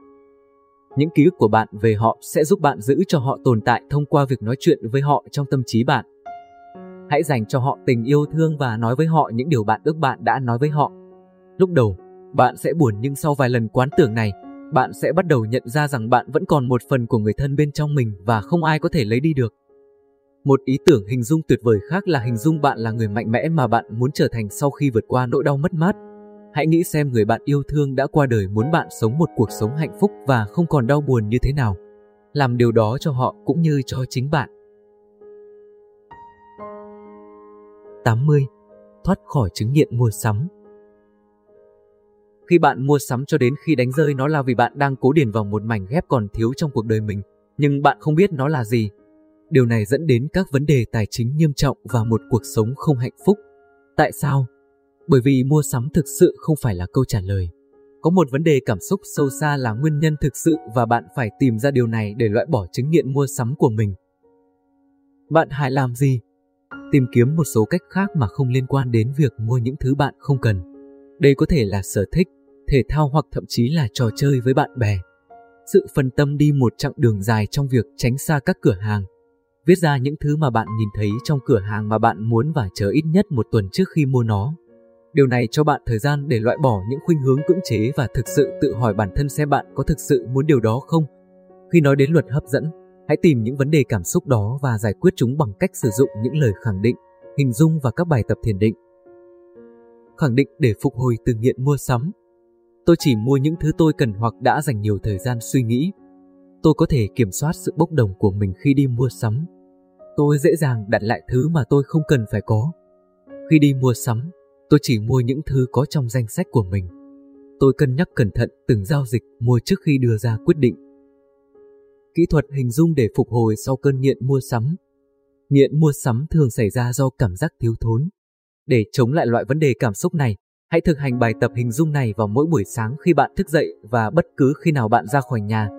Những ký ức của bạn về họ sẽ giúp bạn giữ cho họ tồn tại thông qua việc nói chuyện với họ trong tâm trí bạn. Hãy dành cho họ tình yêu thương và nói với họ những điều bạn ước bạn đã nói với họ. Lúc đầu, bạn sẽ buồn nhưng sau vài lần quán tưởng này, bạn sẽ bắt đầu nhận ra rằng bạn vẫn còn một phần của người thân bên trong mình và không ai có thể lấy đi được. Một ý tưởng hình dung tuyệt vời khác là hình dung bạn là người mạnh mẽ mà bạn muốn trở thành sau khi vượt qua nỗi đau mất mát. Hãy nghĩ xem người bạn yêu thương đã qua đời muốn bạn sống một cuộc sống hạnh phúc và không còn đau buồn như thế nào. Làm điều đó cho họ cũng như cho chính bạn. 80. Thoát khỏi chứng nghiện mua sắm Khi bạn mua sắm cho đến khi đánh rơi nó là vì bạn đang cố điền vào một mảnh ghép còn thiếu trong cuộc đời mình, nhưng bạn không biết nó là gì. Điều này dẫn đến các vấn đề tài chính nghiêm trọng và một cuộc sống không hạnh phúc. Tại sao? Bởi vì mua sắm thực sự không phải là câu trả lời. Có một vấn đề cảm xúc sâu xa là nguyên nhân thực sự và bạn phải tìm ra điều này để loại bỏ chứng nghiện mua sắm của mình. Bạn hãy làm gì? Tìm kiếm một số cách khác mà không liên quan đến việc mua những thứ bạn không cần. Đây có thể là sở thích, thể thao hoặc thậm chí là trò chơi với bạn bè. Sự phân tâm đi một chặng đường dài trong việc tránh xa các cửa hàng. Viết ra những thứ mà bạn nhìn thấy trong cửa hàng mà bạn muốn và chờ ít nhất một tuần trước khi mua nó. Điều này cho bạn thời gian để loại bỏ những khuynh hướng cưỡng chế và thực sự tự hỏi bản thân xem bạn có thực sự muốn điều đó không. Khi nói đến luật hấp dẫn, hãy tìm những vấn đề cảm xúc đó và giải quyết chúng bằng cách sử dụng những lời khẳng định, hình dung và các bài tập thiền định. Khẳng định để phục hồi từ nghiện mua sắm. Tôi chỉ mua những thứ tôi cần hoặc đã dành nhiều thời gian suy nghĩ. Tôi có thể kiểm soát sự bốc đồng của mình khi đi mua sắm. Tôi dễ dàng đặt lại thứ mà tôi không cần phải có. Khi đi mua sắm, Tôi chỉ mua những thứ có trong danh sách của mình. Tôi cân nhắc cẩn thận từng giao dịch mua trước khi đưa ra quyết định. Kỹ thuật hình dung để phục hồi sau cơn nghiện mua sắm. Nghiện mua sắm thường xảy ra do cảm giác thiếu thốn. Để chống lại loại vấn đề cảm xúc này, hãy thực hành bài tập hình dung này vào mỗi buổi sáng khi bạn thức dậy và bất cứ khi nào bạn ra khỏi nhà.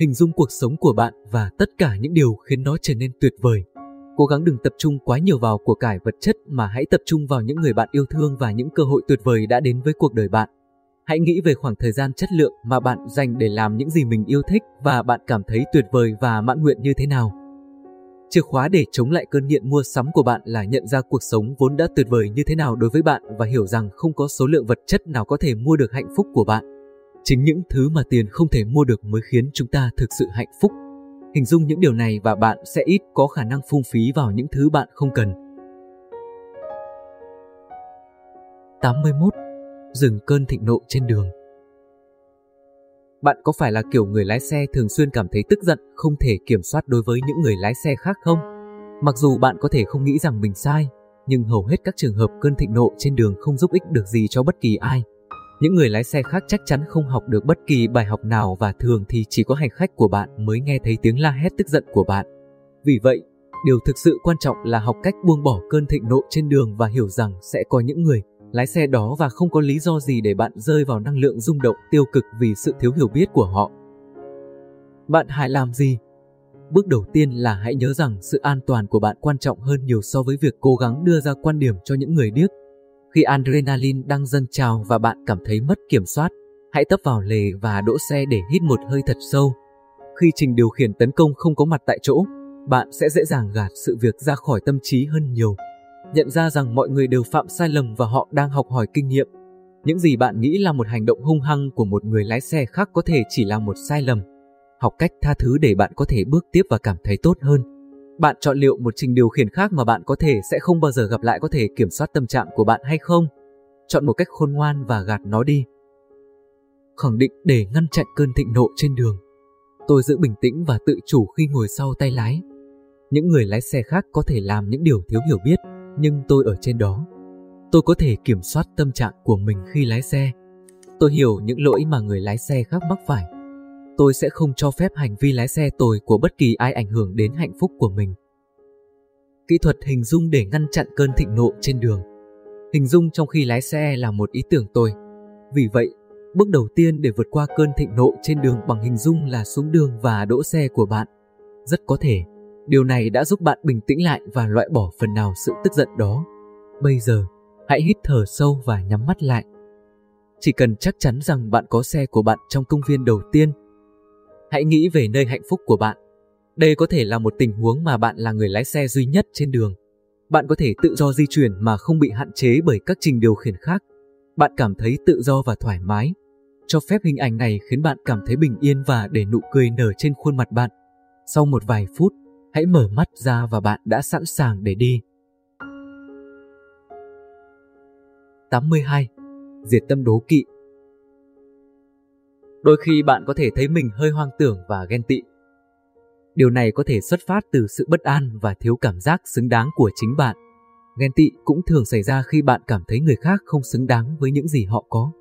Hình dung cuộc sống của bạn và tất cả những điều khiến nó trở nên tuyệt vời. Cố gắng đừng tập trung quá nhiều vào của cải vật chất mà hãy tập trung vào những người bạn yêu thương và những cơ hội tuyệt vời đã đến với cuộc đời bạn. Hãy nghĩ về khoảng thời gian chất lượng mà bạn dành để làm những gì mình yêu thích và bạn cảm thấy tuyệt vời và mãn nguyện như thế nào. Chìa khóa để chống lại cơn nghiện mua sắm của bạn là nhận ra cuộc sống vốn đã tuyệt vời như thế nào đối với bạn và hiểu rằng không có số lượng vật chất nào có thể mua được hạnh phúc của bạn. Chính những thứ mà tiền không thể mua được mới khiến chúng ta thực sự hạnh phúc. Hình dung những điều này và bạn sẽ ít có khả năng phung phí vào những thứ bạn không cần. 81. Dừng cơn thịnh nộ trên đường Bạn có phải là kiểu người lái xe thường xuyên cảm thấy tức giận, không thể kiểm soát đối với những người lái xe khác không? Mặc dù bạn có thể không nghĩ rằng mình sai, nhưng hầu hết các trường hợp cơn thịnh nộ trên đường không giúp ích được gì cho bất kỳ ai. Những người lái xe khác chắc chắn không học được bất kỳ bài học nào và thường thì chỉ có hành khách của bạn mới nghe thấy tiếng la hét tức giận của bạn. Vì vậy, điều thực sự quan trọng là học cách buông bỏ cơn thịnh nộ trên đường và hiểu rằng sẽ có những người lái xe đó và không có lý do gì để bạn rơi vào năng lượng rung động tiêu cực vì sự thiếu hiểu biết của họ. Bạn hãy làm gì? Bước đầu tiên là hãy nhớ rằng sự an toàn của bạn quan trọng hơn nhiều so với việc cố gắng đưa ra quan điểm cho những người điếc khi adrenaline đang dâng trào và bạn cảm thấy mất kiểm soát, hãy tấp vào lề và đỗ xe để hít một hơi thật sâu. Khi trình điều khiển tấn công không có mặt tại chỗ, bạn sẽ dễ dàng gạt sự việc ra khỏi tâm trí hơn nhiều. Nhận ra rằng mọi người đều phạm sai lầm và họ đang học hỏi kinh nghiệm. Những gì bạn nghĩ là một hành động hung hăng của một người lái xe khác có thể chỉ là một sai lầm. Học cách tha thứ để bạn có thể bước tiếp và cảm thấy tốt hơn. Bạn chọn liệu một trình điều khiển khác mà bạn có thể sẽ không bao giờ gặp lại có thể kiểm soát tâm trạng của bạn hay không? Chọn một cách khôn ngoan và gạt nó đi. Khẳng định để ngăn chặn cơn thịnh nộ trên đường. Tôi giữ bình tĩnh và tự chủ khi ngồi sau tay lái. Những người lái xe khác có thể làm những điều thiếu hiểu biết, nhưng tôi ở trên đó. Tôi có thể kiểm soát tâm trạng của mình khi lái xe. Tôi hiểu những lỗi mà người lái xe khác mắc phải. Tôi sẽ không cho phép hành vi lái xe tồi của bất kỳ ai ảnh hưởng đến hạnh phúc của mình. Kỹ thuật hình dung để ngăn chặn cơn thịnh nộ trên đường. Hình dung trong khi lái xe là một ý tưởng tôi. Vì vậy, bước đầu tiên để vượt qua cơn thịnh nộ trên đường bằng hình dung là xuống đường và đỗ xe của bạn. Rất có thể, điều này đã giúp bạn bình tĩnh lại và loại bỏ phần nào sự tức giận đó. Bây giờ, hãy hít thở sâu và nhắm mắt lại. Chỉ cần chắc chắn rằng bạn có xe của bạn trong công viên đầu tiên. Hãy nghĩ về nơi hạnh phúc của bạn. Đây có thể là một tình huống mà bạn là người lái xe duy nhất trên đường. Bạn có thể tự do di chuyển mà không bị hạn chế bởi các trình điều khiển khác. Bạn cảm thấy tự do và thoải mái. Cho phép hình ảnh này khiến bạn cảm thấy bình yên và để nụ cười nở trên khuôn mặt bạn. Sau một vài phút, hãy mở mắt ra và bạn đã sẵn sàng để đi. 82. Diệt tâm đố kỵ Đôi khi bạn có thể thấy mình hơi hoang tưởng và ghen tị. Điều này có thể xuất phát từ sự bất an và thiếu cảm giác xứng đáng của chính bạn. Ghen tị cũng thường xảy ra khi bạn cảm thấy người khác không xứng đáng với những gì họ có.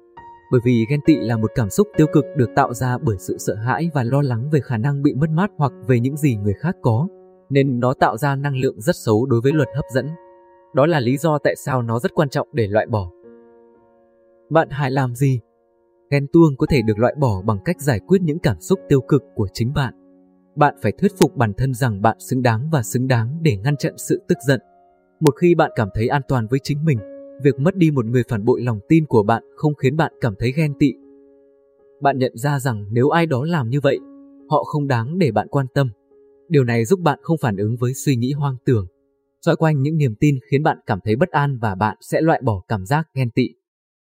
Bởi vì ghen tị là một cảm xúc tiêu cực được tạo ra bởi sự sợ hãi và lo lắng về khả năng bị mất mát hoặc về những gì người khác có, nên nó tạo ra năng lượng rất xấu đối với luật hấp dẫn. Đó là lý do tại sao nó rất quan trọng để loại bỏ. Bạn hãy làm gì? Ghen tuông có thể được loại bỏ bằng cách giải quyết những cảm xúc tiêu cực của chính bạn. Bạn phải thuyết phục bản thân rằng bạn xứng đáng và xứng đáng để ngăn chặn sự tức giận. Một khi bạn cảm thấy an toàn với chính mình, việc mất đi một người phản bội lòng tin của bạn không khiến bạn cảm thấy ghen tị. Bạn nhận ra rằng nếu ai đó làm như vậy, họ không đáng để bạn quan tâm. Điều này giúp bạn không phản ứng với suy nghĩ hoang tưởng. xoay quanh những niềm tin khiến bạn cảm thấy bất an và bạn sẽ loại bỏ cảm giác ghen tị.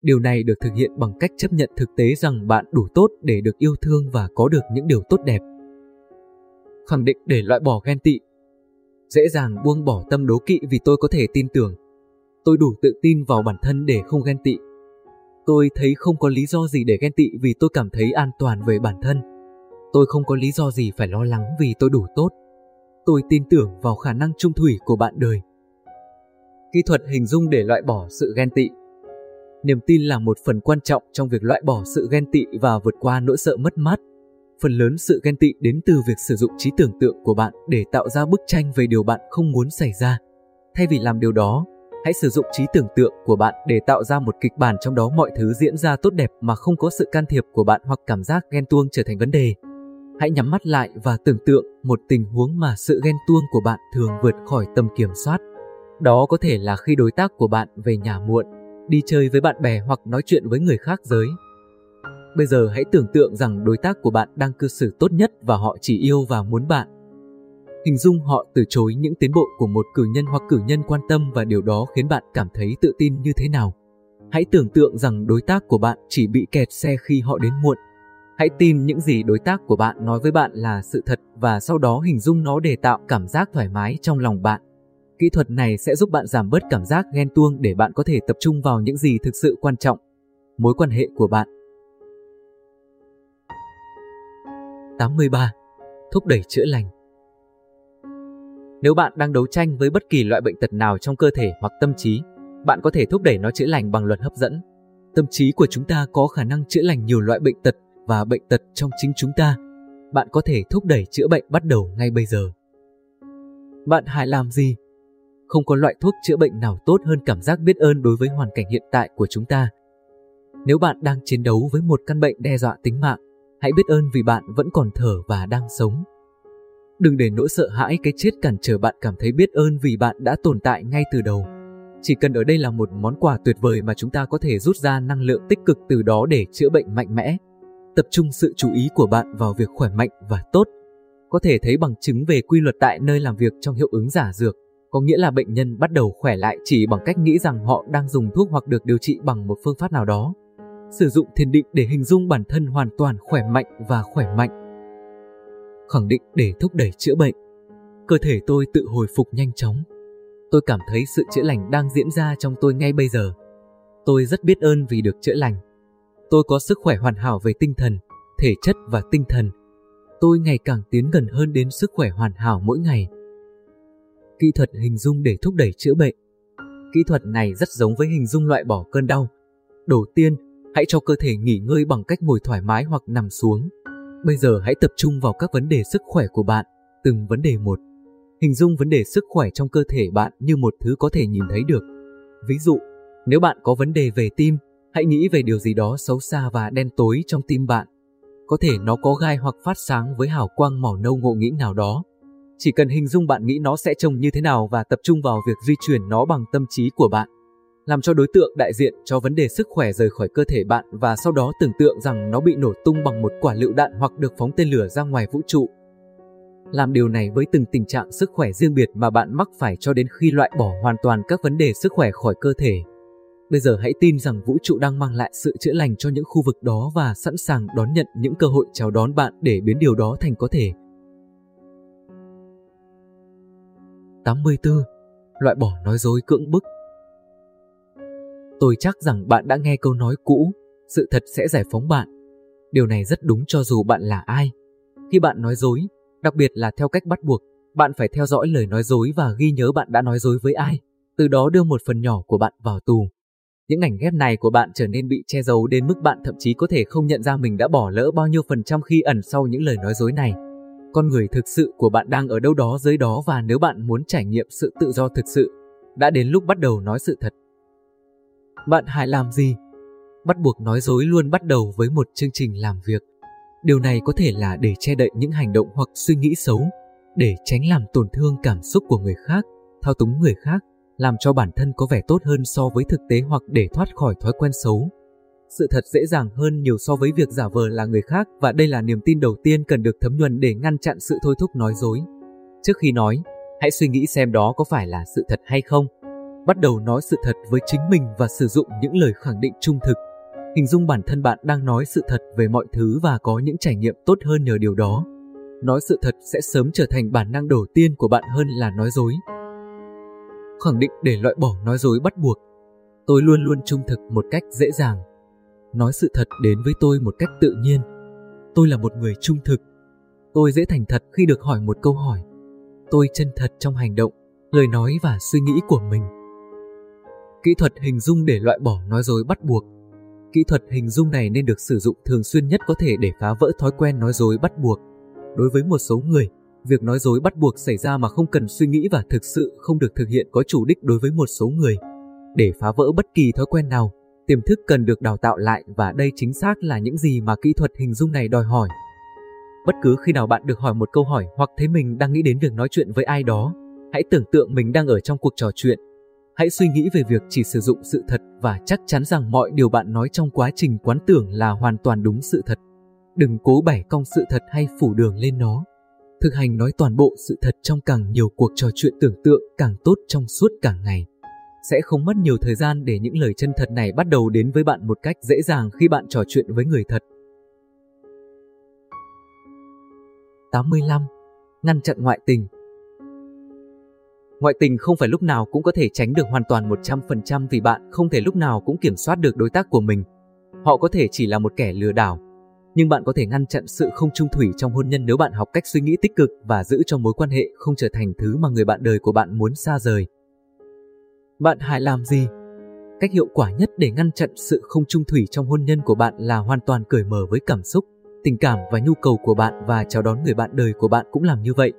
Điều này được thực hiện bằng cách chấp nhận thực tế rằng bạn đủ tốt để được yêu thương và có được những điều tốt đẹp. Khẳng định để loại bỏ ghen tị. Dễ dàng buông bỏ tâm đố kỵ vì tôi có thể tin tưởng. Tôi đủ tự tin vào bản thân để không ghen tị. Tôi thấy không có lý do gì để ghen tị vì tôi cảm thấy an toàn về bản thân. Tôi không có lý do gì phải lo lắng vì tôi đủ tốt. Tôi tin tưởng vào khả năng trung thủy của bạn đời. Kỹ thuật hình dung để loại bỏ sự ghen tị Niềm tin là một phần quan trọng trong việc loại bỏ sự ghen tị và vượt qua nỗi sợ mất mát. Phần lớn sự ghen tị đến từ việc sử dụng trí tưởng tượng của bạn để tạo ra bức tranh về điều bạn không muốn xảy ra. Thay vì làm điều đó, hãy sử dụng trí tưởng tượng của bạn để tạo ra một kịch bản trong đó mọi thứ diễn ra tốt đẹp mà không có sự can thiệp của bạn hoặc cảm giác ghen tuông trở thành vấn đề. Hãy nhắm mắt lại và tưởng tượng một tình huống mà sự ghen tuông của bạn thường vượt khỏi tầm kiểm soát. Đó có thể là khi đối tác của bạn về nhà muộn đi chơi với bạn bè hoặc nói chuyện với người khác giới. Bây giờ hãy tưởng tượng rằng đối tác của bạn đang cư xử tốt nhất và họ chỉ yêu và muốn bạn. Hình dung họ từ chối những tiến bộ của một cử nhân hoặc cử nhân quan tâm và điều đó khiến bạn cảm thấy tự tin như thế nào. Hãy tưởng tượng rằng đối tác của bạn chỉ bị kẹt xe khi họ đến muộn. Hãy tin những gì đối tác của bạn nói với bạn là sự thật và sau đó hình dung nó để tạo cảm giác thoải mái trong lòng bạn. Kỹ thuật này sẽ giúp bạn giảm bớt cảm giác ghen tuông để bạn có thể tập trung vào những gì thực sự quan trọng. Mối quan hệ của bạn 83. Thúc đẩy chữa lành Nếu bạn đang đấu tranh với bất kỳ loại bệnh tật nào trong cơ thể hoặc tâm trí, bạn có thể thúc đẩy nó chữa lành bằng luật hấp dẫn. Tâm trí của chúng ta có khả năng chữa lành nhiều loại bệnh tật và bệnh tật trong chính chúng ta. Bạn có thể thúc đẩy chữa bệnh bắt đầu ngay bây giờ. Bạn hãy làm gì không có loại thuốc chữa bệnh nào tốt hơn cảm giác biết ơn đối với hoàn cảnh hiện tại của chúng ta. Nếu bạn đang chiến đấu với một căn bệnh đe dọa tính mạng, hãy biết ơn vì bạn vẫn còn thở và đang sống. Đừng để nỗi sợ hãi cái chết cản trở bạn cảm thấy biết ơn vì bạn đã tồn tại ngay từ đầu. Chỉ cần ở đây là một món quà tuyệt vời mà chúng ta có thể rút ra năng lượng tích cực từ đó để chữa bệnh mạnh mẽ. Tập trung sự chú ý của bạn vào việc khỏe mạnh và tốt. Có thể thấy bằng chứng về quy luật tại nơi làm việc trong hiệu ứng giả dược có nghĩa là bệnh nhân bắt đầu khỏe lại chỉ bằng cách nghĩ rằng họ đang dùng thuốc hoặc được điều trị bằng một phương pháp nào đó. Sử dụng thiền định để hình dung bản thân hoàn toàn khỏe mạnh và khỏe mạnh. Khẳng định để thúc đẩy chữa bệnh. Cơ thể tôi tự hồi phục nhanh chóng. Tôi cảm thấy sự chữa lành đang diễn ra trong tôi ngay bây giờ. Tôi rất biết ơn vì được chữa lành. Tôi có sức khỏe hoàn hảo về tinh thần, thể chất và tinh thần. Tôi ngày càng tiến gần hơn đến sức khỏe hoàn hảo mỗi ngày. Kỹ thuật hình dung để thúc đẩy chữa bệnh. Kỹ thuật này rất giống với hình dung loại bỏ cơn đau. Đầu tiên, hãy cho cơ thể nghỉ ngơi bằng cách ngồi thoải mái hoặc nằm xuống. Bây giờ hãy tập trung vào các vấn đề sức khỏe của bạn, từng vấn đề một. Hình dung vấn đề sức khỏe trong cơ thể bạn như một thứ có thể nhìn thấy được. Ví dụ, nếu bạn có vấn đề về tim, hãy nghĩ về điều gì đó xấu xa và đen tối trong tim bạn. Có thể nó có gai hoặc phát sáng với hào quang màu nâu ngộ nghĩ nào đó. Chỉ cần hình dung bạn nghĩ nó sẽ trông như thế nào và tập trung vào việc di chuyển nó bằng tâm trí của bạn. Làm cho đối tượng đại diện cho vấn đề sức khỏe rời khỏi cơ thể bạn và sau đó tưởng tượng rằng nó bị nổ tung bằng một quả lựu đạn hoặc được phóng tên lửa ra ngoài vũ trụ. Làm điều này với từng tình trạng sức khỏe riêng biệt mà bạn mắc phải cho đến khi loại bỏ hoàn toàn các vấn đề sức khỏe khỏi cơ thể. Bây giờ hãy tin rằng vũ trụ đang mang lại sự chữa lành cho những khu vực đó và sẵn sàng đón nhận những cơ hội chào đón bạn để biến điều đó thành có thể. 84. Loại bỏ nói dối cưỡng bức Tôi chắc rằng bạn đã nghe câu nói cũ, sự thật sẽ giải phóng bạn. Điều này rất đúng cho dù bạn là ai. Khi bạn nói dối, đặc biệt là theo cách bắt buộc, bạn phải theo dõi lời nói dối và ghi nhớ bạn đã nói dối với ai, từ đó đưa một phần nhỏ của bạn vào tù. Những ảnh ghép này của bạn trở nên bị che giấu đến mức bạn thậm chí có thể không nhận ra mình đã bỏ lỡ bao nhiêu phần trăm khi ẩn sau những lời nói dối này. Con người thực sự của bạn đang ở đâu đó dưới đó và nếu bạn muốn trải nghiệm sự tự do thực sự, đã đến lúc bắt đầu nói sự thật. Bạn hãy làm gì? Bắt buộc nói dối luôn bắt đầu với một chương trình làm việc. Điều này có thể là để che đậy những hành động hoặc suy nghĩ xấu, để tránh làm tổn thương cảm xúc của người khác, thao túng người khác, làm cho bản thân có vẻ tốt hơn so với thực tế hoặc để thoát khỏi thói quen xấu. Sự thật dễ dàng hơn nhiều so với việc giả vờ là người khác và đây là niềm tin đầu tiên cần được thấm nhuần để ngăn chặn sự thôi thúc nói dối. Trước khi nói, hãy suy nghĩ xem đó có phải là sự thật hay không. Bắt đầu nói sự thật với chính mình và sử dụng những lời khẳng định trung thực. Hình dung bản thân bạn đang nói sự thật về mọi thứ và có những trải nghiệm tốt hơn nhờ điều đó. Nói sự thật sẽ sớm trở thành bản năng đầu tiên của bạn hơn là nói dối khẳng định để loại bỏ nói dối bắt buộc. Tôi luôn luôn trung thực một cách dễ dàng. Nói sự thật đến với tôi một cách tự nhiên. Tôi là một người trung thực. Tôi dễ thành thật khi được hỏi một câu hỏi. Tôi chân thật trong hành động, lời nói và suy nghĩ của mình. Kỹ thuật hình dung để loại bỏ nói dối bắt buộc. Kỹ thuật hình dung này nên được sử dụng thường xuyên nhất có thể để phá vỡ thói quen nói dối bắt buộc. Đối với một số người, Việc nói dối bắt buộc xảy ra mà không cần suy nghĩ và thực sự không được thực hiện có chủ đích đối với một số người. Để phá vỡ bất kỳ thói quen nào, tiềm thức cần được đào tạo lại và đây chính xác là những gì mà kỹ thuật hình dung này đòi hỏi. Bất cứ khi nào bạn được hỏi một câu hỏi hoặc thấy mình đang nghĩ đến việc nói chuyện với ai đó, hãy tưởng tượng mình đang ở trong cuộc trò chuyện. Hãy suy nghĩ về việc chỉ sử dụng sự thật và chắc chắn rằng mọi điều bạn nói trong quá trình quán tưởng là hoàn toàn đúng sự thật. Đừng cố bẻ cong sự thật hay phủ đường lên nó. Thực hành nói toàn bộ sự thật trong càng nhiều cuộc trò chuyện tưởng tượng càng tốt trong suốt cả ngày. Sẽ không mất nhiều thời gian để những lời chân thật này bắt đầu đến với bạn một cách dễ dàng khi bạn trò chuyện với người thật. 85. Ngăn chặn ngoại tình Ngoại tình không phải lúc nào cũng có thể tránh được hoàn toàn 100% vì bạn không thể lúc nào cũng kiểm soát được đối tác của mình. Họ có thể chỉ là một kẻ lừa đảo, nhưng bạn có thể ngăn chặn sự không trung thủy trong hôn nhân nếu bạn học cách suy nghĩ tích cực và giữ cho mối quan hệ không trở thành thứ mà người bạn đời của bạn muốn xa rời. Bạn hãy làm gì? Cách hiệu quả nhất để ngăn chặn sự không trung thủy trong hôn nhân của bạn là hoàn toàn cởi mở với cảm xúc, tình cảm và nhu cầu của bạn và chào đón người bạn đời của bạn cũng làm như vậy.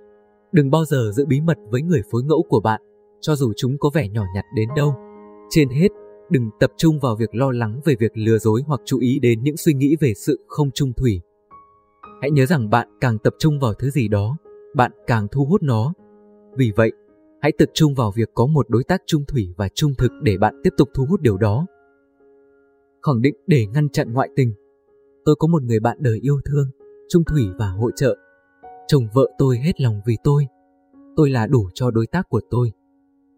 Đừng bao giờ giữ bí mật với người phối ngẫu của bạn, cho dù chúng có vẻ nhỏ nhặt đến đâu. Trên hết, Đừng tập trung vào việc lo lắng về việc lừa dối hoặc chú ý đến những suy nghĩ về sự không trung thủy. Hãy nhớ rằng bạn càng tập trung vào thứ gì đó, bạn càng thu hút nó. Vì vậy, hãy tập trung vào việc có một đối tác trung thủy và trung thực để bạn tiếp tục thu hút điều đó. Khẳng định để ngăn chặn ngoại tình. Tôi có một người bạn đời yêu thương, trung thủy và hỗ trợ. Chồng vợ tôi hết lòng vì tôi. Tôi là đủ cho đối tác của tôi.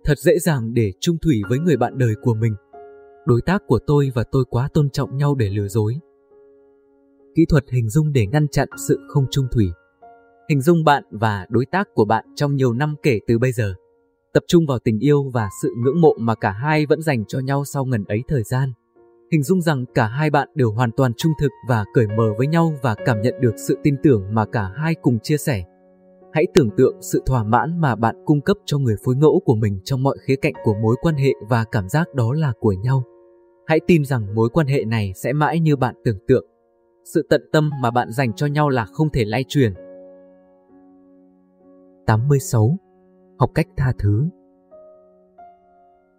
Thật dễ dàng để trung thủy với người bạn đời của mình đối tác của tôi và tôi quá tôn trọng nhau để lừa dối. Kỹ thuật hình dung để ngăn chặn sự không trung thủy. Hình dung bạn và đối tác của bạn trong nhiều năm kể từ bây giờ. Tập trung vào tình yêu và sự ngưỡng mộ mà cả hai vẫn dành cho nhau sau ngần ấy thời gian. Hình dung rằng cả hai bạn đều hoàn toàn trung thực và cởi mở với nhau và cảm nhận được sự tin tưởng mà cả hai cùng chia sẻ. Hãy tưởng tượng sự thỏa mãn mà bạn cung cấp cho người phối ngẫu của mình trong mọi khía cạnh của mối quan hệ và cảm giác đó là của nhau. Hãy tin rằng mối quan hệ này sẽ mãi như bạn tưởng tượng. Sự tận tâm mà bạn dành cho nhau là không thể lay truyền. 86. Học cách tha thứ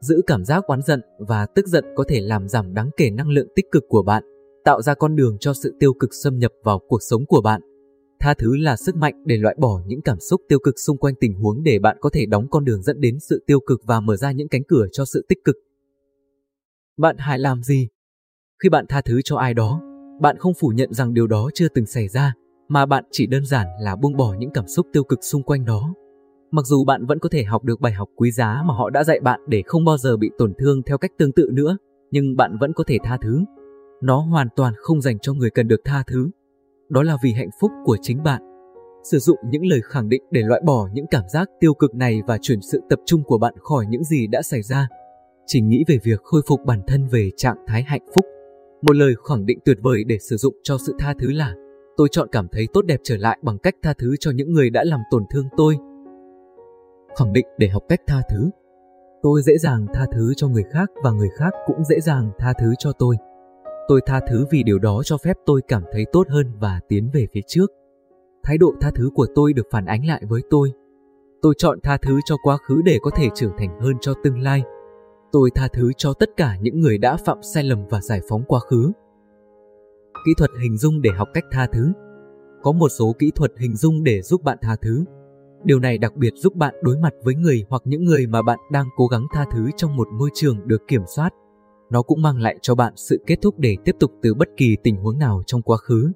Giữ cảm giác oán giận và tức giận có thể làm giảm đáng kể năng lượng tích cực của bạn, tạo ra con đường cho sự tiêu cực xâm nhập vào cuộc sống của bạn. Tha thứ là sức mạnh để loại bỏ những cảm xúc tiêu cực xung quanh tình huống để bạn có thể đóng con đường dẫn đến sự tiêu cực và mở ra những cánh cửa cho sự tích cực. Bạn hãy làm gì? Khi bạn tha thứ cho ai đó, bạn không phủ nhận rằng điều đó chưa từng xảy ra, mà bạn chỉ đơn giản là buông bỏ những cảm xúc tiêu cực xung quanh đó. Mặc dù bạn vẫn có thể học được bài học quý giá mà họ đã dạy bạn để không bao giờ bị tổn thương theo cách tương tự nữa, nhưng bạn vẫn có thể tha thứ. Nó hoàn toàn không dành cho người cần được tha thứ. Đó là vì hạnh phúc của chính bạn. Sử dụng những lời khẳng định để loại bỏ những cảm giác tiêu cực này và chuyển sự tập trung của bạn khỏi những gì đã xảy ra. Chỉ nghĩ về việc khôi phục bản thân về trạng thái hạnh phúc. Một lời khẳng định tuyệt vời để sử dụng cho sự tha thứ là Tôi chọn cảm thấy tốt đẹp trở lại bằng cách tha thứ cho những người đã làm tổn thương tôi. Khẳng định để học cách tha thứ. Tôi dễ dàng tha thứ cho người khác và người khác cũng dễ dàng tha thứ cho tôi. Tôi tha thứ vì điều đó cho phép tôi cảm thấy tốt hơn và tiến về phía trước. Thái độ tha thứ của tôi được phản ánh lại với tôi. Tôi chọn tha thứ cho quá khứ để có thể trưởng thành hơn cho tương lai. Tôi tha thứ cho tất cả những người đã phạm sai lầm và giải phóng quá khứ. Kỹ thuật hình dung để học cách tha thứ. Có một số kỹ thuật hình dung để giúp bạn tha thứ. Điều này đặc biệt giúp bạn đối mặt với người hoặc những người mà bạn đang cố gắng tha thứ trong một môi trường được kiểm soát. Nó cũng mang lại cho bạn sự kết thúc để tiếp tục từ bất kỳ tình huống nào trong quá khứ.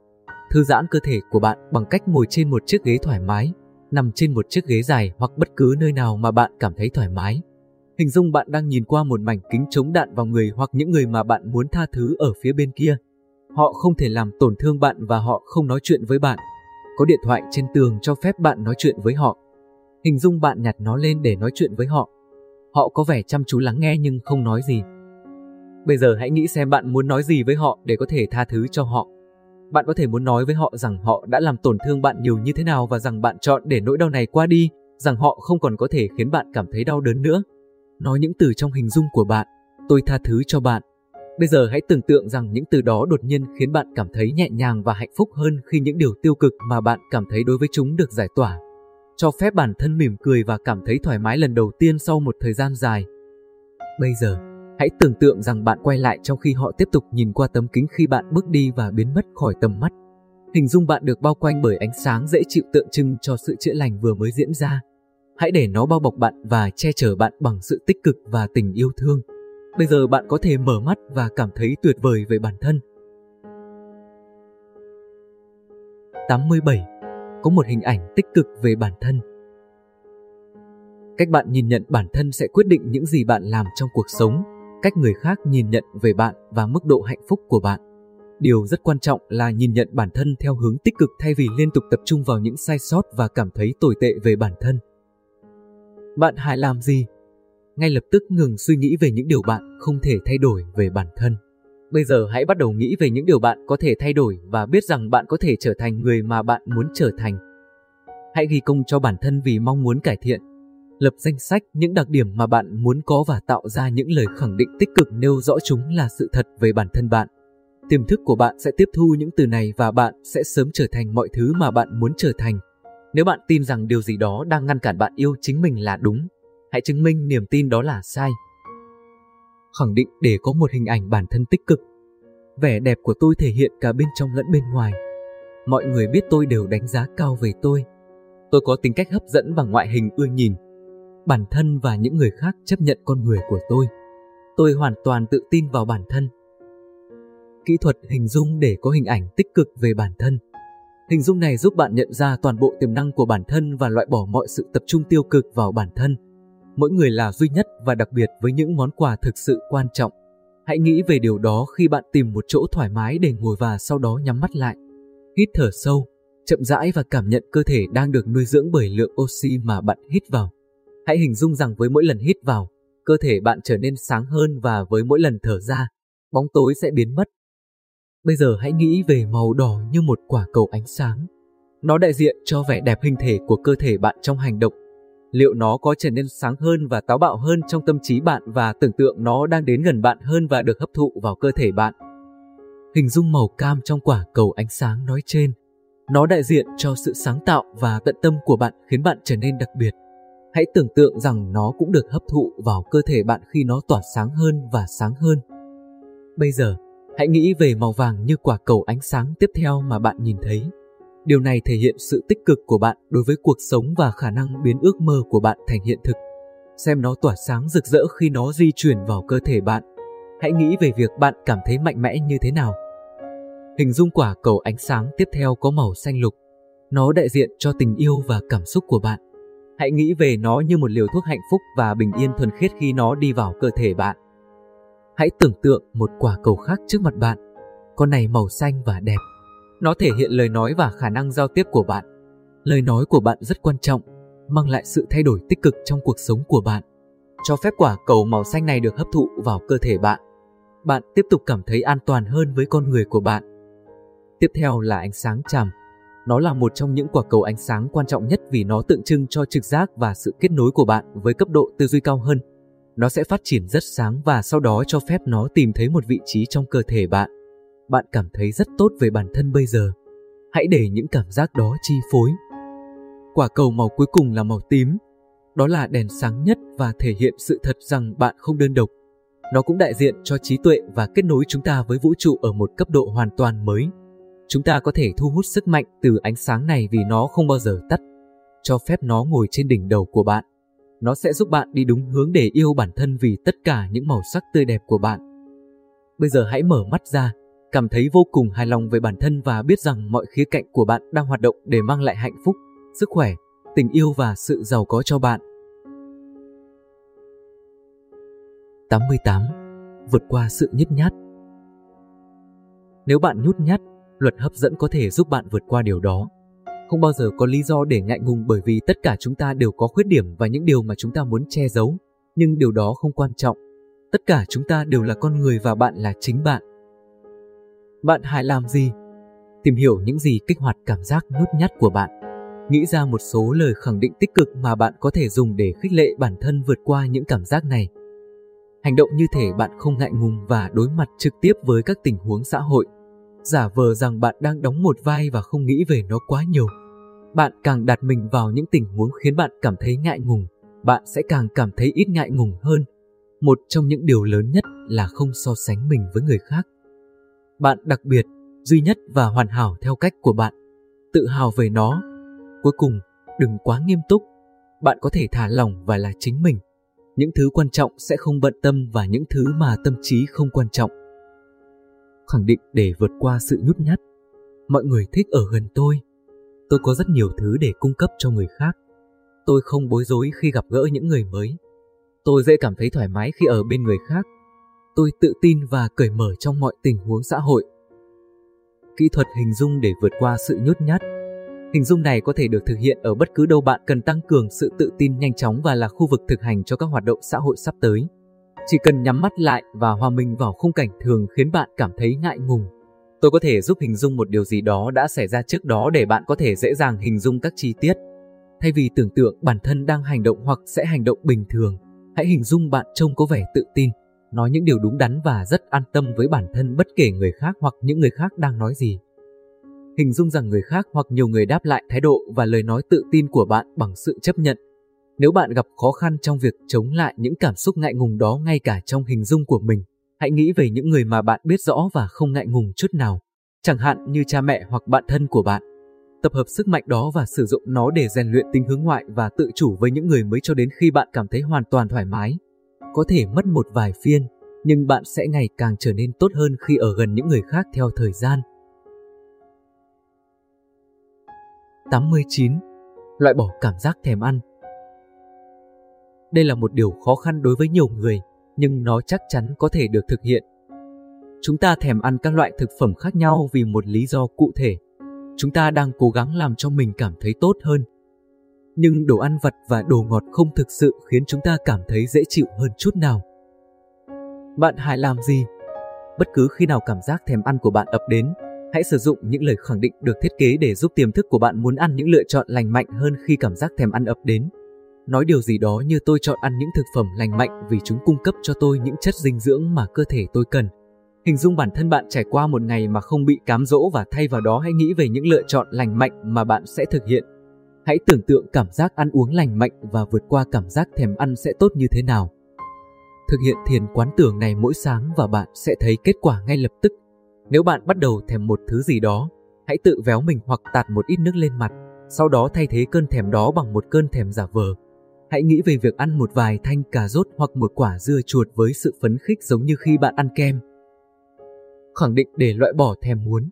Thư giãn cơ thể của bạn bằng cách ngồi trên một chiếc ghế thoải mái, nằm trên một chiếc ghế dài hoặc bất cứ nơi nào mà bạn cảm thấy thoải mái. Hình dung bạn đang nhìn qua một mảnh kính chống đạn vào người hoặc những người mà bạn muốn tha thứ ở phía bên kia. Họ không thể làm tổn thương bạn và họ không nói chuyện với bạn. Có điện thoại trên tường cho phép bạn nói chuyện với họ. Hình dung bạn nhặt nó lên để nói chuyện với họ. Họ có vẻ chăm chú lắng nghe nhưng không nói gì. Bây giờ hãy nghĩ xem bạn muốn nói gì với họ để có thể tha thứ cho họ. Bạn có thể muốn nói với họ rằng họ đã làm tổn thương bạn nhiều như thế nào và rằng bạn chọn để nỗi đau này qua đi, rằng họ không còn có thể khiến bạn cảm thấy đau đớn nữa. Nói những từ trong hình dung của bạn, tôi tha thứ cho bạn, Bây giờ hãy tưởng tượng rằng những từ đó đột nhiên khiến bạn cảm thấy nhẹ nhàng và hạnh phúc hơn khi những điều tiêu cực mà bạn cảm thấy đối với chúng được giải tỏa. Cho phép bản thân mỉm cười và cảm thấy thoải mái lần đầu tiên sau một thời gian dài. Bây giờ, hãy tưởng tượng rằng bạn quay lại trong khi họ tiếp tục nhìn qua tấm kính khi bạn bước đi và biến mất khỏi tầm mắt. Hình dung bạn được bao quanh bởi ánh sáng dễ chịu tượng trưng cho sự chữa lành vừa mới diễn ra. Hãy để nó bao bọc bạn và che chở bạn bằng sự tích cực và tình yêu thương. Bây giờ bạn có thể mở mắt và cảm thấy tuyệt vời về bản thân. 87. Có một hình ảnh tích cực về bản thân. Cách bạn nhìn nhận bản thân sẽ quyết định những gì bạn làm trong cuộc sống, cách người khác nhìn nhận về bạn và mức độ hạnh phúc của bạn. Điều rất quan trọng là nhìn nhận bản thân theo hướng tích cực thay vì liên tục tập trung vào những sai sót và cảm thấy tồi tệ về bản thân. Bạn hãy làm gì ngay lập tức ngừng suy nghĩ về những điều bạn không thể thay đổi về bản thân. Bây giờ hãy bắt đầu nghĩ về những điều bạn có thể thay đổi và biết rằng bạn có thể trở thành người mà bạn muốn trở thành. Hãy ghi công cho bản thân vì mong muốn cải thiện. Lập danh sách những đặc điểm mà bạn muốn có và tạo ra những lời khẳng định tích cực nêu rõ chúng là sự thật về bản thân bạn. Tiềm thức của bạn sẽ tiếp thu những từ này và bạn sẽ sớm trở thành mọi thứ mà bạn muốn trở thành. Nếu bạn tin rằng điều gì đó đang ngăn cản bạn yêu chính mình là đúng, hãy chứng minh niềm tin đó là sai. Khẳng định để có một hình ảnh bản thân tích cực. Vẻ đẹp của tôi thể hiện cả bên trong lẫn bên ngoài. Mọi người biết tôi đều đánh giá cao về tôi. Tôi có tính cách hấp dẫn và ngoại hình ưa nhìn. Bản thân và những người khác chấp nhận con người của tôi. Tôi hoàn toàn tự tin vào bản thân. Kỹ thuật hình dung để có hình ảnh tích cực về bản thân. Hình dung này giúp bạn nhận ra toàn bộ tiềm năng của bản thân và loại bỏ mọi sự tập trung tiêu cực vào bản thân mỗi người là duy nhất và đặc biệt với những món quà thực sự quan trọng. Hãy nghĩ về điều đó khi bạn tìm một chỗ thoải mái để ngồi và sau đó nhắm mắt lại. Hít thở sâu, chậm rãi và cảm nhận cơ thể đang được nuôi dưỡng bởi lượng oxy mà bạn hít vào. Hãy hình dung rằng với mỗi lần hít vào, cơ thể bạn trở nên sáng hơn và với mỗi lần thở ra, bóng tối sẽ biến mất. Bây giờ hãy nghĩ về màu đỏ như một quả cầu ánh sáng. Nó đại diện cho vẻ đẹp hình thể của cơ thể bạn trong hành động. Liệu nó có trở nên sáng hơn và táo bạo hơn trong tâm trí bạn và tưởng tượng nó đang đến gần bạn hơn và được hấp thụ vào cơ thể bạn? Hình dung màu cam trong quả cầu ánh sáng nói trên. Nó đại diện cho sự sáng tạo và tận tâm của bạn khiến bạn trở nên đặc biệt. Hãy tưởng tượng rằng nó cũng được hấp thụ vào cơ thể bạn khi nó tỏa sáng hơn và sáng hơn. Bây giờ, hãy nghĩ về màu vàng như quả cầu ánh sáng tiếp theo mà bạn nhìn thấy. Điều này thể hiện sự tích cực của bạn đối với cuộc sống và khả năng biến ước mơ của bạn thành hiện thực. Xem nó tỏa sáng rực rỡ khi nó di chuyển vào cơ thể bạn. Hãy nghĩ về việc bạn cảm thấy mạnh mẽ như thế nào. Hình dung quả cầu ánh sáng tiếp theo có màu xanh lục. Nó đại diện cho tình yêu và cảm xúc của bạn. Hãy nghĩ về nó như một liều thuốc hạnh phúc và bình yên thuần khiết khi nó đi vào cơ thể bạn. Hãy tưởng tượng một quả cầu khác trước mặt bạn. Con này màu xanh và đẹp. Nó thể hiện lời nói và khả năng giao tiếp của bạn. Lời nói của bạn rất quan trọng, mang lại sự thay đổi tích cực trong cuộc sống của bạn. Cho phép quả cầu màu xanh này được hấp thụ vào cơ thể bạn. Bạn tiếp tục cảm thấy an toàn hơn với con người của bạn. Tiếp theo là ánh sáng chằm. Nó là một trong những quả cầu ánh sáng quan trọng nhất vì nó tượng trưng cho trực giác và sự kết nối của bạn với cấp độ tư duy cao hơn. Nó sẽ phát triển rất sáng và sau đó cho phép nó tìm thấy một vị trí trong cơ thể bạn. Bạn cảm thấy rất tốt về bản thân bây giờ. Hãy để những cảm giác đó chi phối. Quả cầu màu cuối cùng là màu tím. Đó là đèn sáng nhất và thể hiện sự thật rằng bạn không đơn độc. Nó cũng đại diện cho trí tuệ và kết nối chúng ta với vũ trụ ở một cấp độ hoàn toàn mới. Chúng ta có thể thu hút sức mạnh từ ánh sáng này vì nó không bao giờ tắt. Cho phép nó ngồi trên đỉnh đầu của bạn. Nó sẽ giúp bạn đi đúng hướng để yêu bản thân vì tất cả những màu sắc tươi đẹp của bạn. Bây giờ hãy mở mắt ra, cảm thấy vô cùng hài lòng về bản thân và biết rằng mọi khía cạnh của bạn đang hoạt động để mang lại hạnh phúc, sức khỏe, tình yêu và sự giàu có cho bạn. 88. Vượt qua sự nhút nhát Nếu bạn nhút nhát, luật hấp dẫn có thể giúp bạn vượt qua điều đó. Không bao giờ có lý do để ngại ngùng bởi vì tất cả chúng ta đều có khuyết điểm và những điều mà chúng ta muốn che giấu, nhưng điều đó không quan trọng. Tất cả chúng ta đều là con người và bạn là chính bạn. Bạn hãy làm gì? Tìm hiểu những gì kích hoạt cảm giác nhút nhát của bạn. Nghĩ ra một số lời khẳng định tích cực mà bạn có thể dùng để khích lệ bản thân vượt qua những cảm giác này. Hành động như thể bạn không ngại ngùng và đối mặt trực tiếp với các tình huống xã hội giả vờ rằng bạn đang đóng một vai và không nghĩ về nó quá nhiều. Bạn càng đặt mình vào những tình huống khiến bạn cảm thấy ngại ngùng, bạn sẽ càng cảm thấy ít ngại ngùng hơn. Một trong những điều lớn nhất là không so sánh mình với người khác. Bạn đặc biệt, duy nhất và hoàn hảo theo cách của bạn. Tự hào về nó. Cuối cùng, đừng quá nghiêm túc. Bạn có thể thả lỏng và là chính mình. Những thứ quan trọng sẽ không bận tâm và những thứ mà tâm trí không quan trọng khẳng định để vượt qua sự nhút nhát. Mọi người thích ở gần tôi. Tôi có rất nhiều thứ để cung cấp cho người khác. Tôi không bối rối khi gặp gỡ những người mới. Tôi dễ cảm thấy thoải mái khi ở bên người khác. Tôi tự tin và cởi mở trong mọi tình huống xã hội. Kỹ thuật hình dung để vượt qua sự nhút nhát. Hình dung này có thể được thực hiện ở bất cứ đâu bạn cần tăng cường sự tự tin nhanh chóng và là khu vực thực hành cho các hoạt động xã hội sắp tới. Chỉ cần nhắm mắt lại và hòa mình vào khung cảnh thường khiến bạn cảm thấy ngại ngùng. Tôi có thể giúp hình dung một điều gì đó đã xảy ra trước đó để bạn có thể dễ dàng hình dung các chi tiết. Thay vì tưởng tượng bản thân đang hành động hoặc sẽ hành động bình thường, hãy hình dung bạn trông có vẻ tự tin, nói những điều đúng đắn và rất an tâm với bản thân bất kể người khác hoặc những người khác đang nói gì. Hình dung rằng người khác hoặc nhiều người đáp lại thái độ và lời nói tự tin của bạn bằng sự chấp nhận nếu bạn gặp khó khăn trong việc chống lại những cảm xúc ngại ngùng đó ngay cả trong hình dung của mình, hãy nghĩ về những người mà bạn biết rõ và không ngại ngùng chút nào, chẳng hạn như cha mẹ hoặc bạn thân của bạn. Tập hợp sức mạnh đó và sử dụng nó để rèn luyện tính hướng ngoại và tự chủ với những người mới cho đến khi bạn cảm thấy hoàn toàn thoải mái. Có thể mất một vài phiên, nhưng bạn sẽ ngày càng trở nên tốt hơn khi ở gần những người khác theo thời gian. 89. Loại bỏ cảm giác thèm ăn đây là một điều khó khăn đối với nhiều người, nhưng nó chắc chắn có thể được thực hiện. Chúng ta thèm ăn các loại thực phẩm khác nhau vì một lý do cụ thể. chúng ta đang cố gắng làm cho mình cảm thấy tốt hơn. Nhưng đồ ăn vặt và đồ ngọt không thực sự khiến chúng ta cảm thấy dễ chịu hơn chút nào. Bạn hãy làm gì? Bất cứ khi nào cảm giác thèm ăn của bạn ập đến, hãy sử dụng những lời khẳng định được thiết kế để giúp tiềm thức của bạn muốn ăn những lựa chọn lành mạnh hơn khi cảm giác thèm ăn ập đến. Nói điều gì đó như tôi chọn ăn những thực phẩm lành mạnh vì chúng cung cấp cho tôi những chất dinh dưỡng mà cơ thể tôi cần. Hình dung bản thân bạn trải qua một ngày mà không bị cám dỗ và thay vào đó hãy nghĩ về những lựa chọn lành mạnh mà bạn sẽ thực hiện. Hãy tưởng tượng cảm giác ăn uống lành mạnh và vượt qua cảm giác thèm ăn sẽ tốt như thế nào. Thực hiện thiền quán tưởng này mỗi sáng và bạn sẽ thấy kết quả ngay lập tức. Nếu bạn bắt đầu thèm một thứ gì đó, hãy tự véo mình hoặc tạt một ít nước lên mặt, sau đó thay thế cơn thèm đó bằng một cơn thèm giả vờ. Hãy nghĩ về việc ăn một vài thanh cà rốt hoặc một quả dưa chuột với sự phấn khích giống như khi bạn ăn kem. Khẳng định để loại bỏ thèm muốn.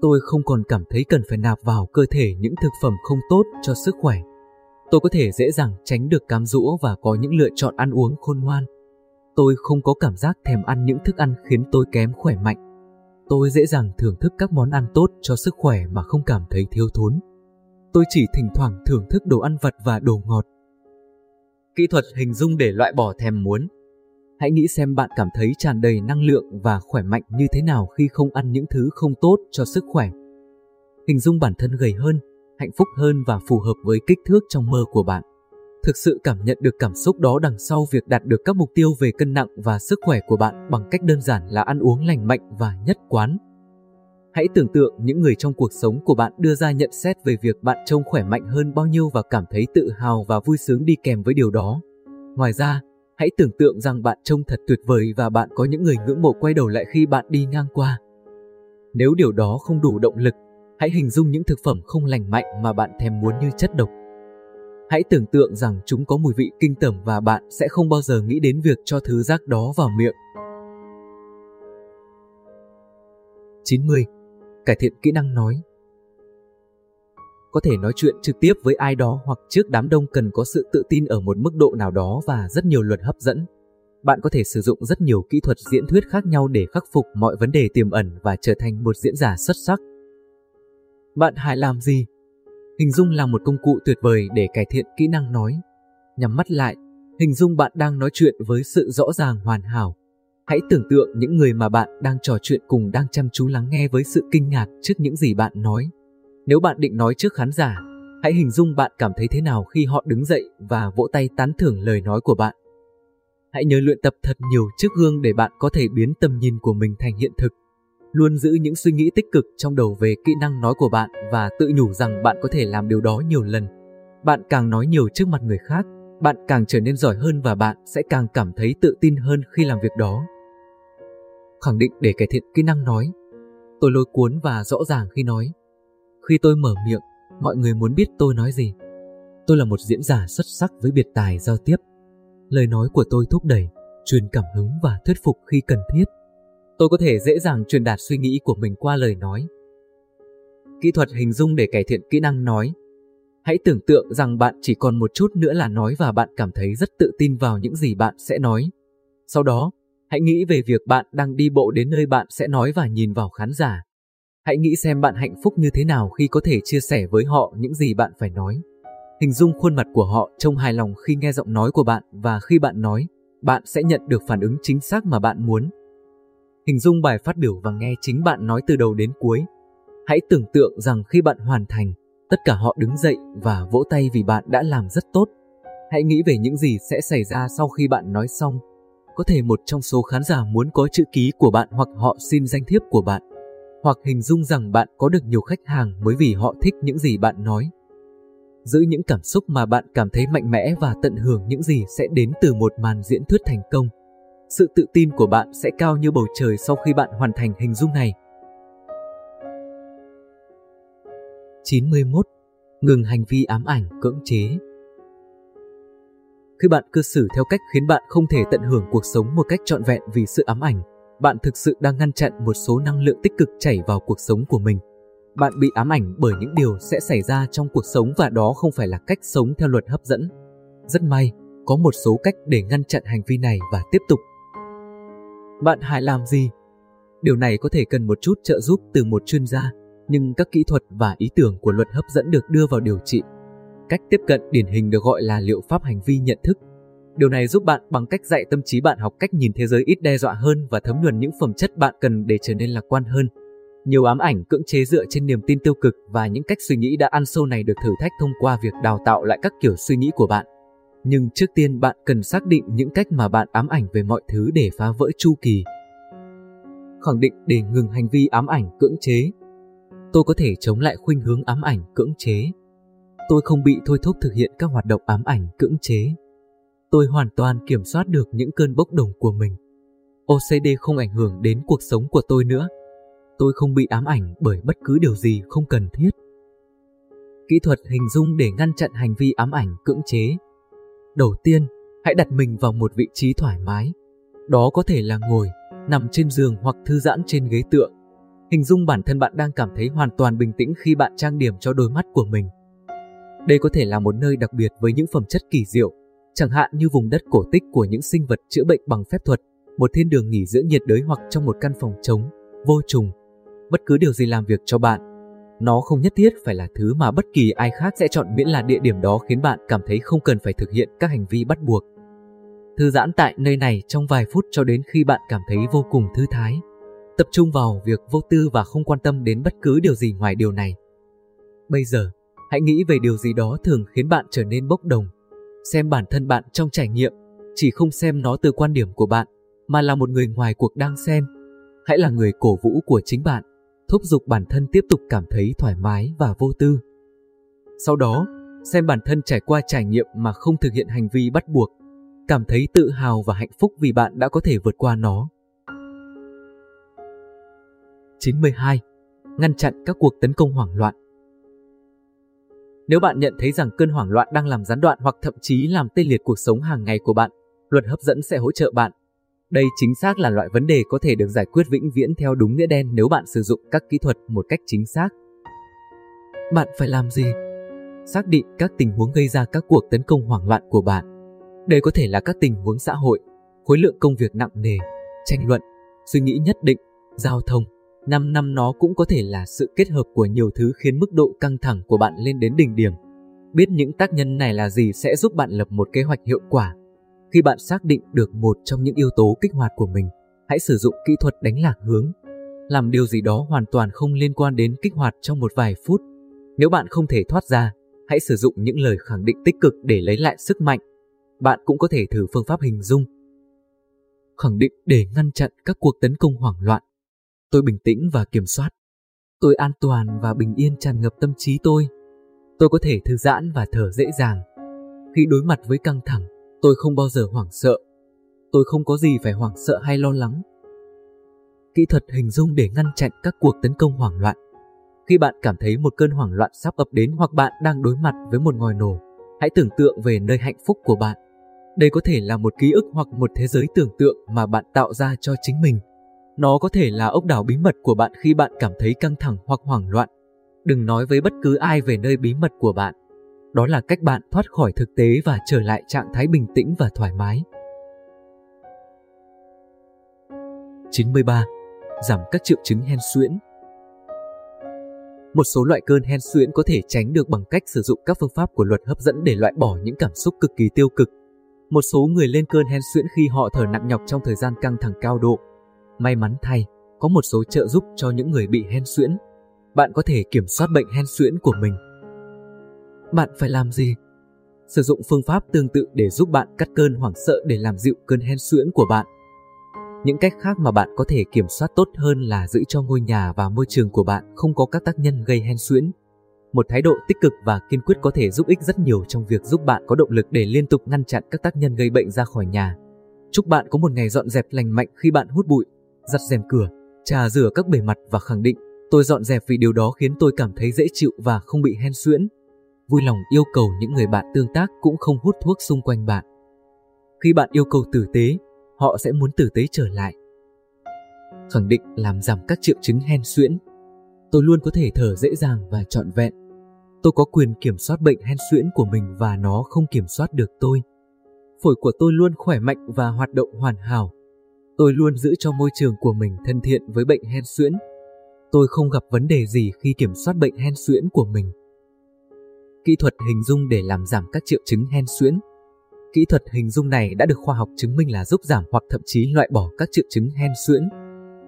Tôi không còn cảm thấy cần phải nạp vào cơ thể những thực phẩm không tốt cho sức khỏe. Tôi có thể dễ dàng tránh được cám dỗ và có những lựa chọn ăn uống khôn ngoan. Tôi không có cảm giác thèm ăn những thức ăn khiến tôi kém khỏe mạnh. Tôi dễ dàng thưởng thức các món ăn tốt cho sức khỏe mà không cảm thấy thiếu thốn. Tôi chỉ thỉnh thoảng thưởng thức đồ ăn vặt và đồ ngọt. Kỹ thuật hình dung để loại bỏ thèm muốn. Hãy nghĩ xem bạn cảm thấy tràn đầy năng lượng và khỏe mạnh như thế nào khi không ăn những thứ không tốt cho sức khỏe. Hình dung bản thân gầy hơn, hạnh phúc hơn và phù hợp với kích thước trong mơ của bạn thực sự cảm nhận được cảm xúc đó đằng sau việc đạt được các mục tiêu về cân nặng và sức khỏe của bạn bằng cách đơn giản là ăn uống lành mạnh và nhất quán. Hãy tưởng tượng những người trong cuộc sống của bạn đưa ra nhận xét về việc bạn trông khỏe mạnh hơn bao nhiêu và cảm thấy tự hào và vui sướng đi kèm với điều đó. Ngoài ra, hãy tưởng tượng rằng bạn trông thật tuyệt vời và bạn có những người ngưỡng mộ quay đầu lại khi bạn đi ngang qua. Nếu điều đó không đủ động lực, hãy hình dung những thực phẩm không lành mạnh mà bạn thèm muốn như chất độc, Hãy tưởng tượng rằng chúng có mùi vị kinh tởm và bạn sẽ không bao giờ nghĩ đến việc cho thứ rác đó vào miệng. 90. Cải thiện kỹ năng nói có thể nói chuyện trực tiếp với ai đó hoặc trước đám đông cần có sự tự tin ở một mức độ nào đó và rất nhiều luật hấp dẫn. Bạn có thể sử dụng rất nhiều kỹ thuật diễn thuyết khác nhau để khắc phục mọi vấn đề tiềm ẩn và trở thành một diễn giả xuất sắc. Bạn hãy làm gì Hình dung là một công cụ tuyệt vời để cải thiện kỹ năng nói. Nhắm mắt lại, hình dung bạn đang nói chuyện với sự rõ ràng hoàn hảo. Hãy tưởng tượng những người mà bạn đang trò chuyện cùng đang chăm chú lắng nghe với sự kinh ngạc trước những gì bạn nói. Nếu bạn định nói trước khán giả, hãy hình dung bạn cảm thấy thế nào khi họ đứng dậy và vỗ tay tán thưởng lời nói của bạn. Hãy nhớ luyện tập thật nhiều trước gương để bạn có thể biến tầm nhìn của mình thành hiện thực. Luôn giữ những suy nghĩ tích cực trong đầu về kỹ năng nói của bạn và tự nhủ rằng bạn có thể làm điều đó nhiều lần. Bạn càng nói nhiều trước mặt người khác, bạn càng trở nên giỏi hơn và bạn sẽ càng cảm thấy tự tin hơn khi làm việc đó. Khẳng định để cải thiện kỹ năng nói. Tôi lôi cuốn và rõ ràng khi nói. Khi tôi mở miệng, mọi người muốn biết tôi nói gì. Tôi là một diễn giả xuất sắc với biệt tài giao tiếp. Lời nói của tôi thúc đẩy, truyền cảm hứng và thuyết phục khi cần thiết. Tôi có thể dễ dàng truyền đạt suy nghĩ của mình qua lời nói. Kỹ thuật hình dung để cải thiện kỹ năng nói. Hãy tưởng tượng rằng bạn chỉ còn một chút nữa là nói và bạn cảm thấy rất tự tin vào những gì bạn sẽ nói. Sau đó, hãy nghĩ về việc bạn đang đi bộ đến nơi bạn sẽ nói và nhìn vào khán giả. Hãy nghĩ xem bạn hạnh phúc như thế nào khi có thể chia sẻ với họ những gì bạn phải nói. Hình dung khuôn mặt của họ trông hài lòng khi nghe giọng nói của bạn và khi bạn nói, bạn sẽ nhận được phản ứng chính xác mà bạn muốn. Hình dung bài phát biểu và nghe chính bạn nói từ đầu đến cuối. Hãy tưởng tượng rằng khi bạn hoàn thành, tất cả họ đứng dậy và vỗ tay vì bạn đã làm rất tốt. Hãy nghĩ về những gì sẽ xảy ra sau khi bạn nói xong. Có thể một trong số khán giả muốn có chữ ký của bạn hoặc họ xin danh thiếp của bạn. Hoặc hình dung rằng bạn có được nhiều khách hàng mới vì họ thích những gì bạn nói. Giữ những cảm xúc mà bạn cảm thấy mạnh mẽ và tận hưởng những gì sẽ đến từ một màn diễn thuyết thành công. Sự tự tin của bạn sẽ cao như bầu trời sau khi bạn hoàn thành hình dung này. 91. Ngừng hành vi ám ảnh cưỡng chế Khi bạn cư xử theo cách khiến bạn không thể tận hưởng cuộc sống một cách trọn vẹn vì sự ám ảnh, bạn thực sự đang ngăn chặn một số năng lượng tích cực chảy vào cuộc sống của mình. Bạn bị ám ảnh bởi những điều sẽ xảy ra trong cuộc sống và đó không phải là cách sống theo luật hấp dẫn. Rất may, có một số cách để ngăn chặn hành vi này và tiếp tục bạn hãy làm gì? Điều này có thể cần một chút trợ giúp từ một chuyên gia. nhưng các kỹ thuật và ý tưởng của luật hấp dẫn được đưa vào điều trị. Cách tiếp cận điển hình được gọi là liệu pháp hành vi nhận thức. Điều này giúp bạn bằng cách dạy tâm trí bạn học cách nhìn thế giới ít đe dọa hơn và thấm nhuần những phẩm chất bạn cần để trở nên lạc quan hơn. Nhiều ám ảnh cưỡng chế dựa trên niềm tin tiêu cực và những cách suy nghĩ đã ăn sâu này được thử thách thông qua việc đào tạo lại các kiểu suy nghĩ của bạn. Nhưng trước tiên, bạn cần xác định những cách mà bạn ám ảnh về mọi thứ để phá vỡ chu kỳ. Khẳng định để ngừng hành vi ám ảnh cưỡng chế. Tôi có thể chống lại khuynh hướng ám ảnh cưỡng chế. Tôi không bị thôi thúc thực hiện các hoạt động ám ảnh cưỡng chế. Tôi hoàn toàn kiểm soát được những cơn bốc đồng của mình. OCD không ảnh hưởng đến cuộc sống của tôi nữa. Tôi không bị ám ảnh bởi bất cứ điều gì không cần thiết. Kỹ thuật hình dung để ngăn chặn hành vi ám ảnh cưỡng chế. Đầu tiên, hãy đặt mình vào một vị trí thoải mái. Đó có thể là ngồi, nằm trên giường hoặc thư giãn trên ghế tựa. Hình dung bản thân bạn đang cảm thấy hoàn toàn bình tĩnh khi bạn trang điểm cho đôi mắt của mình. Đây có thể là một nơi đặc biệt với những phẩm chất kỳ diệu, chẳng hạn như vùng đất cổ tích của những sinh vật chữa bệnh bằng phép thuật, một thiên đường nghỉ dưỡng nhiệt đới hoặc trong một căn phòng trống, vô trùng. Bất cứ điều gì làm việc cho bạn, nó không nhất thiết phải là thứ mà bất kỳ ai khác sẽ chọn miễn là địa điểm đó khiến bạn cảm thấy không cần phải thực hiện các hành vi bắt buộc. Thư giãn tại nơi này trong vài phút cho đến khi bạn cảm thấy vô cùng thư thái. Tập trung vào việc vô tư và không quan tâm đến bất cứ điều gì ngoài điều này. Bây giờ, hãy nghĩ về điều gì đó thường khiến bạn trở nên bốc đồng. Xem bản thân bạn trong trải nghiệm, chỉ không xem nó từ quan điểm của bạn, mà là một người ngoài cuộc đang xem. Hãy là người cổ vũ của chính bạn, thúc giục bản thân tiếp tục cảm thấy thoải mái và vô tư. Sau đó, xem bản thân trải qua trải nghiệm mà không thực hiện hành vi bắt buộc, cảm thấy tự hào và hạnh phúc vì bạn đã có thể vượt qua nó. 92. Ngăn chặn các cuộc tấn công hoảng loạn nếu bạn nhận thấy rằng cơn hoảng loạn đang làm gián đoạn hoặc thậm chí làm tê liệt cuộc sống hàng ngày của bạn, luật hấp dẫn sẽ hỗ trợ bạn. Đây chính xác là loại vấn đề có thể được giải quyết vĩnh viễn theo đúng nghĩa đen nếu bạn sử dụng các kỹ thuật một cách chính xác. Bạn phải làm gì? Xác định các tình huống gây ra các cuộc tấn công hoảng loạn của bạn đây có thể là các tình huống xã hội, khối lượng công việc nặng nề, tranh luận, suy nghĩ nhất định, giao thông. Năm năm nó cũng có thể là sự kết hợp của nhiều thứ khiến mức độ căng thẳng của bạn lên đến đỉnh điểm. Biết những tác nhân này là gì sẽ giúp bạn lập một kế hoạch hiệu quả. Khi bạn xác định được một trong những yếu tố kích hoạt của mình, hãy sử dụng kỹ thuật đánh lạc hướng. Làm điều gì đó hoàn toàn không liên quan đến kích hoạt trong một vài phút. Nếu bạn không thể thoát ra, hãy sử dụng những lời khẳng định tích cực để lấy lại sức mạnh bạn cũng có thể thử phương pháp hình dung. Khẳng định để ngăn chặn các cuộc tấn công hoảng loạn. Tôi bình tĩnh và kiểm soát. Tôi an toàn và bình yên tràn ngập tâm trí tôi. Tôi có thể thư giãn và thở dễ dàng. Khi đối mặt với căng thẳng, tôi không bao giờ hoảng sợ. Tôi không có gì phải hoảng sợ hay lo lắng. Kỹ thuật hình dung để ngăn chặn các cuộc tấn công hoảng loạn. Khi bạn cảm thấy một cơn hoảng loạn sắp ập đến hoặc bạn đang đối mặt với một ngòi nổ, hãy tưởng tượng về nơi hạnh phúc của bạn. Đây có thể là một ký ức hoặc một thế giới tưởng tượng mà bạn tạo ra cho chính mình. Nó có thể là ốc đảo bí mật của bạn khi bạn cảm thấy căng thẳng hoặc hoảng loạn. Đừng nói với bất cứ ai về nơi bí mật của bạn. Đó là cách bạn thoát khỏi thực tế và trở lại trạng thái bình tĩnh và thoải mái. 93. Giảm các triệu chứng hen suyễn Một số loại cơn hen suyễn có thể tránh được bằng cách sử dụng các phương pháp của luật hấp dẫn để loại bỏ những cảm xúc cực kỳ tiêu cực một số người lên cơn hen suyễn khi họ thở nặng nhọc trong thời gian căng thẳng cao độ. May mắn thay, có một số trợ giúp cho những người bị hen suyễn. Bạn có thể kiểm soát bệnh hen suyễn của mình. Bạn phải làm gì? Sử dụng phương pháp tương tự để giúp bạn cắt cơn hoảng sợ để làm dịu cơn hen suyễn của bạn. Những cách khác mà bạn có thể kiểm soát tốt hơn là giữ cho ngôi nhà và môi trường của bạn không có các tác nhân gây hen suyễn một thái độ tích cực và kiên quyết có thể giúp ích rất nhiều trong việc giúp bạn có động lực để liên tục ngăn chặn các tác nhân gây bệnh ra khỏi nhà. Chúc bạn có một ngày dọn dẹp lành mạnh khi bạn hút bụi, giặt rèm cửa, trà rửa các bề mặt và khẳng định tôi dọn dẹp vì điều đó khiến tôi cảm thấy dễ chịu và không bị hen suyễn. Vui lòng yêu cầu những người bạn tương tác cũng không hút thuốc xung quanh bạn. Khi bạn yêu cầu tử tế, họ sẽ muốn tử tế trở lại. Khẳng định làm giảm các triệu chứng hen suyễn tôi luôn có thể thở dễ dàng và trọn vẹn. Tôi có quyền kiểm soát bệnh hen suyễn của mình và nó không kiểm soát được tôi. Phổi của tôi luôn khỏe mạnh và hoạt động hoàn hảo. Tôi luôn giữ cho môi trường của mình thân thiện với bệnh hen suyễn. Tôi không gặp vấn đề gì khi kiểm soát bệnh hen suyễn của mình. Kỹ thuật hình dung để làm giảm các triệu chứng hen suyễn. Kỹ thuật hình dung này đã được khoa học chứng minh là giúp giảm hoặc thậm chí loại bỏ các triệu chứng hen suyễn.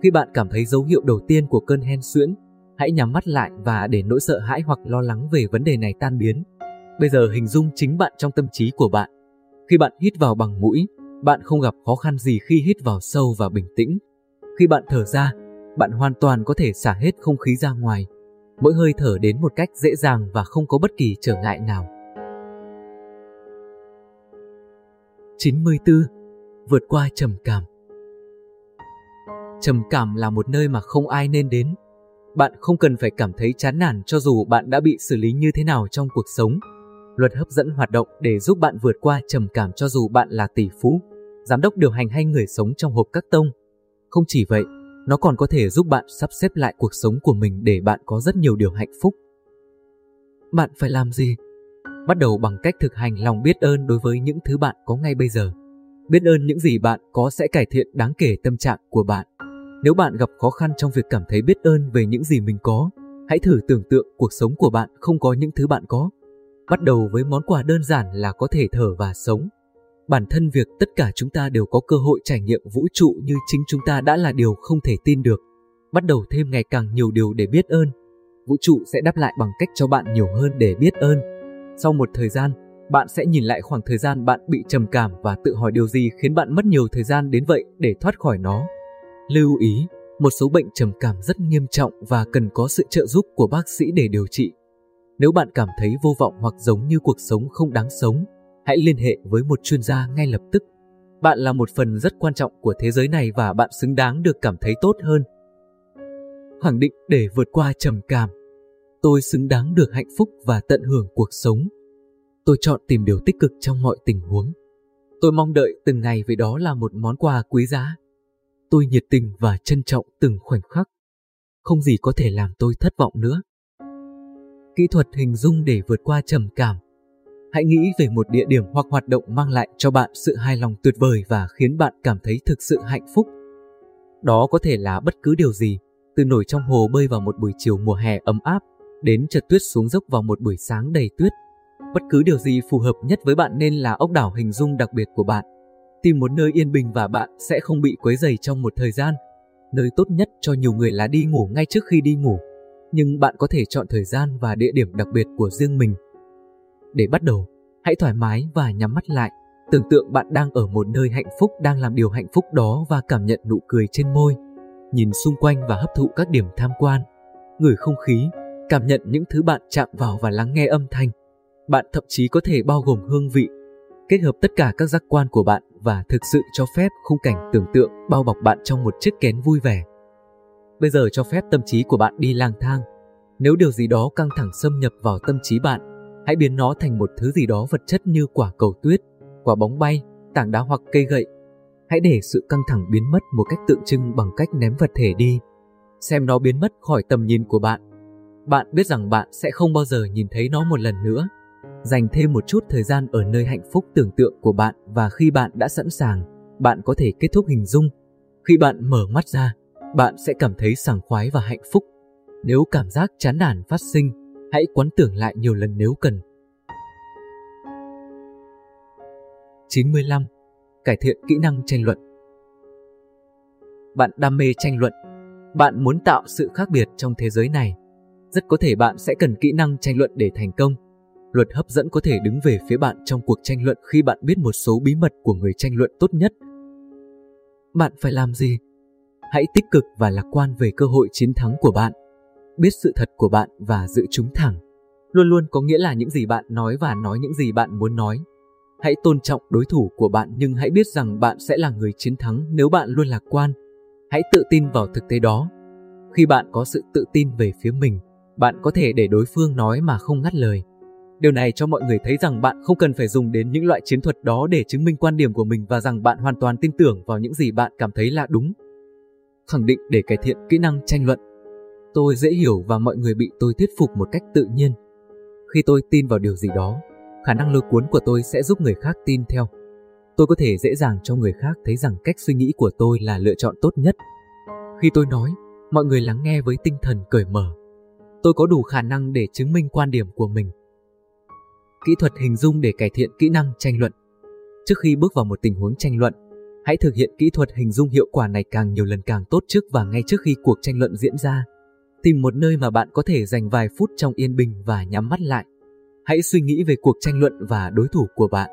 Khi bạn cảm thấy dấu hiệu đầu tiên của cơn hen suyễn, hãy nhắm mắt lại và để nỗi sợ hãi hoặc lo lắng về vấn đề này tan biến. Bây giờ hình dung chính bạn trong tâm trí của bạn. Khi bạn hít vào bằng mũi, bạn không gặp khó khăn gì khi hít vào sâu và bình tĩnh. Khi bạn thở ra, bạn hoàn toàn có thể xả hết không khí ra ngoài. Mỗi hơi thở đến một cách dễ dàng và không có bất kỳ trở ngại nào. 94. Vượt qua trầm cảm Trầm cảm là một nơi mà không ai nên đến. Bạn không cần phải cảm thấy chán nản cho dù bạn đã bị xử lý như thế nào trong cuộc sống. Luật hấp dẫn hoạt động để giúp bạn vượt qua trầm cảm cho dù bạn là tỷ phú, giám đốc điều hành hay người sống trong hộp các tông. Không chỉ vậy, nó còn có thể giúp bạn sắp xếp lại cuộc sống của mình để bạn có rất nhiều điều hạnh phúc. Bạn phải làm gì? Bắt đầu bằng cách thực hành lòng biết ơn đối với những thứ bạn có ngay bây giờ. Biết ơn những gì bạn có sẽ cải thiện đáng kể tâm trạng của bạn. Nếu bạn gặp khó khăn trong việc cảm thấy biết ơn về những gì mình có, hãy thử tưởng tượng cuộc sống của bạn không có những thứ bạn có. Bắt đầu với món quà đơn giản là có thể thở và sống. Bản thân việc tất cả chúng ta đều có cơ hội trải nghiệm vũ trụ như chính chúng ta đã là điều không thể tin được. Bắt đầu thêm ngày càng nhiều điều để biết ơn. Vũ trụ sẽ đáp lại bằng cách cho bạn nhiều hơn để biết ơn. Sau một thời gian, bạn sẽ nhìn lại khoảng thời gian bạn bị trầm cảm và tự hỏi điều gì khiến bạn mất nhiều thời gian đến vậy để thoát khỏi nó. Lưu ý, một số bệnh trầm cảm rất nghiêm trọng và cần có sự trợ giúp của bác sĩ để điều trị. Nếu bạn cảm thấy vô vọng hoặc giống như cuộc sống không đáng sống, hãy liên hệ với một chuyên gia ngay lập tức. Bạn là một phần rất quan trọng của thế giới này và bạn xứng đáng được cảm thấy tốt hơn. Khẳng định để vượt qua trầm cảm, tôi xứng đáng được hạnh phúc và tận hưởng cuộc sống. Tôi chọn tìm điều tích cực trong mọi tình huống. Tôi mong đợi từng ngày vì đó là một món quà quý giá. Tôi nhiệt tình và trân trọng từng khoảnh khắc. Không gì có thể làm tôi thất vọng nữa. Kỹ thuật hình dung để vượt qua trầm cảm Hãy nghĩ về một địa điểm hoặc hoạt động mang lại cho bạn sự hài lòng tuyệt vời và khiến bạn cảm thấy thực sự hạnh phúc. Đó có thể là bất cứ điều gì, từ nổi trong hồ bơi vào một buổi chiều mùa hè ấm áp, đến trượt tuyết xuống dốc vào một buổi sáng đầy tuyết. Bất cứ điều gì phù hợp nhất với bạn nên là ốc đảo hình dung đặc biệt của bạn. Tìm một nơi yên bình và bạn sẽ không bị quấy rầy trong một thời gian. Nơi tốt nhất cho nhiều người là đi ngủ ngay trước khi đi ngủ. Nhưng bạn có thể chọn thời gian và địa điểm đặc biệt của riêng mình để bắt đầu, hãy thoải mái và nhắm mắt lại. Tưởng tượng bạn đang ở một nơi hạnh phúc đang làm điều hạnh phúc đó và cảm nhận nụ cười trên môi. Nhìn xung quanh và hấp thụ các điểm tham quan. Ngửi không khí, cảm nhận những thứ bạn chạm vào và lắng nghe âm thanh. Bạn thậm chí có thể bao gồm hương vị, kết hợp tất cả các giác quan của bạn và thực sự cho phép khung cảnh tưởng tượng bao bọc bạn trong một chiếc kén vui vẻ. Bây giờ cho phép tâm trí của bạn đi lang thang. Nếu điều gì đó căng thẳng xâm nhập vào tâm trí bạn, Hãy biến nó thành một thứ gì đó vật chất như quả cầu tuyết, quả bóng bay, tảng đá hoặc cây gậy. Hãy để sự căng thẳng biến mất một cách tượng trưng bằng cách ném vật thể đi. Xem nó biến mất khỏi tầm nhìn của bạn. Bạn biết rằng bạn sẽ không bao giờ nhìn thấy nó một lần nữa. Dành thêm một chút thời gian ở nơi hạnh phúc tưởng tượng của bạn và khi bạn đã sẵn sàng, bạn có thể kết thúc hình dung. Khi bạn mở mắt ra, bạn sẽ cảm thấy sảng khoái và hạnh phúc. Nếu cảm giác chán nản phát sinh, Hãy quán tưởng lại nhiều lần nếu cần. 95. Cải thiện kỹ năng tranh luận Bạn đam mê tranh luận. Bạn muốn tạo sự khác biệt trong thế giới này. Rất có thể bạn sẽ cần kỹ năng tranh luận để thành công. Luật hấp dẫn có thể đứng về phía bạn trong cuộc tranh luận khi bạn biết một số bí mật của người tranh luận tốt nhất. Bạn phải làm gì? Hãy tích cực và lạc quan về cơ hội chiến thắng của bạn biết sự thật của bạn và giữ chúng thẳng. Luôn luôn có nghĩa là những gì bạn nói và nói những gì bạn muốn nói. Hãy tôn trọng đối thủ của bạn nhưng hãy biết rằng bạn sẽ là người chiến thắng nếu bạn luôn lạc quan. Hãy tự tin vào thực tế đó. Khi bạn có sự tự tin về phía mình, bạn có thể để đối phương nói mà không ngắt lời. Điều này cho mọi người thấy rằng bạn không cần phải dùng đến những loại chiến thuật đó để chứng minh quan điểm của mình và rằng bạn hoàn toàn tin tưởng vào những gì bạn cảm thấy là đúng. Khẳng định để cải thiện kỹ năng tranh luận Tôi dễ hiểu và mọi người bị tôi thuyết phục một cách tự nhiên. Khi tôi tin vào điều gì đó, khả năng lôi cuốn của tôi sẽ giúp người khác tin theo. Tôi có thể dễ dàng cho người khác thấy rằng cách suy nghĩ của tôi là lựa chọn tốt nhất. Khi tôi nói, Mọi người lắng nghe với tinh thần cởi mở. Tôi có đủ khả năng để chứng minh quan điểm của mình. Kỹ thuật hình dung để cải thiện kỹ năng tranh luận. Trước khi bước vào một tình huống tranh luận, hãy thực hiện kỹ thuật hình dung hiệu quả này càng nhiều lần càng tốt trước và ngay trước khi cuộc tranh luận diễn ra. Tìm một nơi mà bạn có thể dành vài phút trong yên bình và nhắm mắt lại. Hãy suy nghĩ về cuộc tranh luận và đối thủ của bạn.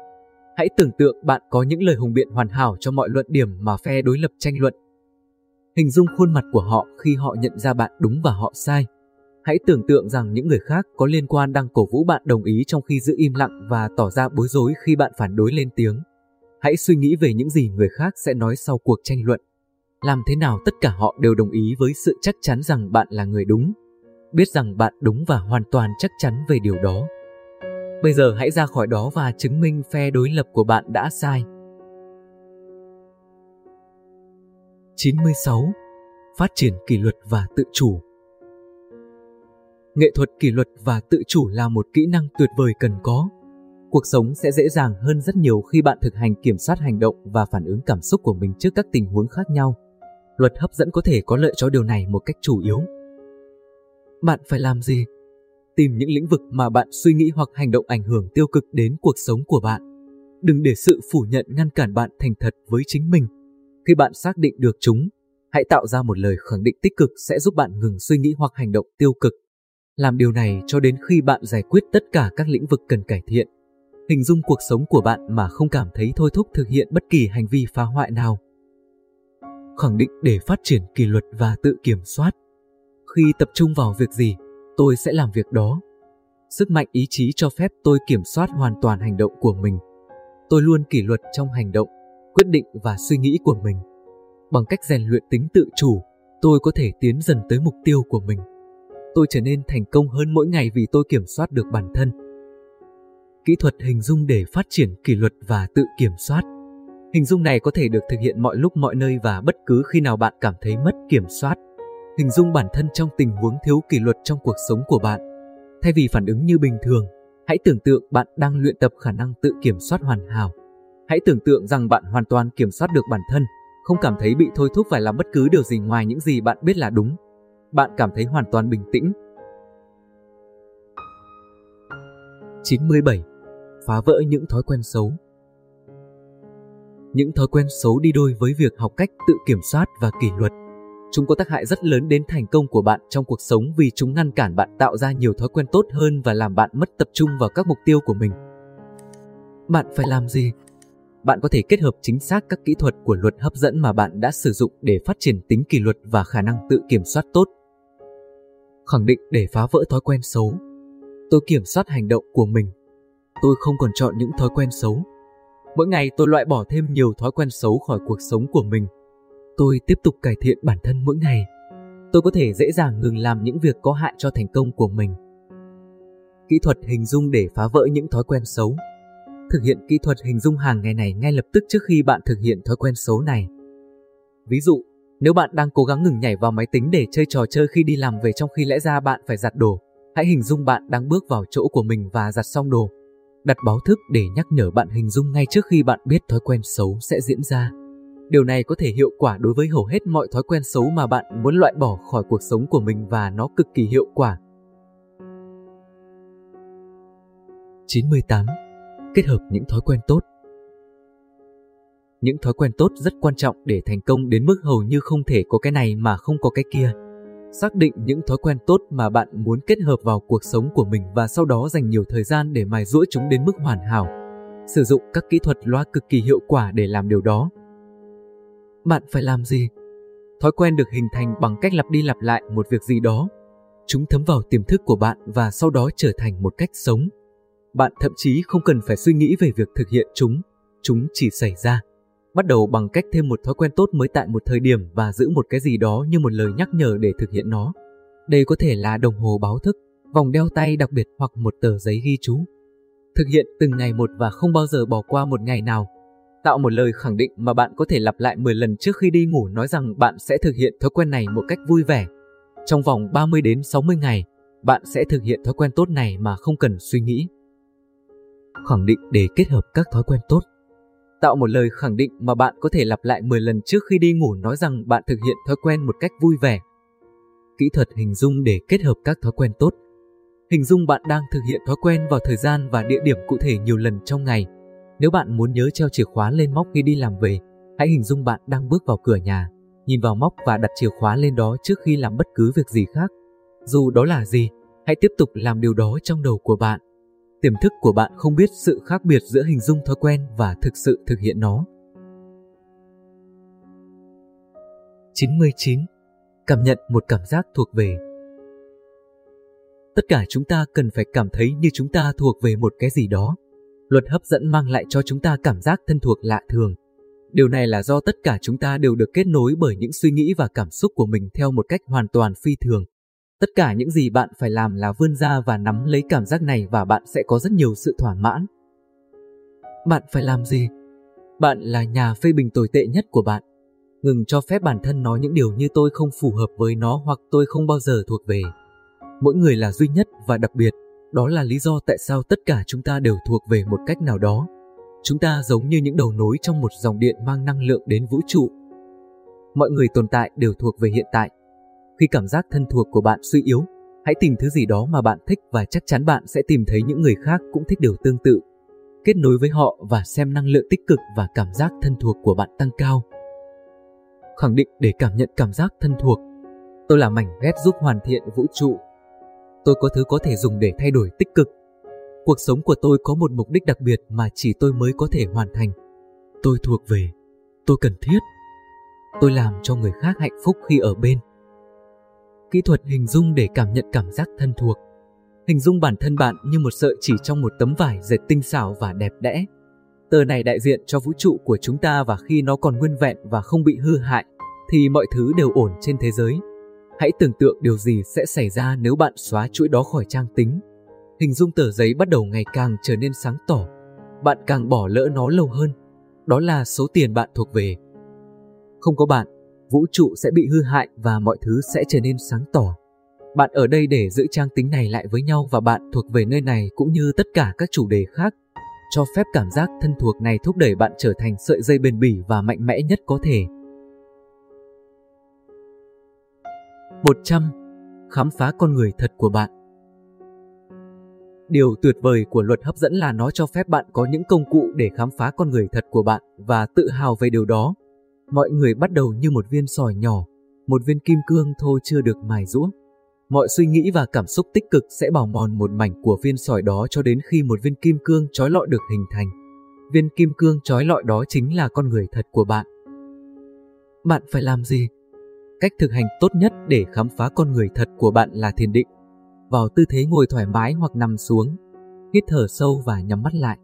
Hãy tưởng tượng bạn có những lời hùng biện hoàn hảo cho mọi luận điểm mà phe đối lập tranh luận. Hình dung khuôn mặt của họ khi họ nhận ra bạn đúng và họ sai. Hãy tưởng tượng rằng những người khác có liên quan đang cổ vũ bạn đồng ý trong khi giữ im lặng và tỏ ra bối rối khi bạn phản đối lên tiếng. Hãy suy nghĩ về những gì người khác sẽ nói sau cuộc tranh luận. Làm thế nào tất cả họ đều đồng ý với sự chắc chắn rằng bạn là người đúng. Biết rằng bạn đúng và hoàn toàn chắc chắn về điều đó. Bây giờ hãy ra khỏi đó và chứng minh phe đối lập của bạn đã sai. 96. Phát triển kỷ luật và tự chủ Nghệ thuật kỷ luật và tự chủ là một kỹ năng tuyệt vời cần có. Cuộc sống sẽ dễ dàng hơn rất nhiều khi bạn thực hành kiểm soát hành động và phản ứng cảm xúc của mình trước các tình huống khác nhau. Luật hấp dẫn có thể có lợi cho điều này một cách chủ yếu. Bạn phải làm gì? Tìm những lĩnh vực mà bạn suy nghĩ hoặc hành động ảnh hưởng tiêu cực đến cuộc sống của bạn. Đừng để sự phủ nhận ngăn cản bạn thành thật với chính mình. Khi bạn xác định được chúng, hãy tạo ra một lời khẳng định tích cực sẽ giúp bạn ngừng suy nghĩ hoặc hành động tiêu cực. Làm điều này cho đến khi bạn giải quyết tất cả các lĩnh vực cần cải thiện. Hình dung cuộc sống của bạn mà không cảm thấy thôi thúc thực hiện bất kỳ hành vi phá hoại nào. Khẳng định để phát triển kỷ luật và tự kiểm soát. Khi tập trung vào việc gì, tôi sẽ làm việc đó. Sức mạnh ý chí cho phép tôi kiểm soát hoàn toàn hành động của mình. Tôi luôn kỷ luật trong hành động, quyết định và suy nghĩ của mình. Bằng cách rèn luyện tính tự chủ, tôi có thể tiến dần tới mục tiêu của mình. Tôi trở nên thành công hơn mỗi ngày vì tôi kiểm soát được bản thân. Kỹ thuật hình dung để phát triển kỷ luật và tự kiểm soát. Hình dung này có thể được thực hiện mọi lúc mọi nơi và bất cứ khi nào bạn cảm thấy mất kiểm soát. Hình dung bản thân trong tình huống thiếu kỷ luật trong cuộc sống của bạn. Thay vì phản ứng như bình thường, hãy tưởng tượng bạn đang luyện tập khả năng tự kiểm soát hoàn hảo. Hãy tưởng tượng rằng bạn hoàn toàn kiểm soát được bản thân, không cảm thấy bị thôi thúc phải làm bất cứ điều gì ngoài những gì bạn biết là đúng. Bạn cảm thấy hoàn toàn bình tĩnh. 97. Phá vỡ những thói quen xấu Những thói quen xấu đi đôi với việc học cách tự kiểm soát và kỷ luật. Chúng có tác hại rất lớn đến thành công của bạn trong cuộc sống vì chúng ngăn cản bạn tạo ra nhiều thói quen tốt hơn và làm bạn mất tập trung vào các mục tiêu của mình. Bạn phải làm gì? Bạn có thể kết hợp chính xác các kỹ thuật của luật hấp dẫn mà bạn đã sử dụng để phát triển tính kỷ luật và khả năng tự kiểm soát tốt. Khẳng định để phá vỡ thói quen xấu. Tôi kiểm soát hành động của mình. Tôi không còn chọn những thói quen xấu. Mỗi ngày tôi loại bỏ thêm nhiều thói quen xấu khỏi cuộc sống của mình. Tôi tiếp tục cải thiện bản thân mỗi ngày. Tôi có thể dễ dàng ngừng làm những việc có hại cho thành công của mình. Kỹ thuật hình dung để phá vỡ những thói quen xấu Thực hiện kỹ thuật hình dung hàng ngày này ngay lập tức trước khi bạn thực hiện thói quen xấu này. Ví dụ, nếu bạn đang cố gắng ngừng nhảy vào máy tính để chơi trò chơi khi đi làm về trong khi lẽ ra bạn phải giặt đồ, hãy hình dung bạn đang bước vào chỗ của mình và giặt xong đồ. Đặt báo thức để nhắc nhở bạn hình dung ngay trước khi bạn biết thói quen xấu sẽ diễn ra. Điều này có thể hiệu quả đối với hầu hết mọi thói quen xấu mà bạn muốn loại bỏ khỏi cuộc sống của mình và nó cực kỳ hiệu quả. 98 kết hợp những thói quen tốt. Những thói quen tốt rất quan trọng để thành công đến mức hầu như không thể có cái này mà không có cái kia. Xác định những thói quen tốt mà bạn muốn kết hợp vào cuộc sống của mình và sau đó dành nhiều thời gian để mài giũa chúng đến mức hoàn hảo. Sử dụng các kỹ thuật loa cực kỳ hiệu quả để làm điều đó. Bạn phải làm gì? Thói quen được hình thành bằng cách lặp đi lặp lại một việc gì đó. Chúng thấm vào tiềm thức của bạn và sau đó trở thành một cách sống bạn thậm chí không cần phải suy nghĩ về việc thực hiện chúng, chúng chỉ xảy ra. Bắt đầu bằng cách thêm một thói quen tốt mới tại một thời điểm và giữ một cái gì đó như một lời nhắc nhở để thực hiện nó. Đây có thể là đồng hồ báo thức, vòng đeo tay đặc biệt hoặc một tờ giấy ghi chú. Thực hiện từng ngày một và không bao giờ bỏ qua một ngày nào. Tạo một lời khẳng định mà bạn có thể lặp lại 10 lần trước khi đi ngủ nói rằng bạn sẽ thực hiện thói quen này một cách vui vẻ. Trong vòng 30 đến 60 ngày, bạn sẽ thực hiện thói quen tốt này mà không cần suy nghĩ khẳng định để kết hợp các thói quen tốt. Tạo một lời khẳng định mà bạn có thể lặp lại 10 lần trước khi đi ngủ nói rằng bạn thực hiện thói quen một cách vui vẻ. kỹ thuật hình dung để kết hợp các thói quen tốt. Hình dung bạn đang thực hiện thói quen vào thời gian và địa điểm cụ thể nhiều lần trong ngày. Nếu bạn muốn nhớ treo chìa khóa lên móc khi đi làm về, hãy hình dung bạn đang bước vào cửa nhà, nhìn vào móc và đặt chìa khóa lên đó trước khi làm bất cứ việc gì khác. Dù đó là gì, hãy tiếp tục làm điều đó trong đầu của bạn. Tiềm thức của bạn không biết sự khác biệt giữa hình dung thói quen và thực sự thực hiện nó. 99. Cảm nhận một cảm giác thuộc về Tất cả chúng ta cần phải cảm thấy như chúng ta thuộc về một cái gì đó. Luật hấp dẫn mang lại cho chúng ta cảm giác thân thuộc lạ thường. Điều này là do tất cả chúng ta đều được kết nối bởi những suy nghĩ và cảm xúc của mình theo một cách hoàn toàn phi thường. Tất cả những gì bạn phải làm là vươn ra và nắm lấy cảm giác này và bạn sẽ có rất nhiều sự thỏa mãn. Bạn phải làm gì? Bạn là nhà phê bình tồi tệ nhất của bạn. Ngừng cho phép bản thân nói những điều như tôi không phù hợp với nó hoặc tôi không bao giờ thuộc về. Mỗi người là duy nhất và đặc biệt, đó là lý do tại sao tất cả chúng ta đều thuộc về một cách nào đó. Chúng ta giống như những đầu nối trong một dòng điện mang năng lượng đến vũ trụ. Mọi người tồn tại đều thuộc về hiện tại. Khi cảm giác thân thuộc của bạn suy yếu, hãy tìm thứ gì đó mà bạn thích và chắc chắn bạn sẽ tìm thấy những người khác cũng thích điều tương tự. Kết nối với họ và xem năng lượng tích cực và cảm giác thân thuộc của bạn tăng cao. Khẳng định để cảm nhận cảm giác thân thuộc. Tôi là mảnh ghép giúp hoàn thiện vũ trụ tôi có thứ có thể dùng để thay đổi tích cực. Cuộc sống của tôi có một mục đích đặc biệt mà chỉ tôi mới có thể hoàn thành. Tôi thuộc về, tôi cần thiết. Tôi làm cho người khác hạnh phúc khi ở bên. Kỹ thuật hình dung để cảm nhận cảm giác thân thuộc. Hình dung bản thân bạn như một sợi chỉ trong một tấm vải dệt tinh xảo và đẹp đẽ. Tờ này đại diện cho vũ trụ của chúng ta và khi nó còn nguyên vẹn và không bị hư hại, thì mọi thứ đều ổn trên thế giới. Hãy tưởng tượng điều gì sẽ xảy ra nếu bạn xóa chuỗi đó khỏi trang tính. Hình dung tờ giấy bắt đầu ngày càng trở nên sáng tỏ. Bạn càng bỏ lỡ nó lâu hơn. Đó là số tiền bạn thuộc về. Không có bạn, vũ trụ sẽ bị hư hại và mọi thứ sẽ trở nên sáng tỏ. Bạn ở đây để giữ trang tính này lại với nhau và bạn thuộc về nơi này cũng như tất cả các chủ đề khác. Cho phép cảm giác thân thuộc này thúc đẩy bạn trở thành sợi dây bền bỉ và mạnh mẽ nhất có thể. 100. Khám phá con người thật của bạn Điều tuyệt vời của luật hấp dẫn là nó cho phép bạn có những công cụ để khám phá con người thật của bạn và tự hào về điều đó. Mọi người bắt đầu như một viên sỏi nhỏ, một viên kim cương thô chưa được mài rũa. Mọi suy nghĩ và cảm xúc tích cực sẽ bào mòn một mảnh của viên sỏi đó cho đến khi một viên kim cương trói lọi được hình thành. Viên kim cương trói lọi đó chính là con người thật của bạn. Bạn phải làm gì? Cách thực hành tốt nhất để khám phá con người thật của bạn là thiền định. Vào tư thế ngồi thoải mái hoặc nằm xuống, hít thở sâu và nhắm mắt lại.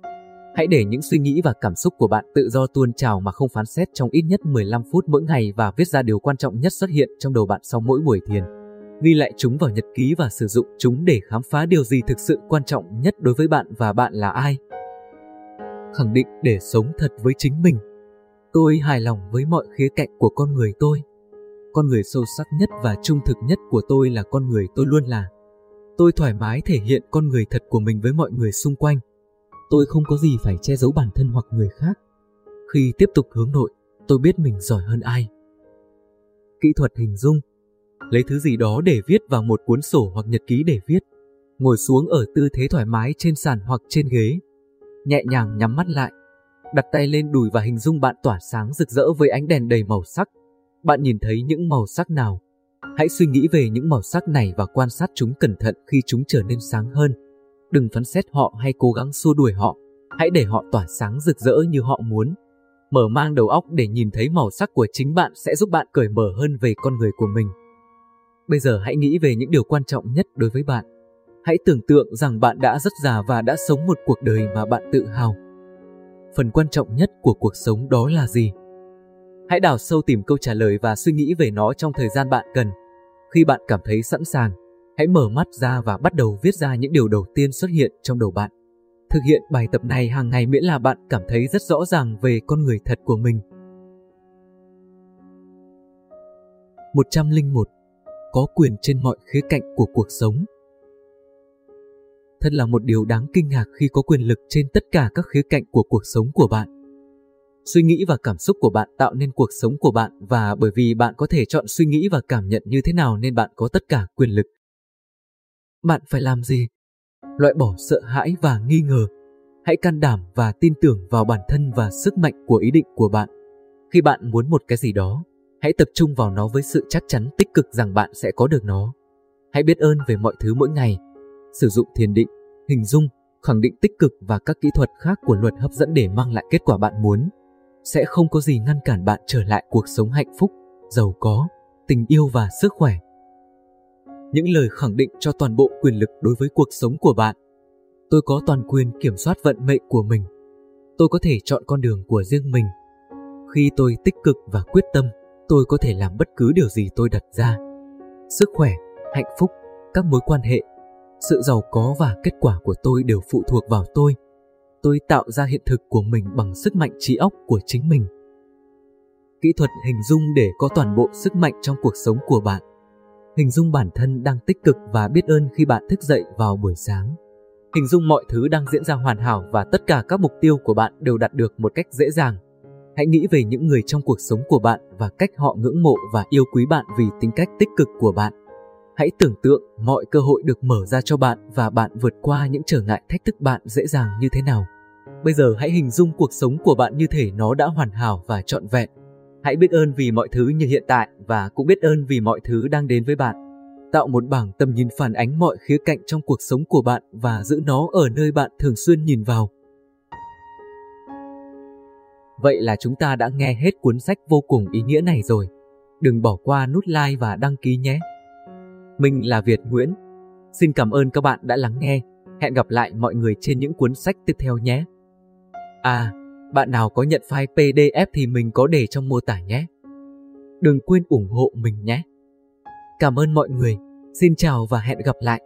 Hãy để những suy nghĩ và cảm xúc của bạn tự do tuôn trào mà không phán xét trong ít nhất 15 phút mỗi ngày và viết ra điều quan trọng nhất xuất hiện trong đầu bạn sau mỗi buổi thiền. Ghi lại chúng vào nhật ký và sử dụng chúng để khám phá điều gì thực sự quan trọng nhất đối với bạn và bạn là ai. Khẳng định để sống thật với chính mình. Tôi hài lòng với mọi khía cạnh của con người tôi con người sâu sắc nhất và trung thực nhất của tôi là con người tôi luôn là. Tôi thoải mái thể hiện con người thật của mình với mọi người xung quanh. Tôi không có gì phải che giấu bản thân hoặc người khác. Khi tiếp tục hướng nội, tôi biết mình giỏi hơn ai. Kỹ thuật hình dung Lấy thứ gì đó để viết vào một cuốn sổ hoặc nhật ký để viết. Ngồi xuống ở tư thế thoải mái trên sàn hoặc trên ghế. Nhẹ nhàng nhắm mắt lại. Đặt tay lên đùi và hình dung bạn tỏa sáng rực rỡ với ánh đèn đầy màu sắc bạn nhìn thấy những màu sắc nào? Hãy suy nghĩ về những màu sắc này và quan sát chúng cẩn thận khi chúng trở nên sáng hơn. Đừng phán xét họ hay cố gắng xua đuổi họ. Hãy để họ tỏa sáng rực rỡ như họ muốn. Mở mang đầu óc để nhìn thấy màu sắc của chính bạn sẽ giúp bạn cởi mở hơn về con người của mình. Bây giờ hãy nghĩ về những điều quan trọng nhất đối với bạn. Hãy tưởng tượng rằng bạn đã rất già và đã sống một cuộc đời mà bạn tự hào. Phần quan trọng nhất của cuộc sống đó là gì? Hãy đào sâu tìm câu trả lời và suy nghĩ về nó trong thời gian bạn cần. Khi bạn cảm thấy sẵn sàng, hãy mở mắt ra và bắt đầu viết ra những điều đầu tiên xuất hiện trong đầu bạn. Thực hiện bài tập này hàng ngày miễn là bạn cảm thấy rất rõ ràng về con người thật của mình. 101. Có quyền trên mọi khía cạnh của cuộc sống Thật là một điều đáng kinh ngạc khi có quyền lực trên tất cả các khía cạnh của cuộc sống của bạn. Suy nghĩ và cảm xúc của bạn tạo nên cuộc sống của bạn và bởi vì bạn có thể chọn suy nghĩ và cảm nhận như thế nào nên bạn có tất cả quyền lực. Bạn phải làm gì? Loại bỏ sợ hãi và nghi ngờ. Hãy can đảm và tin tưởng vào bản thân và sức mạnh của ý định của bạn. Khi bạn muốn một cái gì đó, hãy tập trung vào nó với sự chắc chắn tích cực rằng bạn sẽ có được nó. Hãy biết ơn về mọi thứ mỗi ngày. Sử dụng thiền định, hình dung, khẳng định tích cực và các kỹ thuật khác của luật hấp dẫn để mang lại kết quả bạn muốn sẽ không có gì ngăn cản bạn trở lại cuộc sống hạnh phúc, giàu có, tình yêu và sức khỏe. Những lời khẳng định cho toàn bộ quyền lực đối với cuộc sống của bạn. Tôi có toàn quyền kiểm soát vận mệnh của mình. Tôi có thể chọn con đường của riêng mình. Khi tôi tích cực và quyết tâm, tôi có thể làm bất cứ điều gì tôi đặt ra. Sức khỏe, hạnh phúc, các mối quan hệ, sự giàu có và kết quả của tôi đều phụ thuộc vào tôi tôi tạo ra hiện thực của mình bằng sức mạnh trí óc của chính mình. Kỹ thuật hình dung để có toàn bộ sức mạnh trong cuộc sống của bạn. Hình dung bản thân đang tích cực và biết ơn khi bạn thức dậy vào buổi sáng. Hình dung mọi thứ đang diễn ra hoàn hảo và tất cả các mục tiêu của bạn đều đạt được một cách dễ dàng. Hãy nghĩ về những người trong cuộc sống của bạn và cách họ ngưỡng mộ và yêu quý bạn vì tính cách tích cực của bạn. Hãy tưởng tượng mọi cơ hội được mở ra cho bạn và bạn vượt qua những trở ngại thách thức bạn dễ dàng như thế nào. Bây giờ hãy hình dung cuộc sống của bạn như thể nó đã hoàn hảo và trọn vẹn. Hãy biết ơn vì mọi thứ như hiện tại và cũng biết ơn vì mọi thứ đang đến với bạn. Tạo một bảng tầm nhìn phản ánh mọi khía cạnh trong cuộc sống của bạn và giữ nó ở nơi bạn thường xuyên nhìn vào. Vậy là chúng ta đã nghe hết cuốn sách vô cùng ý nghĩa này rồi. Đừng bỏ qua nút like và đăng ký nhé. Mình là Việt Nguyễn. Xin cảm ơn các bạn đã lắng nghe. Hẹn gặp lại mọi người trên những cuốn sách tiếp theo nhé. À, bạn nào có nhận file PDF thì mình có để trong mô tả nhé. Đừng quên ủng hộ mình nhé. Cảm ơn mọi người. Xin chào và hẹn gặp lại.